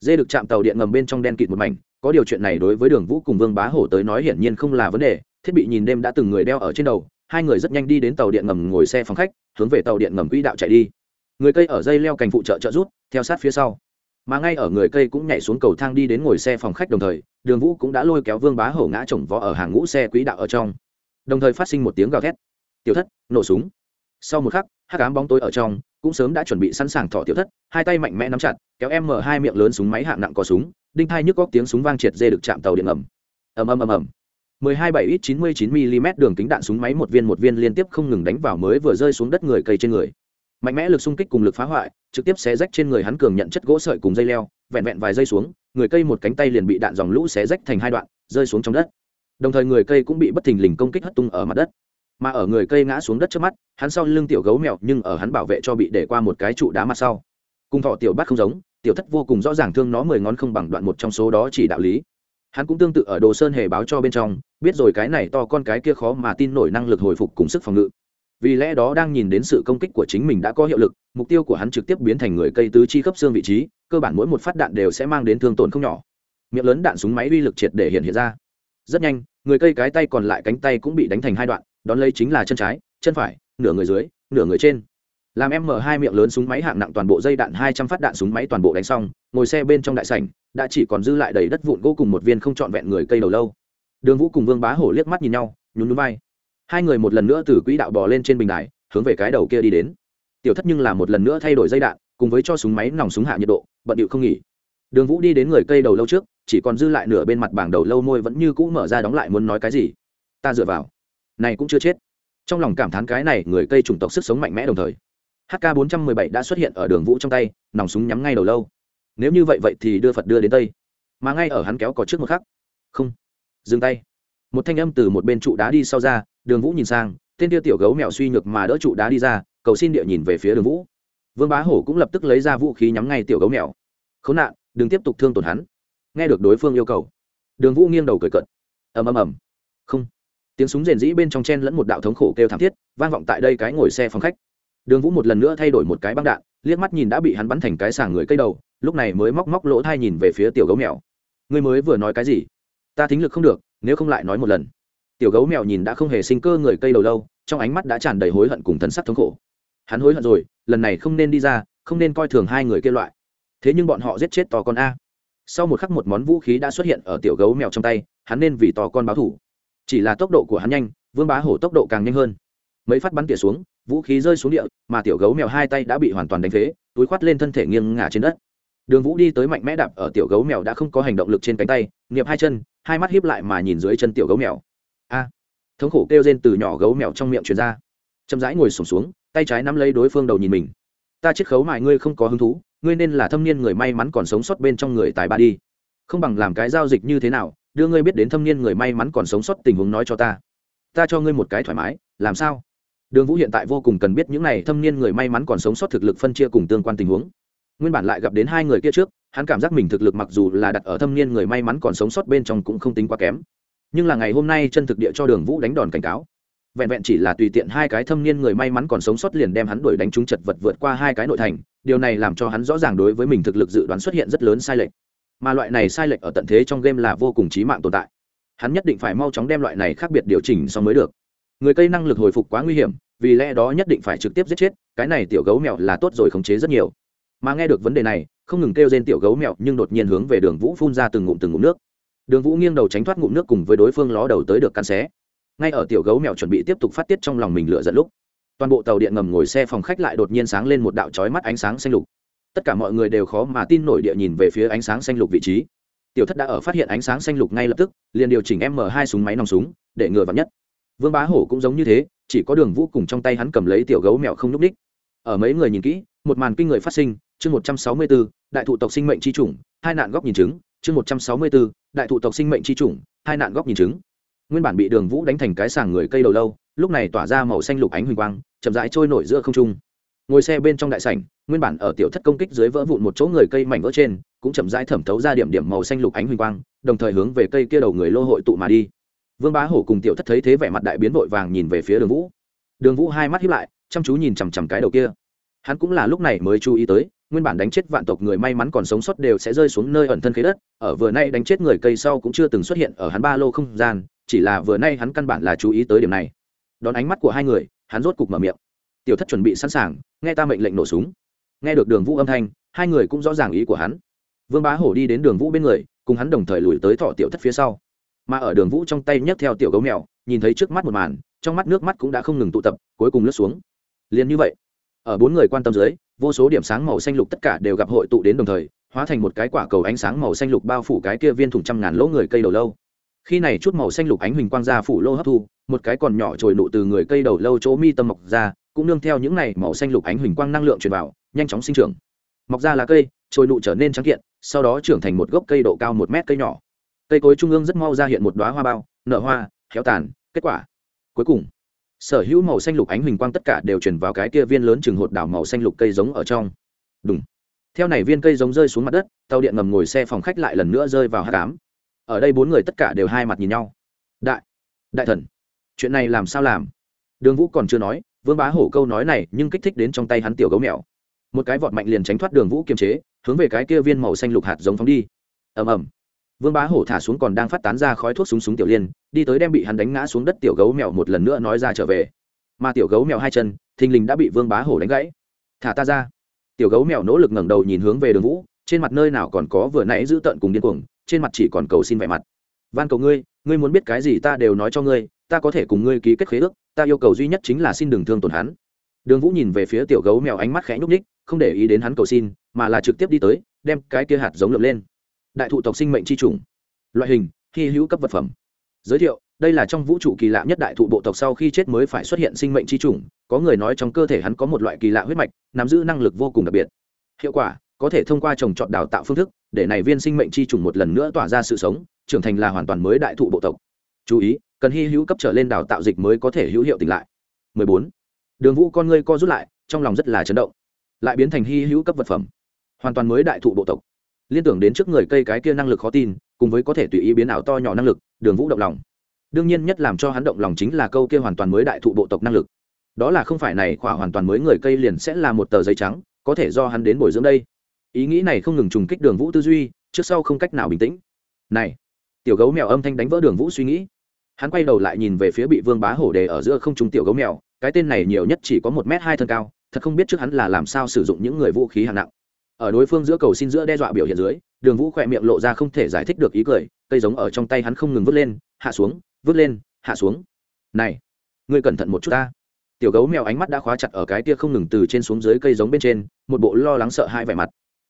Dê được chạm tàu điện ngầm bên trong đen kịt một mảnh có điều chuyện này đối với đường vũ cùng vương bá hổ tới nói hiển nhiên không là vấn đề, thiết bị nhìn đêm đã từng người đeo ở trên đầu, hai người rất nhanh đi đến tàu điện ngầm ngồi xe phòng khách, hướng về tàu điện ngầm quỹ đạo chạy đi. Người cây ở dây leo cành phụ trợ trợ rút, theo sát phía sau. Mà ngay ở người cây cũng nhảy xuống cầu thang đi đến ngồi xe phòng khách đồng thời, đường vũ cũng đã lôi kéo vương bá hổ ngã chồng vó ở hàng ngũ xe quỹ đạo ở trong. Đồng thời phát sinh một tiếng gào thét. Tiểu thất, nổ súng. Sau một khắc, hắc ám bóng tối ở trong, cũng sớm đã chuẩn bị sẵn sàng thỏ tiểu thất, hai tay mạnh mẽ nắm chặt, kéo em mở hai miệng lớn súng máy hạng nặng có súng đinh thai nhức góc tiếng súng vang triệt dê được chạm tàu điện ẩm ầm ầm ầm ầm. 12 7 ít 99 mm đường kính đạn súng máy một viên một viên liên tiếp không ngừng đánh vào mới vừa rơi xuống đất người cây trên người. Mạnh mẽ lực xung kích cùng lực phá hoại, trực tiếp xé rách trên người hắn cường nhận chất gỗ sợi cùng dây leo, vẹn vẹn vài giây xuống, người cây một cánh tay liền bị đạn dòng lũ xé rách thành hai đoạn, rơi xuống trong đất. Đồng thời người cây cũng bị bất thình lình công kích hất tung ở mặt đất. Mà ở người cây ngã xuống đất trước mắt, hắn sau lưng tiểu gấu mèo nhưng ở hắn bảo vệ cho bị để qua một cái trụ đá mặt sau. Cùng thọ tiểu bắt không giống tiểu thất vô cùng rõ ràng thương nó mười ngón không bằng đoạn một trong số đó chỉ đạo lý. Hắn cũng tương tự ở đồ sơn hề báo cho bên trong, biết rồi cái này to con cái kia khó mà tin nổi năng lực hồi phục cùng sức phòng ngự. Vì lẽ đó đang nhìn đến sự công kích của chính mình đã có hiệu lực, mục tiêu của hắn trực tiếp biến thành người cây tứ chi khớp xương vị trí, cơ bản mỗi một phát đạn đều sẽ mang đến thương tổn không nhỏ. Miệng lớn đạn súng máy uy lực triệt để hiện hiện ra. Rất nhanh, người cây cái tay còn lại cánh tay cũng bị đánh thành hai đoạn, đón lấy chính là chân trái, chân phải, nửa người dưới, nửa người trên làm em mở hai miệng lớn súng máy hạng nặng toàn bộ dây đạn hai trăm phát đạn súng máy toàn bộ đánh xong, ngồi xe bên trong đại sảnh, đã chỉ còn dư lại đầy đất vụn gỗ cùng một viên không trọn vẹn người cây đầu lâu. Đường vũ cùng vương bá hổ liếc mắt nhìn nhau, nhún núi vai. Hai người một lần nữa từ quỹ đạo bò lên trên bình đài, hướng về cái đầu kia đi đến. Tiểu thất nhưng là một lần nữa thay đổi dây đạn, cùng với cho súng máy nòng súng hạ nhiệt độ, bận điệu không nghỉ. Đường vũ đi đến người cây đầu lâu trước, chỉ còn dư lại nửa bên mặt bảng đầu lâu môi vẫn như cũ mở ra đóng lại muốn nói cái gì. Ta dựa vào. Này cũng chưa chết. Trong lòng cảm thán cái này, người cây chủng tộc sức sống mạnh mẽ đồng thời hk 417 đã xuất hiện ở đường vũ trong tay, nòng súng nhắm ngay đầu lâu. Nếu như vậy vậy thì đưa phật đưa đến tây. Mà ngay ở hắn kéo cò trước một khắc. Không. Dừng tay. Một thanh âm từ một bên trụ đá đi sau ra, đường vũ nhìn sang, tên tiêu tiểu gấu mèo suy nhược mà đỡ trụ đá đi ra, cầu xin địa nhìn về phía đường vũ. Vương bá hổ cũng lập tức lấy ra vũ khí nhắm ngay tiểu gấu mèo. Khốn nạn, đừng tiếp tục thương tổn hắn. Nghe được đối phương yêu cầu, đường vũ nghiêng đầu cười cận ầm ầm ầm. Không. Tiếng súng rền rĩ bên trong chen lẫn một đạo thống khổ kêu thảm thiết, vang vọng tại đây cái ngồi xe phòng khách đường vũ một lần nữa thay đổi một cái băng đạn, liếc mắt nhìn đã bị hắn bắn thành cái sàng người cây đầu, lúc này mới móc móc lỗ thai nhìn về phía tiểu gấu mèo. Ngươi mới vừa nói cái gì? Ta thính lực không được, nếu không lại nói một lần. Tiểu gấu mèo nhìn đã không hề sinh cơ người cây đầu lâu, trong ánh mắt đã tràn đầy hối hận cùng thần sắc thống khổ. Hắn hối hận rồi, lần này không nên đi ra, không nên coi thường hai người kia loại. Thế nhưng bọn họ giết chết to con a. Sau một khắc một món vũ khí đã xuất hiện ở tiểu gấu mèo trong tay, hắn nên vì to con báo thủ. Chỉ là tốc độ của hắn nhanh, vương bá hổ tốc độ càng nhanh hơn. Mấy phát bắn tỉa xuống vũ khí rơi xuống địa mà tiểu gấu mèo hai tay đã bị hoàn toàn đánh phế túi khoát lên thân thể nghiêng ngả trên đất. Đường vũ đi tới mạnh mẽ đạp ở tiểu gấu mèo đã không có hành động lực trên cánh tay nghiệp hai chân hai mắt hiếp lại mà nhìn dưới chân tiểu gấu mèo. A! Thống khổ kêu rên từ nhỏ gấu mèo trong miệng truyền ra. Chậm rãi ngồi sùng xuống, xuống tay trái nắm lấy đối phương đầu nhìn mình. Ta chiết khấu mại ngươi không có hứng thú ngươi nên là thâm niên người may mắn còn sống sót bên trong người tài ba đi. Không bằng làm cái giao dịch như thế nào đưa ngươi biết đến thâm niên người may mắn còn sống sót tình huống nói cho ta. Ta cho ngươi một cái thoải mái làm sao? Đường vũ hiện tại vô cùng cần biết những này thâm niên người may mắn còn sống sót thực lực phân chia cùng tương quan tình huống. Nguyên bản lại gặp đến hai người kia trước, hắn cảm giác mình thực lực mặc dù là đặt ở thâm niên người may mắn còn sống sót bên trong cũng không tính quá kém. Nhưng là ngày hôm nay chân thực địa cho đường vũ đánh đòn cảnh cáo. Vẹn vẹn chỉ là tùy tiện hai cái thâm niên người may mắn còn sống sót liền đem hắn đuổi đánh trúng chật vật vượt qua hai cái nội thành, điều này làm cho hắn rõ ràng đối với mình thực lực dự đoán xuất hiện rất lớn sai lệch. Mà loại này sai lệch ở tận thế trong game là vô cùng chí mạng tồn tại. Hắn nhất định phải mau chóng đem loại này khác biệt điều chỉnh xong mới được người cây năng lực hồi phục quá nguy hiểm, vì lẽ đó nhất định phải trực tiếp giết chết, cái này tiểu gấu mèo là tốt rồi khống chế rất nhiều. Mà nghe được vấn đề này, không ngừng kêu trên tiểu gấu mèo, nhưng đột nhiên hướng về đường vũ phun ra từng ngụm từng ngụm nước. Đường vũ nghiêng đầu tránh thoát ngụm nước cùng với đối phương ló đầu tới được cắn xé. Ngay ở tiểu gấu mèo chuẩn bị tiếp tục phát tiết trong lòng mình lựa dẫn lúc, toàn bộ tàu điện ngầm ngồi xe phòng khách lại đột nhiên sáng lên một đạo trói mắt ánh sáng xanh lục. Tất cả mọi người đều khó mà tin nổi địa nhìn về phía ánh sáng xanh lục vị trí. Tiểu thất đã ở phát hiện ánh sáng xanh lục ngay lập tức, liền điều chỉnh m hai súng máy nòng súng, để ngừa vào nhất vương bá hổ cũng giống như thế, chỉ có đường vũ cùng trong tay hắn cầm lấy tiểu gấu mèo không n ú c ních. Ở mấy người nhìn kỹ, một màn kinh người phát sinh, chương một trăm sáu mươi b ố đại thụ tộc sinh mệnh tri chủng, hai nạn góc nhìn chứng, chương một trăm sáu mươi b ố đại thụ tộc sinh mệnh tri chủng, hai nạn góc nhìn chứng. Nguyên bản bị đường vũ đánh thành cái sàng người cây đầu lâu, lúc này tỏa ra màu xanh lục ánh huỳnh quang, chậm rãi trôi nổi giữa không trung. Ngồi xe bên trong đại sảnh, nguyên bản ở tiểu thất công kích dưới vỡ vụn một chỗ người cây mảnh vỡ trên, cũng chậm rãi thẩm thấu ra điểm điểm màu xanh lục ánh huỳnh quang, đồng thời hướng về cây kia đầu người lô hội tụ mà đi vương bá hổ cùng tiểu thất thấy thế vẻ mặt đại biến vội vàng nhìn về phía đường vũ. Đường vũ hai mắt hiếp lại, chăm chú nhìn chằm chằm cái đầu kia. Hắn cũng là lúc này mới chú ý tới, nguyên bản đánh chết vạn tộc người may mắn còn sống sót đều sẽ rơi xuống nơi ẩn thân khế đất, ở vừa nay đánh chết người cây sau cũng chưa từng xuất hiện ở hắn ba lô không gian, chỉ là vừa nay hắn căn bản là chú ý tới điểm này. Đón ánh mắt của hai người, hắn rốt cục mở miệng. Tiểu thất chuẩn bị sẵn sàng, nghe ta mệnh lệnh nổ súng. Nghe được đường vũ âm thanh, hai người cũng rõ ràng ý của hắn. Vương bá hổ đi đến đường vũ bên người, cùng hắn đồng thời lùi tới thọ tiểu thất phía sau mà ở đường vũ trong tay nhấc theo tiểu gấu mèo, nhìn thấy trước mắt một màn, trong mắt nước mắt cũng đã không ngừng tụ tập, cuối cùng lướt xuống. Liền như vậy, ở bốn người quan tâm dưới, vô số điểm sáng màu xanh lục tất cả đều gặp hội tụ đến đồng thời, hóa thành một cái quả cầu ánh sáng màu xanh lục bao phủ cái kia viên thủng trăm ngàn lỗ người cây đầu lâu. Khi này chút màu xanh lục ánh huỳnh quang ra phủ lô hấp thu, một cái còn nhỏ trồi nụ từ người cây đầu lâu chỗ mi tâm mọc ra, cũng nương theo những này màu xanh lục ánh huỳnh quang năng lượng truyền vào, nhanh chóng sinh trưởng. Mọc ra là cây, trồi nụ trở nên trắng kiện, sau đó trưởng thành một gốc cây độ cao một mét cây nhỏ cây cối trung ương rất mau ra hiện một đoá hoa bao, nở hoa, héo tàn, kết quả. Cuối cùng, sở hữu màu xanh lục ánh huỳnh quang tất cả đều chuyển vào cái kia viên lớn chừng hột đảo màu xanh lục cây giống ở trong. Đúng theo này viên cây giống rơi xuống mặt đất, tàu điện ngầm ngồi xe phòng khách lại lần nữa rơi vào hát cám. Ở đây bốn người tất cả đều hai mặt nhìn nhau. Đại đại thần, chuyện này làm sao làm? Đường vũ còn chưa nói, vương bá hổ câu nói này nhưng kích thích đến trong tay hắn tiểu gấu mèo. Một cái vọt mạnh liền tránh thoát đường vũ kiềm chế, hướng về cái kia viên màu xanh lục hạt giống phóng đi. Ầm ầm vương bá hổ thả xuống còn đang phát tán ra khói thuốc súng súng tiểu liên, đi tới đem bị hắn đánh ngã xuống đất tiểu gấu mèo một lần nữa nói ra trở về. Mà tiểu gấu mèo hai chân, thình lình đã bị vương bá hổ đánh gãy. Thả ta ra. Tiểu gấu mèo nỗ lực ngẩng đầu nhìn hướng về đường vũ, trên mặt nơi nào còn có vừa nãy giữ tận cùng điên cuồng, trên mặt chỉ còn cầu xin vẻ mặt. Van cầu ngươi ngươi muốn biết cái gì ta đều nói cho ngươi, ta có thể cùng ngươi ký kết khế ước, ta yêu cầu duy nhất chính là xin đừng thương tổn hắn. Đường vũ nhìn về phía tiểu gấu mèo ánh mắt khẽ nhúc ních không để ý đến hắn cầu xin, mà là trực tiếp đi tới, đem cái kia hạt giống lượm lên đại thụ tộc sinh mệnh c h i chủng loại hình, hy hữu cấp vật phẩm. Giới thiệu, đây là trong vũ trụ kỳ lạ nhất đại thụ bộ tộc sau khi chết mới phải xuất hiện sinh mệnh c h i chủng có người nói trong cơ thể hắn có một loại kỳ lạ huyết mạch, nắm giữ năng lực vô cùng đặc biệt. Hiệu quả, có thể thông qua trồng trọt đào tạo phương thức, để này viên sinh mệnh c h i chủng một lần nữa tỏa ra sự sống, trưởng thành là hoàn toàn mới đại thụ bộ tộc. Chú ý, cần hy hữu cấp trở lên đào tạo dịch mới có thể hữu hiệu tỉnh lại. 14. đường vũ con ngươi co rút lại, trong lòng rất là chấn động. Lại biến thành hy hữu cấp vật phẩm. Hoàn toàn mới đại thụ bộ tộc liên tưởng đến trước người cây cái kia năng lực khó tin, cùng với có thể tùy ý biến ảo to nhỏ năng lực, đường vũ động lòng. Đương nhiên nhất làm cho hắn động lòng chính là câu kia hoàn toàn mới đại thụ bộ tộc năng lực. Đó là không phải này khỏa hoàn toàn mới người cây liền sẽ là một tờ giấy trắng, có thể do hắn đến bồi dưỡng đây. Ý nghĩ này không ngừng trùng kích đường vũ tư duy, trước sau không cách nào bình tĩnh. Này, tiểu gấu mèo âm thanh đánh vỡ đường vũ suy nghĩ. Hắn quay đầu lại nhìn về phía bị vương bá hổ đề ở giữa không trung tiểu gấu mèo, cái tên này nhiều nhất chỉ có một m hai thân cao, thật không biết trước hắn là làm sao sử dụng những người vũ khí hạng nặng ở đối phương giữa cầu xin giữa đe dọa biểu hiện dưới, đường vũ khỏe miệng lộ ra không thể giải thích được ý cười, cây giống ở trong tay hắn không ngừng vứt lên, hạ xuống, vứt lên, hạ xuống. Này, ngươi cẩn thận một chút ta. Tiểu gấu mèo ánh mắt đã khóa chặt ở cái tia không ngừng từ trên xuống dưới cây giống bên trên, một bộ lo lắng sợ hai vẻ mặt.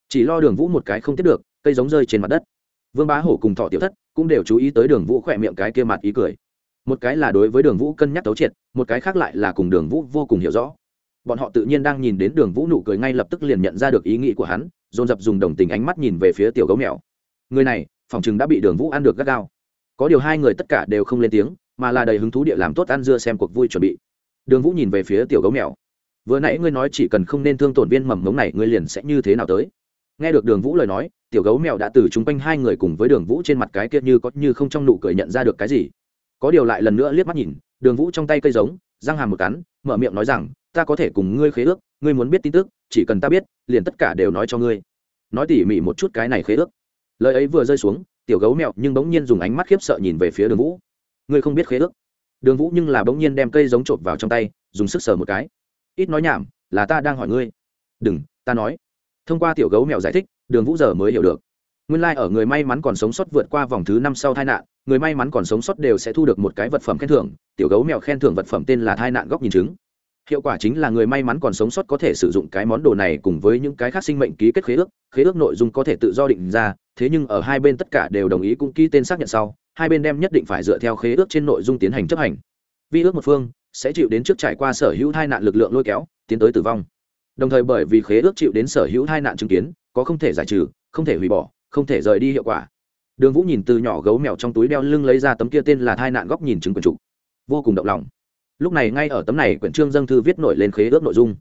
Chỉ lo đường vũ một cái không tiếp được, cây giống rơi trên mặt đất. Vương bá hổ cùng thọ tiểu thất cũng đều chú ý tới đường vũ khỏe miệng cái kia mặt ý cười. Một cái là đối với đường vũ cân nhắc tấu triệt, một cái khác lại là cùng đường vũ vô cùng hiểu rõ bọn họ tự nhiên đang nhìn đến đường vũ nụ cười ngay lập tức liền nhận ra được ý nghĩ của hắn, dồn dập dùng đồng tình ánh mắt nhìn về phía tiểu gấu mèo. Người này, phòng chừng đã bị đường vũ ăn được gắt gao. Có điều hai người tất cả đều không lên tiếng, mà là đầy hứng thú địa làm tốt ăn dưa xem cuộc vui chuẩn bị. Đường vũ nhìn về phía tiểu gấu mèo. Vừa nãy ngươi nói chỉ cần không nên thương tổn viên mầm mống này, ngươi liền sẽ như thế nào tới? Nghe được đường vũ lời nói, tiểu gấu mèo đã từ chung quanh hai người cùng với đường vũ trên mặt cái kia như có như không trong nụ cười nhận ra được cái gì. Có điều lại lần nữa liếc mắt nhìn, đường vũ trong tay cây giống, răng hàm một cắn, mở miệng nói rằng ta có thể cùng ngươi khế ước, ngươi muốn biết tin tức, chỉ cần ta biết, liền tất cả đều nói cho ngươi. Nói tỉ mỉ một chút cái này khế ước. Lời ấy vừa rơi xuống, tiểu gấu mẹo nhưng bỗng nhiên dùng ánh mắt khiếp sợ nhìn về phía đường vũ. Ngươi không biết khế ước. Đường vũ nhưng là bỗng nhiên đem cây giống trộm vào trong tay, dùng sức sờ một cái. Ít nói nhảm, là ta đang hỏi ngươi. Đừng, ta nói. Thông qua tiểu gấu mẹo giải thích, đường vũ giờ mới hiểu được. Nguyên lai、like、ở người may mắn còn sống sót vượt qua vòng thứ năm sau tai nạn, người may mắn còn sống sót đều sẽ thu được một cái vật phẩm khen thưởng. Tiểu gấu mẹo khen thưởng vật phẩm tên là tai nạn góc nhìn chứng hiệu quả chính là người may mắn còn sống sót có thể sử dụng cái món đồ này cùng với những cái khác sinh mệnh ký kết khế ước khế ước nội dung có thể tự do định ra, thế nhưng ở hai bên tất cả đều đồng ý cũng ký tên xác nhận sau, hai bên đem nhất định phải dựa theo khế ước trên nội dung tiến hành chấp hành. Vi ước một phương sẽ chịu đến trước trải qua sở hữu tai nạn lực lượng lôi kéo, tiến tới tử vong. Đồng thời bởi vì khế ước chịu đến sở hữu tai nạn chứng kiến, có không thể giải trừ, không thể hủy bỏ, không thể rời đi hiệu quả. Đường vũ nhìn từ nhỏ gấu mèo trong túi đeo lưng lấy ra tấm kia tên là thai nạn góc nhìn chứng quần trục vô cùng động lòng lúc này ngay ở tấm này quyển trương dâng thư viết nổi lên khế ước nội dung.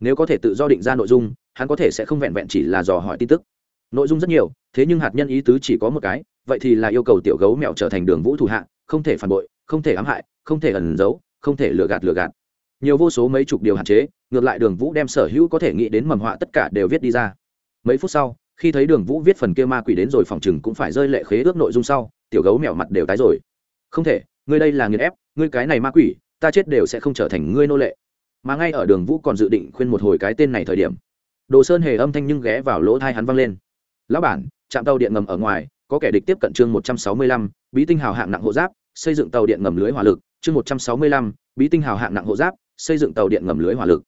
Nếu có thể tự do định ra nội dung, hắn có thể sẽ không vẹn vẹn chỉ là dò hỏi tin tức. Nội dung rất nhiều, thế nhưng hạt nhân ý tứ chỉ có một cái, vậy thì là yêu cầu tiểu gấu mèo trở thành đường vũ thủ hạ, không thể phản bội, không thể ám hại, không thể ẩn giấu, không thể lừa gạt lừa gạt. Nhiều vô số mấy chục điều hạn chế, ngược lại đường vũ đem sở hữu có thể nghĩ đến mầm họa tất cả đều viết đi ra. Mấy phút sau, khi thấy đường vũ viết phần kia ma quỷ đến rồi phòng chừng cũng phải rơi lệ khế ước nội dung sau, tiểu gấu mèo mặt đều tái rồi. Không thể, ngươi đây là nghiền ép, ngươi cái này ma quỷ ta chết đều sẽ không trở thành ngươi nô lệ. Mà ngay ở đường vũ còn dự định khuyên một hồi cái tên này thời điểm, đồ sơn hề âm thanh nhưng ghé vào lỗ thai hắn văng lên. Lão bản, trạm tàu điện ngầm ở ngoài, có kẻ địch tiếp cận chương một trăm sáu mươi lăm, bí tinh hào hạng nặng hộ giáp, xây dựng tàu điện ngầm lưới hỏa lực. Chương một trăm sáu mươi lăm, bí tinh hào hạng nặng hộ giáp, xây dựng tàu điện ngầm lưới hỏa lực.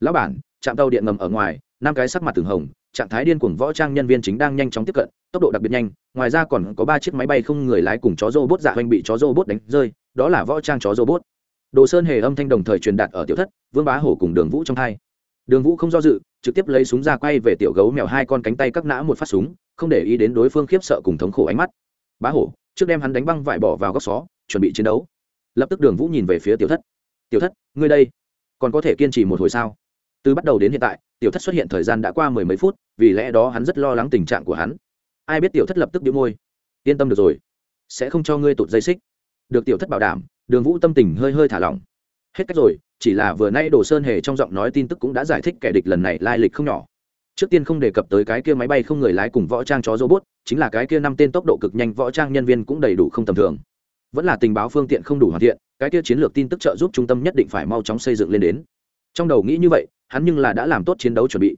Lão bản, trạm tàu điện ngầm ở ngoài, năm cái sắc mặt từng hồng, trạng thái điên cuồng võ trang nhân viên chính đang nhanh chóng tiếp cận, tốc độ đặc biệt nhanh, ngoài ra còn có ba chiếc máy bay không người lái cùng chó rô bốt dạ hoành bị chó rô bốt đánh rơi, đó là võ trang chó rô bốt đồ sơn hề âm thanh đồng thời truyền đạt ở tiểu thất, vương bá hổ cùng đường vũ trong hai đường vũ không do dự, trực tiếp lấy súng ra quay về tiểu gấu mèo hai con cánh tay các nã một phát súng, không để ý đến đối phương khiếp sợ cùng thống khổ ánh mắt. Bá hổ, trước đem hắn đánh băng vải bỏ vào góc xó, chuẩn bị chiến đấu. Lập tức đường vũ nhìn về phía tiểu thất. Tiểu thất, ngươi đây, còn có thể kiên trì một hồi sao? Từ bắt đầu đến hiện tại, tiểu thất xuất hiện thời gian đã qua mười mấy phút, vì lẽ đó hắn rất lo lắng tình trạng của hắn. Ai biết tiểu thất lập tức đĩu môi. Yên tâm được rồi, sẽ không cho ngươi tụt dây xích. Được tiểu thất bảo đảm đường vũ tâm tình hơi hơi thả lỏng. Hết cách rồi, chỉ là vừa nay đồ sơn hề trong giọng nói tin tức cũng đã giải thích kẻ địch lần này lai lịch không nhỏ. Trước tiên không đề cập tới cái kia máy bay không người lái cùng võ trang chó robot, chính là cái kia năm tên tốc độ cực nhanh võ trang nhân viên cũng đầy đủ không tầm thường. Vẫn là tình báo phương tiện không đủ hoàn thiện, cái kia chiến lược tin tức trợ giúp trung tâm nhất định phải mau chóng xây dựng lên đến. Trong đầu nghĩ như vậy, hắn nhưng là đã làm tốt chiến đấu chuẩn bị.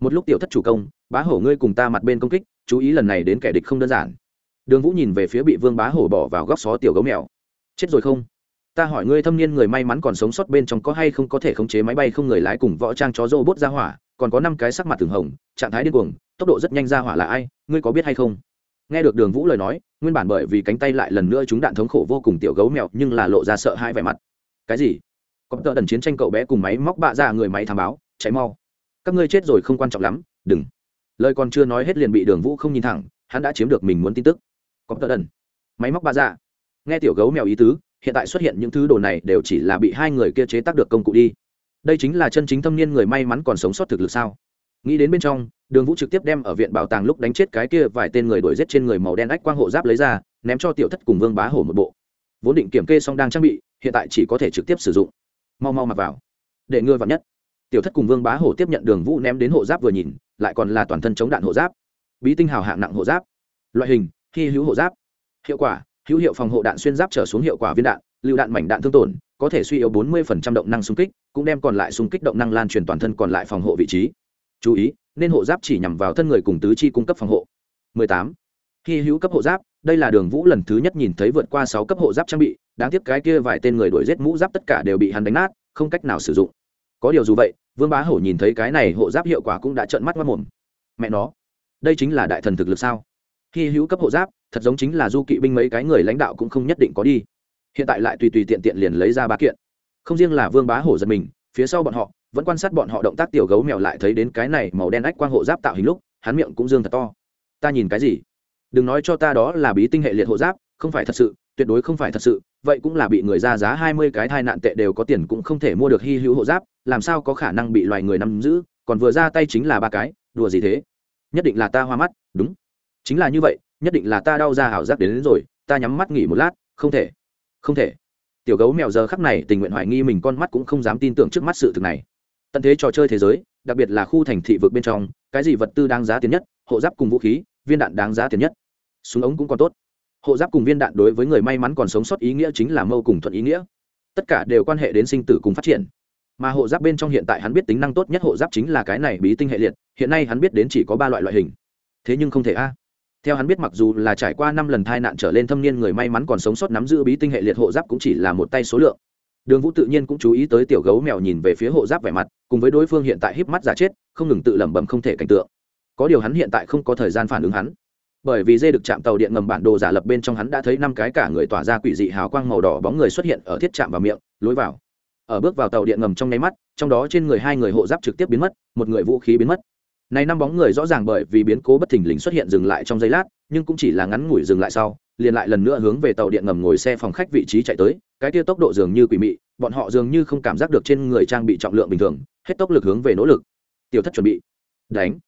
Một lúc tiểu thất chủ công, bá hổ ngươi cùng ta mặt bên công kích, chú ý lần này đến kẻ địch không đơn giản. Đường vũ nhìn về phía bị vương bá hổ bỏ vào góc xó tiểu gấu mèo. Chết rồi không? Ta hỏi ngươi thâm niên người may mắn còn sống sót bên trong có hay không có thể khống chế máy bay không người lái cùng võ trang chó rô ra hỏa, còn có năm cái sắc mặt thường hồng, trạng thái điên cuồng, tốc độ rất nhanh ra hỏa là ai, ngươi có biết hay không? Nghe được đường vũ lời nói, nguyên bản bởi vì cánh tay lại lần nữa chúng đạn thống khổ vô cùng tiểu gấu mèo nhưng là lộ ra sợ hãi vẻ mặt. Cái gì? Có tờ đần chiến tranh cậu bé cùng máy móc bạ ra người máy thám báo cháy mau. Các ngươi chết rồi không quan trọng lắm, đừng. Lời còn chưa nói hết liền bị đường vũ không nhìn thẳng, hắn đã chiếm được mình muốn tin tức. Có tờ đần. Máy móc bạ ra. Nghe tiểu gấu mèo ý tứ hiện tại xuất hiện những thứ đồ này đều chỉ là bị hai người kia chế tác được công cụ đi. Đây chính là chân chính thâm niên người may mắn còn sống sót thực lực sao? Nghĩ đến bên trong, đường vũ trực tiếp đem ở viện bảo tàng lúc đánh chết cái kia vài tên người đuổi giết trên người màu đen ách quang hộ giáp lấy ra, ném cho tiểu thất cùng vương bá hổ một bộ. Vốn định kiểm kê xong đang trang bị, hiện tại chỉ có thể trực tiếp sử dụng. Mau mau mặc vào. Để ngươi vào nhất. Tiểu thất cùng vương bá hổ tiếp nhận đường vũ ném đến hộ giáp vừa nhìn, lại còn là toàn thân chống đạn hộ giáp. Bí tinh hào hạng nặng hộ giáp. Loại hình, hy hữu hộ giáp. Hiệu quả hữu hiệu phòng hộ đạn xuyên giáp trở xuống hiệu quả viên đạn lựu đạn mảnh đạn thương tổn có thể suy yếu 40% động năng xung kích cũng đem còn lại xung kích động năng lan truyền toàn thân còn lại phòng hộ vị trí chú ý nên hộ giáp chỉ nhằm vào thân người cùng tứ chi cung cấp phòng hộ 18. khi hữu cấp hộ giáp, đây là Đường Vũ lần thứ nhất nhìn thấy vượt qua 6 cấp hộ giáp trang bị, đáng tiếc cái kia vài tên người đuổi giết mũ giáp tất cả đều bị hắn đánh nát, không cách nào sử dụng. Có điều dù vậy, Vương Bá Hổ nhìn thấy cái này hộ giáp hiệu quả cũng đã trợn mắt mắt mồm. Mẹ nó, đây chính là đại thần thực lực sao? Khi hữu cấp hộ giáp, thật giống chính là du kỵ binh mấy cái người lãnh đạo cũng không nhất định có đi. Hiện tại lại tùy tùy tiện tiện liền lấy ra ba kiện. Không riêng là Vương Bá Hổ giật mình, phía sau bọn họ vẫn quan sát bọn họ động tác tiểu gấu mèo lại thấy đến cái này màu đen ách quang hộ giáp tạo hình lúc hắn miệng cũng dương thật to ta nhìn cái gì đừng nói cho ta đó là bí tinh hệ liệt hộ giáp không phải thật sự tuyệt đối không phải thật sự vậy cũng là bị người ra giá hai mươi cái thai nạn tệ đều có tiền cũng không thể mua được hy hữu hộ giáp làm sao có khả năng bị loài người nắm giữ còn vừa ra tay chính là ba cái đùa gì thế nhất định là ta hoa mắt đúng chính là như vậy nhất định là ta đau ra ảo giác đến, đến rồi ta nhắm mắt nghỉ một lát không thể không thể. Tiểu gấu mèo giờ khắc này tình nguyện hoài nghi mình con mắt cũng không dám tin tưởng trước mắt sự thực này. Tận thế trò chơi thế giới đặc biệt là khu thành thị vực bên trong cái gì vật tư đáng giá tiền nhất hộ giáp cùng vũ khí viên đạn đáng giá tiền nhất. Súng ống cũng còn tốt. Hộ giáp cùng viên đạn đối với người may mắn còn sống sót ý nghĩa chính là mâu cùng thuận ý nghĩa. Tất cả đều quan hệ đến sinh tử cùng phát triển. Mà hộ giáp bên trong hiện tại hắn biết tính năng tốt nhất hộ giáp chính là cái này bí tinh hệ liệt hiện nay hắn biết đến chỉ có ba loại loại hình. Thế nhưng không thể a theo hắn biết mặc dù là trải qua năm lần thai nạn trở lên thâm niên người may mắn còn sống sót nắm giữ bí tinh hệ liệt hộ giáp cũng chỉ là một tay số lượng. Đường vũ tự nhiên cũng chú ý tới tiểu gấu mèo nhìn về phía hộ giáp vẻ mặt, cùng với đối phương hiện tại híp mắt giả chết, không ngừng tự lẩm bẩm không thể cảnh tượng. Có điều hắn hiện tại không có thời gian phản ứng hắn. Bởi vì dê được chạm tàu điện ngầm bản đồ giả lập bên trong hắn đã thấy năm cái cả người tỏa ra quỷ dị hào quang màu đỏ bóng người xuất hiện ở thiết chạm vào miệng, lối vào. Ở bước vào tàu điện ngầm trong nháy mắt, trong đó trên người hai người hộ giáp trực tiếp biến mất, một người vũ khí biến mất này năm bóng người rõ ràng bởi vì biến cố bất thình lình xuất hiện dừng lại trong giây lát, nhưng cũng chỉ là ngắn ngủi dừng lại sau, liền lại lần nữa hướng về tàu điện ngầm ngồi xe phòng khách vị trí chạy tới, cái kia tốc độ dường như quỷ mị, bọn họ dường như không cảm giác được trên người trang bị trọng lượng bình thường, hết tốc lực hướng về nỗ lực. Tiểu thất chuẩn bị. Đánh.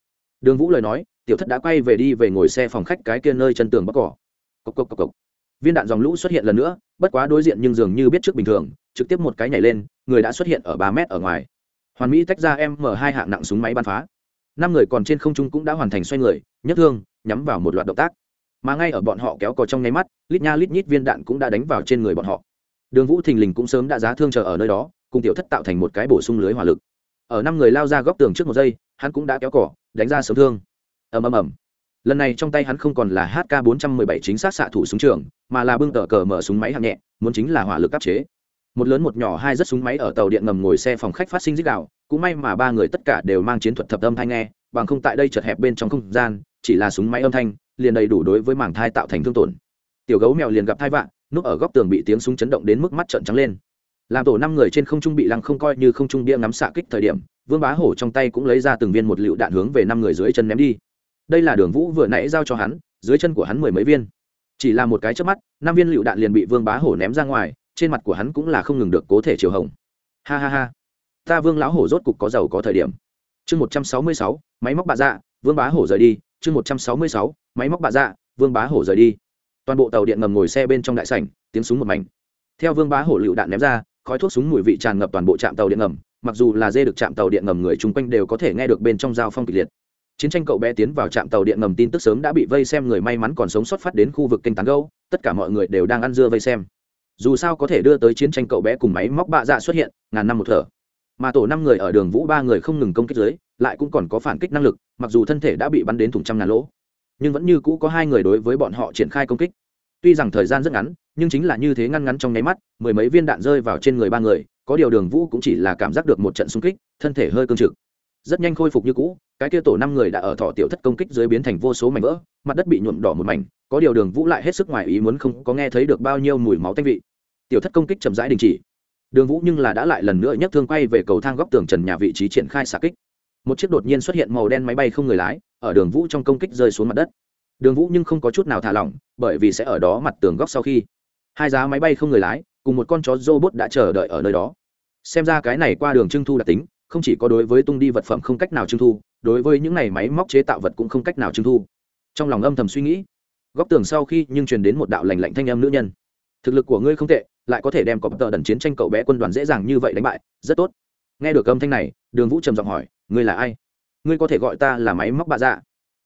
Đường vũ lời nói, tiểu thất đã quay về đi về ngồi xe phòng khách cái kia nơi chân tường bắc cỏ. Cốc cốc cốc cốc viên đạn dòng lũ xuất hiện lần nữa, bất quá đối diện nhưng dường như biết trước bình thường, trực tiếp một cái nhảy lên, người đã xuất hiện ở ba mét ở ngoài. Hoàn mỹ tách ra m hai hạng nặng súng máy bắn phá năm người còn trên không trung cũng đã hoàn thành xoay người nhất thương, nhắm vào một loạt động tác. Mà ngay ở bọn họ kéo cò trong nháy mắt, lít nha lít nhít viên đạn cũng đã đánh vào trên người bọn họ. Đường vũ thình lình cũng sớm đã giá thương chờ ở nơi đó, cùng tiểu thất tạo thành một cái bổ sung lưới hỏa lực. Ở năm người lao ra góc tường trước một giây, hắn cũng đã kéo cỏ đánh ra sớm thương. Ầm ầm ầm. Lần này trong tay hắn không còn là hk 417 chính xác xạ thủ súng trường, mà là bưng tờ cờ mở súng máy hạng nhẹ, muốn chính là hỏa lực áp chế một lớn một nhỏ hai rất súng máy ở tàu điện ngầm ngồi xe phòng khách phát sinh dích đạo, cũng may mà ba người tất cả đều mang chiến thuật thập âm thanh nghe, bằng không tại đây chật hẹp bên trong không gian, chỉ là súng máy âm thanh, liền đầy đủ đối với mảng thai tạo thành thương tổn. Tiểu gấu mèo liền gặp thai vạn, núp ở góc tường bị tiếng súng chấn động đến mức mắt trợn trắng lên. Làm tổ năm người trên không trung bị lăng không coi như không trung bia ngắm xạ kích thời điểm, vương bá hổ trong tay cũng lấy ra từng viên một lựu đạn hướng về năm người dưới chân ném đi. Đây là đường vũ vừa nãy giao cho hắn, dưới chân của hắn mười mấy viên. Chỉ là một cái trước mắt, năm viên lựu đạn liền bị vương bá hổ ném ra ngoài trên mặt của hắn cũng là không ngừng được cố thể chiều hồng. Ha ha ha. Ta vương lão hổ rốt cục có giàu có thời điểm. Chương một trăm sáu mươi sáu, máy móc bạ dạ vương bá hổ rời đi. Chương một trăm sáu mươi sáu, máy móc bạ dạ vương bá hổ rời đi. Toàn bộ tàu điện ngầm ngồi xe bên trong đại sảnh, tiếng súng một mảnh. Theo vương bá hổ lựu đạn ném ra, khói thuốc súng mùi vị tràn ngập toàn bộ trạm tàu điện ngầm, mặc dù là dê được trạm tàu điện ngầm người chung quanh đều có thể nghe được bên trong giao phong kịch liệt. Chiến tranh cậu bé tiến vào trạm tàu điện ngầm tin tức sớm đã bị vây xem người may mắn còn sống sót phát đến khu vực kênh tán gâu tất cả mọi người đều đang ăn dưa vây xem dù sao có thể đưa tới chiến tranh cậu bé cùng máy móc bạ dạ xuất hiện, ngàn năm một thở. Mà tổ năm người ở đường vũ ba người không ngừng công kích dưới, lại cũng còn có phản kích năng lực, mặc dù thân thể đã bị bắn đến thùng trăm ngàn lỗ. Nhưng vẫn như cũ có hai người đối với bọn họ triển khai công kích. Tuy rằng thời gian rất ngắn, nhưng chính là như thế ngăn ngắn trong nháy mắt, mười mấy viên đạn rơi vào trên người ba người, có điều đường vũ cũng chỉ là cảm giác được một trận xung kích, thân thể hơi cương trực rất nhanh khôi phục như cũ, cái kia tổ năm người đã ở thọ tiểu thất công kích dưới biến thành vô số mảnh vỡ, mặt đất bị nhuộm đỏ một mảnh, có điều đường vũ lại hết sức ngoài ý muốn không có nghe thấy được bao nhiêu mùi máu tanh vị. Tiểu thất công kích chậm rãi đình chỉ. Đường vũ nhưng là đã lại lần nữa nhấc thương quay về cầu thang góc tường trần nhà vị trí triển khai xạ kích. Một chiếc đột nhiên xuất hiện màu đen máy bay không người lái, ở đường vũ trong công kích rơi xuống mặt đất. Đường vũ nhưng không có chút nào thả lỏng, bởi vì sẽ ở đó mặt tường góc sau khi. Hai giá máy bay không người lái, cùng một con chó robot đã chờ đợi ở nơi đó. Xem ra cái này qua đường trưng thu đặc tính không chỉ có đối với tung đi vật phẩm không cách nào trưng thu, đối với những này máy móc chế tạo vật cũng không cách nào trưng thu. Trong lòng âm thầm suy nghĩ, góc tường sau khi nhưng truyền đến một đạo lành lạnh thanh âm nữ nhân. Thực lực của ngươi không tệ, lại có thể đem cọp tờ đần chiến tranh cậu bé quân đoàn dễ dàng như vậy đánh bại, rất tốt. Nghe được âm thanh này, đường vũ trầm giọng hỏi, ngươi là ai? Ngươi có thể gọi ta là máy móc bạ dạ?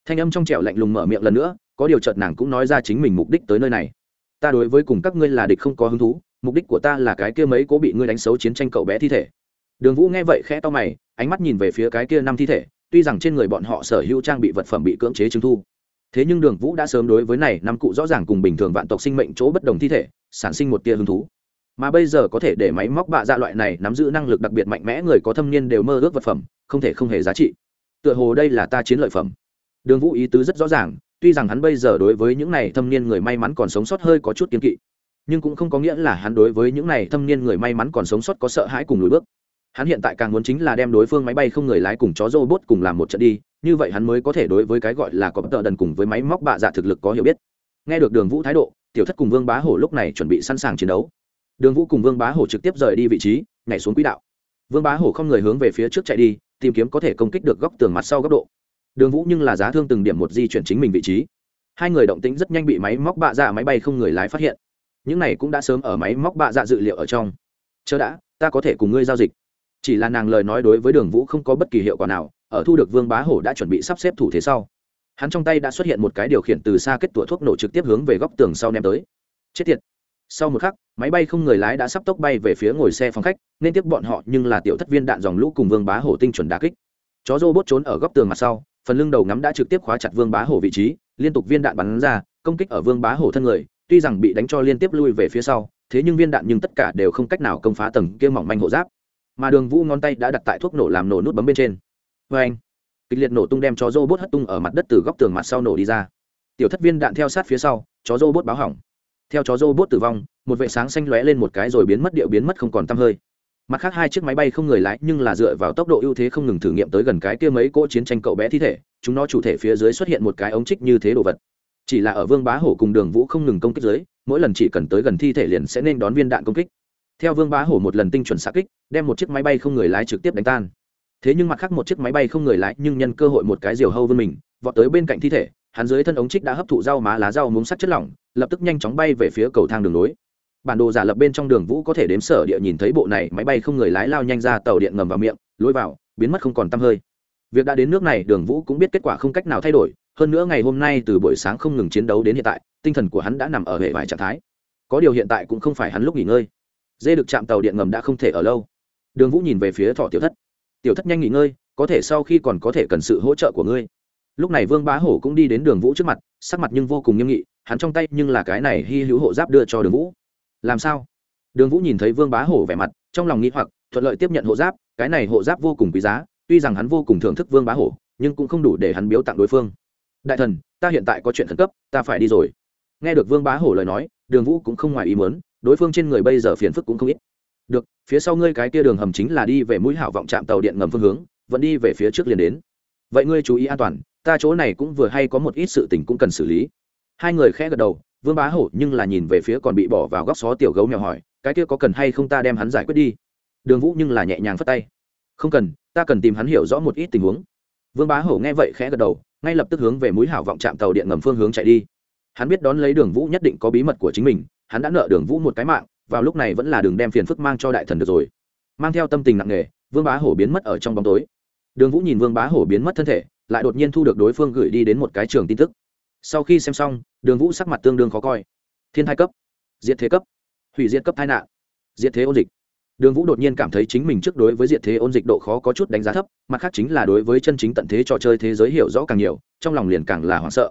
Thanh âm trong trẻo lạnh lùng mở miệng lần nữa, có điều chợt nàng cũng nói ra chính mình mục đích tới nơi này. Ta đối với cùng các ngươi là địch không có hứng thú, mục đích của ta là cái kia mấy cố bị ngươi đánh xấu chiến tranh cậu bé thi thể đường vũ nghe vậy khẽ to mày, ánh mắt nhìn về phía cái kia năm thi thể, tuy rằng trên người bọn họ sở hữu trang bị vật phẩm bị cưỡng chế chứng thu. Thế nhưng đường vũ đã sớm đối với này năm cụ rõ ràng cùng bình thường vạn tộc sinh mệnh chỗ bất đồng thi thể, sản sinh một tia hứng thú. Mà bây giờ có thể để máy móc bạ dạ loại này nắm giữ năng lực đặc biệt mạnh mẽ người có thâm niên đều mơ ước vật phẩm, không thể không hề giá trị. Tựa hồ đây là ta chiến lợi phẩm. Đường vũ ý tứ rất rõ ràng, tuy rằng hắn bây giờ đối với những này thâm niên người may mắn còn sống sót hơi có chút kiên kỵ, nhưng cũng không có nghĩa là hắn đối với những này thâm niên người may mắn còn sống sót có sợ hãi cùng lùi bước hắn hiện tại càng muốn chính là đem đối phương máy bay không người lái cùng chó robot cùng làm một trận đi, như vậy hắn mới có thể đối với cái gọi là có bất tờ đần cùng với máy móc bạ dạ thực lực có hiểu biết. Nghe được đường vũ thái độ, tiểu thất cùng vương bá hổ lúc này chuẩn bị sẵn sàng chiến đấu. Đường vũ cùng vương bá hổ trực tiếp rời đi vị trí, nhảy xuống quỹ đạo. Vương bá hổ không người hướng về phía trước chạy đi, tìm kiếm có thể công kích được góc tường mặt sau góc độ. Đường vũ nhưng là giá thương từng điểm một di chuyển chính mình vị trí. Hai người động tĩnh rất nhanh bị máy móc bạ dạ máy bay không người lái phát hiện. Những này cũng đã sớm ở máy móc bạ dạ dự liệu ở trong. Chờ đã, ta có thể cùng ngươi giao dịch chỉ là nàng lời nói đối với đường vũ không có bất kỳ hiệu quả nào, ở thu được vương bá hổ đã chuẩn bị sắp xếp thủ thế sau. Hắn trong tay đã xuất hiện một cái điều khiển từ xa kết tủa thuốc nổ trực tiếp hướng về góc tường sau ném tới. Chết tiệt! Sau một khắc, máy bay không người lái đã sắp tốc bay về phía ngồi xe phòng khách, nên tiếp bọn họ nhưng là tiểu thất viên đạn dòng lũ cùng vương bá hổ tinh chuẩn đà kích. Chó rô bốt trốn ở góc tường mặt sau, phần lưng đầu ngắm đã trực tiếp khóa chặt vương bá hổ vị trí, liên tục viên đạn bắn ra, công kích ở vương bá hổ thân người, tuy rằng bị đánh cho liên tiếp lui về phía sau, thế nhưng viên đạn nhưng tất cả đều không cách nào công phá tầng kia mỏng manh hộ giáp mà đường vũ ngón tay đã đặt tại thuốc nổ làm nổ nút bấm bên trên. Vê anh, kịch liệt nổ tung đem chó rô bốt hất tung ở mặt đất từ góc tường mặt sau nổ đi ra. Tiểu thất viên đạn theo sát phía sau, chó rô bốt báo hỏng. Theo chó rô bốt tử vong, một vệ sáng xanh lóe lên một cái rồi biến mất điệu biến mất không còn t hơi. Mặt khác hai chiếc máy bay không người lái nhưng là dựa vào tốc độ ưu thế không ngừng thử nghiệm tới gần cái kia mấy cỗ chiến tranh cậu bé thi thể, chúng nó chủ thể phía dưới xuất hiện một cái ống trích như thế đồ vật. Chỉ là ở vương bá hổ cùng đường vũ không ngừng công kích dưới, mỗi lần chỉ cần tới gần thi thể liền sẽ nên đón viên đạn công kích theo vương bá hổ một lần tinh chuẩn xạ kích, đem một chiếc máy bay không người lái trực tiếp đánh tan. Thế nhưng mặt khác một chiếc máy bay không người lái nhưng nhân cơ hội một cái diều hâu vươn mình, vọt tới bên cạnh thi thể, hắn dưới thân ống trích đã hấp thụ rau má lá rau muống sắt chất lỏng, lập tức nhanh chóng bay về phía cầu thang đường nối. Bản đồ giả lập bên trong đường vũ có thể đếm sở địa nhìn thấy bộ này máy bay không người lái lao nhanh ra tàu điện ngầm vào miệng lối vào, biến mất không còn tăm hơi. Việc đã đến nước này, đường vũ cũng biết kết quả không cách nào thay đổi, hơn nữa ngày hôm nay từ buổi sáng không ngừng chiến đấu đến hiện tại, tinh thần của hắn đã nằm ở hệ vài trạng thái. Có điều hiện tại cũng không phải hắn lúc nghỉ ngơi dê được chạm tàu điện ngầm đã không thể ở lâu. Đường vũ nhìn về phía thọ tiểu thất. Tiểu thất nhanh nghỉ ngơi, có thể sau khi còn có thể cần sự hỗ trợ của ngươi. Lúc này vương bá hổ cũng đi đến đường vũ trước mặt, sắc mặt nhưng vô cùng nghiêm nghị, hắn trong tay nhưng là cái này hy hữu hộ giáp đưa cho đường vũ. Làm sao? Đường vũ nhìn thấy vương bá hổ vẻ mặt, trong lòng nghĩ hoặc, thuận lợi tiếp nhận hộ giáp, cái này hộ giáp vô cùng quý giá, tuy rằng hắn vô cùng thưởng thức vương bá hổ, nhưng cũng không đủ để hắn biếu tặng đối phương. Đại thần, ta hiện tại có chuyện khẩn cấp, ta phải đi rồi. Nghe được vương bá hổ lời nói, đường vũ cũng không ngoài ý muốn đối phương trên người bây giờ phiền phức cũng không ít. Được, phía sau ngươi cái kia đường hầm chính là đi về mũi hảo vọng trạm tàu điện ngầm phương hướng, vẫn đi về phía trước liền đến. Vậy ngươi chú ý an toàn, ta chỗ này cũng vừa hay có một ít sự tình cũng cần xử lý. Hai người khẽ gật đầu, vương bá hổ nhưng là nhìn về phía còn bị bỏ vào góc xó tiểu gấu mèo hỏi, cái kia có cần hay không ta đem hắn giải quyết đi? Đường vũ nhưng là nhẹ nhàng phất tay. Không cần, ta cần tìm hắn hiểu rõ một ít tình huống. Vương bá hổ nghe vậy khẽ gật đầu, ngay lập tức hướng về mũi hảo vọng trạm tàu điện ngầm phương hướng chạy đi hắn biết đón lấy đường vũ nhất định có bí mật của chính mình, hắn đã nợ đường vũ một cái mạng, vào lúc này vẫn là đường đem phiền phức mang cho đại thần được rồi. Mang theo tâm tình nặng nề, vương bá hổ biến mất ở trong bóng tối. Đường vũ nhìn vương bá hổ biến mất thân thể, lại đột nhiên thu được đối phương gửi đi đến một cái trường tin tức. Sau khi xem xong, đường vũ sắc mặt tương đương khó coi. Thiên thai cấp, diệt thế cấp, hủy diệt cấp tai nạn, diệt thế ôn dịch. Đường vũ đột nhiên cảm thấy chính mình trước đối với diệt thế ôn dịch độ khó có chút đánh giá thấp, mặt khác chính là đối với chân chính tận thế trò chơi thế giới hiểu rõ càng nhiều, trong lòng liền càng là hoảng sợ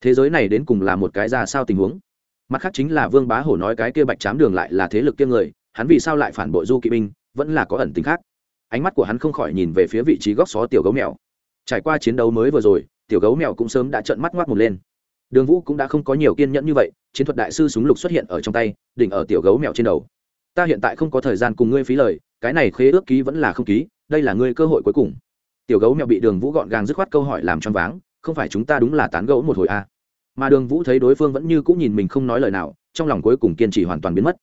thế giới này đến cùng là một cái ra sao tình huống? Mặt khác chính là vương bá hổ nói cái kia bạch chám đường lại là thế lực kia người, hắn vì sao lại phản bội du kỵ binh, vẫn là có ẩn tính khác. Ánh mắt của hắn không khỏi nhìn về phía vị trí góc xó tiểu gấu mèo. Trải qua chiến đấu mới vừa rồi, tiểu gấu mèo cũng sớm đã trợn mắt ngoác một lên. Đường vũ cũng đã không có nhiều kiên nhẫn như vậy, chiến thuật đại sư súng lục xuất hiện ở trong tay, đỉnh ở tiểu gấu mèo trên đầu. Ta hiện tại không có thời gian cùng ngươi phí lời, cái này khế ước ký vẫn là không ký, đây là ngươi cơ hội cuối cùng. Tiểu gấu mèo bị đường vũ gọn gàng dứt khoát câu hỏi làm choáng váng không phải chúng ta đúng là tán gẫu một hồi a à. mà đường vũ thấy đối phương vẫn như cũng nhìn mình không nói lời nào trong lòng cuối cùng kiên trì hoàn toàn biến mất.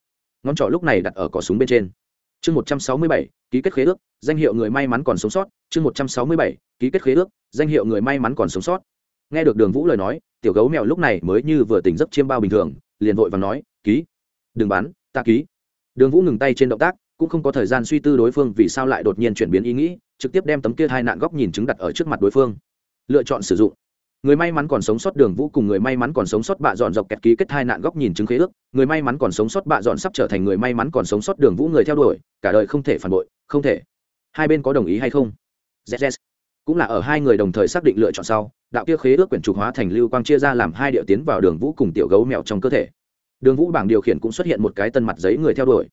Ngón trỏ lúc này đặt ở cỏ súng bên trên. Chương một trăm sáu mươi bảy ký kết khế ước danh hiệu người may mắn còn sống sót. Chương một trăm sáu mươi bảy ký kết khế ước danh hiệu người may mắn còn sống sót. Nghe được đường vũ lời nói tiểu gấu mèo lúc này mới như vừa tỉnh giấc chiêm bao bình thường liền vội và nói ký. Đừng bán, ta ký. Đường vũ ngừng tay trên động tác cũng không có thời gian suy tư đối phương vì sao lại đột nhiên chuyển biến ý nghĩ trực tiếp đem tấm kia hai nạn góc nhìn chứng đặt ở trước mặt đối phương lựa chọn sử dụng. Người may mắn còn sống sót đường vũ cùng người may mắn còn sống sót bạ dọn dọc kẹt ký kết hai nạn góc nhìn chứng khế ước. Người may mắn còn sống sót bạ dọn sắp trở thành người may mắn còn sống sót đường vũ người theo đuổi cả đời không thể phản bội không thể. Hai bên có đồng ý hay không? Yes, yes. cũng là ở hai người đồng thời xác định lựa chọn sau đạo kia khế ước quyển trục hóa thành lưu quang chia ra làm hai điệu tiến vào đường vũ cùng tiểu gấu mèo trong cơ thể. Đường vũ bảng điều khiển cũng xuất hiện một cái tân mặt giấy người theo đuổi.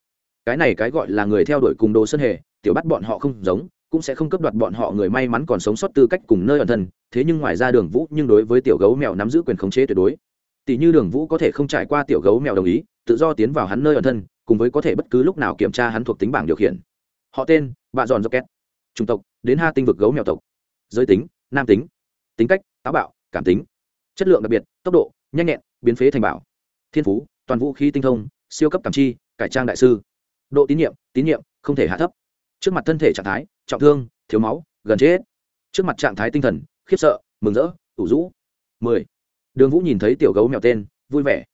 Cái này cái gọi là người theo đuổi cùng đồ sơn hề tiểu bắt bọn họ không giống cũng sẽ không cấp đoạt bọn họ người may mắn còn sống sót tư cách cùng nơi ẩn thân, thế nhưng ngoài ra đường vũ nhưng đối với tiểu gấu mèo nắm giữ quyền khống chế tuyệt đối. Tỷ như đường vũ có thể không trải qua tiểu gấu mèo đồng ý, tự do tiến vào hắn nơi ẩn thân, cùng với có thể bất cứ lúc nào kiểm tra hắn thuộc tính bảng điều khiển. Họ tên bạn giòn rocket. Chủng tộc, đến ha tinh vực gấu mèo tộc. Giới tính, nam tính. Tính cách, táo bạo, cảm tính. Chất lượng đặc biệt, tốc độ, nhanh nhẹn, biến phế thành bảo. Thiên phú, toàn vũ khí tinh thông, siêu cấp cảm chi, cải trang đại sư. Độ tín nhiệm tín nhiệm, không thể hạ thấp trước mặt thân thể trạng thái, trọng thương, thiếu máu, gần chết. Trước mặt trạng thái tinh thần, khiếp sợ, mừng rỡ, ủ rũ. Mười. Đường vũ nhìn thấy tiểu gấu mèo tên, vui vẻ.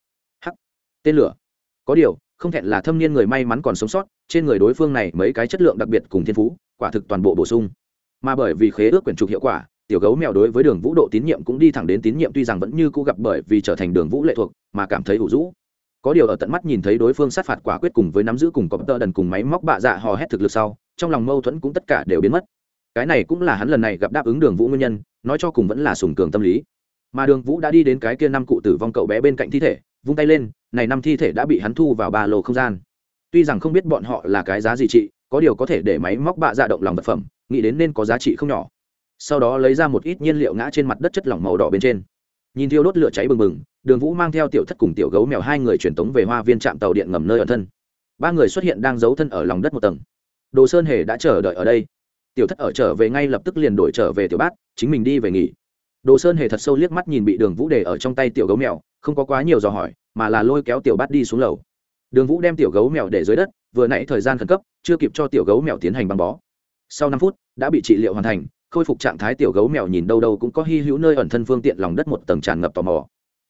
Hắc. Tên lửa. Có điều, không thẹn là thâm niên người may mắn còn sống sót, trên người đối phương này mấy cái chất lượng đặc biệt cùng thiên phú, quả thực toàn bộ bổ sung. Mà bởi vì khế ước quyển trục hiệu quả, tiểu gấu mèo đối với đường vũ độ tín nhiệm cũng đi thẳng đến tín nhiệm tuy rằng vẫn như cũ gặp bởi vì trở thành đường vũ lệ thuộc, mà cảm thấy ủ rũ có điều ở tận mắt nhìn thấy đối phương sát phạt quả quyết cùng với nắm giữ cùng có tơ đần cùng máy móc bạ dạ hò hét thực lực sau, trong lòng mâu thuẫn cũng tất cả đều biến mất. Cái này cũng là hắn lần này gặp đáp ứng đường vũ nguyên nhân, nói cho cùng vẫn là sùng cường tâm lý. Mà đường vũ đã đi đến cái kia năm cụ tử vong cậu bé bên cạnh thi thể, vung tay lên, này năm thi thể đã bị hắn thu vào ba lô không gian. Tuy rằng không biết bọn họ là cái giá gì trị có điều có thể để máy móc bạ dạ động lòng vật phẩm, nghĩ đến nên có giá trị không nhỏ. Sau đó lấy ra một ít nhiên liệu ngã trên mặt đất chất lỏng màu đỏ bên trên. Nhìn thiêu đốt lửa cháy bừng bừng đường vũ mang theo tiểu thất cùng tiểu gấu mèo hai người truyền tống về hoa viên trạm tàu điện ngầm nơi ở thân. Ba người xuất hiện đang giấu thân ở lòng đất một tầng. Đồ sơn hề đã chờ đợi ở đây. Tiểu thất ở trở về ngay lập tức liền đổi trở về tiểu bát, chính mình đi về nghỉ. Đồ sơn hề thật sâu liếc mắt nhìn bị đường vũ để ở trong tay tiểu gấu mèo, không có quá nhiều dò hỏi, mà là lôi kéo tiểu bát đi xuống lầu. Đường vũ đem tiểu gấu mèo để dưới đất, vừa nãy thời gian khẩn cấp, chưa kịp cho tiểu gấu mèo tiến hành băng bó. Sau năm phút, đã bị trị liệu hoàn thành, khôi phục trạng thái tiểu gấu mèo nhìn đâu đâu cũng có hy hữu nơi ẩn thân phương tiện lòng đất một tầng tràn ngập tò mò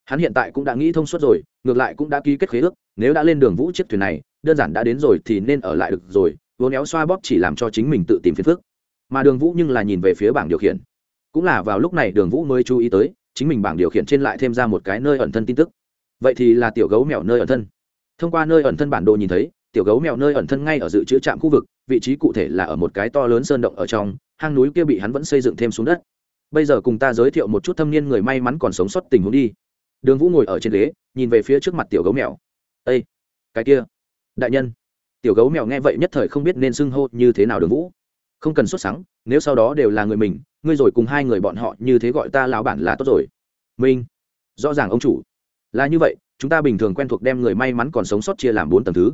hắn hiện tại cũng đã nghĩ thông suốt rồi, ngược lại cũng đã ký kết khế ước, nếu đã lên đường vũ chiếc thuyền này, đơn giản đã đến rồi thì nên ở lại được rồi, vốn éo xoa bóp chỉ làm cho chính mình tự tìm phiền phức. Mà đường vũ nhưng là nhìn về phía bảng điều khiển. Cũng là vào lúc này đường vũ mới chú ý tới, chính mình bảng điều khiển trên lại thêm ra một cái nơi ẩn thân tin tức. Vậy thì là tiểu gấu mèo nơi ẩn thân. Thông qua nơi ẩn thân bản đồ nhìn thấy, tiểu gấu mèo nơi ẩn thân ngay ở dự trữ trạm khu vực, vị trí cụ thể là ở một cái to lớn sơn động ở trong, hang núi kia bị hắn vẫn xây dựng thêm xuống đất. Bây giờ cùng ta giới thiệu một chút thâm niên người may mắn còn sống sót tình huống đi đường vũ ngồi ở trên ghế, nhìn về phía trước mặt tiểu gấu mèo. Â cái kia, đại nhân. Tiểu gấu mèo nghe vậy nhất thời không biết nên xưng hô như thế nào đường vũ. Không cần xuất sáng nếu sau đó đều là người mình, ngươi rồi cùng hai người bọn họ như thế gọi ta lão bản là tốt rồi. Minh, rõ ràng ông chủ. Là như vậy, chúng ta bình thường quen thuộc đem người may mắn còn sống sót chia làm bốn tầng thứ.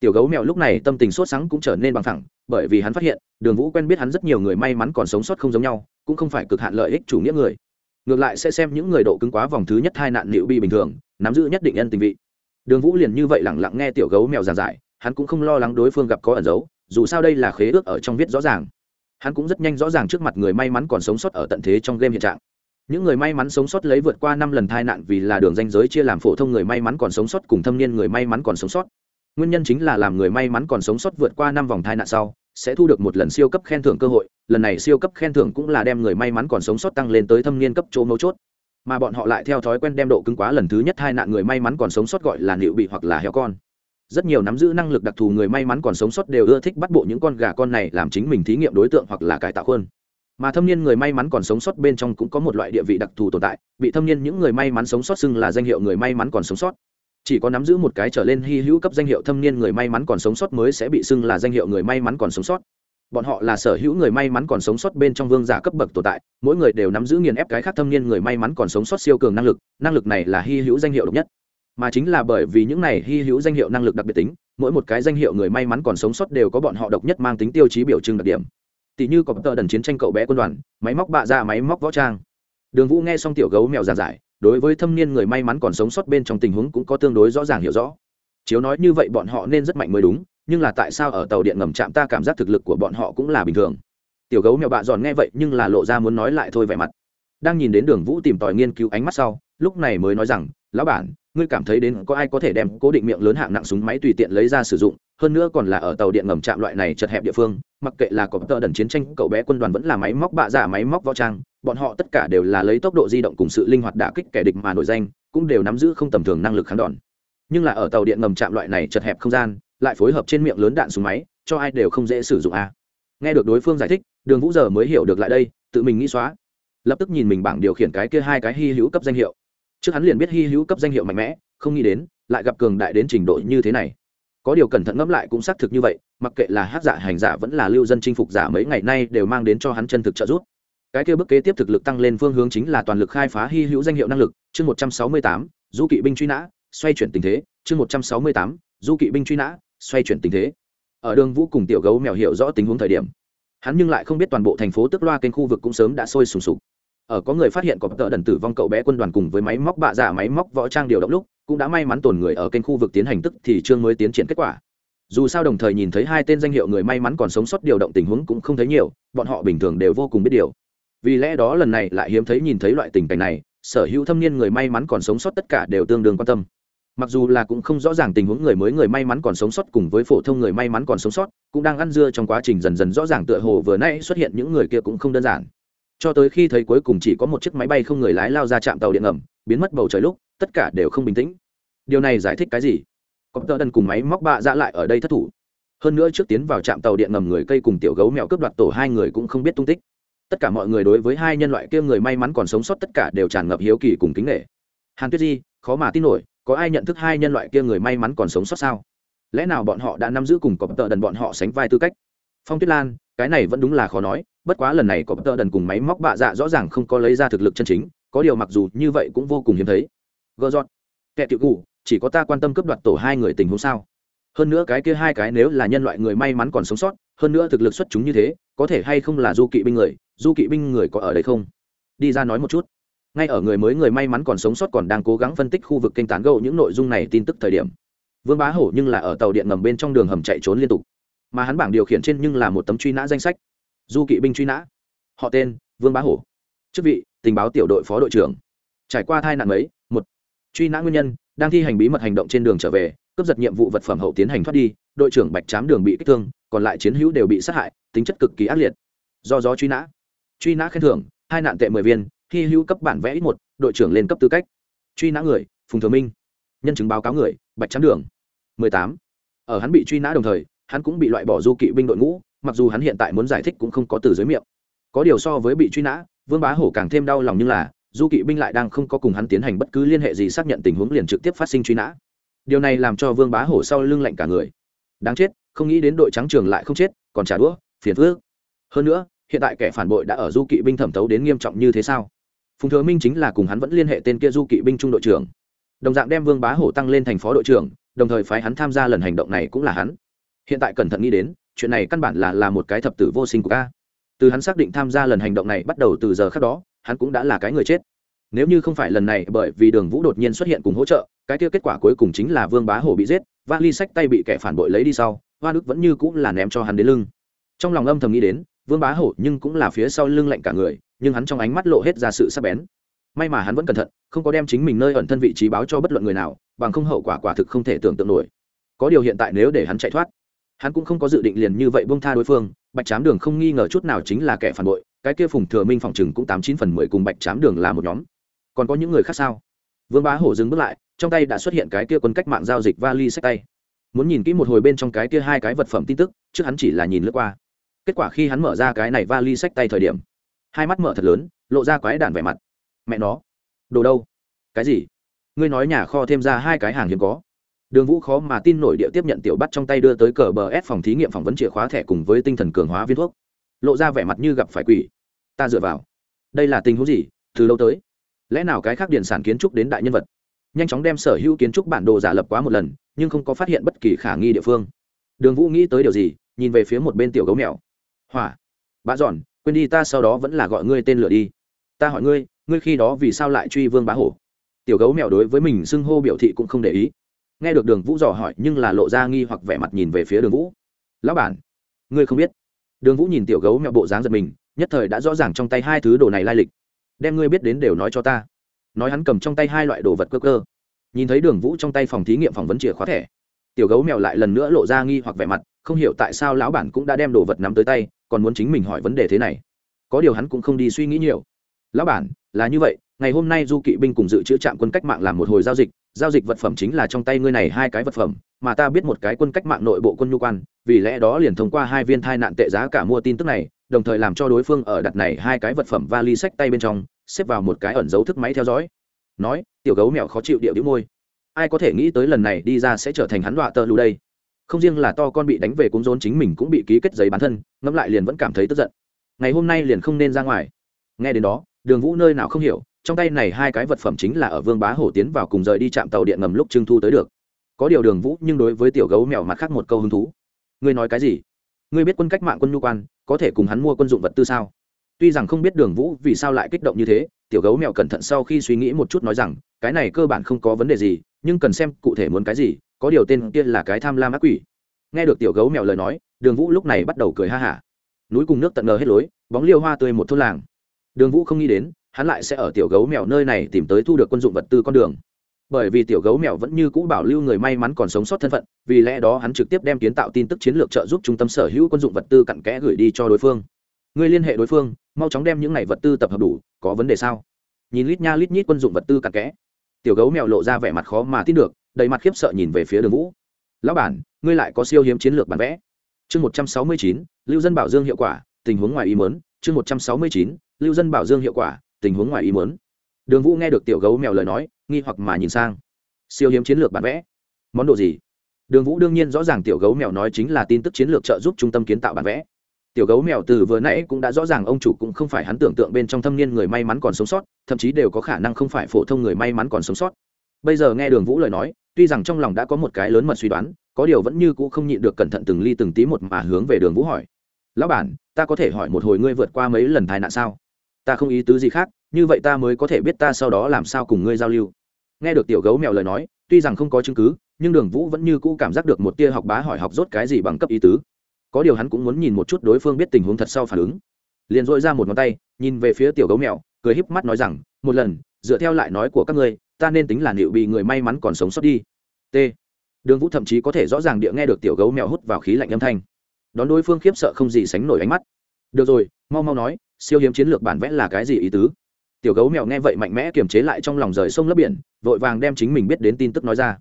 Tiểu gấu mèo lúc này tâm tình sốt sắng cũng trở nên bằng thẳng bởi vì hắn phát hiện, đường vũ quen biết hắn rất nhiều người may mắn còn sống sót không giống nhau, cũng không phải cực hạn lợi ích chủ nghĩa người ngược lại sẽ xem những người độ cứng quá vòng thứ nhất hai nạn liệu bi bình thường, nắm giữ nhất định nhân tình vị. Đường vũ liền như vậy lẳng lặng nghe tiểu gấu mèo giàn giải, hắn cũng không lo lắng đối phương gặp có ẩn giấu dù sao đây là khế ước ở trong viết rõ ràng. Hắn cũng rất nhanh rõ ràng trước mặt người may mắn còn sống sót ở tận thế trong game hiện trạng. Những người may mắn sống sót lấy vượt qua năm lần tai nạn vì là đường danh giới chia làm phổ thông người may mắn còn sống sót cùng thâm niên người may mắn còn sống sót. Nguyên nhân chính là làm người may mắn còn sống sót vượt qua năm vòng tai nạn sau sẽ thu được một lần siêu cấp khen thưởng cơ hội, lần này siêu cấp khen thưởng cũng là đem người may mắn còn sống sót tăng lên tới thâm niên cấp chỗ mấu chốt. Mà bọn họ lại theo thói quen đem độ cứng quá lần thứ nhất hai nạn người may mắn còn sống sót gọi là liệu bị hoặc là heo con. Rất nhiều nắm giữ năng lực đặc thù người may mắn còn sống sót đều ưa thích bắt bộ những con gà con này làm chính mình thí nghiệm đối tượng hoặc là cải tạo hơn mà thâm niên người may mắn còn sống sót bên trong cũng có một loại địa vị đặc thù tồn tại, bị thâm niên những người may mắn sống sót xưng là danh hiệu người may mắn còn sống sót chỉ có nắm giữ một cái trở lên hy hữu cấp danh hiệu thâm niên người may mắn còn sống sót mới sẽ bị xưng là danh hiệu người may mắn còn sống sót. Bọn họ là sở hữu người may mắn còn sống sót bên trong vương giả cấp bậc tồn tại, mỗi người đều nắm giữ nghiền ép cái khác thâm niên người may mắn còn sống sót siêu cường năng lực năng lực này là hy hữu danh hiệu độc nhất. Mà chính là bởi vì những này hy hữu danh hiệu năng lực đặc biệt tính, mỗi một cái danh hiệu người may mắn còn sống sót đều có bọn họ độc nhất mang tính tiêu chí biểu trưng đặc điểm. Tỷ như có tờ đần chiến tranh cậu bé quân đoàn, máy móc bạ ra máy móc võ trang. Đường vũ nghe xong tiểu gấu mèo giàn giải đối với thâm niên người may mắn còn sống sót bên trong tình huống cũng có tương đối rõ ràng hiểu rõ. Chiếu nói như vậy bọn họ nên rất mạnh mới đúng, nhưng là tại sao ở tàu điện ngầm chạm ta cảm giác thực lực của bọn họ cũng là bình thường? Tiểu gấu mèo bạ giòn nghe vậy nhưng là lộ ra muốn nói lại thôi vẻ mặt. Đang nhìn đến đường vũ tìm tòi nghiên cứu ánh mắt sau, lúc này mới nói rằng, lão bản, ngươi cảm thấy đến có ai có thể đem cố định miệng lớn hạng nặng súng máy tùy tiện lấy ra sử dụng, hơn nữa còn là ở tàu điện ngầm chạm loại này chật hẹp địa phương, mặc kệ là có tờ đần chiến tranh, cậu bé quân đoàn vẫn là máy móc bạ giả, máy móc võ trang bọn họ tất cả đều là lấy tốc độ di động cùng sự linh hoạt đả kích kẻ địch mà nổi danh, cũng đều nắm giữ không tầm thường năng lực kháng đòn. Nhưng là ở tàu điện ngầm chạm loại này chật hẹp không gian, lại phối hợp trên miệng lớn đạn súng máy, cho ai đều không dễ sử dụng a. Nghe được đối phương giải thích, đường vũ giờ mới hiểu được lại đây, tự mình nghĩ xóa. Lập tức nhìn mình bảng điều khiển cái kia hai cái hy hữu cấp danh hiệu. Trước hắn liền biết hy hữu cấp danh hiệu mạnh mẽ, không nghĩ đến, lại gặp cường đại đến trình độ như thế này. Có điều cẩn thận ngẫm lại cũng xác thực như vậy, mặc kệ là hát giả hành giả vẫn là lưu dân chinh phục giả mấy ngày nay đều mang đến cho hắn chân thực trợ giúp cái kia bước kế tiếp thực lực tăng lên phương hướng chính là toàn lực khai phá hy hữu danh hiệu năng lực, chương một trăm sáu mươi tám, du kỵ binh truy nã, xoay chuyển tình thế, chương một trăm sáu mươi tám, du kỵ binh truy nã, xoay chuyển tình thế. Ở đường vũ cùng tiểu gấu mèo hiểu rõ tình huống thời điểm, hắn nhưng lại không biết toàn bộ thành phố tức loa kênh khu vực cũng sớm đã sôi sùng sục. Ở có người phát hiện có tợ đần tử vong cậu bé quân đoàn cùng với máy móc bạ giả máy móc võ trang điều động lúc, cũng đã may mắn tồn người ở kênh khu vực tiến hành tức thì chương mới tiến triển kết quả. Dù sao đồng thời nhìn thấy hai tên danh hiệu người may mắn còn sống sót điều động tình huống cũng không thấy nhiều, bọn họ bình thường đều vô cùng biết điều vì lẽ đó lần này lại hiếm thấy nhìn thấy loại tình cảnh này, sở hữu thâm niên người may mắn còn sống sót tất cả đều tương đương quan tâm. Mặc dù là cũng không rõ ràng tình huống người mới người may mắn còn sống sót cùng với phổ thông người may mắn còn sống sót, cũng đang ăn dưa trong quá trình dần dần rõ ràng tựa hồ vừa nãy xuất hiện những người kia cũng không đơn giản. Cho tới khi thấy cuối cùng chỉ có một chiếc máy bay không người lái lao ra trạm tàu điện ngầm, biến mất bầu trời lúc, tất cả đều không bình tĩnh. Điều này giải thích cái gì? Có tờ đần cùng máy móc bạ ra lại ở đây thất thủ. Hơn nữa trước tiến vào trạm tàu điện ngầm người cây cùng tiểu gấu mèo cướp đoạt tổ hai người cũng không biết tung tích tất cả mọi người đối với hai nhân loại kia người may mắn còn sống sót tất cả đều tràn ngập hiếu kỳ cùng kính nghệ hàn tuyết di, khó mà tin nổi, có ai nhận thức hai nhân loại kia người may mắn còn sống sót sao? Lẽ nào bọn họ đã nắm giữ cùng cọp tợ đần bọn họ sánh vai tư cách? Phong tuyết lan, cái này vẫn đúng là khó nói, bất quá lần này cọp tợ đần cùng máy móc bạ dạ rõ ràng không có lấy ra thực lực chân chính, có điều mặc dù như vậy cũng vô cùng hiếm thấy. Gờ giọt, kẻ tiểu cụ chỉ có ta quan tâm cướp đoạt tổ hai người tình huống sao? Hơn nữa cái kia hai cái nếu là nhân loại người may mắn còn sống sót, hơn nữa thực lực xuất chúng như thế, có thể hay không là du kỵ binh người du kỵ binh người có ở đây không? Đi ra nói một chút. Ngay ở người mới người may mắn còn sống sót còn đang cố gắng phân tích khu vực kênh tán gẫu những nội dung này tin tức thời điểm. Vương bá hổ nhưng là ở tàu điện ngầm bên trong đường hầm chạy trốn liên tục. Mà hắn bảng điều khiển trên nhưng là một tấm truy nã danh sách. Du kỵ binh truy nã. Họ tên, vương bá hổ. Chức vị, tình báo tiểu đội phó đội trưởng. Trải qua thai nạn mấy, một. Truy nã nguyên nhân, đang thi hành bí mật hành động trên đường trở về, cướp giật nhiệm vụ vật phẩm hậu tiến hành thoát đi, đội trưởng bạch chám đường bị kích thương, còn lại chiến hữu đều bị sát hại, tính chất cực kỳ ác liệt. Do gió truy nã truy nã khen thưởng, hai nạn tệ mười viên khi hữu cấp bản vẽ ít một, đội trưởng lên cấp tư cách. Truy nã người, phùng thừa minh. Nhân chứng báo cáo người, bạch trắng đường. Mười tám. Ở hắn bị truy nã đồng thời, hắn cũng bị loại bỏ du kỵ binh đội ngũ, mặc dù hắn hiện tại muốn giải thích cũng không có từ dưới miệng. Có điều so với bị truy nã, vương bá hổ càng thêm đau lòng nhưng là, du kỵ binh lại đang không có cùng hắn tiến hành bất cứ liên hệ gì xác nhận tình huống liền trực tiếp phát sinh truy nã. Điều này làm cho vương bá hổ sau lưng lạnh cả người. Đáng chết, không nghĩ đến đội trắng trường lại không chết, còn trả đũa, phiền phước hơn nữa hiện tại kẻ phản bội đã ở du kỵ binh thẩm thấu đến nghiêm trọng như thế sao? Phùng thừa minh chính là cùng hắn vẫn liên hệ tên kia du kỵ binh trung đội trưởng. Đồng dạng đem vương bá hổ tăng lên thành phó đội trưởng, đồng thời phái hắn tham gia lần hành động này cũng là hắn. Hiện tại cẩn thận nghĩ đến, chuyện này căn bản là là một cái thập tử vô sinh của ca từ hắn xác định tham gia lần hành động này bắt đầu từ giờ khác đó, hắn cũng đã là cái người chết. Nếu như không phải lần này, bởi vì đường vũ đột nhiên xuất hiện cùng hỗ trợ, cái kia kết quả cuối cùng chính là vương bá hổ bị giết và ly sách tay bị kẻ phản bội lấy đi sau, hoa đức vẫn như cũng là ném cho hắn đến lưng. Trong lòng âm thầm nghĩ đến vương bá hổ nhưng cũng là phía sau lưng lạnh cả người, nhưng hắn trong ánh mắt lộ hết ra sự sắc bén. May mà hắn vẫn cẩn thận, không có đem chính mình nơi ẩn thân vị trí báo cho bất luận người nào, bằng không hậu quả quả thực không thể tưởng tượng nổi. Có điều hiện tại nếu để hắn chạy thoát, hắn cũng không có dự định liền như vậy bông tha đối phương, bạch chám đường không nghi ngờ chút nào chính là kẻ phản bội, cái kia phùng thừa minh phòng chừng cũng tám chín phần mười cùng bạch chám đường là một nhóm. Còn có những người khác sao? Vương bá hổ dừng bước lại, trong tay đã xuất hiện cái kia quân cách mạng giao dịch vali sách tay. Muốn nhìn kỹ một hồi bên trong cái kia hai cái vật phẩm tin tức, trước hắn chỉ là nhìn lướt qua kết quả khi hắn mở ra cái này vali sách tay thời điểm, hai mắt mở thật lớn, lộ ra quái đản vẻ mặt. Mẹ nó, đồ đâu? Cái gì? Ngươi nói nhà kho thêm ra hai cái hàng hiếm có. Đường vũ khó mà tin nổi địa tiếp nhận tiểu bắt trong tay đưa tới cờ bờ ép phòng thí nghiệm phỏng vấn chìa khóa thẻ cùng với tinh thần cường hóa viên thuốc. Lộ ra vẻ mặt như gặp phải quỷ. Ta dựa vào. Đây là tình huống gì? Từ lâu tới. Lẽ nào cái khác điện sản kiến trúc đến đại nhân vật? Nhanh chóng đem sở hữu kiến trúc bản đồ giả lập quá một lần, nhưng không có phát hiện bất kỳ khả nghi địa phương. Đường vũ nghĩ tới điều gì, nhìn về phía một bên tiểu gấu mèo hỏa. Bã giòn, quên đi, ta sau đó vẫn là gọi ngươi tên lửa đi. Ta hỏi ngươi ngươi khi đó vì sao lại truy vương bá hổ? Tiểu gấu mèo đối với mình xưng hô biểu thị cũng không để ý. Nghe được đường vũ dò hỏi nhưng là lộ ra nghi hoặc vẻ mặt nhìn về phía đường vũ. Lão bản, ngươi không biết. Đường vũ nhìn tiểu gấu mèo bộ dáng giật mình, nhất thời đã rõ ràng trong tay hai thứ đồ này lai lịch. Đem ngươi biết đến đều nói cho ta. Nói hắn cầm trong tay hai loại đồ vật cơ cơ. Nhìn thấy đường vũ trong tay phòng thí nghiệm phỏng vấn chìa khóa thẻ, tiểu gấu mèo lại lần nữa lộ ra nghi hoặc vẻ mặt không hiểu tại sao lão bản cũng đã đem đồ vật nắm tới tay, còn muốn chính mình hỏi vấn đề thế này. Có điều hắn cũng không đi suy nghĩ nhiều. Lão bản, là như vậy, ngày hôm nay du kỵ binh cùng dự trữ trạm quân cách mạng làm một hồi giao dịch giao dịch vật phẩm chính là trong tay ngươi này hai cái vật phẩm, mà ta biết một cái quân cách mạng nội bộ quân nhu quan, vì lẽ đó liền thông qua hai viên thai nạn tệ giá cả mua tin tức này, đồng thời làm cho đối phương ở đặt này hai cái vật phẩm vali sách tay bên trong, xếp vào một cái ẩn dấu thức máy theo dõi. Nói, tiểu gấu mèo khó chịu điệu đĩu môi. Ai có thể nghĩ tới lần này đi ra sẽ trở thành hắn đọa tơ lưu đây? Không riêng là to con bị đánh về cúng rốn chính mình cũng bị ký kết giấy bán thân, ngẫm lại liền vẫn cảm thấy tức giận. Ngày hôm nay liền không nên ra ngoài. Nghe đến đó, đường vũ nơi nào không hiểu, trong tay này hai cái vật phẩm chính là ở vương bá hổ tiến vào cùng rời đi trạm tàu điện ngầm lúc trưng thu tới được. Có điều đường vũ nhưng đối với tiểu gấu mèo mặt khác một câu hứng thú. Ngươi nói cái gì? Ngươi biết quân cách mạng quân nhu quan, có thể cùng hắn mua quân dụng vật tư sao? Tuy rằng không biết đường vũ vì sao lại kích động như thế, tiểu gấu mèo cẩn thận sau khi suy nghĩ một chút nói rằng, cái này cơ bản không có vấn đề gì, nhưng cần xem cụ thể muốn cái gì có điều tên kia là cái tham lam ác quỷ. Nghe được tiểu gấu mèo lời nói, đường vũ lúc này bắt đầu cười ha hả. Núi cùng nước tận ngờ hết lối, bóng liêu hoa tươi một thôn làng. Đường vũ không nghĩ đến, hắn lại sẽ ở tiểu gấu mèo nơi này tìm tới thu được quân dụng vật tư con đường. Bởi vì tiểu gấu mèo vẫn như cũ bảo lưu người may mắn còn sống sót thân phận, vì lẽ đó hắn trực tiếp đem kiến tạo tin tức chiến lược trợ giúp trung tâm sở hữu quân dụng vật tư cặn kẽ gửi đi cho đối phương. Người liên hệ đối phương, mau chóng đem những này vật tư tập hợp đủ, có vấn đề sao? Nhìn lít nha lít nhít quân dụng vật tư cặn kẽ. Tiểu gấu mèo lộ ra vẻ mặt khó mà tin được đầy mặt khiếp sợ nhìn về phía đường vũ. Lão bản, ngươi lại có siêu hiếm chiến lược bản vẽ. Chương một trăm sáu mươi chín, lưu dân bảo dương hiệu quả, tình huống ngoài ý mớn chương một trăm sáu mươi chín, lưu dân bảo dương hiệu quả, tình huống ngoài ý mớn đường vũ nghe được tiểu gấu mèo lời nói, nghi hoặc mà nhìn sang. Siêu hiếm chiến lược bản vẽ? Món đồ gì? Đường vũ đương nhiên rõ ràng tiểu gấu mèo nói chính là tin tức chiến lược trợ giúp trung tâm kiến tạo bản vẽ. Tiểu gấu mèo từ vừa nãy cũng đã rõ ràng ông chủ cũng không phải hắn tưởng tượng bên trong thâm niên người may mắn còn sống sót, thậm chí đều có khả năng không phải phổ thông người may mắn còn sống sót. Bây giờ nghe đường vũ lời nói tuy rằng trong lòng đã có một cái lớn mật suy đoán, có điều vẫn như cũ không nhịn được cẩn thận từng ly từng tí một mà hướng về đường vũ hỏi. Lão bản, ta có thể hỏi một hồi ngươi vượt qua mấy lần tai nạn sao? Ta không ý tứ gì khác, như vậy ta mới có thể biết ta sau đó làm sao cùng ngươi giao lưu. Nghe được tiểu gấu mèo lời nói, tuy rằng không có chứng cứ, nhưng đường vũ vẫn như cũ cảm giác được một tia học bá hỏi học rốt cái gì bằng cấp ý tứ. Có điều hắn cũng muốn nhìn một chút đối phương biết tình huống thật sau phản ứng. Liền dội ra một ngón tay, nhìn về phía tiểu gấu mèo, cười híp mắt nói rằng, một lần, dựa theo lại nói của các ngươi ta nên tính là liệu bị người may mắn còn sống sót đi. T. Đường vũ thậm chí có thể rõ ràng địa nghe được tiểu gấu mèo hút vào khí lạnh âm thanh. Đón đối phương khiếp sợ không gì sánh nổi ánh mắt. Được rồi, mau mau nói, siêu hiếm chiến lược bản vẽ là cái gì ý tứ? Tiểu gấu mèo nghe vậy mạnh mẽ kiềm chế lại trong lòng rời sông lấp biển, vội vàng đem chính mình biết đến tin tức nói ra.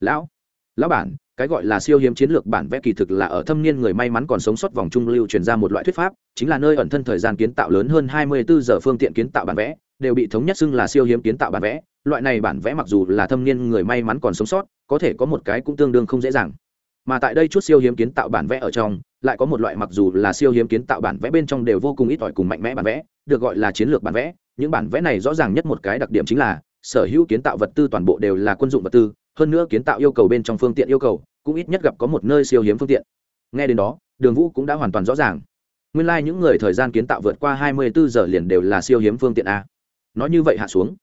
Lão lão bản, cái gọi là siêu hiếm chiến lược bản vẽ kỳ thực là ở thâm niên người may mắn còn sống sót vòng trung lưu truyền ra một loại thuyết pháp, chính là nơi ẩn thân thời gian kiến tạo lớn hơn 24 giờ phương tiện kiến tạo bản vẽ, đều bị thống nhất xưng là siêu hiếm kiến tạo bản vẽ loại này bản vẽ mặc dù là thâm niên người may mắn còn sống sót, có thể có một cái cũng tương đương không dễ dàng. Mà tại đây chút siêu hiếm kiến tạo bản vẽ ở trong, lại có một loại mặc dù là siêu hiếm kiến tạo bản vẽ bên trong đều vô cùng ít ỏi cùng mạnh mẽ bản vẽ, được gọi là chiến lược bản vẽ. Những bản vẽ này rõ ràng nhất một cái đặc điểm chính là, sở hữu kiến tạo vật tư toàn bộ đều là quân dụng vật tư, hơn nữa kiến tạo yêu cầu bên trong phương tiện yêu cầu, cũng ít nhất gặp có một nơi siêu hiếm phương tiện. Nghe đến đó, đường vũ cũng đã hoàn toàn rõ ràng. Nguyên lai、like、những người thời gian kiến tạo vượt qua hai mươi bốn giờ liền đều là siêu hiếm phương tiện a. Nói như vậy hạ xuống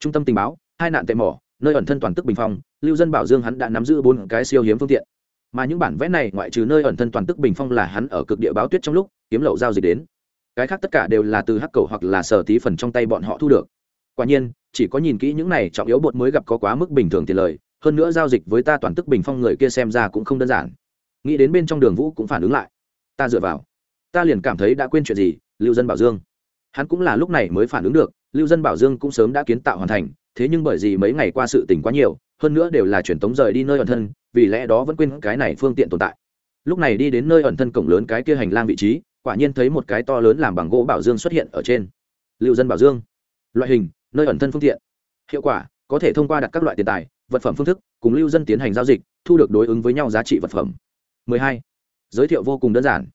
trung tâm tình báo, hai nạn tệ mỏ, nơi ẩn thân toàn tức bình phong, lưu dân bảo dương hắn đã nắm giữ bốn cái siêu hiếm phương tiện. Mà những bản vẽ này ngoại trừ nơi ẩn thân toàn tức bình phong là hắn ở cực địa báo tuyết trong lúc, kiếm lậu giao dịch đến. Cái khác tất cả đều là từ hắc cầu hoặc là sở tí phần trong tay bọn họ thu được. Quả nhiên, chỉ có nhìn kỹ những này trọng yếu bột mới gặp có quá mức bình thường tiền lời hơn nữa giao dịch với ta toàn tức bình phong người kia xem ra cũng không đơn giản. Nghĩ đến bên trong đường vũ cũng phản ứng lại. Ta dựa vào. Ta liền cảm thấy đã quên chuyện gì, lưu dân bảo dương hắn cũng là lúc này mới phản ứng được, lưu dân bảo dương cũng sớm đã kiến tạo hoàn thành, thế nhưng bởi vì mấy ngày qua sự tỉnh quá nhiều, hơn nữa đều là truyền tống rời đi nơi ẩn thân, vì lẽ đó vẫn quên cái này phương tiện tồn tại. Lúc này đi đến nơi ẩn thân cổng lớn cái kia hành lang vị trí, quả nhiên thấy một cái to lớn làm bằng gỗ bảo dương xuất hiện ở trên. Lưu dân bảo dương. Loại hình, nơi ẩn thân phương tiện. Hiệu quả, có thể thông qua đặt các loại tiền tài, vật phẩm phương thức, cùng lưu dân tiến hành giao dịch, thu được đối ứng với nhau giá trị vật phẩm. 12. giới thiệu vô cùng đơn giản.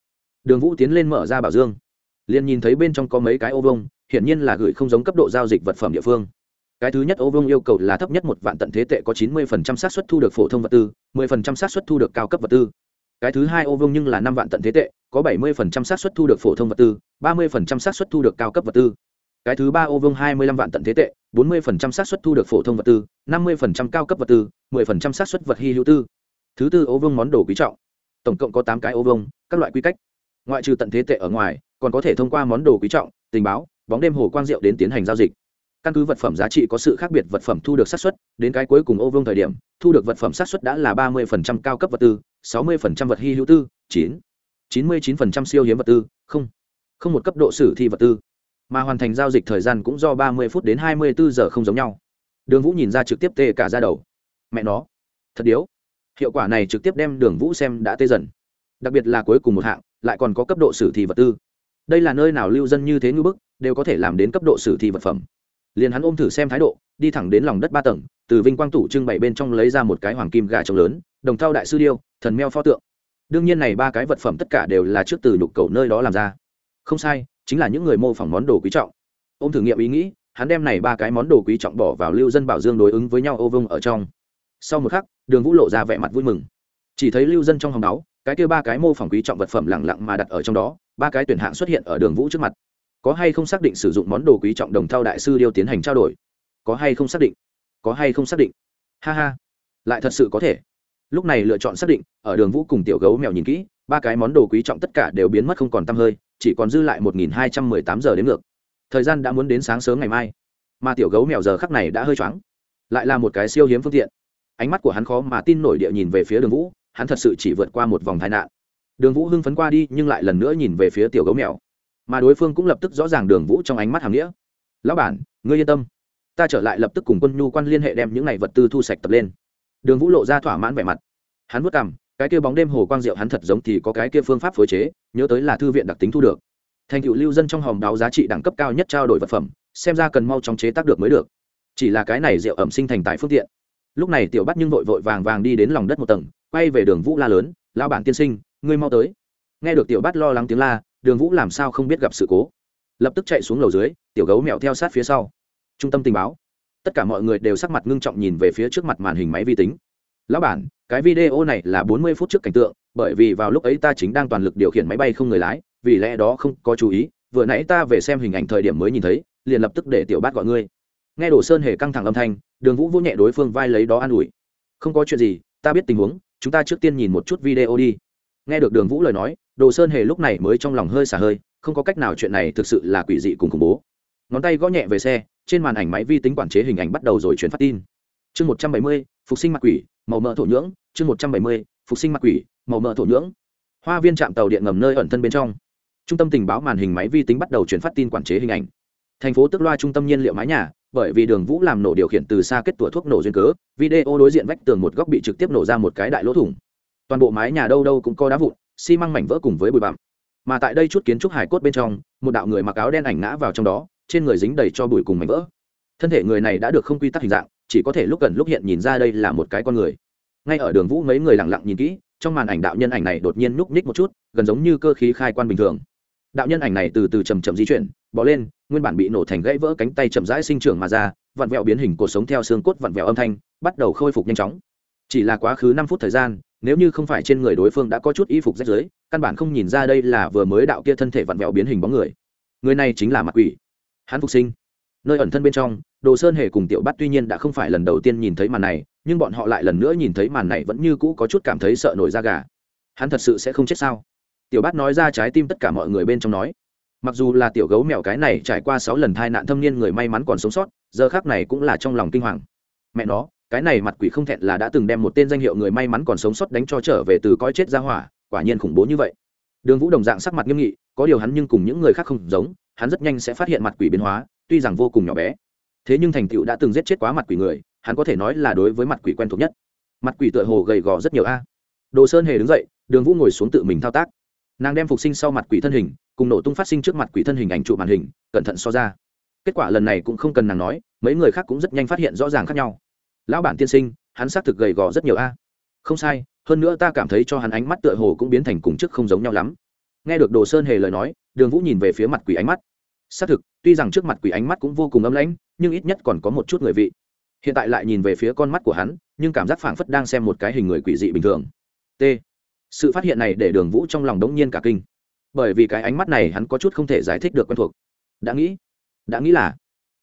Đường vũ tiến lên mở ra bảo dương liền nhìn thấy bên trong có mấy cái ô vông hiển nhiên là gửi không giống cấp độ giao dịch vật phẩm địa phương. Cái thứ nhất ô vông yêu cầu là thấp nhất một vạn tận thế tệ có 90% xác suất thu được phổ thông vật tư 10% xác suất thu được cao cấp vật tư. Cái thứ hai ô vông nhưng là năm vạn tận thế tệ, có 70% xác suất thu được phổ thông vật tư 30% xác suất thu được cao cấp vật tư. Cái thứ ba ô vông 25 vạn tận thế tệ 40% xác suất thu được phổ thông vật tư 50% cao cấp vật tư 10% xác suất vật hy hữu tư. Thứ tư ô vông món đồ quý trọng. Tổng cộng có tám cái ô vông các loại quy cách. Ngoại trừ tận thế tệ ở ngoài còn có thể thông qua món đồ quý trọng, tình báo, bóng đêm hồ quang diệu đến tiến hành giao dịch. Căn cứ vật phẩm giá trị có sự khác biệt, vật phẩm thu được xác suất, đến cái cuối cùng ô vương thời điểm, thu được vật phẩm xác suất đã là ba mươi cao cấp vật tư, sáu mươi vật hy hữu tư, chín chín mươi chín siêu hiếm vật tư, không không một cấp độ sử thi vật tư. Mà hoàn thành giao dịch thời gian cũng do ba mươi phút đến hai mươi bốn giờ không giống nhau. Đường vũ nhìn ra trực tiếp tê cả ra đầu. Mẹ nó, thật điếu. Hiệu quả này trực tiếp đem đường vũ xem đã tê dần. Đặc biệt là cuối cùng một hạng, lại còn có cấp độ sử thi vật tư đây là nơi nào lưu dân như thế ngư bức, đều có thể làm đến cấp độ sử thi vật phẩm. Liền hắn ôm thử xem thái độ, đi thẳng đến lòng đất ba tầng, từ vinh quang tủ trưng bày bên trong lấy ra một cái hoàng kim gà trống lớn, đồng thau đại sư điêu, thần meo pho tượng. Đương nhiên này ba cái vật phẩm tất cả đều là trước từ nhục cầu nơi đó làm ra. Không sai, chính là những người mô phỏng món đồ quý trọng. Ôm thử nghiệm ý nghĩ, hắn đem này ba cái món đồ quý trọng bỏ vào lưu dân bảo dương đối ứng với nhau ô vông ở trong. Sau một khắc, đường vũ lộ ra vẻ mặt vui mừng. Chỉ thấy lưu dân trong hòng đáo, cái kia ba cái mô phỏng quý trọng vật phẩm lẳng lặng mà đặt ở trong đó ba cái tuyển hạng xuất hiện ở đường vũ trước mặt. Có hay không xác định sử dụng món đồ quý trọng đồng thao đại sư điêu tiến hành trao đổi? Có hay không xác định? Có hay không xác định? Ha ha. Lại thật sự có thể. Lúc này lựa chọn xác định, ở đường vũ cùng tiểu gấu mèo nhìn kỹ, ba cái món đồ quý trọng tất cả đều biến mất không còn t hơi, chỉ còn dư lại một nghìn hai trăm mười tám giờ đến ngược. Thời gian đã muốn đến sáng sớm ngày mai. Mà tiểu gấu mèo giờ khắc này đã hơi choáng. Lại là một cái siêu hiếm phương tiện. Ánh mắt của hắn khó mà tin nổi địa nhìn về phía đường vũ, hắn thật sự chỉ vượt qua một vòng tai nạn đường vũ hưng phấn qua đi, nhưng lại lần nữa nhìn về phía tiểu gấu mèo. Mà đối phương cũng lập tức rõ ràng đường vũ trong ánh mắt hàm nghĩa. Lão bản, ngươi yên tâm. Ta trở lại lập tức cùng quân nhu quan liên hệ đem những này vật tư thu sạch tập lên. Đường vũ lộ ra thỏa mãn vẻ mặt. Hắn vất cằm, cái kia bóng đêm hồ quang diệu hắn thật giống thì có cái kia phương pháp phối chế, nhớ tới là thư viện đặc tính thu được. Thành cựu lưu dân trong hòm đáo giá trị đẳng cấp cao nhất trao đổi vật phẩm, xem ra cần mau chóng chế tác được mới được. Chỉ là cái này rượu ẩm sinh thành tại phương tiện. Lúc này tiểu bắt nhưng vội vội vàng vàng đi đến lòng đất một tầng, quay về đường vũ la lớn lao bản tiên sinh ngươi mau tới. Nghe được tiểu Bát lo lắng tiếng la, đường vũ làm sao không biết gặp sự cố. Lập tức chạy xuống lầu dưới, tiểu gấu mèo theo sát phía sau. Trung tâm tình báo. Tất cả mọi người đều sắc mặt ngưng trọng nhìn về phía trước mặt màn hình máy vi tính. Lão bản, cái video này là bốn mươi phút trước cảnh tượng, bởi vì vào lúc ấy ta chính đang toàn lực điều khiển máy bay không người lái, vì lẽ đó không có chú ý, vừa nãy ta về xem hình ảnh thời điểm mới nhìn thấy, liền lập tức để tiểu bát gọi ngươi. Nghe đồ sơn hề căng thẳng âm thanh, đường vũ vô nhẹ đối phương vai lấy đó an ủi. Không có chuyện gì, ta biết tình huống, chúng ta trước tiên nhìn một chút video đi nghe được đường vũ lời nói, đồ sơn hề lúc này mới trong lòng hơi xả hơi, không có cách nào chuyện này thực sự là quỷ dị cùng khủng bố. Ngón tay gõ nhẹ về xe, trên màn ảnh máy vi tính quản chế hình ảnh bắt đầu rồi chuyển phát tin. Chương một trăm bảy mươi, phục sinh mặt quỷ, màu mỡ thổ nhưỡng. Chương một trăm bảy mươi, phục sinh mặt quỷ, màu mỡ thổ nhưỡng. Hoa viên trạm tàu điện ngầm nơi ẩn thân bên trong. Trung tâm tình báo màn hình máy vi tính bắt đầu chuyển phát tin quản chế hình ảnh. Thành phố tức loa trung tâm nhiên liệu mái nhà, bởi vì đường vũ làm nổ điều khiển từ xa kết tủa thuốc nổ duyên cớ, video đối diện vách tường một góc bị trực tiếp nổ ra một cái đại lỗ thủng toàn bộ mái nhà đâu đâu cũng có đá vụn, xi măng mảnh vỡ cùng với bụi bặm. Mà tại đây chút kiến trúc hải cốt bên trong, một đạo người mặc áo đen ảnh ngã vào trong đó, trên người dính đầy cho bụi cùng mảnh vỡ. Thân thể người này đã được không quy tắc hình dạng, chỉ có thể lúc gần lúc hiện nhìn ra đây là một cái con người. Ngay ở đường vũ mấy người lặng lặng nhìn kỹ, trong màn ảnh đạo nhân ảnh này đột nhiên núp ních một chút, gần giống như cơ khí khai quan bình thường. Đạo nhân ảnh này từ từ chầm chậm di chuyển, bỏ lên, nguyên bản bị nổ thành gãy vỡ cánh tay chậm rãi sinh trưởng mà ra, vặn vẹo biến hình cuộc sống theo xương cốt vặn vẹo âm thanh, bắt đầu khôi phục nhanh chóng. Chỉ là quá khứ năm phút thời gian nếu như không phải trên người đối phương đã có chút y phục rách rưới, căn bản không nhìn ra đây là vừa mới đạo kia thân thể vặn vẹo biến hình bóng người. Người này chính là mặt quỷ. Hắn phục sinh. Nơi ẩn thân bên trong, đồ sơn hề cùng tiểu bắt tuy nhiên đã không phải lần đầu tiên nhìn thấy màn này, nhưng bọn họ lại lần nữa nhìn thấy màn này vẫn như cũ có chút cảm thấy sợ nổi da gà. Hắn thật sự sẽ không chết sao? Tiểu bát nói ra trái tim tất cả mọi người bên trong nói. Mặc dù là tiểu gấu mèo cái này trải qua sáu lần thai nạn thâm niên người may mắn còn sống sót, giờ khác này cũng là trong lòng kinh hoàng. Mẹ nó cái này mặt quỷ không thẹn là đã từng đem một tên danh hiệu người may mắn còn sống sót đánh cho trở về từ coi chết ra hỏa, quả nhiên khủng bố như vậy. Đường vũ đồng dạng sắc mặt nghiêm nghị, có điều hắn nhưng cùng những người khác không giống, hắn rất nhanh sẽ phát hiện mặt quỷ biến hóa, tuy rằng vô cùng nhỏ bé. Thế nhưng thành tựu đã từng giết chết quá mặt quỷ người, hắn có thể nói là đối với mặt quỷ quen thuộc nhất. Mặt quỷ tựa hồ gầy gò rất nhiều a. Đồ sơn hề đứng dậy, đường vũ ngồi xuống tự mình thao tác. Nàng đem phục sinh sau mặt quỷ thân hình, cùng nổ tung phát sinh trước mặt quỷ thân hình ảnh trụ màn hình, cẩn thận so ra. Kết quả lần này cũng không cần nàng nói, mấy người khác cũng rất nhanh phát hiện rõ ràng khác nhau lão bản tiên sinh, hắn xác thực gầy gò rất nhiều a. Không sai, hơn nữa ta cảm thấy cho hắn ánh mắt tựa hồ cũng biến thành cùng chức không giống nhau lắm. Nghe được đồ sơn hề lời nói, đường vũ nhìn về phía mặt quỷ ánh mắt. Xác thực, tuy rằng trước mặt quỷ ánh mắt cũng vô cùng ấm lãnh, nhưng ít nhất còn có một chút người vị. Hiện tại lại nhìn về phía con mắt của hắn, nhưng cảm giác phảng phất đang xem một cái hình người quỷ dị bình thường. T. Sự phát hiện này để đường vũ trong lòng đống nhiên cả kinh. Bởi vì cái ánh mắt này hắn có chút không thể giải thích được quen thuộc. Đã nghĩ đã nghĩ là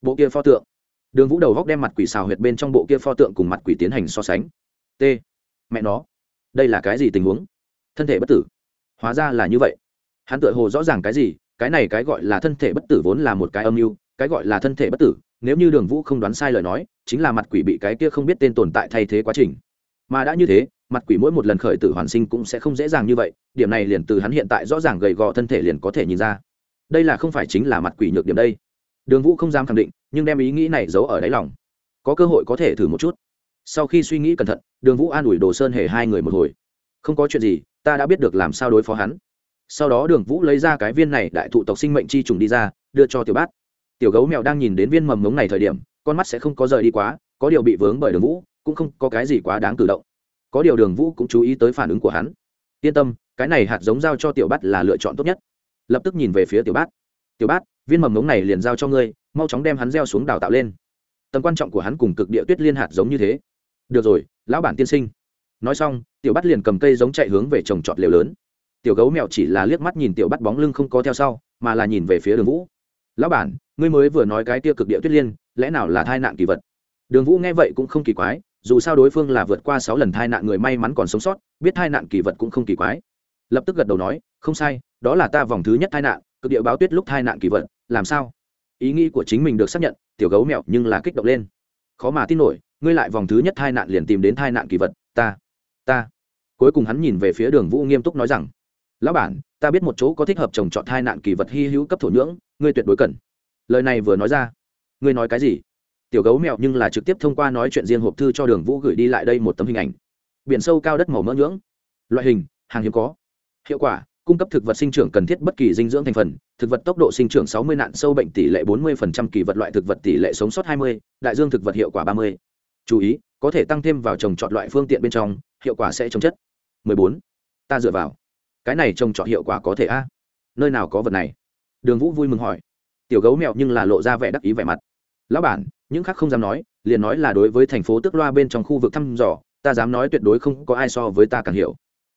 bộ kia pho tượng đường vũ đầu góc đem mặt quỷ xào huyệt bên trong bộ kia pho tượng cùng mặt quỷ tiến hành so sánh. T. Mẹ nó, đây là cái gì tình huống? Thân thể bất tử. Hóa ra là như vậy. Hắn tựa hồ rõ ràng cái gì, cái này cái gọi là thân thể bất tử vốn là một cái âm mưu, cái gọi là thân thể bất tử, nếu như đường vũ không đoán sai lời nói, chính là mặt quỷ bị cái kia không biết tên tồn tại thay thế quá trình. Mà đã như thế, mặt quỷ mỗi một lần khởi tử hoàn sinh cũng sẽ không dễ dàng như vậy, điểm này liền từ hắn hiện tại rõ ràng gầy gò thân thể liền có thể nhìn ra. Đây là không phải chính là mặt quỷ nhược điểm đây đường vũ không dám khẳng định, nhưng đem ý nghĩ này giấu ở đáy lòng. Có cơ hội có thể thử một chút. Sau khi suy nghĩ cẩn thận, đường vũ an ủi đồ sơn hề hai người một hồi. Không có chuyện gì, ta đã biết được làm sao đối phó hắn. Sau đó đường vũ lấy ra cái viên này đại thụ tộc sinh mệnh chi trùng đi ra, đưa cho tiểu bát. Tiểu gấu mèo đang nhìn đến viên mầm ngống này thời điểm, con mắt sẽ không có rời đi quá, có điều bị vướng bởi đường vũ, cũng không có cái gì quá đáng cử động. Có điều đường vũ cũng chú ý tới phản ứng của hắn. Yên tâm, cái này hạt giống giao cho tiểu bát là lựa chọn tốt nhất. Lập tức nhìn về phía tiểu bát. Tiểu bát viên mầm ngống này liền giao cho ngươi, mau chóng đem hắn gieo xuống đào tạo lên. Tầm quan trọng của hắn cùng cực địa tuyết liên hạt giống như thế. Được rồi, lão bản tiên sinh. Nói xong, tiểu bắt liền cầm cây giống chạy hướng về trồng trọt liều lớn. Tiểu gấu mèo chỉ là liếc mắt nhìn tiểu bắt bóng lưng không có theo sau, mà là nhìn về phía đường vũ. Lão bản, ngươi mới vừa nói cái tia cực địa tuyết liên, lẽ nào là thai nạn kỳ vật? Đường vũ nghe vậy cũng không kỳ quái, dù sao đối phương là vượt qua sáu lần thai nạn người may mắn còn sống sót, biết thai nạn kỳ vật cũng không kỳ quái. Lập tức gật đầu nói, không sai, đó là ta vòng thứ nhất thai nạn cực địa báo tuyết lúc thai nạn kỳ vật, làm sao? Ý nghĩ của chính mình được xác nhận, tiểu gấu mẹo nhưng là kích động lên. Khó mà tin nổi, ngươi lại vòng thứ nhất thai nạn liền tìm đến thai nạn kỳ vật, ta ta. Cuối cùng hắn nhìn về phía đường vũ nghiêm túc nói rằng, lão bản, ta biết một chỗ có thích hợp trồng trọt thai nạn kỳ vật hy hữu cấp thổ nhưỡng, ngươi tuyệt đối cần. Lời này vừa nói ra, ngươi nói cái gì? Tiểu gấu mèo nhưng là trực tiếp thông qua nói chuyện riêng hộp thư cho đường vũ gửi đi lại đây một tấm hình ảnh. Biển sâu cao đất màu mỡ nhưỡng. Loại hình, hàng hiếm có. Hiệu quả cung cấp thực vật sinh trưởng cần thiết bất kỳ dinh dưỡng thành phần thực vật tốc độ sinh trưởng 60 nạn sâu bệnh tỷ lệ 40% kỳ vật loại thực vật tỷ lệ sống sót 20, đại dương thực vật hiệu quả 30. chú ý có thể tăng thêm vào trồng trọt loại phương tiện bên trong hiệu quả sẽ chống chất. 14. ta dựa vào. Cái này trồng trọt hiệu quả có thể a? Nơi nào có vật này? Đường vũ vui mừng hỏi. Tiểu gấu mèo nhưng là lộ ra vẻ đắc ý vẻ mặt. Lão bản những khác không dám nói liền nói là đối với thành phố tức loa bên trong khu vực thăm dò ta dám nói tuyệt đối không có ai so với ta càng hiểu.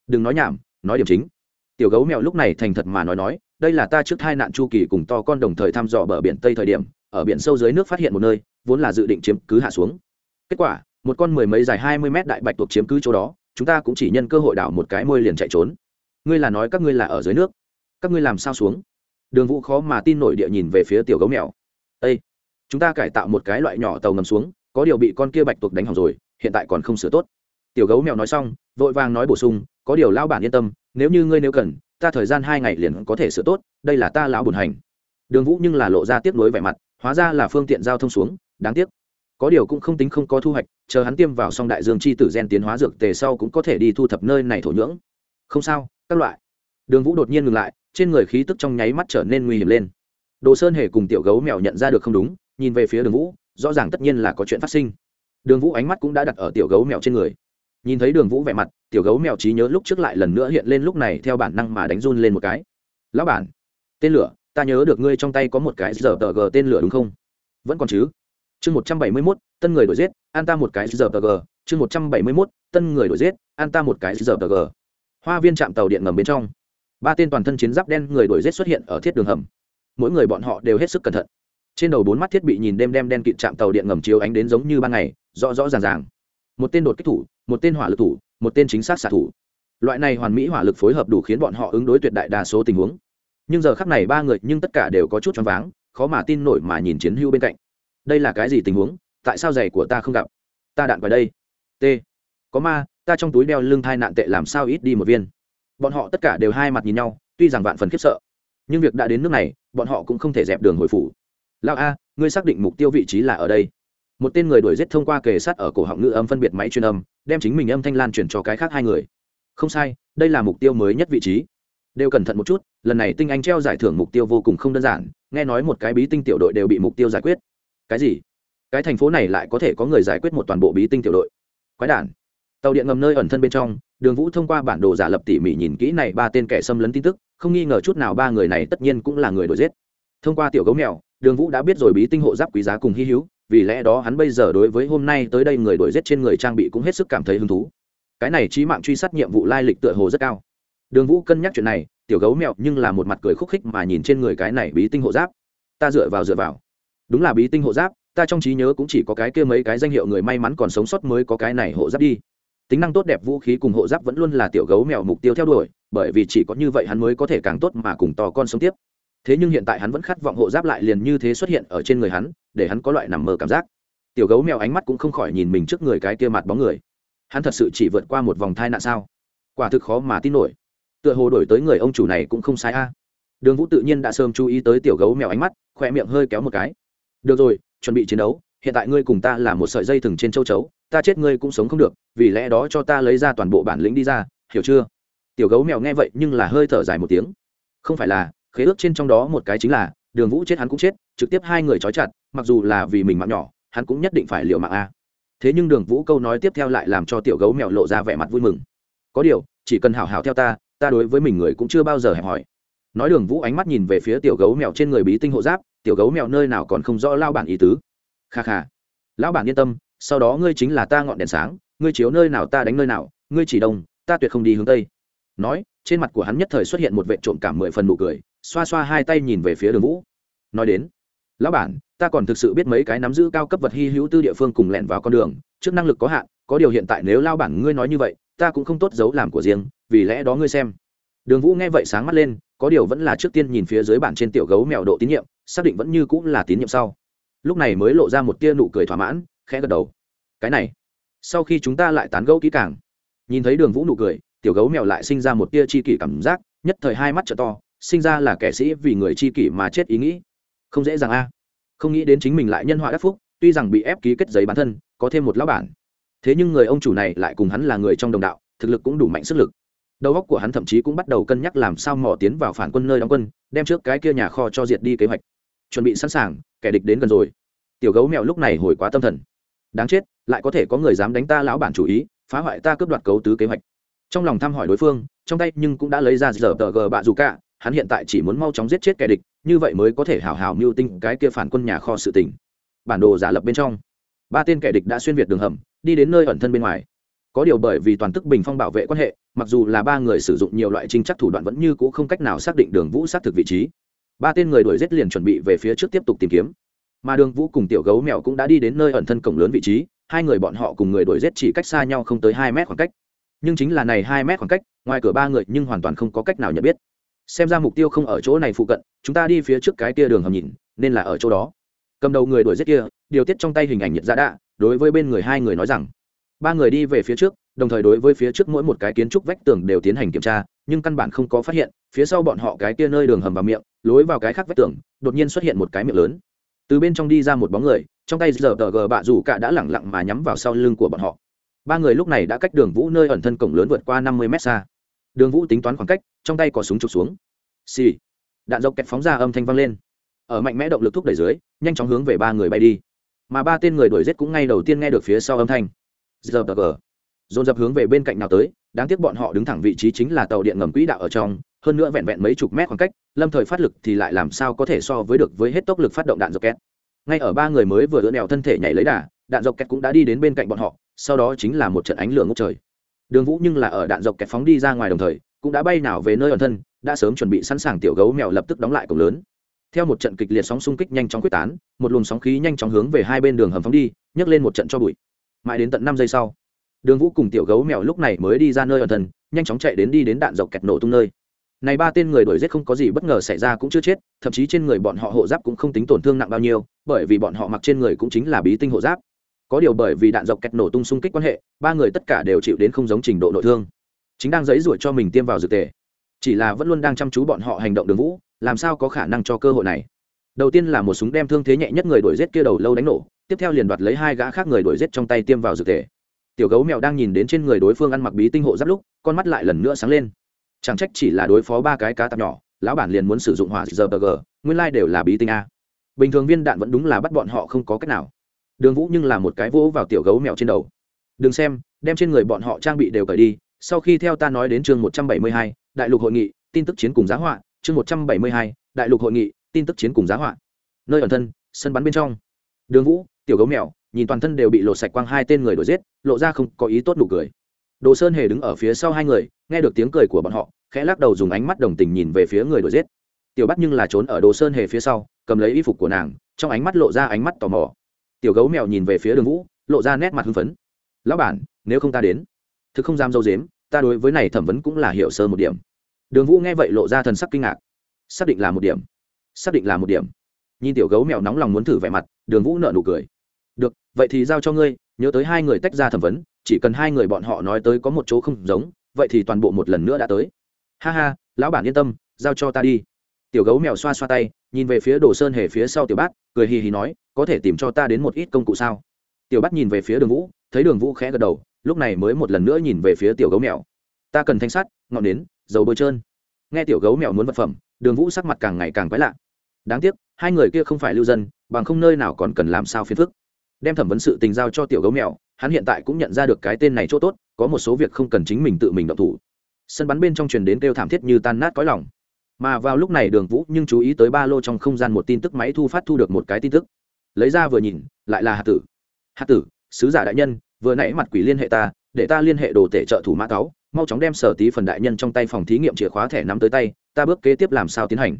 Đừng nói nhảm nói điểm chính tiểu gấu mèo lúc này thành thật mà nói nói, đây là ta trước hai nạn chu kỳ cùng to con đồng thời thăm dò bờ biển tây thời điểm, ở biển sâu dưới nước phát hiện một nơi, vốn là dự định chiếm cứ hạ xuống. Kết quả, một con mười mấy dài hai mươi mét đại bạch tuộc chiếm cứ chỗ đó, chúng ta cũng chỉ nhân cơ hội đảo một cái môi liền chạy trốn. Ngươi là nói các ngươi là ở dưới nước. Các ngươi làm sao xuống? Đường vũ khó mà tin nổi địa nhìn về phía tiểu gấu mèo. Â chúng ta cải tạo một cái loại nhỏ tàu ngầm xuống, có điều bị con kia bạch tuộc đánh hỏng rồi, hiện tại còn không sửa tốt. Tiểu gấu mèo nói xong, vội vàng nói bổ sung, có điều lao bản yên tâm nếu như ngươi nếu cần, ta thời gian hai ngày liền có thể sửa tốt, đây là ta lão bùn hành. Đường vũ nhưng là lộ ra tiếp nối vẻ mặt, hóa ra là phương tiện giao thông xuống, đáng tiếc. Có điều cũng không tính không có thu hoạch, chờ hắn tiêm vào xong đại dương chi tử gen tiến hóa dược tề sau cũng có thể đi thu thập nơi này thổ nhưỡng. Không sao, các loại. Đường vũ đột nhiên ngừng lại, trên người khí tức trong nháy mắt trở nên nguy hiểm lên. Đồ sơn hề cùng tiểu gấu mèo nhận ra được không đúng, nhìn về phía đường vũ, rõ ràng tất nhiên là có chuyện phát sinh. Đường vũ ánh mắt cũng đã đặt ở tiểu gấu mèo trên người nhìn thấy đường vũ vẻ mặt, tiểu gấu mèo trí nhớ lúc trước lại lần nữa hiện lên lúc này theo bản năng mà đánh run lên một cái. Lão bản, tên lửa, ta nhớ được ngươi trong tay có một cái giờ tờ g tên lửa đúng không? Vẫn còn chứ. Chương một trăm bảy mươi mốt, tân người đổi giết, an ta một cái giờ tờ g chương một trăm bảy mươi mốt, tân người đổi giết, an ta một cái giờ tờ g hoa viên trạm tàu điện ngầm bên trong, ba tên toàn thân chiến giáp đen người đổi giết xuất hiện ở thiết đường hầm. Mỗi người bọn họ đều hết sức cẩn thận. Trên đầu bốn mắt thiết bị nhìn đêm đêm đen kịt chạm tàu điện ngầm chiếu ánh đến giống như ban ngày, rõ rõ ràng ràng một tên đột kích thủ, một tên hỏa lực thủ, một tên chính xác xạ thủ. Loại này hoàn mỹ hỏa lực phối hợp đủ khiến bọn họ ứng đối tuyệt đại đa số tình huống. Nhưng giờ khắc này ba người nhưng tất cả đều có chút choáng váng, khó mà tin nổi mà nhìn chiến hưu bên cạnh. Đây là cái gì tình huống? Tại sao giày của ta không gặp? Ta đạn vào đây. T. Có ma, ta trong túi đeo lưng thai nạn tệ làm sao ít đi một viên? Bọn họ tất cả đều hai mặt nhìn nhau, tuy rằng vạn phần khiếp sợ. Nhưng việc đã đến nước này, bọn họ cũng không thể dẹp đường hồi phủ. Lao a, ngươi xác định mục tiêu vị trí là ở đây một tên người đuổi giết thông qua kề sát ở cổ họng ngữ âm phân biệt máy truyền âm, đem chính mình âm thanh lan truyền cho cái khác hai người. Không sai, đây là mục tiêu mới nhất vị trí. Đều cẩn thận một chút, lần này tinh anh treo giải thưởng mục tiêu vô cùng không đơn giản, nghe nói một cái bí tinh tiểu đội đều bị mục tiêu giải quyết. Cái gì? Cái thành phố này lại có thể có người giải quyết một toàn bộ bí tinh tiểu đội? Quái đản. Tàu điện ngầm nơi ẩn thân bên trong, đường vũ thông qua bản đồ giả lập tỉ mỉ nhìn kỹ này ba tên kẻ xâm lấn tin tức, không nghi ngờ chút nào ba người này tất nhiên cũng là người đổi giết. Thông qua tiểu gấu mèo, đường vũ đã biết rồi bí tinh hộ giáp quý giá cùng hy hữu vì lẽ đó hắn bây giờ đối với hôm nay tới đây người đuổi giết trên người trang bị cũng hết sức cảm thấy hứng thú. Cái này trí mạng truy sát nhiệm vụ lai lịch tựa hồ rất cao. Đường vũ cân nhắc chuyện này, tiểu gấu mèo nhưng là một mặt cười khúc khích mà nhìn trên người cái này bí tinh hộ giáp. Ta dựa vào dựa vào. Đúng là bí tinh hộ giáp, ta trong trí nhớ cũng chỉ có cái kia mấy cái danh hiệu người may mắn còn sống sót mới có cái này hộ giáp đi. Tính năng tốt đẹp vũ khí cùng hộ giáp vẫn luôn là tiểu gấu mèo mục tiêu theo đuổi, bởi vì chỉ có như vậy hắn mới có thể càng tốt mà cùng to con sống tiếp. Thế nhưng hiện tại hắn vẫn khát vọng hộ giáp lại liền như thế xuất hiện ở trên người hắn để hắn có loại nằm mơ cảm giác. Tiểu gấu mèo ánh mắt cũng không khỏi nhìn mình trước người cái kia mặt bóng người. Hắn thật sự chỉ vượt qua một vòng thai nạn sao? Quả thực khó mà tin nổi. Tựa hồ đổi tới người ông chủ này cũng không sai a. Đường vũ tự nhiên đã sớm chú ý tới tiểu gấu mèo ánh mắt khỏe miệng hơi kéo một cái. Được rồi, chuẩn bị chiến đấu, hiện tại ngươi cùng ta là một sợi dây thừng trên châu chấu, ta chết ngươi cũng sống không được, vì lẽ đó cho ta lấy ra toàn bộ bản lĩnh đi ra, hiểu chưa? Tiểu gấu mèo nghe vậy nhưng là hơi thở dài một tiếng. Không phải là, khế ước trên trong đó một cái chính là đường vũ chết hắn cũng chết, trực tiếp hai người trói chặt, mặc dù là vì mình mạng nhỏ, hắn cũng nhất định phải liều mạng a. Thế nhưng đường vũ câu nói tiếp theo lại làm cho tiểu gấu mèo lộ ra vẻ mặt vui mừng. Có điều, chỉ cần hảo hảo theo ta ta đối với mình người cũng chưa bao giờ hẹp hỏi nói đường vũ ánh mắt nhìn về phía tiểu gấu mèo trên người bí tinh hộ giáp, tiểu gấu mèo nơi nào còn không rõ lao bản ý tứ. Kha kha. Lão bản yên tâm, sau đó ngươi chính là ta ngọn đèn sáng, ngươi chiếu nơi nào ta đánh nơi nào, ngươi chỉ đông, ta tuyệt không đi hướng tây. Nói, trên mặt của hắn nhất thời xuất hiện một vệ trộm cảm mười phần nụ cười xoa xoa hai tay nhìn về phía đường vũ. Nói đến, lão bản, ta còn thực sự biết mấy cái nắm giữ cao cấp vật hy hữu tư địa phương cùng lẻn vào con đường, trước năng lực có hạn, có điều hiện tại nếu lao bản ngươi nói như vậy, ta cũng không tốt giấu làm của riêng, vì lẽ đó ngươi xem. Đường vũ nghe vậy sáng mắt lên, có điều vẫn là trước tiên nhìn phía dưới bản trên tiểu gấu mèo độ tín nhiệm, xác định vẫn như cũng là tín nhiệm sau. Lúc này mới lộ ra một tia nụ cười thỏa mãn, khẽ gật đầu. Cái này, sau khi chúng ta lại tán gẫu kỹ càng. Nhìn thấy đường vũ nụ cười, tiểu gấu mèo lại sinh ra một tia chi kỷ cảm giác, nhất thời hai mắt t to sinh ra là kẻ sĩ vì người chi kỷ mà chết ý nghĩ. Không dễ dàng a. Không nghĩ đến chính mình lại nhân họa đắc phúc, tuy rằng bị ép ký kết giấy bản thân, có thêm một lão bản. Thế nhưng người ông chủ này lại cùng hắn là người trong đồng đạo, thực lực cũng đủ mạnh sức lực. Đầu óc của hắn thậm chí cũng bắt đầu cân nhắc làm sao mò tiến vào phản quân nơi đóng quân, đem trước cái kia nhà kho cho diệt đi kế hoạch. Chuẩn bị sẵn sàng, kẻ địch đến gần rồi. Tiểu gấu mèo lúc này hồi quá tâm thần. Đáng chết, lại có thể có người dám đánh ta lão bản chủ ý, phá hoại ta cướp đoạt cấu tứ kế hoạch. Trong lòng thăm hỏi đối phương, trong tay nhưng cũng đã lấy ra giờ tờ gờ bạ dù cả hắn hiện tại chỉ muốn mau chóng giết chết kẻ địch, như vậy mới có thể hào hào mưu tinh cái kia phản quân nhà kho sự tỉnh bản đồ giả lập bên trong. Ba tên kẻ địch đã xuyên việt đường hầm, đi đến nơi ẩn thân bên ngoài. Có điều bởi vì toàn tức bình phong bảo vệ quan hệ, mặc dù là ba người sử dụng nhiều loại trinh chắc thủ đoạn vẫn như c ũ không cách nào xác định đường vũ xác thực vị trí. Ba tên người đuổi giết liền chuẩn bị về phía trước tiếp tục tìm kiếm. Mà đường vũ cùng tiểu gấu mèo cũng đã đi đến nơi ẩn thân cổng lớn vị trí, hai người bọn họ cùng người đuổi giết chỉ cách xa nhau không tới hai mét khoảng cách. Nhưng chính là này hai mét khoảng cách, ngoài cửa ba người nhưng hoàn toàn không có cách nào nhận biết xem ra mục tiêu không ở chỗ này phụ cận, chúng ta đi phía trước cái kia đường hầm nhìn, nên là ở chỗ đó. Cầm đầu người đuổi giết kia, điều tiết trong tay hình ảnh nhiệt ra đạ, đối với bên người hai người nói rằng, ba người đi về phía trước, đồng thời đối với phía trước mỗi một cái kiến trúc vách tường đều tiến hành kiểm tra, nhưng căn bản không có phát hiện, phía sau bọn họ cái kia nơi đường hầm vào miệng, lối vào cái khác vách tường, đột nhiên xuất hiện một cái miệng lớn. Từ bên trong đi ra một bóng người, trong tay giờ tờ gờ bạ rủ cả đã lẳng lặng mà nhắm vào sau lưng của bọn họ. Ba người lúc này đã cách đường vũ nơi ẩn thân cổng lớn vượt qua năm mươi mét xa đường vũ tính toán khoảng cách, trong tay có súng trục xuống. Xì、sì. đạn dọc kẹt phóng ra âm thanh vang lên. Ở mạnh mẽ động lực thúc đẩy dưới, nhanh chóng hướng về ba người bay đi. Mà ba tên người đuổi giết cũng ngay đầu tiên nghe được phía sau âm thanh. Giờ tờ gờ. Dồn dập hướng về bên cạnh nào tới, đáng tiếc bọn họ đứng thẳng vị trí chính là tàu điện ngầm quỹ đạo ở trong, hơn nữa vẹn vẹn mấy chục mét khoảng cách, lâm thời phát lực thì lại làm sao có thể so với được với hết tốc lực phát động đạn dọc két ngay ở ba người mới vừa đỡ nèo thân thể nhảy lấy đà, đạn dọc kẹt cũng đã đi đến bên cạnh bọn họ, sau đó chính là một trận ánh lửa ngốc trời đường vũ nhưng là ở đạn dọc kẹt phóng đi ra ngoài đồng thời, cũng đã bay nào về nơi ẩn thân, đã sớm chuẩn bị sẵn sàng tiểu gấu mèo lập tức đóng lại cổng lớn. Theo một trận kịch liệt sóng xung kích nhanh chóng quyết tán, một luồng sóng khí nhanh chóng hướng về hai bên đường hầm phóng đi, nhấc lên một trận cho bụi. Mãi đến tận năm giây sau, đường vũ cùng tiểu gấu mèo lúc này mới đi ra nơi ẩn thân, nhanh chóng chạy đến đi đến đạn dọc kẹt nổ tung nơi. Này ba tên người đuổi giết không có gì bất ngờ xảy ra cũng chưa chết, thậm chí trên người bọn họ hộ giáp cũng không tính tổn thương nặng bao nhiêu, bởi vì bọn họ mặc trên người cũng chính là bí tinh hộ giáp có điều bởi vì đạn dọc kẹt nổ tung xung kích quan hệ, ba người tất cả đều chịu đến không giống trình độ nội thương. Chính đang dãy ruổi cho mình tiêm vào dược tề. Chỉ là vẫn luôn đang chăm chú bọn họ hành động đường vũ, làm sao có khả năng cho cơ hội này? Đầu tiên là một súng đem thương thế nhẹ nhất người đuổi giết kia đầu lâu đánh nổ, tiếp theo liền đoạt lấy hai gã khác người đuổi giết trong tay tiêm vào dược tề. Tiểu gấu mèo đang nhìn đến trên người đối phương ăn mặc bí tinh hộ giáp lúc, con mắt lại lần nữa sáng lên. Chẳng trách chỉ là đối phó ba cái cá tạp nhỏ, lão bản liền muốn sử dụng hỏa giờ bờ nguyên lai、like、đều là bí tinh a. Bình thường viên đạn vẫn đúng là bắt bọn họ không có cách nào đường vũ nhưng là một cái vỗ vào tiểu gấu mèo trên đầu. Đừng xem, đem trên người bọn họ trang bị đều cởi đi, sau khi theo ta nói đến chương một trăm bảy mươi hai, đại lục hội nghị, tin tức chiến cùng giá họa, chương một trăm bảy mươi hai, đại lục hội nghị, tin tức chiến cùng giá họa. Nơi ẩn thân, sân bắn bên trong. Đường vũ, tiểu gấu mèo, nhìn toàn thân đều bị lộ sạch quang hai tên người đuổi giết, lộ ra không có ý tốt nụ cười. Đồ sơn hề đứng ở phía sau hai người, nghe được tiếng cười của bọn họ, khẽ lắc đầu dùng ánh mắt đồng tình nhìn về phía người đuổi giết. Tiểu bắt nhưng là trốn ở đồ sơn hề phía sau, cầm lấy y phục của nàng, trong ánh mắt lộ ra ánh mắt tò mò tiểu gấu mèo nhìn về phía đường vũ, lộ ra nét mặt hưng phấn. Lão bản, nếu không ta đến, thực không dám dâu dếm, ta đối với này thẩm vấn cũng là hiểu sơ một điểm. Đường vũ nghe vậy lộ ra thần sắc kinh ngạc. Xác định là một điểm, xác định là một điểm. Nhìn tiểu gấu mèo nóng lòng muốn thử vẻ mặt, đường vũ nợ nụ cười. Được, vậy thì giao cho ngươi, nhớ tới hai người tách ra thẩm vấn, chỉ cần hai người bọn họ nói tới có một chỗ không giống, vậy thì toàn bộ một lần nữa đã tới. Ha ha, lão bản yên tâm, giao cho ta đi tiểu gấu mèo xoa xoa tay, nhìn về phía đồ sơn hề phía sau tiểu bát, cười hì hì nói, có thể tìm cho ta đến một ít công cụ sao? Tiểu bát nhìn về phía đường vũ, thấy đường vũ khẽ gật đầu, lúc này mới một lần nữa nhìn về phía tiểu gấu mèo. Ta cần thanh sắt, ngọn nến, dầu bôi trơn. Nghe tiểu gấu mèo muốn vật phẩm, đường vũ sắc mặt càng ngày càng quái lạ. Đáng tiếc, hai người kia không phải lưu dân, bằng không nơi nào còn cần làm sao phiền phức. Đem thẩm vấn sự tình giao cho tiểu gấu mèo, hắn hiện tại cũng nhận ra được cái tên này chỗ tốt, có một số việc không cần chính mình tự mình động thủ. Sân bắn bên trong truyền đến kêu thảm thiết như tan nát cõi lòng mà vào lúc này đường vũ nhưng chú ý tới ba lô trong không gian một tin tức máy thu phát thu được một cái tin tức. Lấy ra vừa nhìn, lại là hạt tử. Hạt tử, sứ giả đại nhân, vừa nãy mặt quỷ liên hệ ta, để ta liên hệ đồ tể trợ thủ mã cáu, mau chóng đem sở tí phần đại nhân trong tay phòng thí nghiệm chìa khóa thẻ nắm tới tay, ta bước kế tiếp làm sao tiến hành.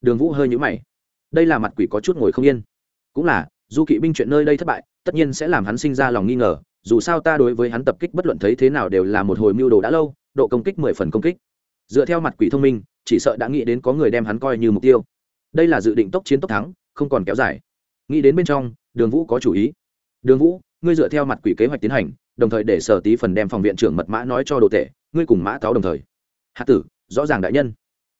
Đường vũ hơi nhũ mày. Đây là mặt quỷ có chút ngồi không yên. Cũng là, du kỵ binh chuyện nơi đây thất bại, tất nhiên sẽ làm hắn sinh ra lòng nghi ngờ, dù sao ta đối với hắn tập kích bất luận thấy thế nào đều là một hồi mưu đồ đã lâu, độ công kích mười phần công kích. Dựa theo mặt quỷ thông minh chỉ sợ đã nghĩ đến có người đem hắn coi như mục tiêu. Đây là dự định tốc chiến tốc thắng, không còn kéo dài. Nghĩ đến bên trong, đường vũ có chủ ý. Đường vũ, ngươi dựa theo mặt quỷ kế hoạch tiến hành, đồng thời để sở tí phần đem phòng viện trưởng mật mã nói cho đồ tệ ngươi cùng mã Táo đồng thời. Hạt tử, rõ ràng đại nhân.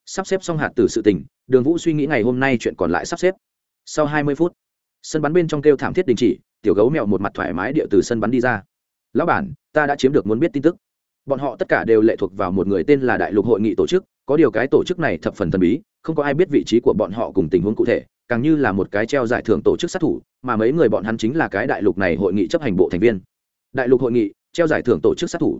Sắp xếp xong hạt tử sự tình, đường vũ suy nghĩ ngày hôm nay chuyện còn lại sắp xếp. Sau hai mươi phút, sân bắn bên trong kêu thảm thiết đình chỉ, tiểu gấu mèo một mặt thoải mái địa từ sân bắn đi ra. Lão bản, ta đã chiếm được muốn biết tin tức. Bọn họ tất cả đều lệ thuộc vào một người tên là đại lục hội nghị tổ chức có điều cái tổ chức này thập phần thần bí, không có ai biết vị trí của bọn họ cùng tình huống cụ thể, càng như là một cái treo giải thưởng tổ chức sát thủ, mà mấy người bọn hắn chính là cái đại lục này hội nghị chấp hành bộ thành viên. Đại lục hội nghị, treo giải thưởng tổ chức sát thủ.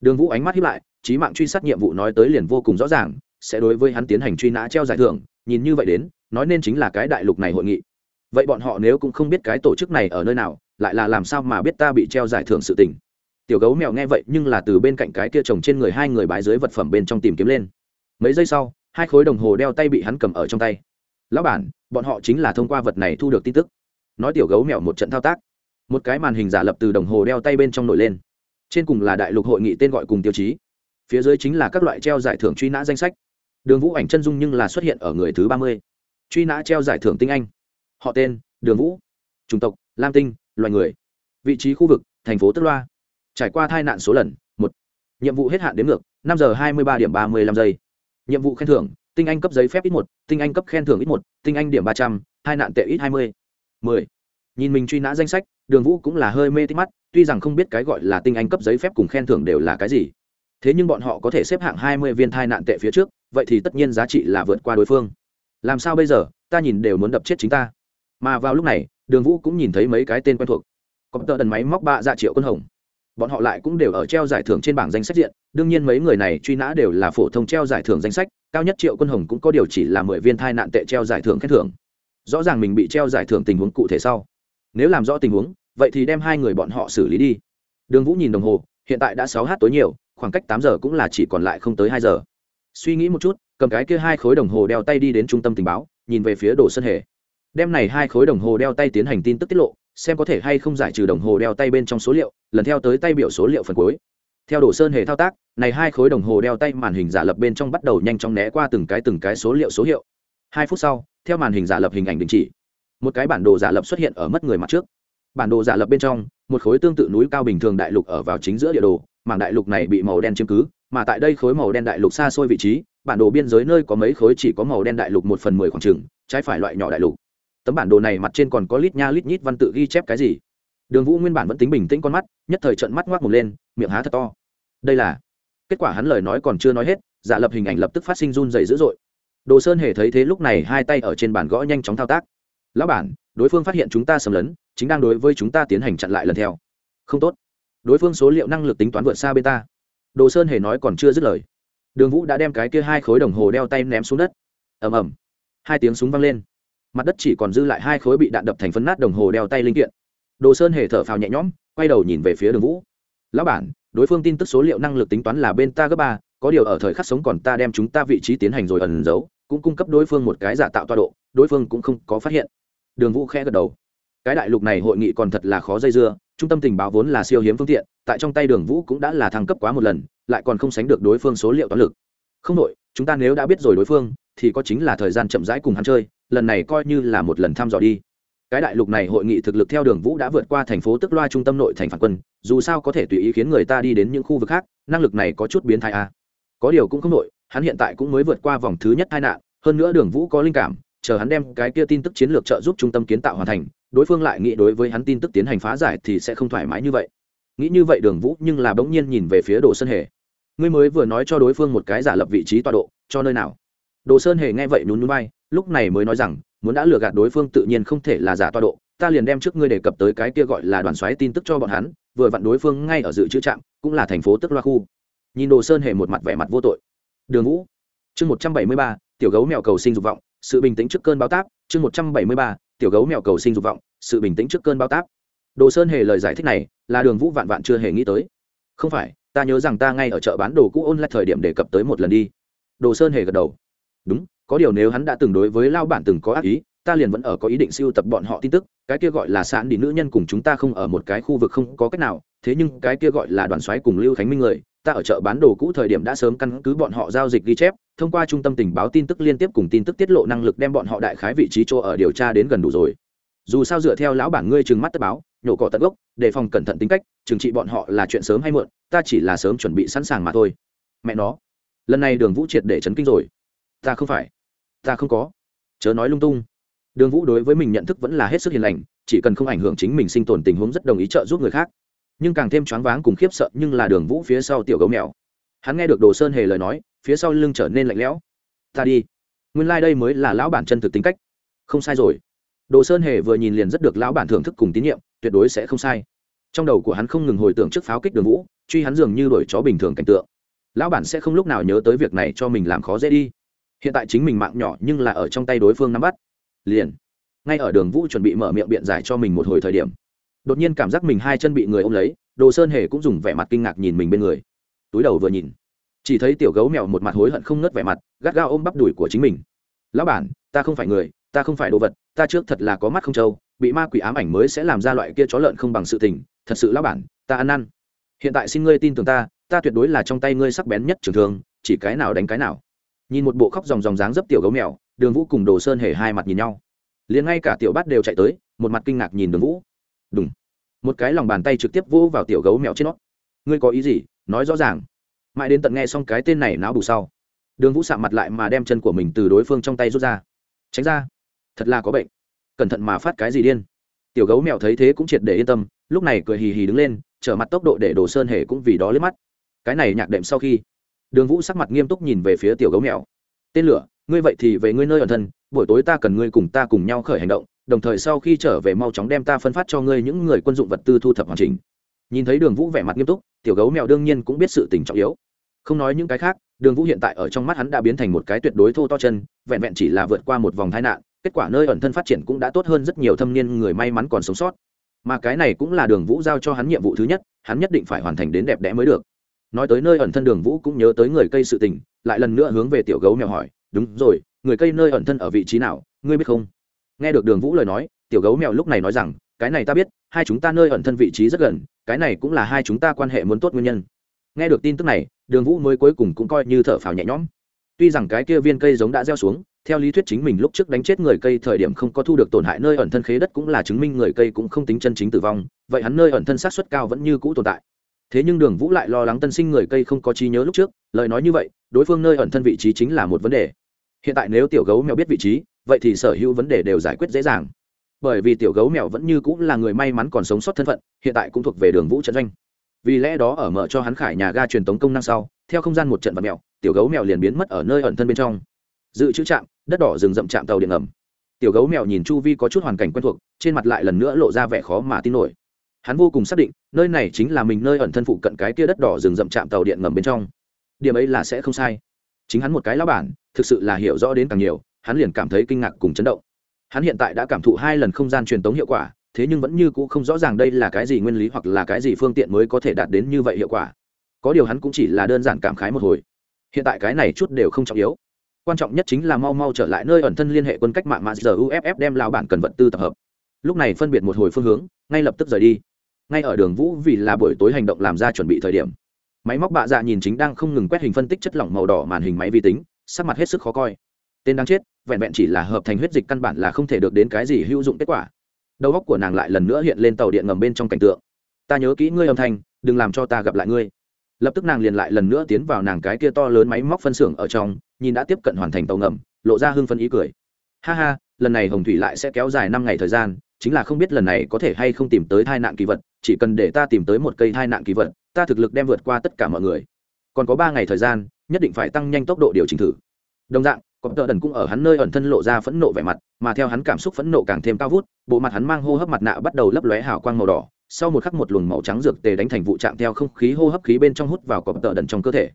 Đường vũ ánh mắt hiếp lại trí mạng truy sát nhiệm vụ nói tới liền vô cùng rõ ràng, sẽ đối với hắn tiến hành truy nã treo giải thưởng, nhìn như vậy đến, nói nên chính là cái đại lục này hội nghị. Vậy bọn họ nếu cũng không biết cái tổ chức này ở nơi nào, lại là làm sao mà biết ta bị treo giải thưởng sự tình? Tiểu gấu mèo nghe vậy nhưng là từ bên cạnh cái kia trồng trên người hai người bái dưới vật phẩm bên trong tìm kiếm lên mấy giây sau, hai khối đồng hồ đeo tay bị hắn cầm ở trong tay. Lão bản, bọn họ chính là thông qua vật này thu được tin tức. Nói tiểu gấu mèo một trận thao tác. Một cái màn hình giả lập từ đồng hồ đeo tay bên trong nổi lên. Trên cùng là đại lục hội nghị tên gọi cùng tiêu chí. Phía dưới chính là các loại treo giải thưởng truy nã danh sách. Đường vũ ảnh chân dung nhưng là xuất hiện ở người thứ ba mươi. Truy nã treo giải thưởng tinh anh. Họ tên, đường vũ. Chủng tộc, lam tinh, loài người. Vị trí khu vực, thành phố tức loa. Trải qua tai nạn số lần, một. Nhiệm vụ hết hạn đến ngược, năm giờ hai mươi ba điểm ba mươi lăm giây nhiệm vụ khen thưởng, tinh anh cấp giấy phép ít một, tinh anh cấp khen thưởng ít một, tinh anh điểm ba trăm, hai nạn tệ ít hai mươi. Mười. Nhìn mình truy nã danh sách, đường vũ cũng là hơi mê tích mắt, tuy rằng không biết cái gọi là tinh anh cấp giấy phép cùng khen thưởng đều là cái gì. Thế nhưng bọn họ có thể xếp hạng hai mươi viên thai nạn tệ phía trước, vậy thì tất nhiên giá trị là vượt qua đối phương. Làm sao bây giờ, ta nhìn đều muốn đập chết chính ta. Mà vào lúc này, đường vũ cũng nhìn thấy mấy cái tên quen thuộc. Có tờ đần máy móc bạ dạ triệu quân hồng bọn họ lại cũng đều ở treo giải thưởng trên bảng danh sách diện. Đương nhiên mấy người này truy nã đều là phổ thông treo giải thưởng danh sách, cao nhất triệu quân hồng cũng có điều chỉ là mười viên thai nạn tệ treo giải thưởng khen thưởng. Rõ ràng mình bị treo giải thưởng tình huống cụ thể sau. Nếu làm rõ tình huống, vậy thì đem hai người bọn họ xử lý đi. Đường vũ nhìn đồng hồ, hiện tại đã sáu h tối nhiều, khoảng cách tám giờ cũng là chỉ còn lại không tới hai giờ. Suy nghĩ một chút, cầm cái kia hai khối đồng hồ đeo tay đi đến trung tâm tình báo, nhìn về phía đồ sân hề đem này hai khối đồng hồ đeo tay tiến hành tin tức tiết lộ xem có thể hay không giải trừ đồng hồ đeo tay bên trong số liệu, lần theo tới tay biểu số liệu phần cuối. Theo đồ sơn hề thao tác, này hai khối đồng hồ đeo tay màn hình giả lập bên trong bắt đầu nhanh chóng né qua từng cái từng cái số liệu số hiệu. Hai phút sau, theo màn hình giả lập hình ảnh đình chỉ, một cái bản đồ giả lập xuất hiện ở mất người mặt trước. Bản đồ giả lập bên trong, một khối tương tự núi cao bình thường đại lục ở vào chính giữa địa đồ, mảng đại lục này bị màu đen chiếm cứ, mà tại đây khối màu đen đại lục xa xôi vị trí, bản đồ biên giới nơi có mấy khối chỉ có màu đen đại lục một phần mười khoảng trừng trái phải loại nhỏ đại lục tấm bản đồ này mặt trên còn có lít nha lít nhít văn tự ghi chép cái gì? Đường vũ nguyên bản vẫn tính bình tĩnh con mắt, nhất thời trận mắt ngoác mồm lên, miệng há thật to. Đây là, kết quả hắn lời nói còn chưa nói hết, giả lập hình ảnh lập tức phát sinh run dày dữ dội. Đồ sơn hề thấy thế lúc này hai tay ở trên bàn gõ nhanh chóng thao tác. Lão bản, đối phương phát hiện chúng ta xâm lấn, chính đang đối với chúng ta tiến hành chặn lại lần theo. Không tốt. Đối phương số liệu năng lực tính toán vượt xa bên ta đồ sơn hề nói còn chưa dứt lời. Đường vũ đã đem cái kia hai khối đồng hồ đeo tay ném xuống đất. Ầm ầm. Hai tiếng súng vang lên mặt đất chỉ còn dư lại hai khối bị đạn đập thành phấn nát đồng hồ đeo tay linh kiện. Đồ sơn hề thở phào nhẹ nhõm, quay đầu nhìn về phía đường vũ. Lão bản, đối phương tin tức số liệu năng lực tính toán là bên ta gấp ba, có điều ở thời khắc sống còn ta đem chúng ta vị trí tiến hành rồi ẩn giấu, cũng cung cấp đối phương một cái giả tạo toa độ, đối phương cũng không có phát hiện. Đường vũ khẽ gật đầu. Cái đại lục này hội nghị còn thật là khó dây dưa, trung tâm tình báo vốn là siêu hiếm phương tiện, tại trong tay đường vũ cũng đã là thăng cấp quá một lần, lại còn không sánh được đối phương số liệu toán lực. Không đội chúng ta nếu đã biết rồi đối phương, thì có chính là thời gian chậm rãi cùng hắn chơi lần này coi như là một lần thăm dò đi. Cái đại lục này hội nghị thực lực theo đường vũ đã vượt qua thành phố tức loa trung tâm nội thành phản quân, dù sao có thể tùy ý khiến người ta đi đến những khu vực khác, năng lực này có chút biến thái a à. có điều cũng không nội hắn hiện tại cũng mới vượt qua vòng thứ nhất tai nạn, hơn nữa đường vũ có linh cảm, chờ hắn đem cái kia tin tức chiến lược trợ giúp trung tâm kiến tạo hoàn thành, đối phương lại nghĩ đối với hắn tin tức tiến hành phá giải thì sẽ không thoải mái như vậy. Nghĩ như vậy đường vũ nhưng là bỗng nhiên nhìn về phía đồ sơn hề. Ngươi mới vừa nói cho đối phương một cái giả lập vị trí tọa độ, cho nơi nào? Đồ sơn hề nghe vậy nhún núi bay lúc này mới nói rằng, muốn đã lừa gạt đối phương tự nhiên không thể là giả toa độ, ta liền đem trước ngươi đề cập tới cái kia gọi là đoàn xoáy tin tức cho bọn hắn, vừa vặn đối phương ngay ở dự trữ trạm, cũng là thành phố tức loa khu. Nhìn đồ sơn hề một mặt vẻ mặt vô tội. Đường vũ. Chương một trăm bảy mươi ba, tiểu gấu mèo cầu sinh dục vọng, sự bình tĩnh trước cơn báo táp. Chương một trăm bảy mươi ba, tiểu gấu mèo cầu sinh dục vọng, sự bình tĩnh trước cơn báo táp. Đồ sơn hề lời giải thích này, là đường vũ vạn vạn chưa hề nghĩ tới. Không phải, ta nhớ rằng ta ngay ở chợ bán đồ cũ ôn lại thời điểm đề cập tới một lần đi. Đồ sơn hề gật đầu. Đúng có điều nếu hắn đã từng đối với lao bản từng có ác ý, ta liền vẫn ở có ý định siêu tập bọn họ tin tức, cái kia gọi là sạn đi nữ nhân cùng chúng ta không ở một cái khu vực không có cách nào, thế nhưng cái kia gọi là đoàn xoáy cùng lưu khánh minh người, ta ở chợ bán đồ cũ thời điểm đã sớm căn cứ bọn họ giao dịch ghi chép, thông qua trung tâm tình báo tin tức liên tiếp cùng tin tức tiết lộ năng lực đem bọn họ đại khái vị trí chỗ ở điều tra đến gần đủ rồi. Dù sao dựa theo lão bản ngươi trừng mắt tất báo, nhổ cỏ tận gốc, đề phòng cẩn thận tính cách, trừng trị bọn họ là chuyện sớm hay muộn, ta chỉ là sớm chuẩn bị sẵn sàng mà thôi. Mẹ nó, lần này đường vũ triệt để chấn kinh rồi. Ta không phải ta không có. Chớ nói lung tung. Đường vũ đối với mình nhận thức vẫn là hết sức hiền lành, chỉ cần không ảnh hưởng chính mình sinh tồn tình huống rất đồng ý trợ giúp người khác. Nhưng càng thêm choáng váng cùng khiếp sợ nhưng là đường vũ phía sau tiểu gấu mèo. Hắn nghe được đồ sơn hề lời nói, phía sau lưng trở nên lạnh lẽo. Ta đi. Nguyên lai、like、đây mới là lão bản chân thực tính cách. Không sai rồi. Đồ sơn hề vừa nhìn liền rất được lão bản thưởng thức cùng tín nhiệm, tuyệt đối sẽ không sai. Trong đầu của hắn không ngừng hồi tưởng trước pháo kích đường vũ, truy hắn dường như đổi chó bình thường cảnh tượng. Lão bản sẽ không lúc nào nhớ tới việc này cho mình làm khó dễ đi hiện tại chính mình mạng nhỏ nhưng là ở trong tay đối phương nắm bắt. Liền, ngay ở đường vũ chuẩn bị mở miệng biện giải cho mình một hồi thời điểm, đột nhiên cảm giác mình hai chân bị người ôm lấy, đồ sơn hề cũng dùng vẻ mặt kinh ngạc nhìn mình bên người. Túi đầu vừa nhìn, chỉ thấy tiểu gấu mèo một mặt hối hận không ngớt vẻ mặt, gắt gao ôm bắp đùi của chính mình. Lão bản, ta không phải người, ta không phải đồ vật, ta trước thật là có mắt không trâu, bị ma quỷ ám ảnh mới sẽ làm ra loại kia chó lợn không bằng sự tình, thật sự lão bản, ta ăn ăn hiện tại xin ngươi tin tưởng ta ta tuyệt đối là trong tay ngươi sắc bén nhất trường thường chỉ cái nào đánh cái nào nhìn một bộ khóc dòng dòng dáng dấp tiểu gấu mèo, đường vũ cùng đồ sơn hề hai mặt nhìn nhau. Liền ngay cả tiểu bát đều chạy tới, một mặt kinh ngạc nhìn đường vũ. Đúng một cái lòng bàn tay trực tiếp vỗ vào tiểu gấu mèo trên nó. Ngươi có ý gì? Nói rõ ràng. Mãi đến tận nghe xong cái tên này não bù sau, đường vũ sạm mặt lại mà đem chân của mình từ đối phương trong tay rút ra. Tránh ra. Thật là có bệnh. Cẩn thận mà phát cái gì điên. Tiểu gấu mèo thấy thế cũng triệt để yên tâm, lúc này cười hì hì đứng lên, trở mặt tốc độ để đồ sơn hề cũng vì đó liếc mắt. Cái này nhạc đệm sau khi đường vũ sắc mặt nghiêm túc nhìn về phía tiểu gấu mèo. Tên lửa, ngươi vậy thì về ngươi nơi ẩn thân, buổi tối ta cần ngươi cùng ta cùng nhau khởi hành động, đồng thời sau khi trở về mau chóng đem ta phân phát cho ngươi những người quân dụng vật tư thu thập hoàn chỉnh. Nhìn thấy đường vũ vẻ mặt nghiêm túc, tiểu gấu mèo đương nhiên cũng biết sự tình trọng yếu. Không nói những cái khác, đường vũ hiện tại ở trong mắt hắn đã biến thành một cái tuyệt đối thô to chân, vẹn vẹn chỉ là vượt qua một vòng tai nạn, kết quả nơi ẩn thân phát triển cũng đã tốt hơn rất nhiều thâm niên người may mắn còn sống sót. Mà cái này cũng là đường vũ giao cho hắn nhiệm vụ thứ nhất, hắn nhất định phải hoàn thành đến đẹp đẽ mới được nói tới nơi ẩn thân đường vũ cũng nhớ tới người cây sự tình, lại lần nữa hướng về tiểu gấu mèo hỏi, đúng rồi, người cây nơi ẩn thân ở vị trí nào, ngươi biết không? Nghe được đường vũ lời nói, tiểu gấu mèo lúc này nói rằng, cái này ta biết, hai chúng ta nơi ẩn thân vị trí rất gần, cái này cũng là hai chúng ta quan hệ muốn tốt nguyên nhân. Nghe được tin tức này, đường vũ mới cuối cùng cũng coi như thở phào nhẹ nhõm. Tuy rằng cái kia viên cây giống đã gieo xuống, theo lý thuyết chính mình lúc trước đánh chết người cây thời điểm không có thu được tổn hại nơi ẩn thân khế đất cũng là chứng minh người cây cũng không tính chân chính tử vong, vậy hắn nơi ẩn thân sát xuất cao vẫn như cũ tồn tại thế nhưng đường vũ lại lo lắng tân sinh người cây không có trí nhớ lúc trước, lời nói như vậy, đối phương nơi ẩn thân vị trí chính là một vấn đề. Hiện tại nếu tiểu gấu mèo biết vị trí, vậy thì sở hữu vấn đề đều giải quyết dễ dàng. Bởi vì tiểu gấu mèo vẫn như cũng là người may mắn còn sống sót thân phận, hiện tại cũng thuộc về đường vũ trận doanh. Vì lẽ đó ở mở cho hắn khải nhà ga truyền tống công năng sau, theo không gian một trận vật mèo, tiểu gấu mèo liền biến mất ở nơi ẩn thân bên trong. Dự trữ trạm, đất đỏ rừng rậm trạm tàu điện ngầm. Tiểu gấu mèo nhìn chu vi có chút hoàn cảnh quen thuộc, trên mặt lại lần nữa lộ ra vẻ khó mà tin nổi hắn vô cùng xác định, nơi này chính là mình nơi ẩn thân phụ cận cái kia đất đỏ rừng rậm trạm tàu điện ngầm bên trong. Điểm ấy là sẽ không sai. Chính hắn một cái lão bản, thực sự là hiểu rõ đến càng nhiều, hắn liền cảm thấy kinh ngạc cùng chấn động. Hắn hiện tại đã cảm thụ hai lần không gian truyền tống hiệu quả, thế nhưng vẫn như cũ không rõ ràng đây là cái gì nguyên lý hoặc là cái gì phương tiện mới có thể đạt đến như vậy hiệu quả. Có điều hắn cũng chỉ là đơn giản cảm khái một hồi. Hiện tại cái này chút đều không trọng yếu. Quan trọng nhất chính là mau mau trở lại nơi ẩn thân liên hệ quân cách mạng mà giờ uff đem lao bản cần vật tư tập hợp. Lúc này phân biệt một hồi phương hướng, ngay lập tức rời đi ngay ở đường vũ vì là buổi tối hành động làm ra chuẩn bị thời điểm. Máy móc bạ dạ nhìn chính đang không ngừng quét hình phân tích chất lỏng màu đỏ màn hình máy vi tính, sắc mặt hết sức khó coi. Tên đang chết, vẹn vẹn chỉ là hợp thành huyết dịch căn bản là không thể được đến cái gì hữu dụng kết quả. Đầu óc của nàng lại lần nữa hiện lên tàu điện ngầm bên trong cảnh tượng. Ta nhớ kỹ ngươi âm thanh, đừng làm cho ta gặp lại ngươi. Lập tức nàng liền lại lần nữa tiến vào nàng cái kia to lớn máy móc phân xưởng ở trong, nhìn đã tiếp cận hoàn thành tàu ngầm, lộ ra hưng phân ý cười. Ha ha, lần này hồng thủy lại sẽ kéo dài năm ngày thời gian, chính là không biết lần này có thể hay không tìm tới thai nạn kỳ vật chỉ cần để ta tìm tới một cây thai nạn kỳ vật, ta thực lực đem vượt qua tất cả mọi người. Còn có ba ngày thời gian, nhất định phải tăng nhanh tốc độ điều chỉnh thử. Đồng dạng, cọp tợ đần cũng ở hắn nơi ẩn thân lộ ra phẫn nộ vẻ mặt, mà theo hắn cảm xúc phẫn nộ càng thêm cao vút, bộ mặt hắn mang hô hấp mặt nạ bắt đầu lấp lóe hào quang màu đỏ, sau một khắc một luồng màu trắng dược tề đánh thành vụ chạm theo không khí hô hấp khí bên trong hút vào cọp tợ đần trong cơ thể.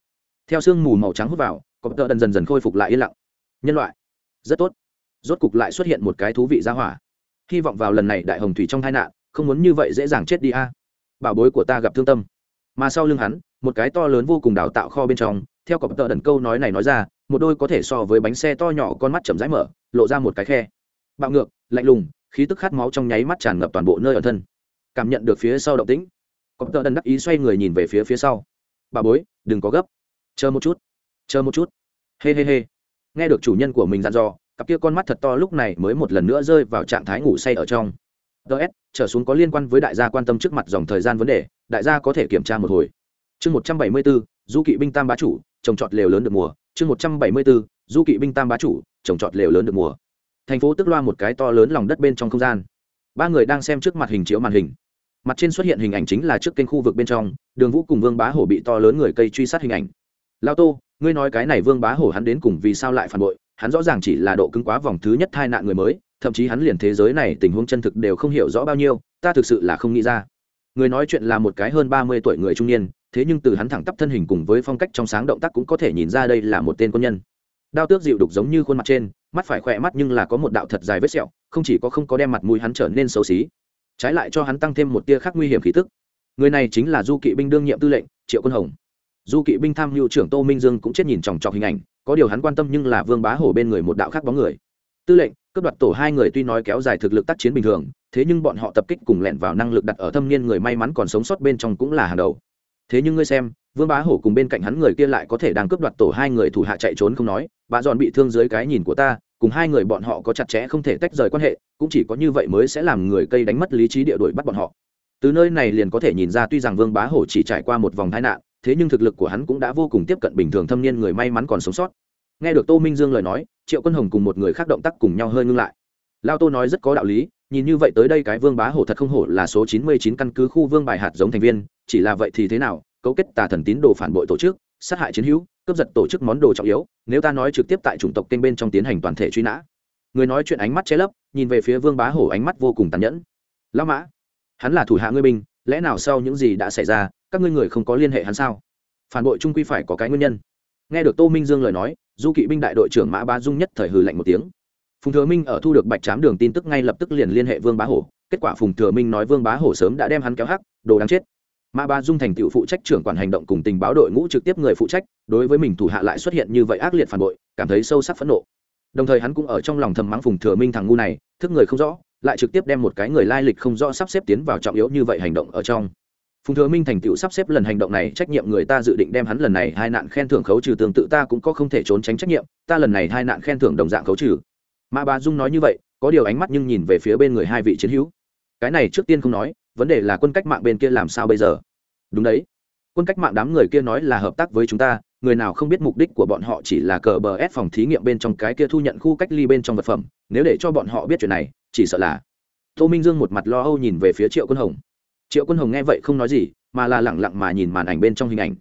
Theo sương mù màu trắng hút vào, cọp tợ đần dần dần khôi phục lại yên lặng. Nhân loại, rất tốt. Rốt cục lại xuất hiện một cái thú vị ra hỏa. Hy vọng vào lần này đại hồng thủy trong tai nạn không muốn như vậy dễ dàng chết đi a. Bảo bối của ta gặp thương tâm. Mà sau lưng hắn, một cái to lớn vô cùng đào tạo kho bên trong, theo cọp tợ đần câu nói này nói ra, một đôi có thể so với bánh xe to nhỏ con mắt chậm rãi mở, lộ ra một cái khe. Bạo ngược, lạnh lùng, khí tức khát máu trong nháy mắt tràn ngập toàn bộ nơi ở thân. Cảm nhận được phía sau động tĩnh cọp tợ đần đắc ý xoay người nhìn về phía phía sau. Bà bối, đừng có gấp. Chờ một chút. Chờ một chút. Hê、hey、hê、hey、hê、hey. nghe được chủ nhân của mình dặn dò, cặp kia con mắt thật to lúc này mới một lần nữa rơi vào trạng thái ngủ say ở trong ts trở xuống có liên quan với đại gia quan tâm trước mặt dòng thời gian vấn đề, đại gia có thể kiểm tra một hồi. Chương một trăm bảy mươi bốn du kỵ binh tam bá chủ, trồng trọt lều lớn được mùa. Chương một trăm bảy mươi bốn du kỵ binh tam bá chủ, trồng trọt lều lớn được mùa. Thành phố tức loa một cái to lớn lòng đất bên trong không gian. Ba người đang xem trước mặt hình chiếu màn hình. Mặt trên xuất hiện hình ảnh chính là trước kênh khu vực bên trong, đường vũ cùng vương bá hổ bị to lớn người cây truy sát hình ảnh. Lao tô, ngươi nói cái này vương bá hổ hắn đến cùng vì sao lại phản bội? Hắn rõ ràng chỉ là độ cứng quá vòng thứ nhất hai nạn người mới thậm chí hắn liền thế giới này tình huống chân thực đều không hiểu rõ bao nhiêu, ta thực sự là không nghĩ ra. Người nói chuyện là một cái hơn ba mươi tuổi người trung niên, thế nhưng từ hắn thẳng tắp thân hình cùng với phong cách trong sáng động tác cũng có thể nhìn ra đây là một tên quân nhân. Đao tước dịu đục giống như khuôn mặt trên, mắt phải khỏe mắt nhưng là có một đạo thật dài vết sẹo, không chỉ có không có đem mặt mũi hắn trở nên xấu xí, trái lại cho hắn tăng thêm một tia khác nguy hiểm khí tức. Người này chính là du kỵ binh đương nhiệm tư lệnh, triệu quân hồng. Du kỵ binh tham mưu trưởng tô minh dương cũng chết nhìn chòng chọc hình ảnh, có điều hắn quan tâm nhưng là vương bá hổ bên người một đạo khác bóng người. Tư lệnh cướp đoạt tổ hai người tuy nói kéo dài thực lực tác chiến bình thường, thế nhưng bọn họ tập kích cùng lẹn vào năng lực đặt ở thâm niên người may mắn còn sống sót bên trong cũng là hàng đầu. Thế nhưng ngươi xem, vương bá hổ cùng bên cạnh hắn người kia lại có thể đang cướp đoạt tổ hai người thủ hạ chạy trốn không nói, bà dọn bị thương dưới cái nhìn của ta, cùng hai người bọn họ có chặt chẽ không thể tách rời quan hệ, cũng chỉ có như vậy mới sẽ làm người cây đánh mất lý trí địa đuổi bắt bọn họ. Từ nơi này liền có thể nhìn ra tuy rằng vương bá hổ chỉ trải qua một vòng tai nạn, thế nhưng thực lực của hắn cũng đã vô cùng tiếp cận bình thường thâm niên người may mắn còn sống sót nghe được tô minh dương lời nói, triệu quân hồng cùng một người khác động tác cùng nhau hơi ngưng lại. Lao tô nói rất có đạo lý, nhìn như vậy tới đây cái vương bá hổ thật không hổ là số chín mươi chín căn cứ khu vương bài hạt giống thành viên, chỉ là vậy thì thế nào, cấu kết tà thần tín đồ phản bội tổ chức, sát hại chiến hữu, cướp giật tổ chức món đồ trọng yếu, nếu ta nói trực tiếp tại chủng tộc kênh bên trong tiến hành toàn thể truy nã. Người nói chuyện ánh mắt che lấp, nhìn về phía vương bá hổ ánh mắt vô cùng tàn nhẫn. Lao mã, hắn là thủ hạ ngươi binh, lẽ nào sau những gì đã xảy ra, các ngươi người không có liên hệ hắn sao? Phản bội trung quy phải có cái nguyên nhân. Nghe được tô minh dương lời nói du kỵ binh đại đội trưởng mã ba dung nhất thời hừ lạnh một tiếng. Phùng thừa minh ở thu được bạch trám đường tin tức ngay lập tức liền liên hệ vương bá hổ, kết quả phùng thừa minh nói vương bá hổ sớm đã đem hắn kéo hắc, đồ đáng chết. Mã ba dung thành tựu phụ trách trưởng quản hành động cùng tình báo đội ngũ trực tiếp người phụ trách, đối với mình thủ hạ lại xuất hiện như vậy ác liệt phản bội, cảm thấy sâu sắc phẫn nộ. Đồng thời hắn cũng ở trong lòng thầm mắng phùng thừa minh thằng ngu này, thức người không rõ, lại trực tiếp đem một cái người lai lịch không rõ sắp xếp tiến vào trọng yếu như vậy hành động ở trong phùng thừa minh thành tựu sắp xếp lần hành động này, trách nhiệm người ta dự định đem hắn lần này hai nạn khen thưởng khấu trừ, tương tự ta cũng có không thể trốn tránh trách nhiệm, ta lần này hai nạn khen thưởng đồng dạng khấu trừ. Mà bà dung nói như vậy, có điều ánh mắt nhưng nhìn về phía bên người hai vị chiến hữu. Cái này trước tiên không nói, vấn đề là quân cách mạng bên kia làm sao bây giờ? Đúng đấy. Quân cách mạng đám người kia nói là hợp tác với chúng ta, người nào không biết mục đích của bọn họ chỉ là cờ bờ ép phòng thí nghiệm bên trong cái kia thu nhận khu cách ly bên trong vật phẩm, nếu để cho bọn họ biết chuyện này, chỉ sợ là tô minh dương một mặt lo âu nhìn về phía triệu quân hồng triệu quân hồng nghe vậy không nói gì, mà là lẳng lặng mà nhìn màn ảnh bên trong hình ảnh.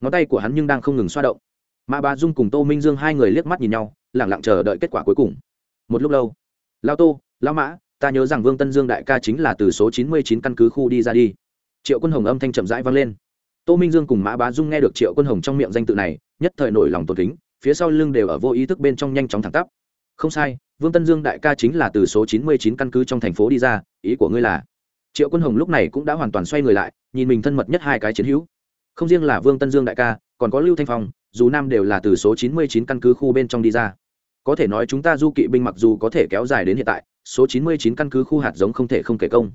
Ngón tay của hắn nhưng đang không ngừng xoa động. Mà bà dung cùng tô minh dương hai người liếc mắt nhìn nhau lẳng lặng chờ đợi kết quả cuối cùng. Một lúc lâu lao tô lao mã, ta nhớ rằng vương tân dương đại ca chính là từ số chín mươi chín căn cứ khu đi ra đi. Triệu quân hồng âm thanh chậm rãi vang lên. Tô minh dương cùng mã bá dung nghe được triệu quân hồng trong miệng danh tự này, nhất thời nổi lòng tột kính, phía sau lưng đều ở vô ý thức bên trong nhanh chóng thẳng tắp. Không sai, vương tân dương đại ca chính là từ số chín mươi chín căn cứ trong thành phố đi ra, ý của ngươi là triệu quân hồng lúc này cũng đã hoàn toàn xoay người lại, nhìn mình thân mật nhất hai cái chiến hữu. Không riêng là vương tân dương đại ca, còn có lưu thanh phong, dù nam đều là từ số chín mươi chín căn cứ khu bên trong đi ra. Có thể nói chúng ta du kỵ binh mặc dù có thể kéo dài đến hiện tại, số chín mươi chín căn cứ khu hạt giống không thể không kể công.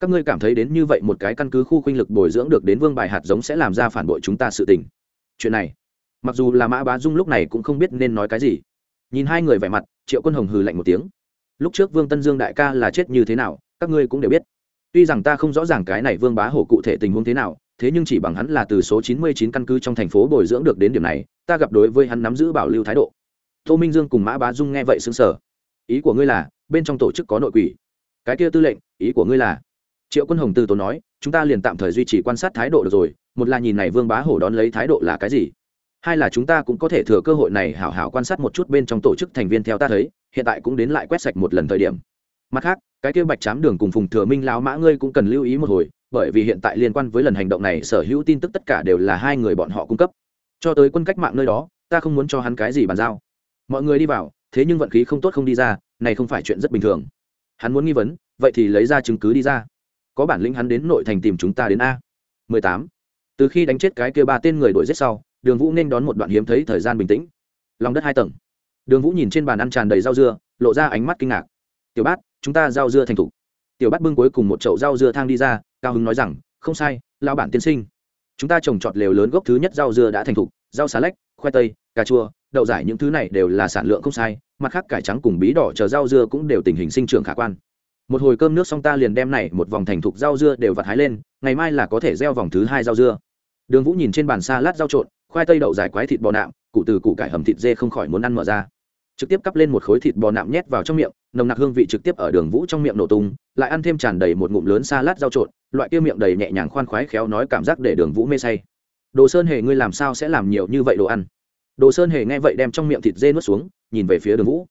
Các ngươi cảm thấy đến như vậy một cái căn cứ khu khuynh lực bồi dưỡng được đến vương bài hạt giống sẽ làm ra phản bội chúng ta sự tình. Chuyện này, mặc dù là mã bá dung lúc này cũng không biết nên nói cái gì. Nhìn hai người vẻ mặt, triệu quân hồng hừ lạnh một tiếng. Lúc trước vương tân dương đại ca là chết như thế nào, các ngươi cũng đều biết tuy rằng ta không rõ ràng cái này vương bá hổ cụ thể tình huống thế nào, thế nhưng chỉ bằng hắn là từ số chín mươi chín căn cứ trong thành phố bồi dưỡng được đến điểm này, ta gặp đối với hắn nắm giữ bảo lưu thái độ. Tô minh dương cùng mã bá dung nghe vậy xứng sở ý của ngươi là, bên trong tổ chức có nội quỷ. Cái kia tư lệnh, ý của ngươi là? Triệu quân hồng từ tốn nói, chúng ta liền tạm thời duy trì quan sát thái độ được rồi, một là nhìn này vương bá hổ đón lấy thái độ là cái gì? Hai là chúng ta cũng có thể thừa cơ hội này hảo hảo quan sát một chút bên trong tổ chức thành viên theo ta thấy, hiện tại cũng đến lại quét sạch một lần thời điểm mặt khác, cái kia bạch chám đường cùng phùng thừa minh láo mã ngươi cũng cần lưu ý một hồi, bởi vì hiện tại liên quan với lần hành động này, sở hữu tin tức tất cả đều là hai người bọn họ cung cấp. Cho tới quân cách mạng nơi đó, ta không muốn cho hắn cái gì bàn giao. Mọi người đi vào, thế nhưng vận khí không tốt không đi ra, này không phải chuyện rất bình thường. Hắn muốn nghi vấn, vậy thì lấy ra chứng cứ đi ra. Có bản lĩnh hắn đến nội thành tìm chúng ta đến a. 18. từ khi đánh chết cái kia ba tên người đuổi giết sau, đường vũ nên đón một đoạn hiếm thấy thời gian bình tĩnh. Lòng đất hai tầng. Đường vũ nhìn trên bàn ăn tràn đầy rau dưa, lộ ra ánh mắt kinh ngạc tiểu bát, chúng ta rau dưa thành thục. Tiểu bát bưng cuối cùng một chậu rau dưa thang đi ra, cao hứng nói rằng, không sai lao bản tiên sinh. Chúng ta trồng trọt lều lớn gốc thứ nhất rau dưa đã thành thục, rau xà lách, khoai tây, cà chua, đậu giải những thứ này đều là sản lượng không sai, mặt khác cải trắng cùng bí đỏ chờ rau dưa cũng đều tình hình sinh trưởng khả quan. Một hồi cơm nước xong ta liền đem này một vòng thành thục rau dưa đều vặt hái lên, ngày mai là có thể gieo vòng thứ hai rau dưa. Đường vũ nhìn trên bàn xa lát rau trộn, khoai tây đậu giải quái thịt bò nạm cụ từ cụ cải hầm thịt dê không khỏi muốn ăn mở ra. Trực tiếp cắp lên một khối thịt bò nạm nhét vào trong miệng nồng nặc hương vị trực tiếp ở đường vũ trong miệng nổ tung, lại ăn thêm tràn đầy một ngụm lớn xa lát rau trộn, loại kia miệng đầy nhẹ nhàng khoan khoái khéo nói cảm giác để đường vũ mê say. Đồ sơn hề, ngươi làm sao sẽ làm nhiều như vậy đồ ăn? Đồ sơn hề nghe vậy đem trong miệng thịt dê nuốt xuống, nhìn về phía đường vũ.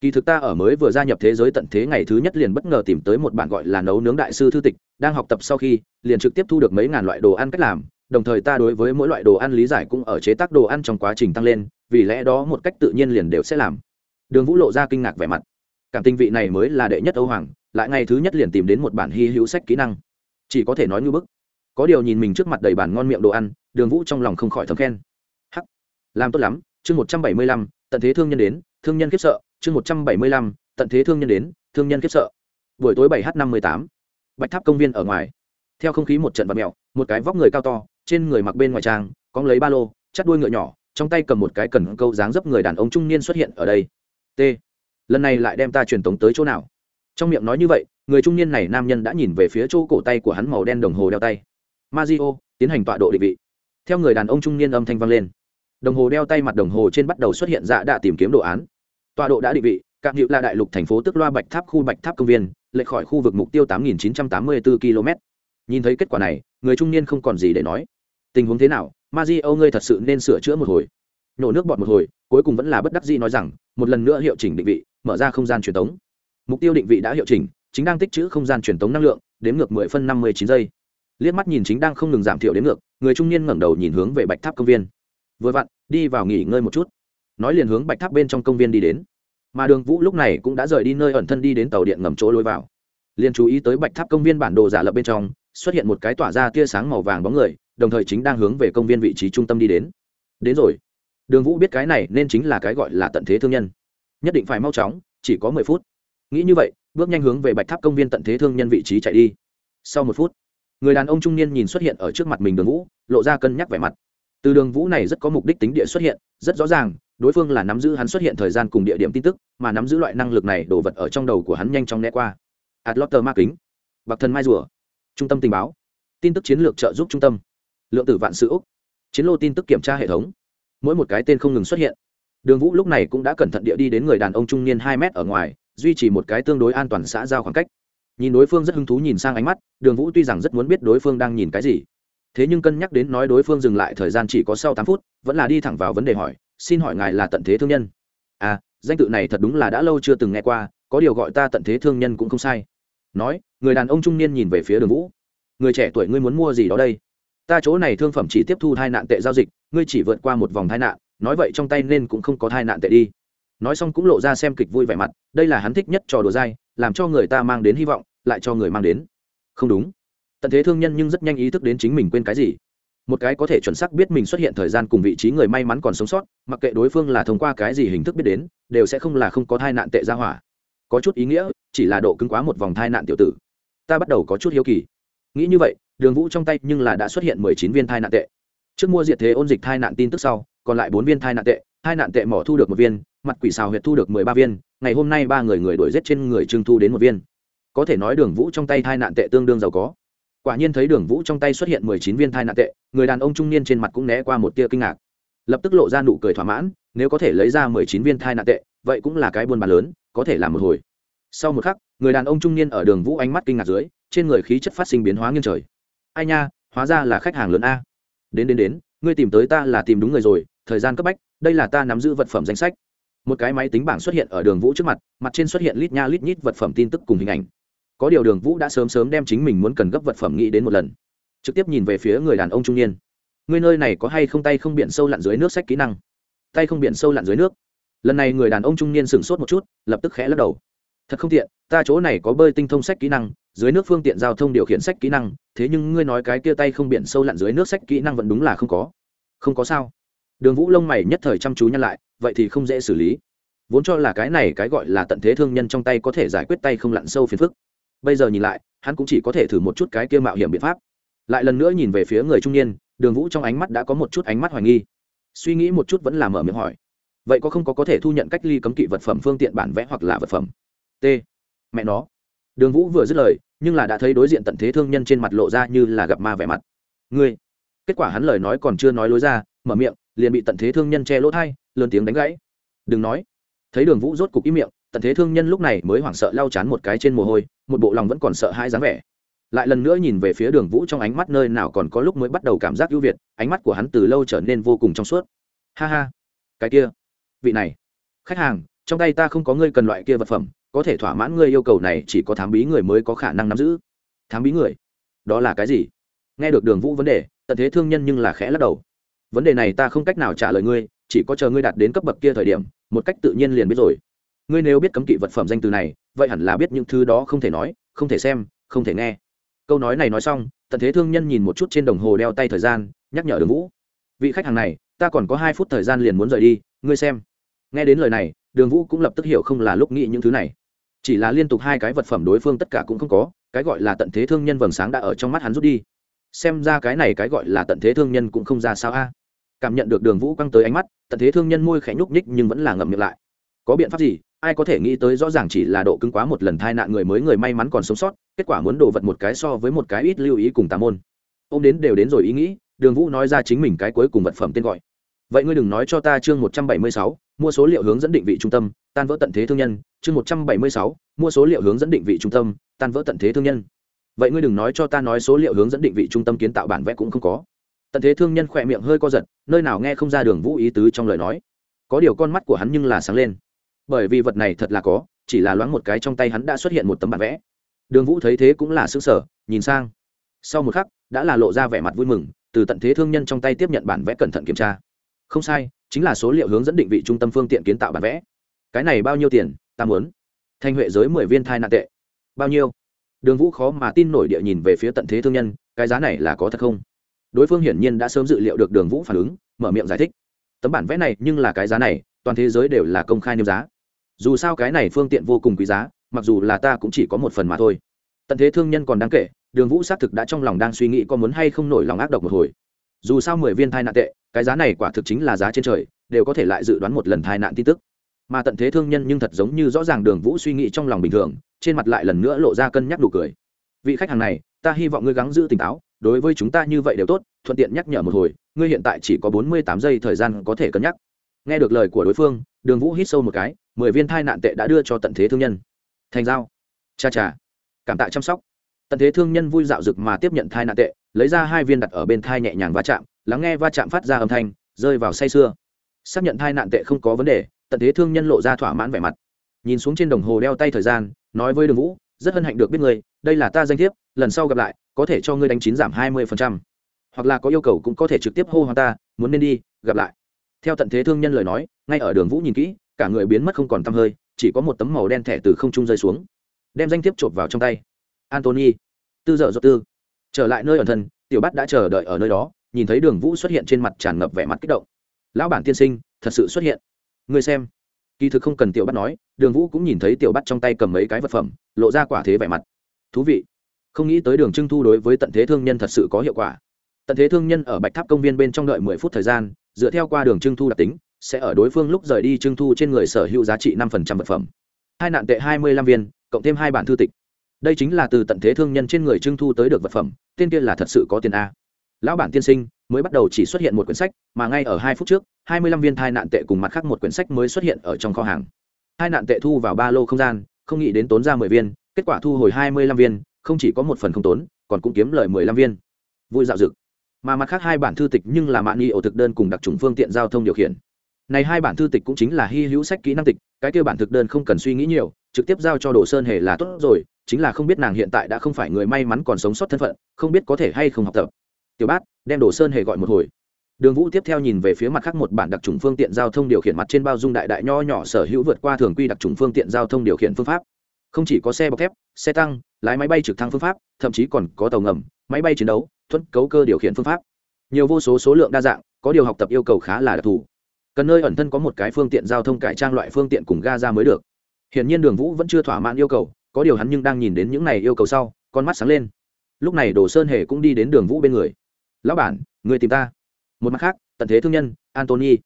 Kỳ thực ta ở mới vừa gia nhập thế giới tận thế ngày thứ nhất liền bất ngờ tìm tới một bạn gọi là nấu nướng đại sư thư tịch, đang học tập sau khi, liền trực tiếp thu được mấy ngàn loại đồ ăn cách làm, đồng thời ta đối với mỗi loại đồ ăn lý giải cũng ở chế tác đồ ăn trong quá trình tăng lên, vì lẽ đó một cách tự nhiên liền đều sẽ làm. Đường vũ lộ ra kinh ngạc vẻ mặt cảm tình vị này mới là đệ nhất âu hoàng, lại ngày thứ nhất liền tìm đến một bản hy hữu sách kỹ năng. Chỉ có thể nói như bức. Có điều nhìn mình trước mặt đầy bản ngon miệng đồ ăn, đường vũ trong lòng không khỏi thấm khen. Hắc. Làm tốt lắm, chương một trăm bảy mươi lăm, tận thế thương nhân đến, thương nhân khiếp sợ, chương một trăm bảy mươi lăm, tận thế thương nhân đến, thương nhân khiếp sợ. Buổi tối bảy h năm mươi tám, bạch tháp công viên ở ngoài. Theo không khí một trận vật mẹo một cái vóc người cao to, trên người mặc bên ngoài trang, có lấy ba lô, chắt đuôi ngựa nhỏ, trong tay cầm một cái cần câu dáng dấp người đàn ông trung niên xuất hiện ở đây. T lần này lại đem ta truyền tống tới chỗ nào? Trong miệng nói như vậy, người trung niên này nam nhân đã nhìn về phía chỗ cổ tay của hắn màu đen đồng hồ đeo tay. Mazio tiến hành tọa độ định vị. Theo người đàn ông trung niên âm thanh vang lên. Đồng hồ đeo tay mặt đồng hồ trên bắt đầu xuất hiện dạ đã tìm kiếm đồ án. Tọa độ đã định vị, cạm hữu là đại lục thành phố tức loa bạch tháp khu bạch tháp công viên, lệch khỏi khu vực mục tiêu tám nghìn chín trăm tám mươi bốn km. Nhìn thấy kết quả này, người trung niên không còn gì để nói. Tình huống thế nào? Ma di âu ngươi thật sự nên sửa chữa một hồi. Nhổ nước bọt một hồi, cuối cùng vẫn là bất đắc dĩ nói rằng, một lần nữa hiệu chỉnh định vị mở ra không gian truyền tống. Mục tiêu định vị đã hiệu chỉnh, chính đang tích trữ không gian truyền tống năng lượng đếm ngược mười phân năm mươi chín giây. Liếc mắt nhìn chính đang không ngừng giảm thiểu đến ngược, người trung niên ngẩng đầu nhìn hướng về bạch tháp công viên. Vừa vặn, đi vào nghỉ ngơi một chút. Nói liền hướng bạch tháp bên trong công viên đi đến. Mà đường vũ lúc này cũng đã rời đi nơi ẩn thân đi đến tàu điện ngầm chỗ lối vào. Liền chú ý tới bạch tháp công viên bản đồ giả lập bên trong, xuất hiện một cái tỏa ra tia sáng màu vàng bóng người, đồng thời chính đang hướng về công viên vị trí trung tâm đi đến. Đến rồi. Đường vũ biết cái này nên chính là cái gọi là tận thế thương nhân nhất định phải mau chóng, chỉ có mười phút. Nghĩ như vậy, bước nhanh hướng về bạch tháp công viên tận thế thương nhân vị trí chạy đi. Sau một phút, người đàn ông trung niên nhìn xuất hiện ở trước mặt mình đường vũ, lộ ra cân nhắc vẻ mặt. Từ đường vũ này rất có mục đích tính địa xuất hiện, rất rõ ràng, đối phương là nắm giữ hắn xuất hiện thời gian cùng địa điểm tin tức, mà nắm giữ loại năng lực này đổ vật ở trong đầu của hắn nhanh chóng né qua. Adlotter ma kính, bạc thần mai rùa, trung tâm tình báo. Tin tức chiến lược trợ giúp trung tâm. Lượng tử vạn sự úc. Chiến lô tin tức kiểm tra hệ thống. Mỗi một cái tên không ngừng xuất hiện đường vũ lúc này cũng đã cẩn thận địa đi đến người đàn ông trung niên hai mét ở ngoài, duy trì một cái tương đối an toàn xã giao khoảng cách. Nhìn đối phương rất hứng thú nhìn sang ánh mắt, đường vũ tuy rằng rất muốn biết đối phương đang nhìn cái gì, thế nhưng cân nhắc đến nói đối phương dừng lại thời gian chỉ có sau tám phút, vẫn là đi thẳng vào vấn đề hỏi, xin hỏi ngài là tận thế thương nhân? À danh tự này thật đúng là đã lâu chưa từng nghe qua, có điều gọi ta tận thế thương nhân cũng không sai. Nói, người đàn ông trung niên nhìn về phía đường vũ. Người trẻ tuổi ngươi muốn mua gì đó đây? Ta chỗ này thương phẩm chỉ tiếp thu thai nạn tệ giao dịch, ngươi chỉ vượt qua một vòng tai nạn nói vậy trong tay nên cũng không có thai nạn tệ đi. Nói xong cũng lộ ra xem kịch vui vẻ mặt, đây là hắn thích nhất trò đùa dai, làm cho người ta mang đến hy vọng, lại cho người mang đến. Không đúng. Tận thế thương nhân nhưng rất nhanh ý thức đến chính mình quên cái gì. Một cái có thể chuẩn xác biết mình xuất hiện thời gian cùng vị trí người may mắn còn sống sót, mặc kệ đối phương là thông qua cái gì hình thức biết đến, đều sẽ không là không có thai nạn tệ ra hỏa. Có chút ý nghĩa, chỉ là độ cứng quá một vòng thai nạn tiểu tử. Ta bắt đầu có chút hiếu kỳ. Nghĩ như vậy, đường vũ trong tay nhưng là đã xuất hiện mười chín viên thai nạn tệ. Trước mua diệt thế ôn dịch thai nạn tin tức sau còn lại bốn viên thai nạn tệ hai nạn tệ mỏ thu được một viên, mặt quỷ xào huyệt thu được mười ba viên, ngày hôm nay ba người người đuổi giết trên người trưng thu đến một viên. Có thể nói đường vũ trong tay thai nạn tệ tương đương giàu có. Quả nhiên thấy đường vũ trong tay xuất hiện mười chín viên thai nạn tệ, người đàn ông trung niên trên mặt cũng né qua một tia kinh ngạc. Lập tức lộ ra nụ cười thỏa mãn, nếu có thể lấy ra mười chín viên thai nạn tệ, vậy cũng là cái buôn bán lớn, có thể làm một hồi. Sau một khắc, người đàn ông trung niên ở đường vũ ánh mắt kinh ngạc dưới, trên người khí chất phát sinh biến hóa nghiêng trời. Ai nha, hóa ra là khách hàng lớn a. Đến đến đến, ngươi tìm tới ta là tìm đúng người rồi thời gian cấp bách, đây là ta nắm giữ vật phẩm danh sách. Một cái máy tính bảng xuất hiện ở đường vũ trước mặt mặt trên xuất hiện lít nha lít nhít vật phẩm tin tức cùng hình ảnh. Có điều đường vũ đã sớm sớm đem chính mình muốn cần gấp vật phẩm nghĩ đến một lần. Trực tiếp nhìn về phía người đàn ông trung niên. Người nơi này có hay không tay không biển sâu lặn dưới nước sách kỹ năng? Tay không biển sâu lặn dưới nước. Lần này người đàn ông trung niên sửng sốt một chút, lập tức khẽ lắc đầu. Thật không tiện, ta chỗ này có bơi tinh thông sách kỹ năng, dưới nước phương tiện giao thông điều khiển sách kỹ năng, thế nhưng ngươi nói cái kia tay không biển sâu lặn dưới nước sách kỹ năng vẫn đúng là không có. Không có sao đường vũ lông mày nhất thời chăm chú nhăn lại, vậy thì không dễ xử lý. Vốn cho là cái này cái gọi là tận thế thương nhân trong tay có thể giải quyết tay không lặn sâu phiền phức. Bây giờ nhìn lại, hắn cũng chỉ có thể thử một chút cái kia mạo hiểm biện pháp. Lại lần nữa nhìn về phía người trung niên, đường vũ trong ánh mắt đã có một chút ánh mắt hoài nghi. Suy nghĩ một chút vẫn là mở miệng hỏi. Vậy có không có có thể thu nhận cách ly cấm kỵ vật phẩm phương tiện bản vẽ hoặc là vật phẩm? T. Mẹ nó. Đường vũ vừa dứt lời, nhưng là đã thấy đối diện tận thế thương nhân trên mặt lộ ra như là gặp ma vẻ mặt. Ngươi. Kết quả hắn lời nói còn chưa nói lối ra, mở miệng liền bị tận thế thương nhân che lỗ thai, lớn tiếng đánh gãy. Đừng nói. Thấy đường vũ rốt cục ý miệng, tận thế thương nhân lúc này mới hoảng sợ lau chán một cái trên mồ hôi, một bộ lòng vẫn còn sợ hai dáng vẻ. Lại lần nữa nhìn về phía đường vũ trong ánh mắt nơi nào còn có lúc mới bắt đầu cảm giác ưu việt, ánh mắt của hắn từ lâu trở nên vô cùng trong suốt. Ha ha, cái kia, vị này, khách hàng, trong tay ta không có ngươi cần loại kia vật phẩm, có thể thỏa mãn ngươi yêu cầu này chỉ có thám bí người mới có khả năng nắm giữ. Thám bí người? Đó là cái gì? Nghe được đường vũ vấn đề, tận thế thương nhân nhưng là khẽ lắc đầu vấn đề này ta không cách nào trả lời ngươi, chỉ có chờ ngươi đạt đến cấp bậc kia thời điểm, một cách tự nhiên liền biết rồi. Ngươi nếu biết cấm kỵ vật phẩm danh từ này, vậy hẳn là biết những thứ đó không thể nói, không thể xem, không thể nghe. Câu nói này nói xong, tận thế thương nhân nhìn một chút trên đồng hồ đeo tay thời gian, nhắc nhở đường vũ. Vị khách hàng này, ta còn có hai phút thời gian liền muốn rời đi, ngươi xem. Nghe đến lời này, đường vũ cũng lập tức hiểu không là lúc nghĩ những thứ này. Chỉ là liên tục hai cái vật phẩm đối phương tất cả cũng không có, cái gọi là tận thế thương nhân vầng sáng đã ở trong mắt hắn rút đi. Xem ra cái này cái gọi là tận thế thương nhân cũng không ra sao a cảm nhận được đường vũ quăng tới ánh mắt, tận thế thương nhân môi khẽ nhúc nhích nhưng vẫn là ngậm miệng lại. Có biện pháp gì? Ai có thể nghĩ tới rõ ràng chỉ là độ cứng quá một lần thai nạn người mới người may mắn còn sống sót, kết quả muốn đổ vật một cái so với một cái ít lưu ý cùng tà môn. Ô m đến đều đến rồi ý nghĩ, đường vũ nói ra chính mình cái cuối cùng vật phẩm tên gọi. Vậy ngươi đừng nói cho ta chương một trăm bảy mươi sáu, mua số liệu hướng dẫn định vị trung tâm, tan vỡ tận thế thương nhân. Chương một trăm bảy mươi sáu, mua số liệu hướng dẫn định vị trung tâm, tan vỡ tận thế thương nhân. Vậy ngươi đừng nói cho ta nói số liệu hướng dẫn định vị trung tâm kiến tạo bản vẽ cũng không có tận thế thương nhân khỏe miệng hơi co giật, nơi nào nghe không ra đường vũ ý tứ trong lời nói. Có điều con mắt của hắn nhưng là sáng lên. Bởi vì vật này thật là có, chỉ là loáng một cái trong tay hắn đã xuất hiện một tấm bản vẽ. Đường vũ thấy thế cũng là xứng sở nhìn sang. Sau một khắc, đã là lộ ra vẻ mặt vui mừng, từ tận thế thương nhân trong tay tiếp nhận bản vẽ cẩn thận kiểm tra. Không sai, chính là số liệu hướng dẫn định vị trung tâm phương tiện kiến tạo bản vẽ. Cái này bao nhiêu tiền? Ta muốn. Thanh huệ giới mười viên thai nạn tệ. Bao nhiêu? Đường vũ khó mà tin nổi địa nhìn về phía tận thế thương nhân, cái giá này là có thật không? Đối phương hiển nhiên đã sớm dự liệu được đường vũ phản ứng, mở miệng giải thích. Tấm bản vẽ này nhưng là cái giá này, toàn thế giới đều là công khai niêm giá. Dù sao cái này phương tiện vô cùng quý giá, mặc dù là ta cũng chỉ có một phần mà thôi. Tận thế thương nhân còn đáng kể, đường vũ xác thực đã trong lòng đang suy nghĩ có muốn hay không nổi lòng ác độc một hồi. Dù sao mười viên thai nạn tệ, cái giá này quả thực chính là giá trên trời, đều có thể lại dự đoán một lần thai nạn tin tức. Mà tận thế thương nhân nhưng thật giống như rõ ràng đường vũ suy nghĩ trong lòng bình thường, trên mặt lại lần nữa lộ ra cân nhắc đủ cười. Vị khách hàng này, ta hy vọng ngươi gắng giữ tỉnh táo đối với chúng ta như vậy đều tốt, thuận tiện nhắc nhở một hồi, ngươi hiện tại chỉ có bốn mươi tám giây thời gian có thể cân nhắc. Nghe được lời của đối phương, đường vũ hít sâu một cái, mười viên thai nạn tệ đã đưa cho tận thế thương nhân. Thành giao. Cha cha. Cảm tạ chăm sóc. Tận thế thương nhân vui dạo rực mà tiếp nhận thai nạn tệ, lấy ra hai viên đặt ở bên thai nhẹ nhàng va chạm, lắng nghe va chạm phát ra âm thanh, rơi vào say sưa. Xác nhận thai nạn tệ không có vấn đề, tận thế thương nhân lộ ra thỏa mãn vẻ mặt. Nhìn xuống trên đồng hồ đeo tay thời gian, nói với đường vũ, rất hân hạnh được biết người đây là ta danh thiếp, lần sau gặp lại có thể cho ngươi đánh chín giảm hai mươi hoặc là có yêu cầu cũng có thể trực tiếp hô hoa ta, muốn nên đi, gặp lại. Theo tận thế thương nhân lời nói, ngay ở đường vũ nhìn kỹ, cả người biến mất không còn tăm hơi, chỉ có một tấm màu đen thẻ từ không trung rơi xuống. Đem danh thiếp chộp vào trong tay. Antony tư dợ dọ tư. Trở lại nơi ẩn thân, tiểu bắt đã chờ đợi ở nơi đó, nhìn thấy đường vũ xuất hiện trên mặt tràn ngập vẻ mặt kích động. Lão bản tiên sinh, thật sự xuất hiện. Người xem. Kỳ thực không cần tiểu bắt nói, đường vũ cũng nhìn thấy tiểu bắt trong tay cầm mấy cái vật phẩm, lộ ra quả thế vẻ mặt. Thú vị không nghĩ tới đường trưng thu đối với tận thế thương nhân thật sự có hiệu quả. Tận thế thương nhân ở bạch tháp công viên bên trong đợi mười phút thời gian, dựa theo qua đường trưng thu đặc tính, sẽ ở đối phương lúc rời đi trưng thu trên người sở hữu giá trị năm phần trăm vật phẩm. Hai nạn tệ hai mươi lăm viên, cộng thêm hai bản thư tịch. Đây chính là từ tận thế thương nhân trên người trưng thu tới được vật phẩm, tên kia là thật sự có tiền a. Lão bản tiên sinh, mới bắt đầu chỉ xuất hiện một quyển sách, mà ngay ở hai phút trước, hai mươi lăm viên thai nạn tệ cùng mặt khác một quyển sách mới xuất hiện ở trong kho hàng. Hai nạn tệ thu vào ba lô không gian, không nghĩ đến tốn ra mười viên, kết quả thu hồi hai mươi lăm viên không chỉ có một phần không tốn, còn cũng kiếm lời mười lăm viên. Vui dạo dực. Mà mặt khác hai bản thư tịch nhưng là mạng nghi ổ thực đơn cùng đặc trùng phương tiện giao thông điều khiển. Này hai bản thư tịch cũng chính là hy hữu sách kỹ năng tịch, cái kêu bản thực đơn không cần suy nghĩ nhiều, trực tiếp giao cho đồ sơn hề là tốt rồi, chính là không biết nàng hiện tại đã không phải người may mắn còn sống sót thân phận, không biết có thể hay không học tập. Tiểu bát, đem đồ sơn hề gọi một hồi. Đường vũ tiếp theo nhìn về phía mặt khác một bản đặc trùng phương tiện giao thông điều khiển mặt trên bao dung đại đại nho nhỏ sở hữu vượt qua thường quy đặc trùng phương tiện giao thông điều khiển phương pháp. Không chỉ có xe bọc thép, xe tăng lái máy bay trực thăng phương pháp, thậm chí còn có tàu ngầm, máy bay chiến đấu thuẫn cấu cơ điều khiển phương pháp. Nhiều vô số số lượng đa dạng, có điều học tập yêu cầu khá là đặc thù. Cần nơi ẩn thân có một cái phương tiện giao thông cải trang loại phương tiện cùng ga ra mới được. Hiển nhiên đường vũ vẫn chưa thỏa mãn yêu cầu, có điều hắn nhưng đang nhìn đến những này yêu cầu sau, con mắt sáng lên. Lúc này đồ sơn hề cũng đi đến đường vũ bên người. Lão bản, người tìm ta. Một mặt khác, tận thế thương nhân antony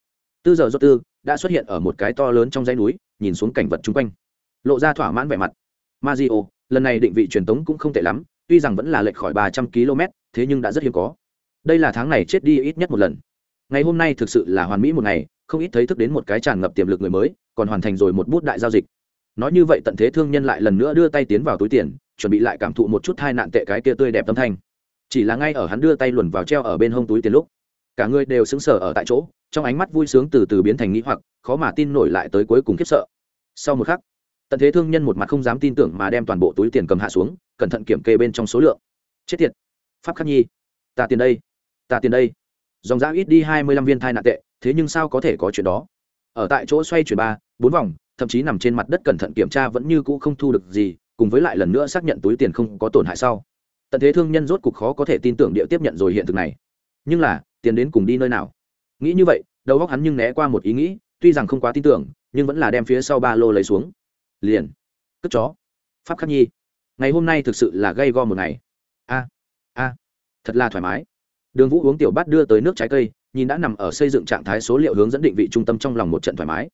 tư giờ do tư, đã xuất hiện ở một cái to lớn trong dãy núi, nhìn xuống cảnh vật chung quanh. Lộ ra thỏa mãn vẻ mặt. Mazio lần này định vị truyền tống cũng không tệ lắm, tuy rằng vẫn là lệch khỏi ba trăm km, thế nhưng đã rất hiếm có. Đây là tháng này chết đi ít nhất một lần. Ngày hôm nay thực sự là hoàn mỹ một ngày, không ít thấy thức đến một cái tràn ngập tiềm lực người mới, còn hoàn thành rồi một bút đại giao dịch. Nói như vậy tận thế thương nhân lại lần nữa đưa tay tiến vào túi tiền, chuẩn bị lại cảm thụ một chút hai nạn tệ cái kia tươi đẹp tâm thanh. Chỉ là ngay ở hắn đưa tay luồn vào treo ở bên hông túi tiền lúc, cả người đều sững sờ ở tại chỗ, trong ánh mắt vui sướng từ từ biến thành nghĩ hoặc, khó mà tin nổi lại tới cuối cùng khiếp sợ. Sau một khắc tận thế thương nhân một mặt không dám tin tưởng mà đem toàn bộ túi tiền cầm hạ xuống, cẩn thận kiểm kê bên trong số lượng. Chết tiệt. Pháp khắc nhi, ta tiền đây, ta tiền đây. Dòng giá ít đi hai mươi lăm viên thai nạn tệ, thế nhưng sao có thể có chuyện đó? Ở tại chỗ xoay chuyển ba, bốn vòng, thậm chí nằm trên mặt đất cẩn thận kiểm tra vẫn như cũ không thu được gì, cùng với lại lần nữa xác nhận túi tiền không có tổn hại sau. Tận thế thương nhân rốt cục khó có thể tin tưởng địa tiếp nhận rồi hiện thực này. Nhưng là, tiền đến cùng đi nơi nào? Nghĩ như vậy, đầu óc hắn nhưng né qua một ý nghĩ, tuy rằng không quá tin tưởng, nhưng vẫn là đem phía sau ba lô lấy xuống liền. Cất chó. Pháp khắc nhi. Ngày hôm nay thực sự là gây go một ngày. A a. Thật là thoải mái. Đường vũ uống tiểu bát đưa tới nước trái cây, nhìn đã nằm ở xây dựng trạng thái số liệu hướng dẫn định vị trung tâm trong lòng một trận thoải mái.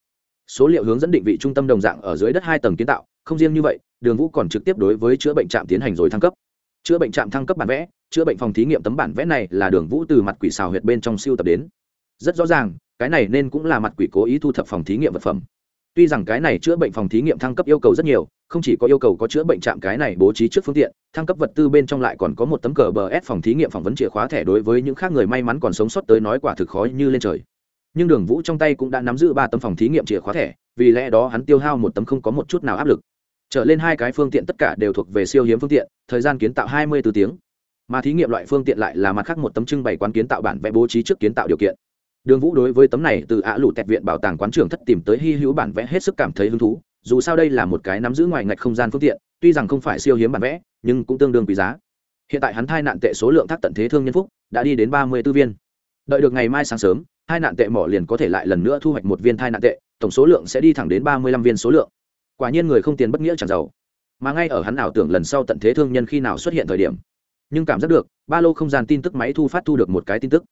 Số liệu hướng dẫn định vị trung tâm đồng dạng ở dưới đất hai tầng kiến tạo, không riêng như vậy, đường vũ còn trực tiếp đối với chữa bệnh trạm tiến hành rồi thăng cấp. Chữa bệnh trạm thăng cấp bản vẽ, chữa bệnh phòng thí nghiệm tấm bản vẽ này là đường vũ từ mặt quỷ xào huyệt bên trong siêu tập đến. Rất rõ ràng, cái này nên cũng là mặt quỷ cố ý thu thập phòng thí nghiệm vật phẩm tuy rằng cái này chữa bệnh phòng thí nghiệm thăng cấp yêu cầu rất nhiều, không chỉ có yêu cầu có chữa bệnh trạm cái này bố trí trước phương tiện, thăng cấp vật tư bên trong lại còn có một tấm cờ bờ s phòng thí nghiệm phỏng vấn chìa khóa thẻ đối với những khác người may mắn còn sống sót tới nói quả thực khó như lên trời. Nhưng đường vũ trong tay cũng đã nắm giữ ba tấm phòng thí nghiệm chìa khóa thẻ, vì lẽ đó hắn tiêu hao một tấm không có một chút nào áp lực. Trở lên hai cái phương tiện tất cả đều thuộc về siêu hiếm phương tiện, thời gian kiến tạo hai mươi từ tiếng. Mà thí nghiệm loại phương tiện lại là mặt khác một tấm trưng bày quán kiến tạo bản vẽ bố trí trước kiến tạo điều kiện đường vũ đối với tấm này từ ạ lụ tẹt viện bảo tàng quán trường thất tìm tới hy hữu bản vẽ hết sức cảm thấy hứng thú, dù sao đây là một cái nắm giữ ngoài ngạch không gian phương tiện, tuy rằng không phải siêu hiếm bản vẽ, nhưng cũng tương đương quý giá. Hiện tại hắn thai nạn tệ số lượng thác tận thế thương nhân phúc đã đi đến ba mươi b ố viên. Đợi được ngày mai sáng sớm, hai nạn tệ mỏ liền có thể lại lần nữa thu hoạch một viên thai nạn tệ, tổng số lượng sẽ đi thẳng đến ba mươi lăm viên số lượng. Quả nhiên người không tiền bất nghĩa chẳng giàu. Mà ngay ở hắn ảo tưởng lần sau tận thế thương nhân khi nào xuất hiện thời điểm, nhưng cảm giác được, ba lô không gian tin tức máy thu phát thu được một cái tin tức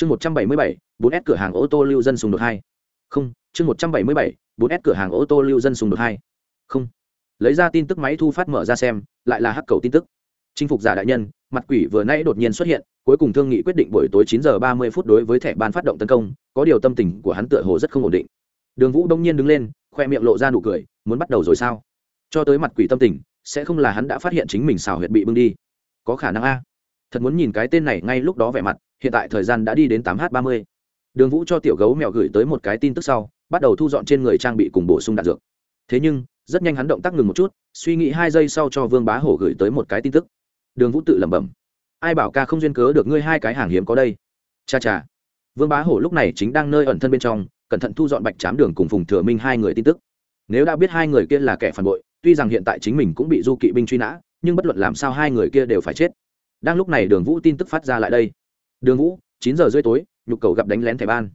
chương một trăm bảy mươi bảy, bốn s cửa hàng ô tô lưu dân xung đột hai. Không, chương một trăm bảy mươi bảy, bốn s cửa hàng ô tô lưu dân xung đột hai. Không. Lấy ra tin tức máy thu phát mở ra xem, lại là hắc cầu tin tức. Chinh phục giả đại nhân, mặt quỷ vừa nãy đột nhiên xuất hiện, cuối cùng thương nghị quyết định buổi tối chín giờ ba mươi phút đối với thẻ ban phát động tấn công, có điều tâm tình của hắn tựa hồ rất không ổn định. Đường vũ đông nhiên đứng lên, khoe miệng lộ ra nụ cười, muốn bắt đầu rồi sao? Cho tới mặt quỷ tâm tình, sẽ không là hắn đã phát hiện chính mình xào huyệt bị bưng đi. Có khả năng a. Thật muốn nhìn cái tên này ngay lúc đó vẻ mặt hiện tại thời gian đã đi đến tám h ba mươi. Đường vũ cho tiểu gấu mèo gửi tới một cái tin tức sau, bắt đầu thu dọn trên người trang bị cùng bổ sung đạn dược. Thế nhưng, rất nhanh hắn động tác ngừng một chút, suy nghĩ hai giây sau cho vương bá hổ gửi tới một cái tin tức. Đường vũ tự lẩm bẩm, ai bảo ca không duyên cớ được ngươi hai cái hàng hiếm có đây? Cha cha. Vương bá hổ lúc này chính đang nơi ẩn thân bên trong, cẩn thận thu dọn bạch chám đường cùng phùng thừa minh hai người tin tức. Nếu đã biết hai người kia là kẻ phản bội, tuy rằng hiện tại chính mình cũng bị du kỵ binh truy nã, nhưng bất luận làm sao hai người kia đều phải chết. Đang lúc này đường vũ tin tức phát ra lại đây đường vũ, chín giờ rưỡi tối, nhục cầu gặp đánh lén thẻ ban.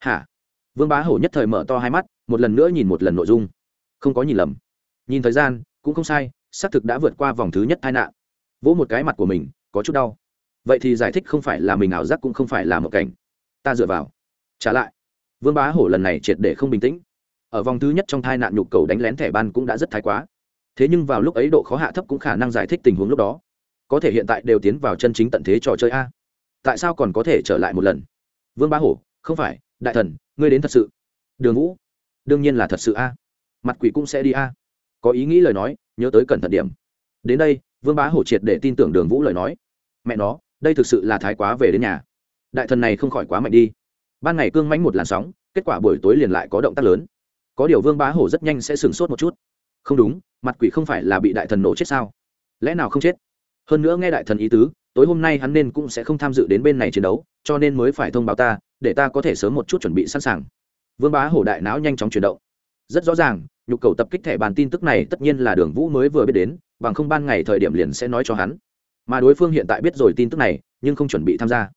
Hả? Vương bá hổ nhất thời mở to hai mắt, một lần nữa nhìn một lần nội dung. Không có nhìn lầm. Nhìn thời gian, cũng không sai, xác thực đã vượt qua vòng thứ nhất tai nạn. Vỗ một cái mặt của mình, có chút đau. Vậy thì giải thích không phải là mình ảo giác cũng không phải là một cảnh. Ta dựa vào. Trả lại. Vương bá hổ lần này triệt để không bình tĩnh. Ở vòng thứ nhất trong tai nạn nhục cầu đánh lén thẻ ban cũng đã rất thái quá. Thế nhưng vào lúc ấy độ khó hạ thấp cũng khả năng giải thích tình huống lúc đó. Có thể hiện tại đều tiến vào chân chính tận thế trò chơi a tại sao còn có thể trở lại một lần? Vương bá hổ, không phải, đại thần, ngươi đến thật sự. Đường vũ, đương nhiên là thật sự a. À? Mặt quỷ cũng sẽ đi a. À? Có ý nghĩ lời nói, nhớ tới cẩn thận điểm. Đến đây, vương bá hổ triệt để tin tưởng đường vũ lời nói. Mẹ nó, đây thực sự là thái quá về đến nhà. Đại thần này không khỏi quá mạnh đi. Ban ngày cương mánh một làn sóng, kết quả buổi tối liền lại có động tác lớn. Có điều vương bá hổ rất nhanh sẽ sửng sốt một chút. Không đúng, mặt quỷ không phải là bị đại thần nổ chết sao? Lẽ nào không chết? Hơn nữa nghe đại thần ý tứ tối hôm nay hắn nên cũng sẽ không tham dự đến bên này chiến đấu, cho nên mới phải thông báo ta, để ta có thể sớm một chút chuẩn bị sẵn sàng. Vương bá hổ đại não nhanh chóng chuyển động. Rất rõ ràng nhu cầu tập kích thẻ bàn tin tức này tất nhiên là đường vũ mới vừa biết đến, bằng không ban ngày thời điểm liền sẽ nói cho hắn. Mà đối phương hiện tại biết rồi tin tức này, nhưng không chuẩn bị tham gia.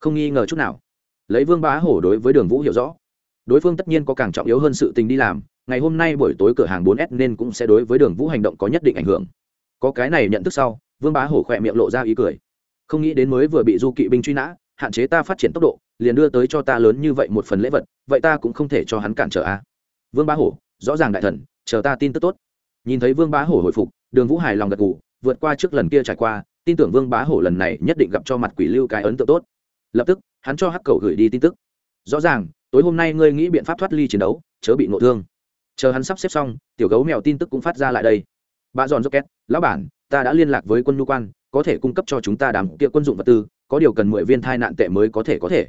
Không nghi ngờ chút nào. Lấy vương bá hổ đối với đường vũ hiểu rõ. Đối phương tất nhiên có càng trọng yếu hơn sự tình đi làm, ngày hôm nay buổi tối cửa hàng 4S nên cũng sẽ đối với đường vũ hành động có nhất định ảnh hưởng. Có cái này nhận thức sau, vương bá hổ khỏe miệng lộ ra ý cười không nghĩ đến mới vừa bị du kỵ binh truy nã, hạn chế ta phát triển tốc độ, liền đưa tới cho ta lớn như vậy một phần lễ vật, vậy ta cũng không thể cho hắn cản trở a. Vương bá hổ, rõ ràng đại thần, chờ ta tin tức tốt. Nhìn thấy vương bá hổ hồi phục, đường vũ hài lòng gật gù, vượt qua trước lần kia trải qua, tin tưởng vương bá hổ lần này nhất định gặp cho mặt quỷ lưu cái ấn tượng tốt. Lập tức, hắn cho hắc cầu gửi đi tin tức. Rõ ràng, tối hôm nay ngươi nghĩ biện pháp thoát ly chiến đấu, chớ bị nội thương. Chờ hắn sắp xếp xong, tiểu gấu mèo tin tức cũng phát ra lại đây. Bà giòn rocket lão bản ta đã liên lạc với quân nhu quan, có thể cung cấp cho chúng ta đám kia quân dụng vật tư, có điều cần mười viên thai nạn tệ mới có thể có thể.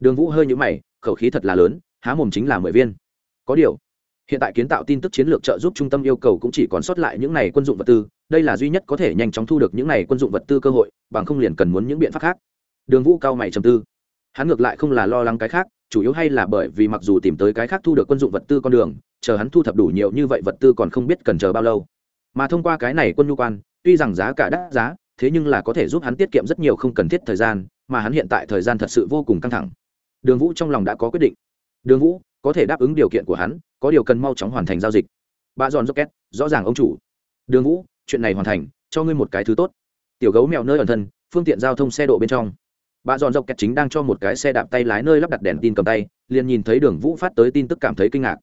Đường vũ hơi nhũ mày, khẩu khí thật là lớn, há mồm chính là mười viên. Có điều, hiện tại kiến tạo tin tức chiến lược trợ giúp trung tâm yêu cầu cũng chỉ còn sót lại những này quân dụng vật tư, đây là duy nhất có thể nhanh chóng thu được những này quân dụng vật tư cơ hội, bằng không liền cần muốn những biện pháp khác. Đường vũ cao mày trầm tư. Hắn ngược lại không là lo lắng cái khác, chủ yếu hay là bởi vì mặc dù tìm tới cái khác thu được quân dụng vật tư con đường, chờ hắn thu thập đủ nhiều như vậy vật tư còn không biết cần chờ bao lâu. Mà thông qua cái này quân nhu quan tuy rằng giá cả đắt giá, thế nhưng là có thể giúp hắn tiết kiệm rất nhiều không cần thiết thời gian, mà hắn hiện tại thời gian thật sự vô cùng căng thẳng. Đường vũ trong lòng đã có quyết định. Đường vũ, có thể đáp ứng điều kiện của hắn, có điều cần mau chóng hoàn thành giao dịch. Bà giòn rocket, rõ ràng ông chủ. Đường vũ, chuyện này hoàn thành, cho ngươi một cái thứ tốt. Tiểu gấu mèo nơi ẩn thân, phương tiện giao thông xe độ bên trong. Bà giòn rocket chính đang cho một cái xe đạp tay lái nơi lắp đặt đèn tin cầm tay, liền nhìn thấy đường vũ phát tới tin tức cảm thấy kinh ngạc.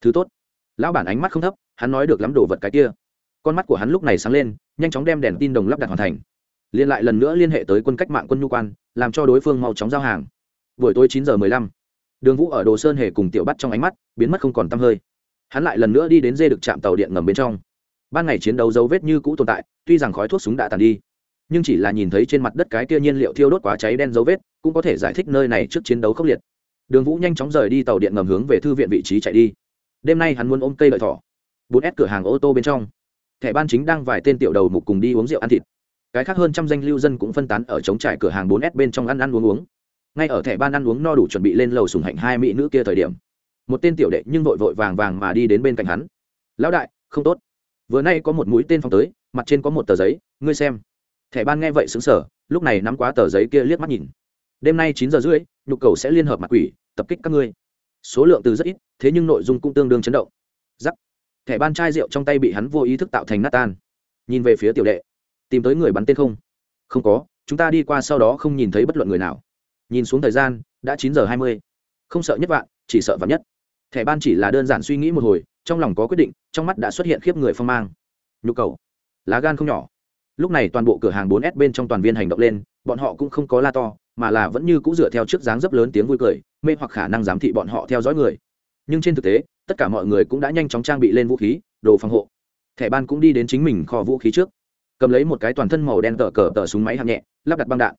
Thứ tốt. Lão bản ánh mắt không thấp, hắn nói được lắm đồ vật cái kia con mắt của hắn lúc này sáng lên, nhanh chóng đem đèn tin đồng lắp đặt hoàn thành. Liên lại lần nữa liên hệ tới quân cách mạng quân nhu quan, làm cho đối phương mau chóng giao hàng. Buổi tối chín giờ mười lăm, đường vũ ở đồ sơn hề cùng tiểu bắt trong ánh mắt, biến mất không còn t hơi. Hắn lại lần nữa đi đến dê được chạm tàu điện ngầm bên trong. Ban ngày chiến đấu dấu vết như cũ tồn tại, tuy rằng khói thuốc súng đã tàn đi, nhưng chỉ là nhìn thấy trên mặt đất cái kia nhiên liệu thiêu đốt quá cháy đen dấu vết, cũng có thể giải thích nơi này trước chiến đấu khốc liệt. Đường vũ nhanh chóng rời đi tàu điện ngầm hướng về thư viện vị trí chạy đi. Đêm nay hắn muốn ôm cây lợi thỏ. Bốn s cửa hàng ô tô bên trong thẻ ban chính đang vài tên tiểu đầu mục cùng đi uống rượu ăn thịt. Cái khác hơn trăm danh lưu dân cũng phân tán ở chống trải cửa hàng bốn s bên trong ăn ăn uống uống. Ngay ở thẻ ban ăn uống no đủ chuẩn bị lên lầu sùng hạnh hai mỹ nữ kia thời điểm, một tên tiểu đệ nhưng vội vội vàng vàng mà đi đến bên cạnh hắn. Lão đại, không tốt. Vừa nay có một mũi tên phong tới, mặt trên có một tờ giấy, ngươi xem. Thẻ ban nghe vậy xứng sở lúc này nắm quá tờ giấy kia liếc mắt nhìn. Đêm nay chín giờ rưỡi, nhục cầu sẽ liên hợp mặt quỷ, tập kích các ngươi. Số lượng từ rất ít, thế nhưng nội dung cũng tương đương chấn động. Giắc thẻ ban chai rượu trong tay bị hắn vô ý thức tạo thành nát tan. Nhìn về phía tiểu đệ, tìm tới người bắn tên không? Không có, chúng ta đi qua sau đó không nhìn thấy bất luận người nào. Nhìn xuống thời gian, đã chín giờ hai mươi. Không sợ nhất vạn, chỉ sợ vạn nhất. Thẻ ban chỉ là đơn giản suy nghĩ một hồi, trong lòng có quyết định, trong mắt đã xuất hiện khiếp người phong mang. Nhu cầu. Lá gan không nhỏ. Lúc này toàn bộ cửa hàng bốn s bên trong toàn viên hành động lên, bọn họ cũng không có la to, mà là vẫn như cũ dựa theo trước dáng dấp lớn tiếng vui cười, mê hoặc khả năng giám thị bọn họ theo dõi người nhưng trên thực tế tất cả mọi người cũng đã nhanh chóng trang bị lên vũ khí đồ phòng hộ. Thẻ ban cũng đi đến chính mình kho vũ khí trước. Cầm lấy một cái toàn thân màu đen tờ cờ tờ súng máy hạng nhẹ lắp đặt băng đạn.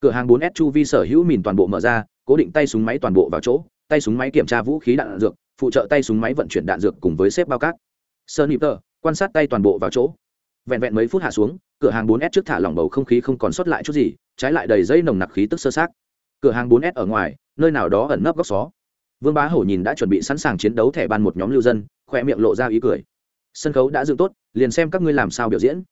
Cửa hàng 4S chu vi sở hữu mìn toàn bộ mở ra cố định tay súng máy toàn bộ vào chỗ. Tay súng máy kiểm tra vũ khí đạn, đạn dược phụ trợ tay súng máy vận chuyển đạn dược cùng với xếp bao cát. Sơn nhịp tờ quan sát tay toàn bộ vào chỗ. Vẹn vẹn mấy phút hạ xuống cửa hàng 4S trước thả lỏng bầu không khí không còn sót lại chút gì trái lại đầy dây nồng nặc khí tức sơ sát cửa hàng 4S ở ngoài nơi nào đó ẩn nấp góc xó vương bá hổ nhìn đã chuẩn bị sẵn sàng chiến đấu thẻ ban một nhóm lưu dân khoe miệng lộ ra ý cười. Sân khấu đã dựng tốt, liền xem các ngươi làm sao biểu diễn.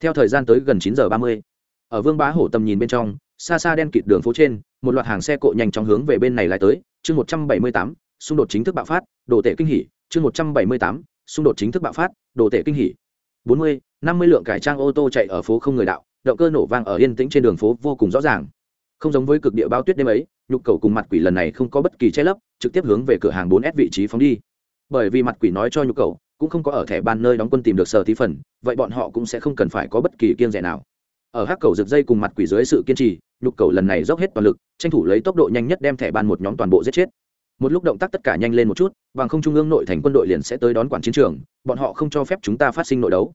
Theo thời gian tới gần chín giờ ba mươi, ở vương bá hổ tầm nhìn bên trong, xa xa đen kịt đường phố trên, một loạt hàng xe cộ nhanh chóng hướng về bên này lại tới. Chương một trăm bảy mươi tám, xung đột chính thức bạo phát, đồ tể kinh hỉ. Chương một trăm bảy mươi tám, xung đột chính thức bạo phát, đồ tể kinh hỉ. bốn mươi, năm mươi lượng cải trang ô tô chạy ở phố không người đạo, động cơ nổ vang ở yên tĩnh trên đường phố vô cùng rõ ràng. Không giống với cực địa bao tuyết đêm ấy, nhục cầu cùng mặt quỷ lần này không có bất kỳ che lấp trực tiếp hướng về cửa hàng 4S vị trí phóng đi. Bởi vì mặt quỷ nói cho nhục cầu, cũng không có ở thẻ ban nơi đóng quân tìm được sở tí phần, vậy bọn họ cũng sẽ không cần phải có bất kỳ kiêng dè nào. Ở hắc cầu rực dây cùng mặt quỷ dưới sự kiên trì nhục cầu lần này dốc hết toàn lực, tranh thủ lấy tốc độ nhanh nhất đem thẻ ban một nhóm toàn bộ giết chết. Một lúc động tác tất cả nhanh lên một chút, bằng không trung ương nội thành quân đội liền sẽ tới đón quản chiến trường, bọn họ không cho phép chúng ta phát sinh nội đấu.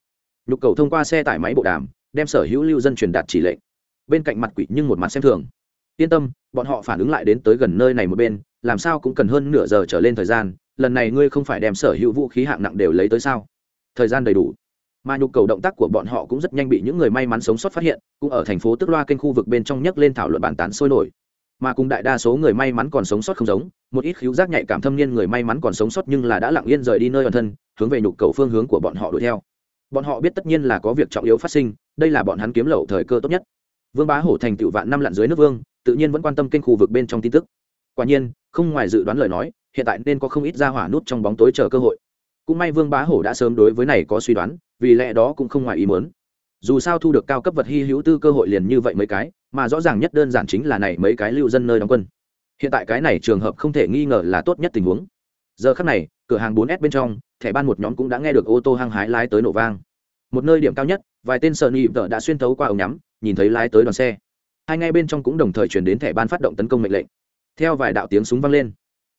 Nhục cầu thông qua xe tải máy bộ đàm, đem sở hữu lưu dân truyền đạt chỉ lệnh. Bên cạnh mặt quỷ nhưng một mặt xem thường. Yên tâm, bọn họ phản ứng lại đến tới gần nơi này một bên làm sao cũng cần hơn nửa giờ trở lên thời gian, lần này ngươi không phải đem sở hữu vũ khí hạng nặng đều lấy tới sao? Thời gian đầy đủ. Mà nhu cầu động tác của bọn họ cũng rất nhanh bị những người may mắn sống sót phát hiện, cũng ở thành phố tức loa kênh khu vực bên trong nhấc lên thảo luận bàn tán sôi nổi. Mà cùng đại đa số người may mắn còn sống sót không giống, một ít khiếu giác nhạy cảm thâm niên người may mắn còn sống sót nhưng là đã lặng yên rời đi nơi ẩn thân, hướng về nhục cầu phương hướng của bọn họ đuổi theo. Bọn họ biết tất nhiên là có việc trọng yếu phát sinh, đây là bọn hắn kiếm lậu thời cơ tốt nhất. Vương bá hổ thành tựu vạn năm lặn dưới nước vương, tự nhiên vẫn quan tâm kênh khu vực bên trong tin tức quả nhiên, không ngoài dự đoán lời nói, hiện tại nên có không ít ra hỏa nút trong bóng tối chờ cơ hội. Cũng may vương bá hổ đã sớm đối với này có suy đoán, vì lẽ đó cũng không ngoài ý muốn. Dù sao thu được cao cấp vật hy hữu tư cơ hội liền như vậy mấy cái, mà rõ ràng nhất đơn giản chính là này mấy cái lưu dân nơi đóng quân. Hiện tại cái này trường hợp không thể nghi ngờ là tốt nhất tình huống. Giờ khắc này, cửa hàng 4S bên trong, thẻ ban một nhóm cũng đã nghe được ô tô hăng hái lái tới nổ vang. Một nơi điểm cao nhất, vài tên sợ nhị vợ đã xuyên thấu qua ống nhắm, nhìn thấy lái tới đoàn xe. Hai ngay bên trong cũng đồng thời chuyển đến thẻ ban phát động tấn công mệnh lệnh theo vài đạo tiếng súng vang lên,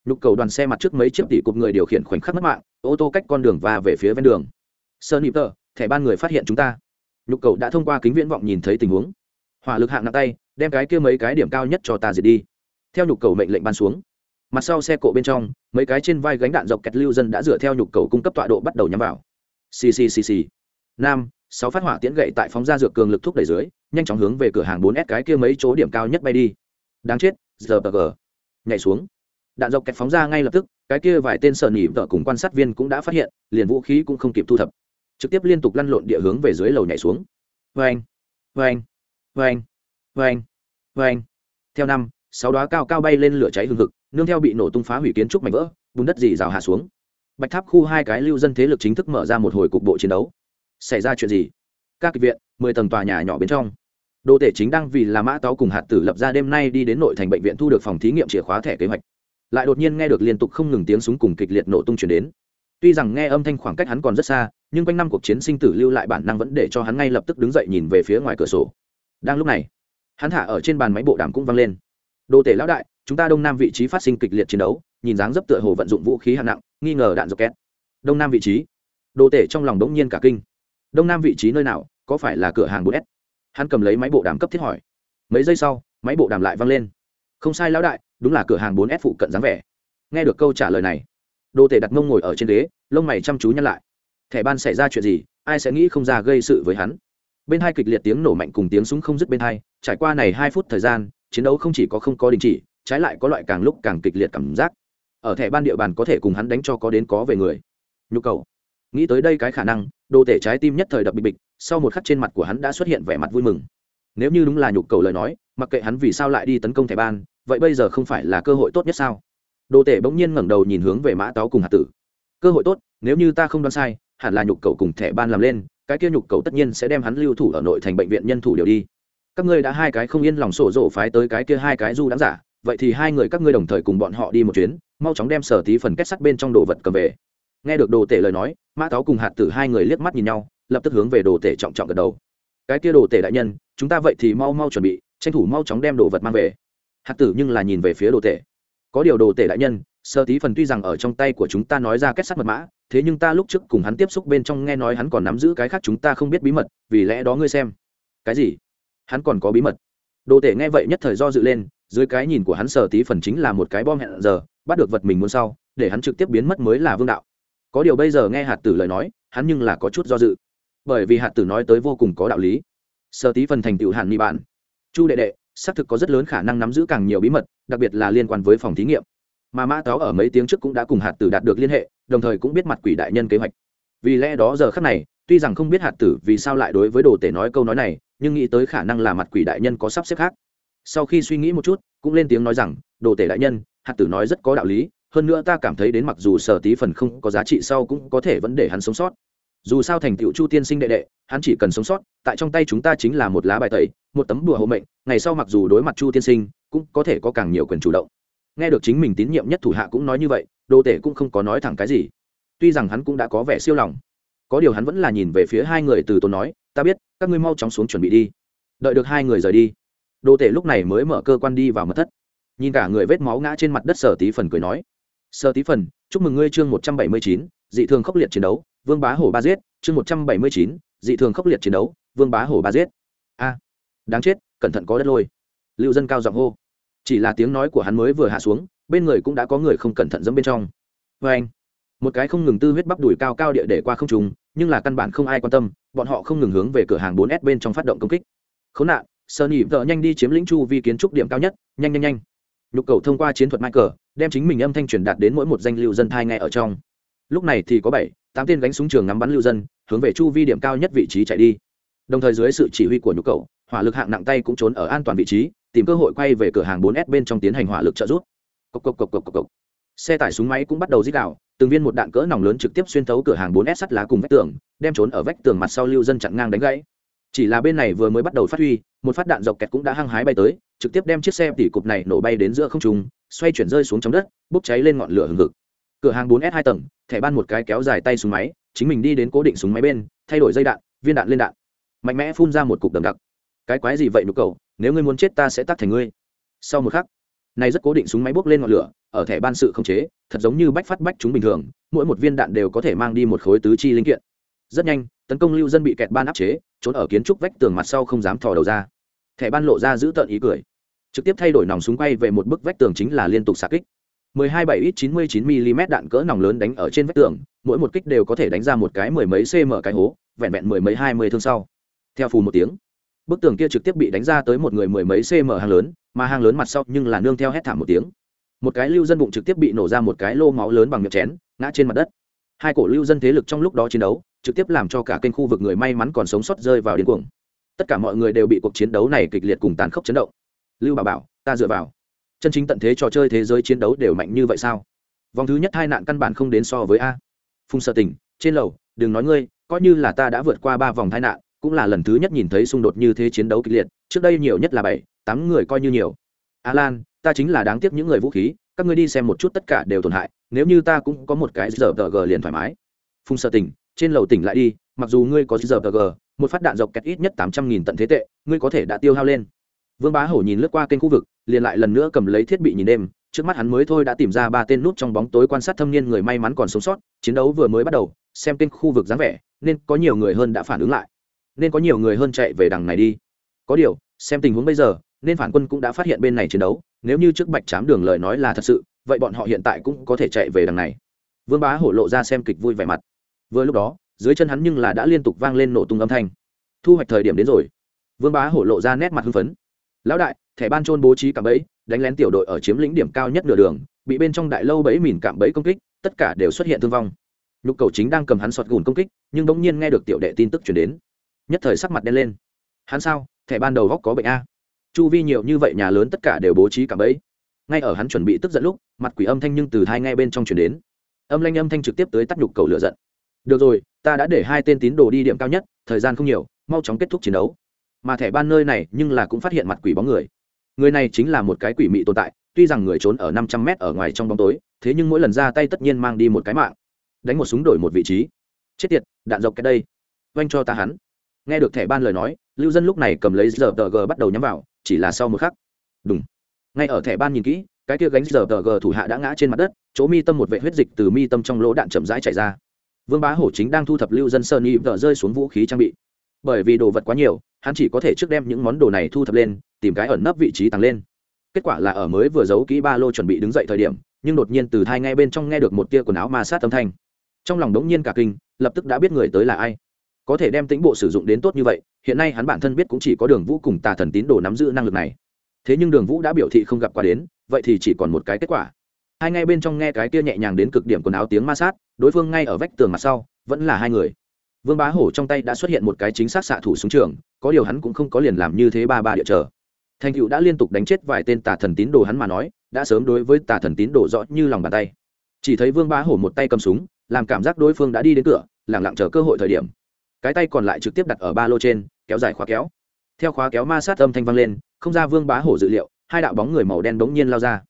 nhục cầu đoàn xe mặt trước mấy chiếc tỷ cục người điều khiển khoảnh khắc mất mạng, ô tô cách con đường và về phía ven đường. Sơn nịp tờ, thẻ ban người phát hiện chúng ta. Nhục cầu đã thông qua kính viễn vọng nhìn thấy tình huống. Hỏa lực hạng nặng tay, đem cái kia mấy cái điểm cao nhất cho ta diệt đi. Theo nhục cầu mệnh lệnh ban xuống, mặt sau xe cộ bên trong, mấy cái trên vai gánh đạn dọc kẹt lưu dân đã dựa theo nhục cầu cung cấp tọa độ bắt đầu nhắm vào. Ccc nam, sáu phát hỏa tiễn gậy tại phóng ra dược cường lực thúc đẩy dưới, nhanh chóng hướng về cửa hàng 4 s cái kia mấy chỗ điểm cao nhất bay đi. Đáng chết giờ bờ gờ nhảy xuống. Đạn dọc kẹt phóng ra ngay lập tức, cái kia vài tên sợ nỉ vợ cùng quan sát viên cũng đã phát hiện, liền vũ khí cũng không kịp thu thập. Trực tiếp liên tục lăn lộn địa hướng về dưới lầu nhảy xuống. Vê anh vê anh vê theo năm, sáu đoá cao cao bay lên lửa cháy hừng hực, nương theo bị nổ tung phá hủy kiến trúc mảnh vỡ, bùn đất dì rào hạ xuống. Bạch tháp khu hai cái lưu dân thế lực chính thức mở ra một hồi cục bộ chiến đấu. Xảy ra chuyện gì? Các kịch viện, mười tầng tòa nhà nhỏ bên trong đô tể chính đang vì là mã táo cùng hạt tử lập ra đêm nay đi đến nội thành bệnh viện thu được phòng thí nghiệm chìa khóa thẻ kế hoạch. Lại đột nhiên nghe được liên tục không ngừng tiếng súng cùng kịch liệt nổ tung chuyển đến. Tuy rằng nghe âm thanh khoảng cách hắn còn rất xa, nhưng quanh năm cuộc chiến sinh tử lưu lại bản năng vẫn để cho hắn ngay lập tức đứng dậy nhìn về phía ngoài cửa sổ. Đang lúc này, hắn thả ở trên bàn máy bộ đàm cũng vang lên. Đô tể lão đại, chúng ta đông nam vị trí phát sinh kịch liệt chiến đấu, nhìn dáng dấp tựa hồ vận dụng vũ khí hạng nặng, nghi ngờ đạn dọc két đông nam vị trí? Đô tể trong lòng đống nhiên cả kinh. Đông nam vị trí nơi nào? Có phải là cửa hàng 4S? Hắn cầm lấy máy bộ đàm cấp thiết hỏi. Mấy giây sau, máy bộ đàm lại vang lên. Không sai lão đại, đúng là cửa hàng 4S phụ cận dáng vẻ. Nghe được câu trả lời này, Đô Tể đặt mông ngồi ở trên ghế, lông mày chăm chú nhăn lại. Thẻ ban xảy ra chuyện gì, ai sẽ nghĩ không ra gây sự với hắn. Bên hai kịch liệt tiếng nổ mạnh cùng tiếng súng không dứt bên hai, trải qua này hai phút thời gian, chiến đấu không chỉ có không có đình chỉ, trái lại có loại càng lúc càng kịch liệt cảm giác. Ở thẻ ban địa bàn có thể cùng hắn đánh cho có đến có về người. Nhu cầu. Nghĩ tới đây cái khả năng, Đô Tể trái tim nhất thời đập bịch bịch, sau một khắc trên mặt của hắn đã xuất hiện vẻ mặt vui mừng. Nếu như đúng là nhục cầu lời nói, mặc kệ hắn vì sao lại đi tấn công thẻ ban, vậy bây giờ không phải là cơ hội tốt nhất sao? Đồ tể bỗng nhiên ngẩng đầu nhìn hướng về mã táo cùng hạt tử. Cơ hội tốt, nếu như ta không đoán sai, hẳn là nhục cầu cùng thẻ ban làm lên, cái kia nhục cầu tất nhiên sẽ đem hắn lưu thủ ở nội thành bệnh viện nhân thủ điều đi. Các ngươi đã hai cái không yên lòng sổ rộ phái tới cái kia hai cái du đáng giả, vậy thì hai người các ngươi đồng thời cùng bọn họ đi một chuyến, mau chóng đem sở tí phần kết sắt bên trong đồ vật cầm về. Nghe được đồ tể lời nói, mã táo cùng hạt tử hai người liếc mắt nhìn nhau lập tức hướng về đồ tể trọng trọng gật đầu. Cái kia đồ tể đại nhân, chúng ta vậy thì mau mau chuẩn bị, tranh thủ mau chóng đem đồ vật mang về. Hạt tử nhưng là nhìn về phía đồ tể. Có điều đồ tể đại nhân, sơ tí phần tuy rằng ở trong tay của chúng ta nói ra kết sắt mật mã, thế nhưng ta lúc trước cùng hắn tiếp xúc bên trong nghe nói hắn còn nắm giữ cái khác chúng ta không biết bí mật, vì lẽ đó ngươi xem. Cái gì? Hắn còn có bí mật. Đồ tể nghe vậy nhất thời do dự lên, dưới cái nhìn của hắn sơ tí phần chính là một cái bom hẹn giờ, bắt được vật mình muốn sau, để hắn trực tiếp biến mất mới là vương đạo. Có điều bây giờ nghe hạt tử lời nói, hắn nhưng là có chút do dự bởi vì hạt tử nói tới vô cùng có đạo lý. Sơ tí phần thành tựu hạn mỹ bạn. Chu đệ đệ, xác thực có rất lớn khả năng nắm giữ càng nhiều bí mật, đặc biệt là liên quan với phòng thí nghiệm. Mà mã táo ở mấy tiếng trước cũng đã cùng hạt tử đạt được liên hệ, đồng thời cũng biết mặt quỷ đại nhân kế hoạch. Vì lẽ đó giờ khác này, tuy rằng không biết hạt tử vì sao lại đối với đồ tể nói câu nói này, nhưng nghĩ tới khả năng là mặt quỷ đại nhân có sắp xếp khác. Sau khi suy nghĩ một chút, cũng lên tiếng nói rằng, đồ tể đại nhân, hạt tử nói rất có đạo lý, hơn nữa ta cảm thấy đến mặc dù sở tí phần không có giá trị sau cũng có thể vẫn để hắn sống sót dù sao thành tựu chu tiên sinh đệ đệ, hắn chỉ cần sống sót, tại trong tay chúng ta chính là một lá bài tẩy, một tấm đùa hộ mệnh, ngày sau mặc dù đối mặt chu tiên sinh, cũng có thể có càng nhiều quyền chủ động. Nghe được chính mình tín nhiệm nhất thủ hạ cũng nói như vậy đô tể cũng không có nói thẳng cái gì. Tuy rằng hắn cũng đã có vẻ siêu lòng, có điều hắn vẫn là nhìn về phía hai người từ tốn nói, ta biết, các ngươi mau chóng xuống chuẩn bị đi. Đợi được hai người rời đi. Đô tể lúc này mới mở cơ quan đi vào mật thất. Nhìn cả người vết máu ngã trên mặt đất sở tí phần cười nói, sở tí phần, chúc mừng ngươi chương một trăm bảy mươi chín, dị thường khốc liệt chiến đấu vương bá hổ ba giết, chương một trăm bảy mươi chín, dị thường khốc liệt chiến đấu, vương bá hổ ba giết. A, đáng chết, cẩn thận có đất lôi. Lưu dân cao giọng hô. Chỉ là tiếng nói của hắn mới vừa hạ xuống, bên người cũng đã có người không cẩn thận dẫm bên trong. Vê anh, một cái không ngừng tư huyết bắp đùi cao cao địa để qua không trùng nhưng là căn bản không ai quan tâm, bọn họ không ngừng hướng về cửa hàng 4S bên trong phát động công kích. Khốn nạn, sơn nhị vợ nhanh đi chiếm lĩnh chu vi kiến trúc điểm cao nhất, nhanh nhanh nhanh. Nhục cầu thông qua chiến thuật michael đem chính mình âm thanh truyền đạt đến mỗi một danh lưu dân thai ngay ở trong lúc này thì có bảy, tám tên gánh súng trường ngắm bắn lưu dân, hướng về chu vi điểm cao nhất vị trí chạy đi. Đồng thời dưới sự chỉ huy của nhu cầu hỏa lực hạng nặng tay cũng trốn ở an toàn vị trí, tìm cơ hội quay về cửa hàng 4S bên trong tiến hành hỏa lực trợ giúp. Cộc cộc cộc cộc cộc cộc. Xe tải súng máy cũng bắt đầu dít đạo từng viên một đạn cỡ nòng lớn trực tiếp xuyên thấu cửa hàng 4S sắt lá cùng vách tường, đem trốn ở vách tường mặt sau lưu dân chặn ngang đánh gãy. Chỉ là bên này vừa mới bắt đầu phát huy, một phát đạn dọc kẹt cũng đã hăng hái bay tới, trực tiếp đem chiếc xe tỉ cục này nổ bay đến giữa không trung, xoay chuyển rơi xuống trong đất, bốc cháy lên ngọn lửa hừng hực cửa hàng 4S hai tầng, thẻ ban một cái kéo dài tay súng máy, chính mình đi đến cố định súng máy bên, thay đổi dây đạn, viên đạn lên đạn. Mạnh mẽ phun ra một cục đầm đặc. Cái quái gì vậy nụ cầu? Nếu ngươi muốn chết ta sẽ tắt thành ngươi. Sau một khắc, này rất cố định súng máy bốc lên ngọn lửa, ở thẻ ban sự không chế, thật giống như bách phát bách chúng bình thường, mỗi một viên đạn đều có thể mang đi một khối tứ chi linh kiện. Rất nhanh, tấn công lưu dân bị kẹt ban áp chế, trốn ở kiến trúc vách tường mặt sau không dám thò đầu ra. Thẻ ban lộ ra giữ tợn ý cười. Trực tiếp thay đổi nòng súng quay về một bức vách tường chính là liên tục xạ kích. 12 7 ít 99 mm đạn cỡ nòng lớn đánh ở trên vách tường, mỗi một kích đều có thể đánh ra một cái mười mấy cm cái hố, vẹn vẹn mười mấy hai mươi thương sau. Theo phù một tiếng, bức tường kia trực tiếp bị đánh ra tới một người mười mấy cm hang lớn, mà hang lớn mặt sau nhưng là nương theo hét thảm một tiếng. Một cái lưu dân bụng trực tiếp bị nổ ra một cái lô máu lớn bằng miệng chén, ngã trên mặt đất. Hai cổ lưu dân thế lực trong lúc đó chiến đấu, trực tiếp làm cho cả kênh khu vực người may mắn còn sống sót rơi vào điên cuồng. Tất cả mọi người đều bị cuộc chiến đấu này kịch liệt cùng tàn khốc chấn động. Lưu bà bảo, ta dựa vào chân chính tận thế trò chơi thế giới chiến đấu đều mạnh như vậy sao? Vòng thứ nhất hai nạn căn bản không đến so với a. Phùng sợ tình trên lầu, đừng nói ngươi, coi như là ta đã vượt qua ba vòng tai nạn, cũng là lần thứ nhất nhìn thấy xung đột như thế chiến đấu kịch liệt, trước đây nhiều nhất là bảy, tám người coi như nhiều. Alan ta chính là đáng tiếc những người vũ khí, các ngươi đi xem một chút tất cả đều tổn hại, nếu như ta cũng có một cái giờ tờ g liền thoải mái. Phùng sợ tỉnh, trên lầu tỉnh lại đi, mặc dù ngươi có giờ tờ g, một phát đạn dọc kẹt ít nhất tám trăm nghìn tận thế tệ, ngươi có thể đã tiêu hao lên. Vương bá hổ nhìn lướt qua kênh khu vực liền lại lần nữa cầm lấy thiết bị nhìn đêm, trước mắt hắn mới thôi đã tìm ra ba tên nút trong bóng tối quan sát thâm niên người may mắn còn sống sót, chiến đấu vừa mới bắt đầu, xem tên khu vực dáng vẻ, nên có nhiều người hơn đã phản ứng lại. Nên có nhiều người hơn chạy về đằng này đi. Có điều, xem tình huống bây giờ, nên phản quân cũng đã phát hiện bên này chiến đấu, nếu như trước bạch chám đường lời nói là thật sự, vậy bọn họ hiện tại cũng có thể chạy về đằng này. Vương bá hổ lộ ra xem kịch vui vẻ mặt. Vừa lúc đó, dưới chân hắn nhưng là đã liên tục vang lên nổ tung âm thanh. Thu hoạch thời điểm đến rồi. Vương bá hổ lộ ra nét mặt hưng phấn. Lão đại thẻ ban trôn bố trí cạm bẫy, đánh lén tiểu đội ở chiếm lĩnh điểm cao nhất nửa đường, bị bên trong đại lâu bẫy mìn cạm bẫy công kích, tất cả đều xuất hiện thương vong. Nhục cầu chính đang cầm hắn sọt gùn công kích, nhưng bỗng nhiên nghe được tiểu đệ tin tức chuyển đến. Nhất thời sắc mặt đen lên. Hắn sao? Thẻ ban đầu góc có bệnh a. Chu vi nhiều như vậy nhà lớn tất cả đều bố trí cạm bẫy. Ngay ở hắn chuẩn bị tức giận lúc, mặt quỷ âm thanh nhưng từ hai ngay bên trong chuyển đến. Âm lanh âm thanh trực tiếp tới tắt nhục cầu lửa giận. Được rồi, ta đã để hai tên tín đồ đi điểm cao nhất, thời gian không nhiều, mau chóng kết thúc chiến đấu. Mà thẻ ban nơi này nhưng là cũng phát hiện mặt quỷ bóng người người này chính là một cái quỷ mị tồn tại, tuy rằng người trốn ở năm trăm mét ở ngoài trong bóng tối, thế nhưng mỗi lần ra tay tất nhiên mang đi một cái mạng. Đánh một súng đổi một vị trí. Chết tiệt, đạn dọc cái đây. Oanh cho ta hắn. Nghe được thẻ ban lời nói, lưu dân lúc này cầm lấy giờ tờ g bắt đầu nhắm vào, chỉ là sau một khắc. Đúng ngay ở thẻ ban nhìn kỹ, cái kia gánh giờ tờ g thủ hạ đã ngã trên mặt đất, chỗ mi tâm một vệ huyết dịch từ mi tâm trong lỗ đạn chậm rãi chảy ra. Vương bá hổ chính đang thu thập lưu dân sơn y vợ rơi xuống vũ khí trang bị. Bởi vì đồ vật quá nhiều hắn chỉ có thể trước đem những món đồ này thu thập lên, tìm cái ẩn nấp vị trí tăng lên. Kết quả là ở mới vừa giấu kỹ ba lô chuẩn bị đứng dậy thời điểm, nhưng đột nhiên từ thai ngay bên trong nghe được một tia quần áo ma sát âm thanh. Trong lòng đống nhiên cả kinh, lập tức đã biết người tới là ai. Có thể đem tĩnh bộ sử dụng đến tốt như vậy, hiện nay hắn bản thân biết cũng chỉ có đường vũ cùng tà thần tín đồ nắm giữ năng lực này. Thế nhưng đường vũ đã biểu thị không gặp qua đến, vậy thì chỉ còn một cái kết quả. Hai ngay bên trong nghe cái kia nhẹ nhàng đến cực điểm quần áo tiếng ma sát, đối phương ngay ở vách tường mặt sau, vẫn là hai người vương bá hổ trong tay đã xuất hiện một cái chính xác xạ thủ súng trường, có điều hắn cũng không có liền làm như thế ba ba địa chờ thành cựu đã liên tục đánh chết vài tên tà thần tín đồ hắn mà nói, đã sớm đối với tà thần tín đồ rõ như lòng bàn tay. Chỉ thấy vương bá hổ một tay cầm súng, làm cảm giác đối phương đã đi đến cửa lẳng lặng chờ cơ hội thời điểm. Cái tay còn lại trực tiếp đặt ở ba lô trên, kéo dài khóa kéo. Theo khóa kéo ma sát âm thanh vang lên, không ra vương bá hổ dự liệu, hai đạo bóng người màu đen bỗng nhiên lao ra.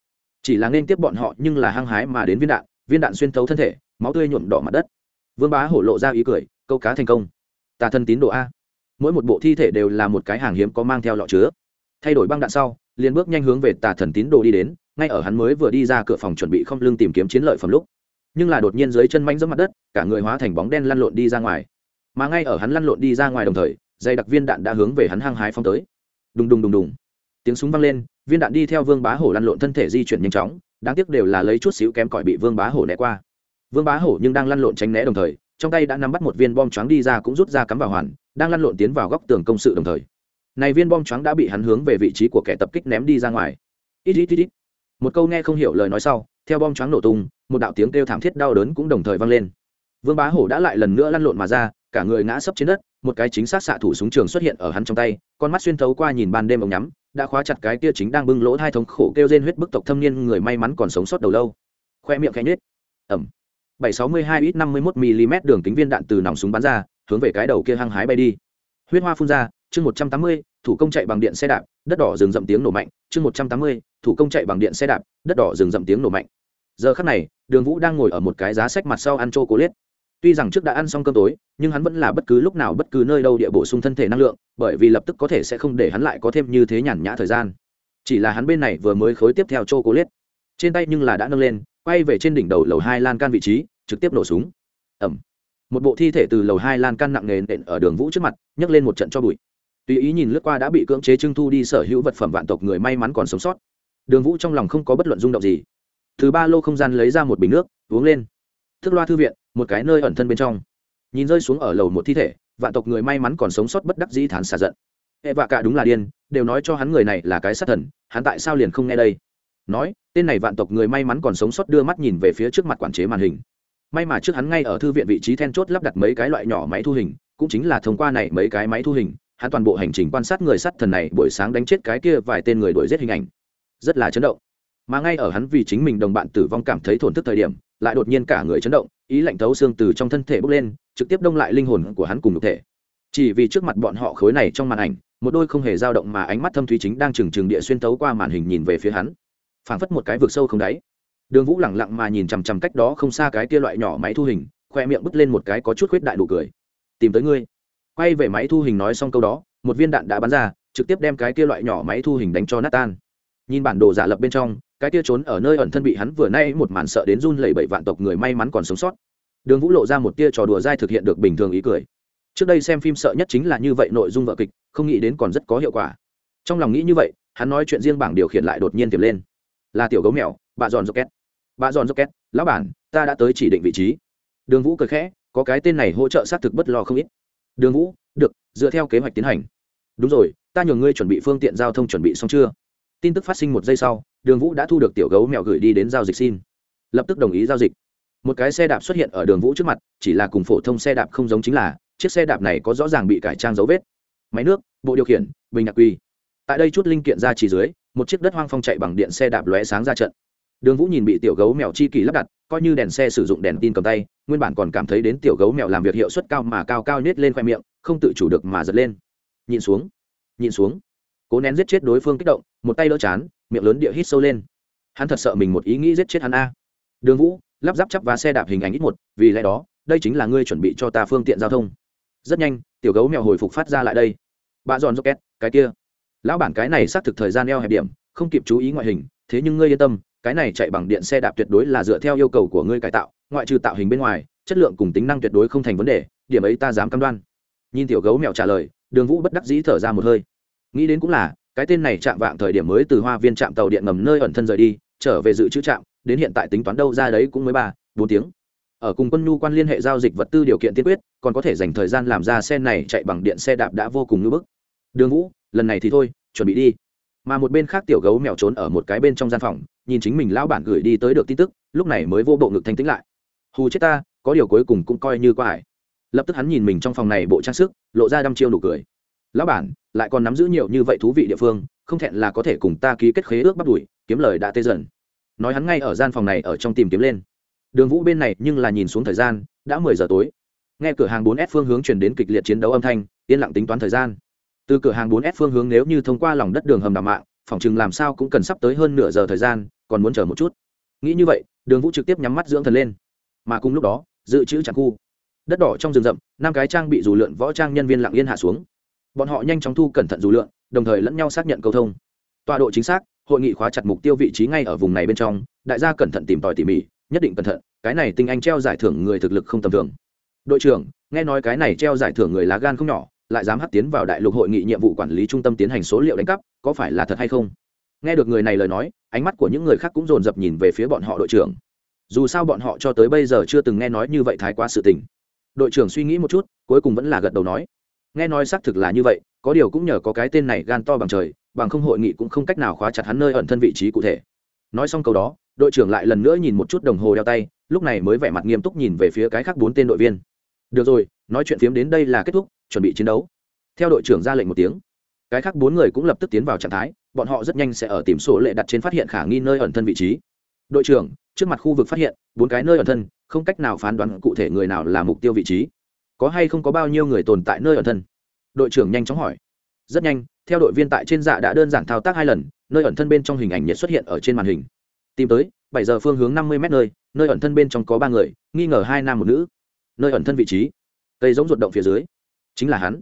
Chỉ là nên tiếp bọn họ nhưng là hăng hái mà đến viên đạn viên đạn xuyên thấu thân thể, máu tươi nhuộm đỏ mặt đất. Vương bá hổ lộ ra ý cười câu cá thành công. Tà thân tín đồ a. Mỗi một bộ thi thể đều là một cái hàng hiếm có mang theo lọ chứa. Thay đổi băng đạn sau, liền bước nhanh hướng về tà thần tín đồ đi đến, ngay ở hắn mới vừa đi ra cửa phòng chuẩn bị không lưng tìm kiếm chiến lợi phẩm lúc. Nhưng là đột nhiên dưới chân manh dẫm mặt đất, cả người hóa thành bóng đen lăn lộn đi ra ngoài. Mà ngay ở hắn lăn lộn đi ra ngoài đồng thời, dây đặc viên đạn đã hướng về hắn hăng hái phong tới. Đùng đùng đùng đùng. Tiếng súng vang lên, viên đạn đi theo vương bá hổ lăn lộn thân thể di chuyển nhanh chóng, đáng tiếc đều là lấy chút xíu kém cỏi bị vương bá hổ né qua. Vương bá hổ nhưng đang lăn lộn tránh né đồng thời trong tay đã nắm bắt một viên bom choáng đi ra cũng rút ra cắm vào hoàn, đang lăn lộn tiến vào góc tường công sự đồng thời. Này viên bom choáng đã bị hắn hướng về vị trí của kẻ tập kích ném đi ra ngoài. Ít ít ít ít. Một câu nghe không hiểu lời nói sau, theo bom choáng nổ tung, một đạo tiếng kêu thảm thiết đau đớn cũng đồng thời vang lên. Vương bá hổ đã lại lần nữa lăn lộn mà ra, cả người ngã sấp trên đất, một cái chính xác xạ thủ súng trường xuất hiện ở hắn trong tay, con mắt xuyên thấu qua nhìn ban đêm ống nhắm, đã khóa chặt cái kia chính đang bưng lỗ hai thống khổ kêu trên huyết bức tộc thâm niên người may mắn còn sống sót đầu lâu. Khoe miệng khẽ nhếch. Ẩm 762 ít 51 mm đường kính viên đạn từ nòng súng bắn ra hướng về cái đầu kia hăng hái bay đi. Huyết hoa phun ra chương 180, thủ công chạy bằng điện xe đạp đất đỏ rừng rậm tiếng nổ mạnh chương 180, thủ công chạy bằng điện xe đạp đất đỏ rừng rậm tiếng nổ mạnh. Giờ khắc này đường vũ đang ngồi ở một cái giá sách mặt sau ăn chocolate. cố tuy rằng trước đã ăn xong cơm tối nhưng hắn vẫn là bất cứ lúc nào bất cứ nơi đâu địa bổ sung thân thể năng lượng bởi vì lập tức có thể sẽ không để hắn lại có thêm như thế nhàn nhã thời gian. Chỉ là hắn bên này vừa mới khối tiếp theo chocolate, cố trên tay nhưng là đã nâng lên quay về trên đỉnh đầu lầu hai lan can vị trí trực tiếp nổ súng. Ẩm một bộ thi thể từ lầu hai lan can nặng nề nện ở đường vũ trước mặt, nhấc lên một trận cho bụi. Tùy ý nhìn lướt qua đã bị cưỡng chế trưng thu đi sở hữu vật phẩm vạn tộc người may mắn còn sống sót. Đường vũ trong lòng không có bất luận rung động gì. Thứ ba lô không gian lấy ra một bình nước, uống lên. Thức loa thư viện, một cái nơi ẩn thân bên trong. Nhìn rơi xuống ở lầu một thi thể, vạn tộc người may mắn còn sống sót bất đắc dĩ thán xả giận. Hệ vạ cả đúng là điên, đều nói cho hắn người này là cái sát thần, hắn tại sao liền không nghe đây? Nói, tên này vạn tộc người may mắn còn sống sót đưa mắt nhìn về phía trước mặt quản chế màn hình may mà trước hắn ngay ở thư viện vị trí then chốt lắp đặt mấy cái loại nhỏ máy thu hình, cũng chính là thông qua này mấy cái máy thu hình, hắn toàn bộ hành trình quan sát người sát thần này buổi sáng đánh chết cái kia vài tên người đuổi giết hình ảnh. Rất là chấn động. Mà ngay ở hắn vì chính mình đồng bạn tử vong cảm thấy thổn thức thời điểm, lại đột nhiên cả người chấn động, ý lạnh thấu xương từ trong thân thể bốc lên, trực tiếp đông lại linh hồn của hắn cùng nhục thể. Chỉ vì trước mặt bọn họ khối này trong màn ảnh, một đôi không hề dao động mà ánh mắt thâm thúy chính đang trừng trừng địa xuyên tấu qua màn hình nhìn về phía hắn. Phảng phất một cái vực sâu không đáy đường vũ lẳng lặng mà nhìn chằm chằm cách đó không xa cái kia loại nhỏ máy thu hình, khoe miệng bứt lên một cái có chút khuyết đại đủ cười. Tìm tới ngươi. Quay về máy thu hình nói xong câu đó, một viên đạn đã bắn ra, trực tiếp đem cái kia loại nhỏ máy thu hình đánh cho nát tan. Nhìn bản đồ giả lập bên trong, cái kia trốn ở nơi ẩn thân bị hắn vừa nay một màn sợ đến run lẩy bẩy vạn tộc người may mắn còn sống sót. Đường vũ lộ ra một tia trò đùa dai thực hiện được bình thường ý cười. Trước đây xem phim sợ nhất chính là như vậy nội dung vợ kịch, không nghĩ đến còn rất có hiệu quả. Trong lòng nghĩ như vậy, hắn nói chuyện riêng bảng điều khiển lại đột nhiên tiềm lên. Là tiểu gấu mèo bà giòn rocket bà giòn rocket lão bản, ta đã tới chỉ định vị trí. Đường vũ cười khẽ, có cái tên này hỗ trợ xác thực bất lo không ít. Đường vũ, được, dựa theo kế hoạch tiến hành. Đúng rồi, ta nhường ngươi chuẩn bị phương tiện giao thông chuẩn bị xong chưa? Tin tức phát sinh một giây sau, đường vũ đã thu được tiểu gấu mèo gửi đi đến giao dịch xin. Lập tức đồng ý giao dịch. Một cái xe đạp xuất hiện ở đường vũ trước mặt, chỉ là cùng phổ thông xe đạp không giống chính là, chiếc xe đạp này có rõ ràng bị cải trang dấu vết. Máy nước, bộ điều khiển, bình đặc quy. Tại đây chút linh kiện ra chỉ dưới, một chiếc đất hoang phong chạy bằng điện xe đạp lóe sáng ra trận đường vũ nhìn bị tiểu gấu mèo chi kỳ lắp đặt, coi như đèn xe sử dụng đèn tin cầm tay, nguyên bản còn cảm thấy đến tiểu gấu mèo làm việc hiệu suất cao mà cao cao nhét lên khoe miệng, không tự chủ được mà giật lên. Nhìn xuống nhìn xuống. Cố nén giết chết đối phương kích động, một tay đỡ chán, miệng lớn địa hít sâu lên. Hắn thật sợ mình một ý nghĩ giết chết hắn a. Đường vũ, lắp ráp chắc và xe đạp hình ảnh ít một, vì lẽ đó, đây chính là ngươi chuẩn bị cho ta phương tiện giao thông. Rất nhanh, tiểu gấu mèo hồi phục phát ra lại đây. Bà giòn rocket, cái kia. Lão bản cái này xác thực thời gian eo hẹp điểm, không kịp chú ý ngoại hình, thế nhưng ngươi yên tâm cái này chạy bằng điện xe đạp tuyệt đối là dựa theo yêu cầu của ngươi cải tạo, ngoại trừ tạo hình bên ngoài, chất lượng cùng tính năng tuyệt đối không thành vấn đề, điểm ấy ta dám cam đoan. Nhìn tiểu gấu mèo trả lời, đường vũ bất đắc dĩ thở ra một hơi. Nghĩ đến cũng là, cái tên này chạm vạng thời điểm mới từ hoa viên trạm tàu điện ngầm nơi ẩn thân rời đi, trở về dự trữ trạm, đến hiện tại tính toán đâu ra đấy cũng mới ba, bốn tiếng. Ở cùng quân nhu quan liên hệ giao dịch vật tư điều kiện tiên quyết, còn có thể dành thời gian làm ra xe này chạy bằng điện xe đạp đã vô cùng ngưỡng bức. Đường vũ, lần này thì thôi, chuẩn bị đi mà một bên khác tiểu gấu mèo trốn ở một cái bên trong gian phòng, nhìn chính mình lão bản gửi đi tới được tin tức, lúc này mới vô bộ ngực thanh tĩnh lại. Hù chết ta, có điều cuối cùng cũng coi như qua hải lập tức hắn nhìn mình trong phòng này bộ trang sức, lộ ra đăm chiêu nụ cười. Lão bản, lại còn nắm giữ nhiều như vậy thú vị địa phương, không thẹn là có thể cùng ta ký kết khế ước bắt đuổi, kiếm lời đã tê dần. Nói hắn ngay ở gian phòng này ở trong tìm kiếm lên. Đường vũ bên này nhưng là nhìn xuống thời gian, đã mười giờ tối. Nghe cửa hàng 4S phương hướng chuyển đến kịch liệt chiến đấu âm thanh, yên lặng tính toán thời gian từ cửa hàng 4S phương hướng nếu như thông qua lòng đất đường hầm đào mạng, phòng chừng làm sao cũng cần sắp tới hơn nửa giờ thời gian, còn muốn chờ một chút. Nghĩ như vậy, đường vũ trực tiếp nhắm mắt dưỡng thần lên. Mà cùng lúc đó, dự trữ chẳng khu. Đất đỏ trong rừng rậm, năm cái trang bị dù lượn võ trang nhân viên lặng yên hạ xuống. Bọn họ nhanh chóng thu cẩn thận dù lượn, đồng thời lẫn nhau xác nhận câu thông. Tọa độ chính xác, hội nghị khóa chặt mục tiêu vị trí ngay ở vùng này bên trong, đại gia cẩn thận tìm tòi tỉ mỉ, nhất định cẩn thận, cái này tinh anh treo giải thưởng người thực lực không tầm thường. Đội trưởng, nghe nói cái này treo giải thưởng người lá gan không nhỏ lại dám hắt tiến vào đại lục hội nghị nhiệm vụ quản lý trung tâm tiến hành số liệu đánh cắp, có phải là thật hay không? Nghe được người này lời nói, ánh mắt của những người khác cũng dồn dập nhìn về phía bọn họ đội trưởng. Dù sao bọn họ cho tới bây giờ chưa từng nghe nói như vậy thái quá sự tình. Đội trưởng suy nghĩ một chút, cuối cùng vẫn là gật đầu nói. Nghe nói xác thực là như vậy, có điều cũng nhờ có cái tên này gan to bằng trời, bằng không hội nghị cũng không cách nào khóa chặt hắn nơi ẩn thân vị trí cụ thể. Nói xong câu đó, đội trưởng lại lần nữa nhìn một chút đồng hồ đeo tay, lúc này mới vẻ mặt nghiêm túc nhìn về phía cái khác bốn tên đội viên. Được rồi, nói chuyện phiếm đến đây là kết thúc chuẩn bị chiến đấu. Theo đội trưởng ra lệnh một tiếng, cái khác bốn người cũng lập tức tiến vào trạng thái, bọn họ rất nhanh sẽ ở tìm sổ lệ đặt trên phát hiện khả nghi nơi ẩn thân vị trí. Đội trưởng, trước mặt khu vực phát hiện, bốn cái nơi ẩn thân, không cách nào phán đoán cụ thể người nào là mục tiêu vị trí. Có hay không có bao nhiêu người tồn tại nơi ẩn thân? Đội trưởng nhanh chóng hỏi. Rất nhanh, theo đội viên tại trên dạ đã đơn giản thao tác hai lần, nơi ẩn thân bên trong hình ảnh nhiệt xuất hiện ở trên màn hình. Tìm tới, bảy giờ phương hướng năm mươi m nơi nơi ẩn thân bên trong có ba người, nghi ngờ hai nam một nữ. Nơi ẩn thân vị trí. Cây giống ruột động phía dưới chính là hắn.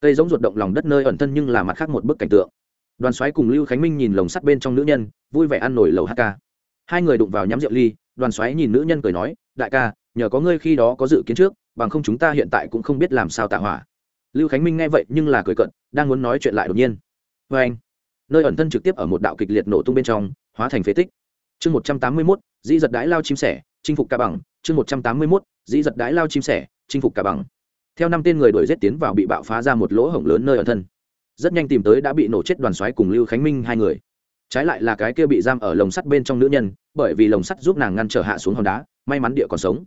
Cây giống ruột động lòng đất nơi ẩn thân nhưng là mặt khác một bức cảnh tượng. Đoàn xoáy cùng lưu khánh minh nhìn lồng sắt bên trong nữ nhân, vui vẻ ăn nổi lầu hk hai người đụng vào nhắm rượu ly, đoàn xoáy nhìn nữ nhân cười nói, đại ca, nhờ có ngươi khi đó có dự kiến trước, bằng không chúng ta hiện tại cũng không biết làm sao tạ hỏa. Lưu khánh minh nghe vậy nhưng là cười cận đang muốn nói chuyện lại đột nhiên. Vê anh. Nơi ẩn thân trực tiếp ở một đạo kịch liệt nổ tung bên trong, hóa thành phế tích. Chương một trăm tám mươi mốt, dĩ giật đái lao chim sẻ, chinh phục cả bằng. Chương một trăm tám mươi mốt, dĩ giật đái lao chim sẻ, chinh phục cả bằng theo năm tên người đuổi giết tiến vào bị bạo phá ra một lỗ hổng lớn nơi ở thân. Rất nhanh tìm tới đã bị nổ chết đoàn xoáy cùng lưu khánh minh hai người. Trái lại là cái kia bị giam ở lồng sắt bên trong nữ nhân, bởi vì lồng sắt giúp nàng ngăn trở hạ xuống hòn đá, may mắn địa còn sống.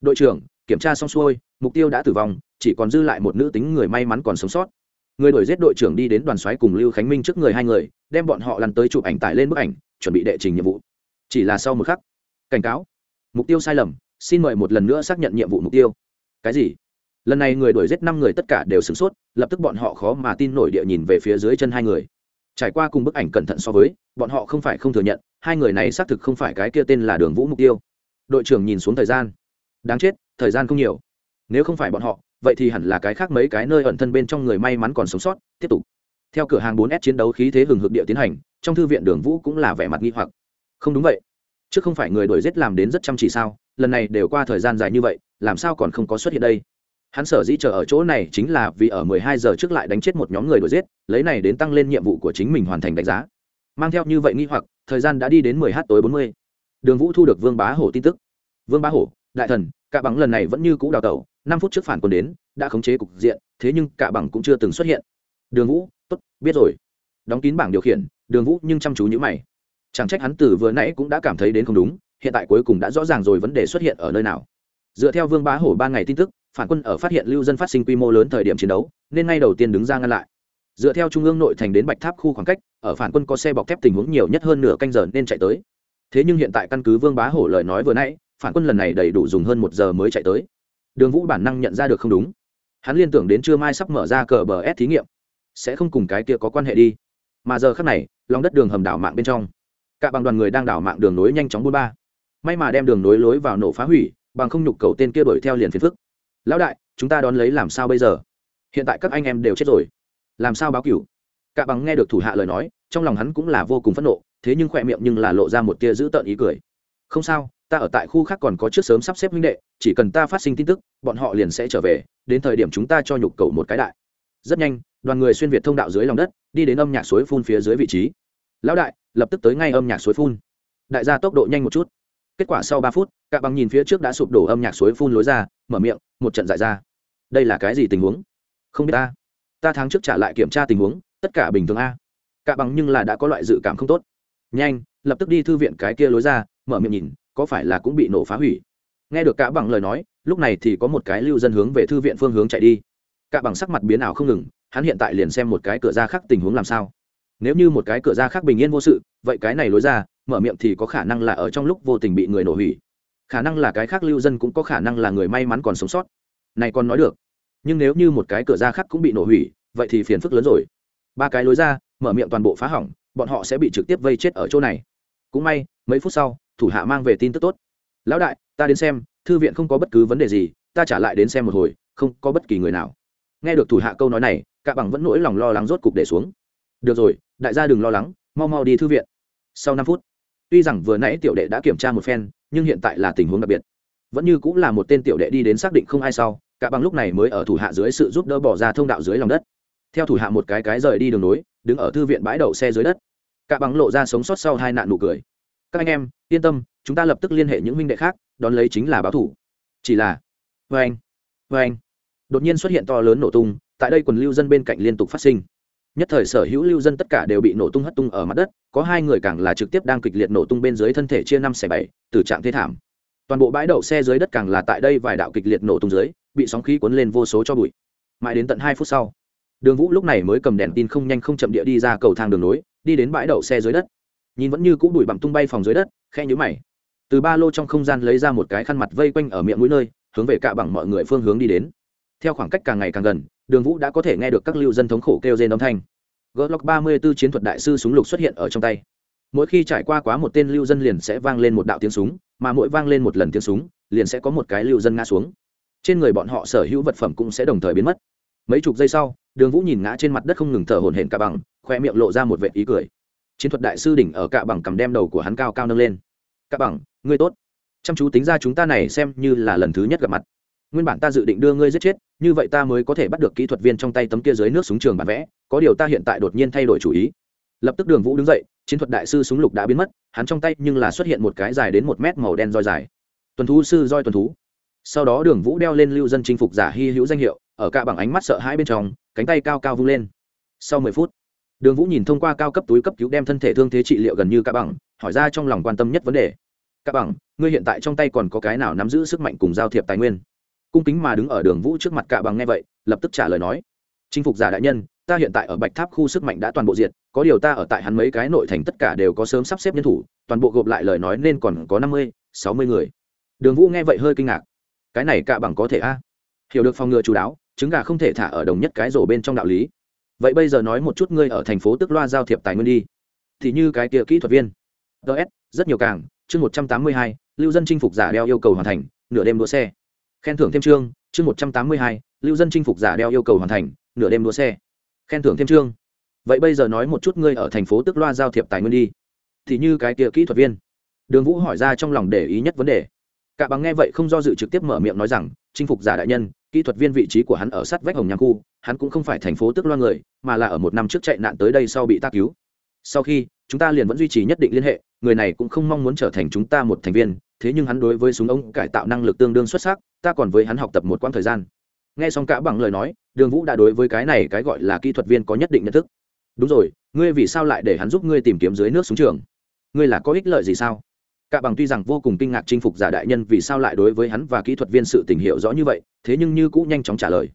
Đội trưởng, kiểm tra xong xuôi, mục tiêu đã tử vong, chỉ còn dư lại một nữ tính người may mắn còn sống sót. Người đuổi giết đội trưởng đi đến đoàn xoáy cùng lưu khánh minh trước người hai người, đem bọn họ lăn tới chụp ảnh tải lên bức ảnh, chuẩn bị đệ trình nhiệm vụ. Chỉ là sau một khắc, cảnh cáo, mục tiêu sai lầm, xin mời một lần nữa xác nhận nhiệm vụ mục tiêu. Cái gì? Lần này người đuổi giết năm người tất cả đều sửng sốt, lập tức bọn họ khó mà tin nổi địa nhìn về phía dưới chân hai người. Trải qua cùng bức ảnh cẩn thận so với, bọn họ không phải không thừa nhận, hai người này xác thực không phải cái kia tên là đường vũ mục tiêu. Đội trưởng nhìn xuống thời gian. Đáng chết, thời gian không nhiều. Nếu không phải bọn họ, vậy thì hẳn là cái khác mấy cái nơi ẩn thân bên trong người may mắn còn sống sót, tiếp tục. Theo cửa hàng 4S chiến đấu khí thế hừng hực địa tiến hành, trong thư viện đường vũ cũng là vẻ mặt nghi hoặc. Không đúng vậy. Chứ không phải người đuổi giết làm đến rất chăm chỉ sao, lần này đều qua thời gian dài như vậy, làm sao còn không có xuất hiện đây? Hắn sở dĩ chờ ở chỗ này chính là vì ở 12 giờ trước lại đánh chết một nhóm người đuổi giết, lấy này đến tăng lên nhiệm vụ của chính mình hoàn thành đánh giá. Mang theo như vậy nghi hoặc, thời gian đã đi đến 10 h tối 40. đường vũ thu được vương bá hổ tin tức. Vương bá hổ, đại thần cả bằng lần này vẫn như cũ đào tẩu, năm phút trước phản quân đến, đã khống chế cục diện, thế nhưng cả bằng cũng chưa từng xuất hiện. Đường vũ, tốt, biết rồi. Đóng kín bảng điều khiển, đường vũ nhưng chăm chú nhữ mày. Chẳng trách hắn từ vừa nãy cũng đã cảm thấy đến không đúng, hiện tại cuối cùng đã rõ ràng rồi vấn đề xuất hiện ở nơi nào. Dựa theo vương bá hổ ba ngày tin tức phản quân ở phát hiện lưu dân phát sinh quy mô lớn thời điểm chiến đấu, nên ngay đầu tiên đứng ra ngăn lại. Dựa theo trung ương nội thành đến bạch tháp khu khoảng cách, ở phản quân có xe bọc thép tình huống nhiều nhất hơn nửa canh giờ nên chạy tới. Thế nhưng hiện tại căn cứ vương bá hổ lời nói vừa nãy, phản quân lần này đầy đủ dùng hơn một giờ mới chạy tới. Đường vũ bản năng nhận ra được không đúng. Hắn liên tưởng đến trưa mai sắp mở ra cờ bờ s thí nghiệm. Sẽ không cùng cái kia có quan hệ đi. Mà giờ khác này, lòng đất đường hầm đảo mạng bên trong. Cả bằng đoàn người đang đảo mạng đường nối nhanh chóng bôn ba. May mà đem đường nối lối vào nổ phá hủy, bằng không nhục cầu tên kia đuổi theo liền phiền phức lão đại, chúng ta đón lấy làm sao bây giờ? Hiện tại các anh em đều chết rồi. Làm sao báo cửu? Cạ bằng nghe được thủ hạ lời nói, trong lòng hắn cũng là vô cùng phẫn nộ, thế nhưng khỏe miệng nhưng là lộ ra một tia dữ tợn ý cười. Không sao, ta ở tại khu khác còn có trước sớm sắp xếp huynh đệ, chỉ cần ta phát sinh tin tức, bọn họ liền sẽ trở về, đến thời điểm chúng ta cho nhục cầu một cái đại. Rất nhanh, đoàn người xuyên việt thông đạo dưới lòng đất, đi đến âm nhạc suối phun phía dưới vị trí. Lão đại, lập tức tới ngay âm nhạc suối phun. Đại gia tốc độ nhanh một chút kết quả sau ba phút, cả bằng nhìn phía trước đã sụp đổ âm nhạc suối phun lối ra, mở miệng, một trận dại ra. Đây là cái gì tình huống? Không biết ta. Ta tháng trước trả lại kiểm tra tình huống, tất cả bình thường a. Cả bằng nhưng là đã có loại dự cảm không tốt. Nhanh, lập tức đi thư viện cái kia lối ra, mở miệng nhìn, có phải là cũng bị nổ phá hủy? Nghe được cả bằng lời nói, lúc này thì có một cái lưu dân hướng về thư viện phương hướng chạy đi. Cả bằng sắc mặt biến ảo không ngừng, hắn hiện tại liền xem một cái cửa ra khác tình huống làm sao. Nếu như một cái cửa ra khác bình yên vô sự, vậy cái này lối ra mở miệng thì có khả năng là ở trong lúc vô tình bị người nổ hủy. Khả năng là cái khác lưu dân cũng có khả năng là người may mắn còn sống sót. Này còn nói được. Nhưng nếu như một cái cửa ra khác cũng bị nổ hủy, vậy thì phiền phức lớn rồi. Ba cái lối ra, mở miệng toàn bộ phá hỏng, bọn họ sẽ bị trực tiếp vây chết ở chỗ này. Cũng may, mấy phút sau, thủ hạ mang về tin tức tốt. Lão đại, ta đến xem, thư viện không có bất cứ vấn đề gì, ta trả lại đến xem một hồi, không có bất kỳ người nào. Nghe được thủ hạ câu nói này cả bằng vẫn nỗi lòng lo lắng rốt cục để xuống. Được rồi, đại gia đừng lo lắng, mau mau đi thư viện. Sau năm phút tuy rằng vừa nãy tiểu đệ đã kiểm tra một phen, nhưng hiện tại là tình huống đặc biệt. Vẫn như cũng là một tên tiểu đệ đi đến xác định không ai sau, cả bằng lúc này mới ở thủ hạ dưới sự giúp đỡ bỏ ra thông đạo dưới lòng đất. Theo thủ hạ một cái cái rời đi đường nối, đứng ở thư viện bãi đậu xe dưới đất. Cả bằng lộ ra sống sót sau hai nạn nụ cười. Các anh em, yên tâm, chúng ta lập tức liên hệ những huynh đệ khác, đón lấy chính là báo thủ. Chỉ là vê anh vê anh đột nhiên xuất hiện to lớn nổ tung, tại đây quần lưu dân bên cạnh liên tục phát sinh nhất thời sở hữu lưu dân tất cả đều bị nổ tung hất tung ở mặt đất, có hai người càng là trực tiếp đang kịch liệt nổ tung bên dưới thân thể chia năm xẻ bảy, từ trạng thế thảm. Toàn bộ bãi đậu xe dưới đất càng là tại đây vài đạo kịch liệt nổ tung dưới, bị sóng khí cuốn lên vô số cho bụi. Mãi đến tận hai phút sau, đường vũ lúc này mới cầm đèn tin không nhanh không chậm địa đi ra cầu thang đường nối, đi đến bãi đậu xe dưới đất. Nhìn vẫn như cũ bụi bặm tung bay phòng dưới đất khe nhũ mày. Từ ba lô trong không gian lấy ra một cái khăn mặt vây quanh ở miệng mũi nơi, hướng về cạ bằng mọi người phương hướng đi đến. Theo khoảng cách càng ngày càng gần đường vũ đã có thể nghe được các lưu dân thống khổ kêu rên âm thanh. Glock ba mươi b ố chiến thuật đại sư súng lục xuất hiện ở trong tay. Mỗi khi trải qua quá một tên lưu dân liền sẽ vang lên một đạo tiếng súng, mà mỗi vang lên một lần tiếng súng, liền sẽ có một cái lưu dân ngã xuống. Trên người bọn họ sở hữu vật phẩm cũng sẽ đồng thời biến mất. Mấy chục giây sau, đường vũ nhìn ngã trên mặt đất không ngừng thở hổn hển cả bằng, khoe miệng lộ ra một vệ ý cười. Chiến thuật đại sư đỉnh ở cạ bằng cầm đem đầu của hắn cao cao nâng lên. Cạ bằng, ngươi tốt. Chăm chú tính ra chúng ta này xem như là lần thứ nhất gặp mặt nguyên bản ta dự định đưa ngươi giết chết, như vậy ta mới có thể bắt được kỹ thuật viên trong tay tấm kia dưới nước súng trường bản vẽ, có điều ta hiện tại đột nhiên thay đổi chủ ý. Lập tức đường vũ đứng dậy, chiến thuật đại sư súng lục đã biến mất, hắn trong tay nhưng là xuất hiện một cái dài đến một mét màu đen roi dài. Tuần thú sư roi tuần thú. Sau đó đường vũ đeo lên lưu dân chinh phục giả hy hữu danh hiệu, ở cả bằng ánh mắt sợ hãi bên trong, cánh tay cao cao vung lên. Sau mười phút, đường vũ nhìn thông qua cao cấp túi cấp cứu đem thân thể thương thế trị liệu gần như cả bằng, hỏi ra trong lòng quan tâm nhất vấn đề. Cả bằng, ngươi hiện tại trong tay còn có cái nào nắm giữ sức mạnh cùng giao thiệp tài nguyên? Cung kính mà đứng ở đường vũ trước mặt cả bằng nghe vậy, lập tức trả lời nói, chinh phục giả đại nhân, ta hiện tại ở bạch tháp khu sức mạnh đã toàn bộ diệt, có điều ta ở tại hắn mấy cái nội thành tất cả đều có sớm sắp xếp nhân thủ, toàn bộ gộp lại lời nói nên còn có năm mươi, sáu mươi người. Đường vũ nghe vậy hơi kinh ngạc. Cái này cả bằng có thể a? Hiểu được phòng ngừa chú đáo, trứng gà không thể thả ở đồng nhất cái rổ bên trong đạo lý. Vậy bây giờ nói một chút ngươi ở thành phố tức loa giao thiệp tài nguyên đi. Thì như cái kia kỹ thuật viên. Ts rất nhiều càng. Chương một trăm tám mươi hai, lưu dân chinh phục giả đeo yêu cầu hoàn thành, nửa đêm đua xe khen thưởng thêm chương chương một trăm tám mươi hai, lưu dân chinh phục giả đeo yêu cầu hoàn thành, nửa đêm đua xe. Khen thưởng thêm chương. Vậy bây giờ nói một chút ngươi ở thành phố tức loa giao thiệp tài nguyên đi. Thì như cái kia kỹ thuật viên. Đường vũ hỏi ra trong lòng để ý nhất vấn đề. Cả bằng nghe vậy không do dự trực tiếp mở miệng nói rằng, chinh phục giả đại nhân, kỹ thuật viên vị trí của hắn ở sát vách hồng nhang khu, hắn cũng không phải thành phố tức loa người, mà là ở một năm trước chạy nạn tới đây sau bị ta cứu. Sau khi, chúng ta liền vẫn duy trì nhất định liên hệ, người này cũng không mong muốn trở thành chúng ta một thành viên, thế nhưng hắn đối với súng ống cải tạo năng lực tương đương xuất sắc ta còn với hắn học tập một quãng thời gian. Nghe xong cả bằng lời nói, đường vũ đã đối với cái này cái gọi là kỹ thuật viên có nhất định nhận thức. Đúng rồi, ngươi vì sao lại để hắn giúp ngươi tìm kiếm dưới nước xuống trường? Ngươi là có ích lợi gì sao? Cả bằng tuy rằng vô cùng kinh ngạc chinh phục giả đại nhân vì sao lại đối với hắn và kỹ thuật viên sự tình hiệu rõ như vậy, thế nhưng như cũ nhanh chóng trả lời.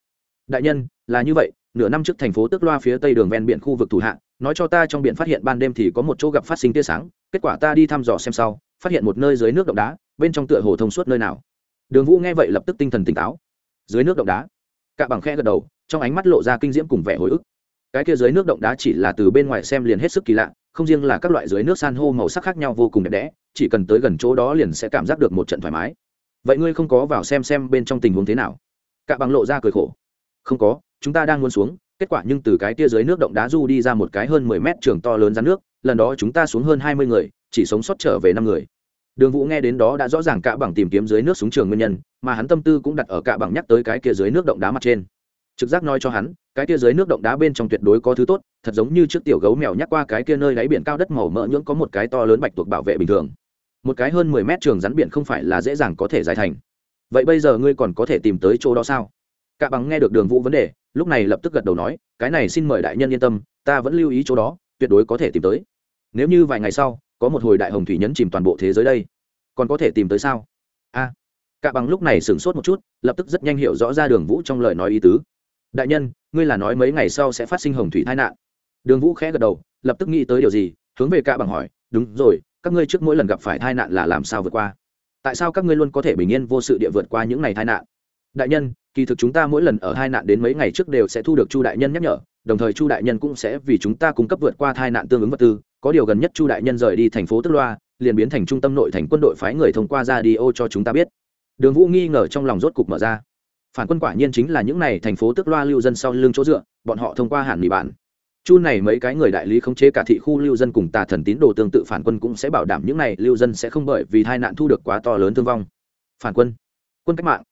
Đại nhân, là như vậy, nửa năm trước thành phố tức loa phía tây đường ven biển khu vực thủ hạ, nói cho ta trong biển phát hiện ban đêm thì có một chỗ gặp phát sinh tia sáng, kết quả ta đi thăm dò xem sau, phát hiện một nơi dưới nước động đá, bên trong tựa hồ thông suốt nơi nào đường vũ nghe vậy lập tức tinh thần tỉnh táo. Dưới nước động đá cả bằng khe gật đầu, trong ánh mắt lộ ra kinh diễm cùng vẻ hồi ức. Cái kia dưới nước động đá chỉ là từ bên ngoài xem liền hết sức kỳ lạ, không riêng là các loại dưới nước san hô màu sắc khác nhau vô cùng đẹp đẽ, chỉ cần tới gần chỗ đó liền sẽ cảm giác được một trận thoải mái. Vậy ngươi không có vào xem xem bên trong tình huống thế nào? Cả bằng lộ ra cười khổ. Không có, chúng ta đang muốn xuống, kết quả nhưng từ cái kia dưới nước động đá du đi ra một cái hơn mười mét trường to lớn ra nước, lần đó chúng ta xuống hơn hai mươi người, chỉ sống sót trở về năm người đường vũ nghe đến đó đã rõ ràng cả bằng tìm kiếm dưới nước xuống trường nguyên nhân, mà hắn tâm tư cũng đặt ở cả bằng nhắc tới cái kia dưới nước động đá mặt trên. Trực giác nói cho hắn, cái kia dưới nước động đá bên trong tuyệt đối có thứ tốt, thật giống như trước tiểu gấu mèo nhắc qua cái kia nơi đáy biển cao đất màu mỡ nhưỡng có một cái to lớn bạch tuộc bảo vệ bình thường. Một cái hơn mười mét trường rắn biển không phải là dễ dàng có thể giải thành. Vậy bây giờ ngươi còn có thể tìm tới chỗ đó sao? Cả bằng nghe được đường vũ vấn đề, lúc này lập tức gật đầu nói, cái này xin mời đại nhân yên tâm, ta vẫn lưu ý chỗ đó, tuyệt đối có thể tìm tới. Nếu như vài ngày sau có một hồi đại hồng thủy nhấn chìm toàn bộ thế giới đây. Còn có thể tìm tới sao? A. Cả bằng lúc này sửng sốt một chút, lập tức rất nhanh hiểu rõ ra đường vũ trong lời nói ý tứ. Đại nhân, ngươi là nói mấy ngày sau sẽ phát sinh hồng thủy tai nạn. Đường vũ khẽ gật đầu, lập tức nghĩ tới điều gì, hướng về cả bằng hỏi, đúng rồi, các ngươi trước mỗi lần gặp phải tai nạn là làm sao vượt qua? Tại sao các ngươi luôn có thể bình yên vô sự địa vượt qua những ngày tai nạn? Đại nhân, kỳ thực chúng ta mỗi lần ở hai nạn đến mấy ngày trước đều sẽ thu được chu đại nhân nhắc nhở, đồng thời chu đại nhân cũng sẽ vì chúng ta cung cấp vượt qua tai nạn tương ứng vật tư có điều gần nhất chu đại nhân rời đi thành phố tức loa, liền biến thành trung tâm nội thành quân đội phái người thông qua ra đi ô cho chúng ta biết. Đường vũ nghi ngờ trong lòng rốt cục mở ra. Phản quân quả nhiên chính là những n à y thành phố tức loa lưu dân sau lưng chỗ dựa, bọn họ thông qua hẳn mỹ bản chu này mấy cái người đại lý khống chế cả thị khu lưu dân cùng tà thần tín đồ tương tự phản quân cũng sẽ bảo đảm những n à y lưu dân sẽ không bởi vì tai nạn thu được quá to lớn thương vong. Phản quân quân cách mạng.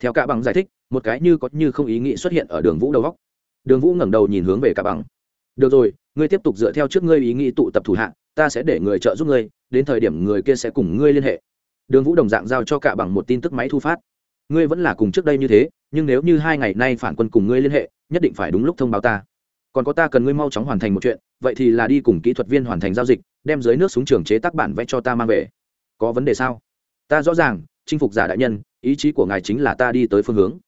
Theo cả bằng giải thích, một cái như có như không ý nghĩ xuất hiện ở đường vũ đầu góc. Đường vũ ngẩng đầu nhìn hướng về cả bằng. Được rồi ngươi tiếp tục dựa theo trước ngươi ý nghĩ tụ tập thủ hạ, ta sẽ để người trợ giúp ngươi, đến thời điểm người kia sẽ cùng ngươi liên hệ. Đường vũ đồng dạng giao cho cả bằng một tin tức máy thu phát. Ngươi vẫn là cùng trước đây như thế, nhưng nếu như hai ngày nay phản quân cùng ngươi liên hệ, nhất định phải đúng lúc thông báo ta. Còn có ta cần ngươi mau chóng hoàn thành một chuyện, vậy thì là đi cùng kỹ thuật viên hoàn thành giao dịch, đem dưới nước súng trường chế tác bản vẽ cho ta mang về. Có vấn đề sao? Ta rõ ràng, chinh phục giả đại nhân, ý chí của ngài chính là ta đi tới phương hướng.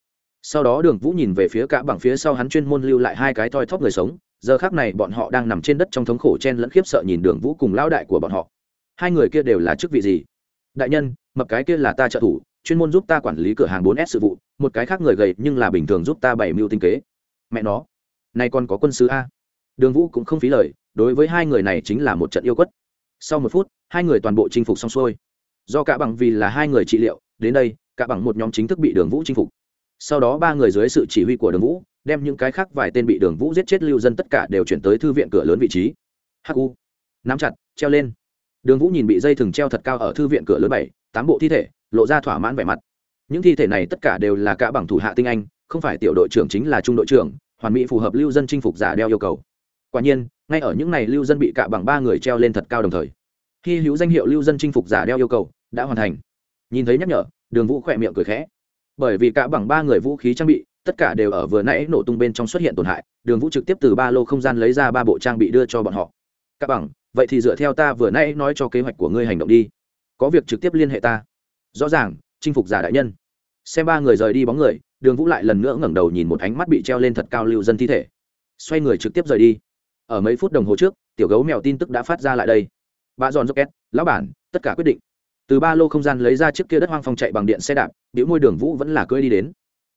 Sau đó đường vũ nhìn về phía cả bằng phía sau hắn chuyên môn lưu lại hai cái thoi thóp người sống giờ khác này bọn họ đang nằm trên đất trong thống khổ chen lẫn khiếp sợ nhìn đường vũ cùng lão đại của bọn họ hai người kia đều là chức vị gì đại nhân mập cái kia là ta trợ thủ chuyên môn giúp ta quản lý cửa hàng bốn s sự vụ, một cái khác người gầy nhưng là bình thường giúp ta bảy mưu tinh kế. Mẹ nó, này còn có quân sứ a. Đường Vũ cũng không phí lời, đối với hai người này chính là một trận yêu quất. Sau một phút, hai người toàn bộ chinh phục xong xuôi. Do cả bằng vì là hai người trị liệu, đến đây, cả bằng một nhóm chính thức bị Đường Vũ chinh phục. Sau đó ba người dưới sự chỉ huy của Đường Vũ, đem những cái khác vài tên bị Đường Vũ giết chết lưu dân tất cả đều chuyển tới thư viện cửa lớn vị trí. Hắc u, nắm chặt, treo lên. Đường Vũ nhìn bị dây thừng treo thật cao ở thư viện cửa lớn bảy, tám bộ thi thể, lộ ra thỏa mãn vẻ mặt những thi thể này tất cả đều là cả bằng thủ hạ tinh anh không phải tiểu đội trưởng chính là trung đội trưởng hoàn mỹ phù hợp lưu dân chinh phục giả đeo yêu cầu quả nhiên ngay ở những này lưu dân bị cả bằng ba người treo lên thật cao đồng thời khi hữu danh hiệu lưu dân chinh phục giả đeo yêu cầu đã hoàn thành nhìn thấy nhắc nhở đường vũ khỏe miệng cười khẽ bởi vì cả bằng ba người vũ khí trang bị tất cả đều ở vừa nãy nổ tung bên trong xuất hiện tổn hại, đường vũ trực tiếp từ ba lô không gian lấy ra ba bộ trang bị đưa cho bọn họ. Các bằng, vậy thì dựa theo ta vừa nãy nói cho kế hoạch của ngươi hành động đi. Có việc trực tiếp liên hệ ta. Rõ ràng, chinh phục giả đại nhân. Xem ba người rời đi bóng người, đường vũ lại lần nữa ngẩng đầu nhìn một ánh mắt bị treo lên thật cao lưu dân thi thể. Xoay người trực tiếp rời đi. Ở mấy phút đồng hồ trước, tiểu gấu mèo tin tức đã phát ra lại đây. Bà giòn rocket, lão bản, tất cả quyết định. Từ ba lô không gian lấy ra chiếc kia đất hoang phong chạy bằng điện xe đạp, biểu môi đường vũ vẫn là cưỡi đi đến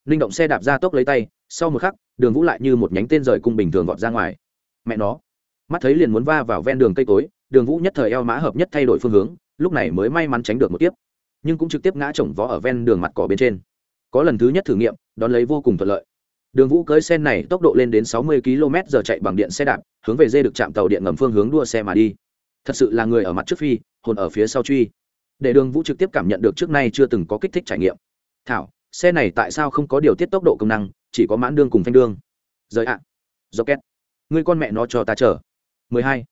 linh động xe đạp ra tốc lấy tay, sau một khắc, đường vũ lại như một nhánh tên rời cung bình thường vọt ra ngoài. Mẹ nó. Mắt thấy liền muốn va vào ven đường cây cối, đường vũ nhất thời eo mã hợp nhất thay đổi phương hướng, lúc này mới may mắn tránh được một tiếp nhưng cũng trực tiếp ngã chồng vó ở ven đường mặt cỏ bên trên. Có lần thứ nhất thử nghiệm, đón lấy vô cùng thuận lợi. Đường vũ cưới xe này tốc độ lên đến sáu mươi km giờ chạy bằng điện xe đạp, hướng về dê được chạm tàu điện ngầm phương hướng đua xe mà đi. Thật sự là người ở mặt trước phi, hồn ở phía sau truy. Để đường vũ trực tiếp cảm nhận được trước nay chưa từng có kích thích trải nghiệm. Thảo xe này tại sao không có điều tiết tốc độ công năng, chỉ có mãn đương cùng phanh đương rời ạ à. do két người con mẹ nó cho ta chờ 12.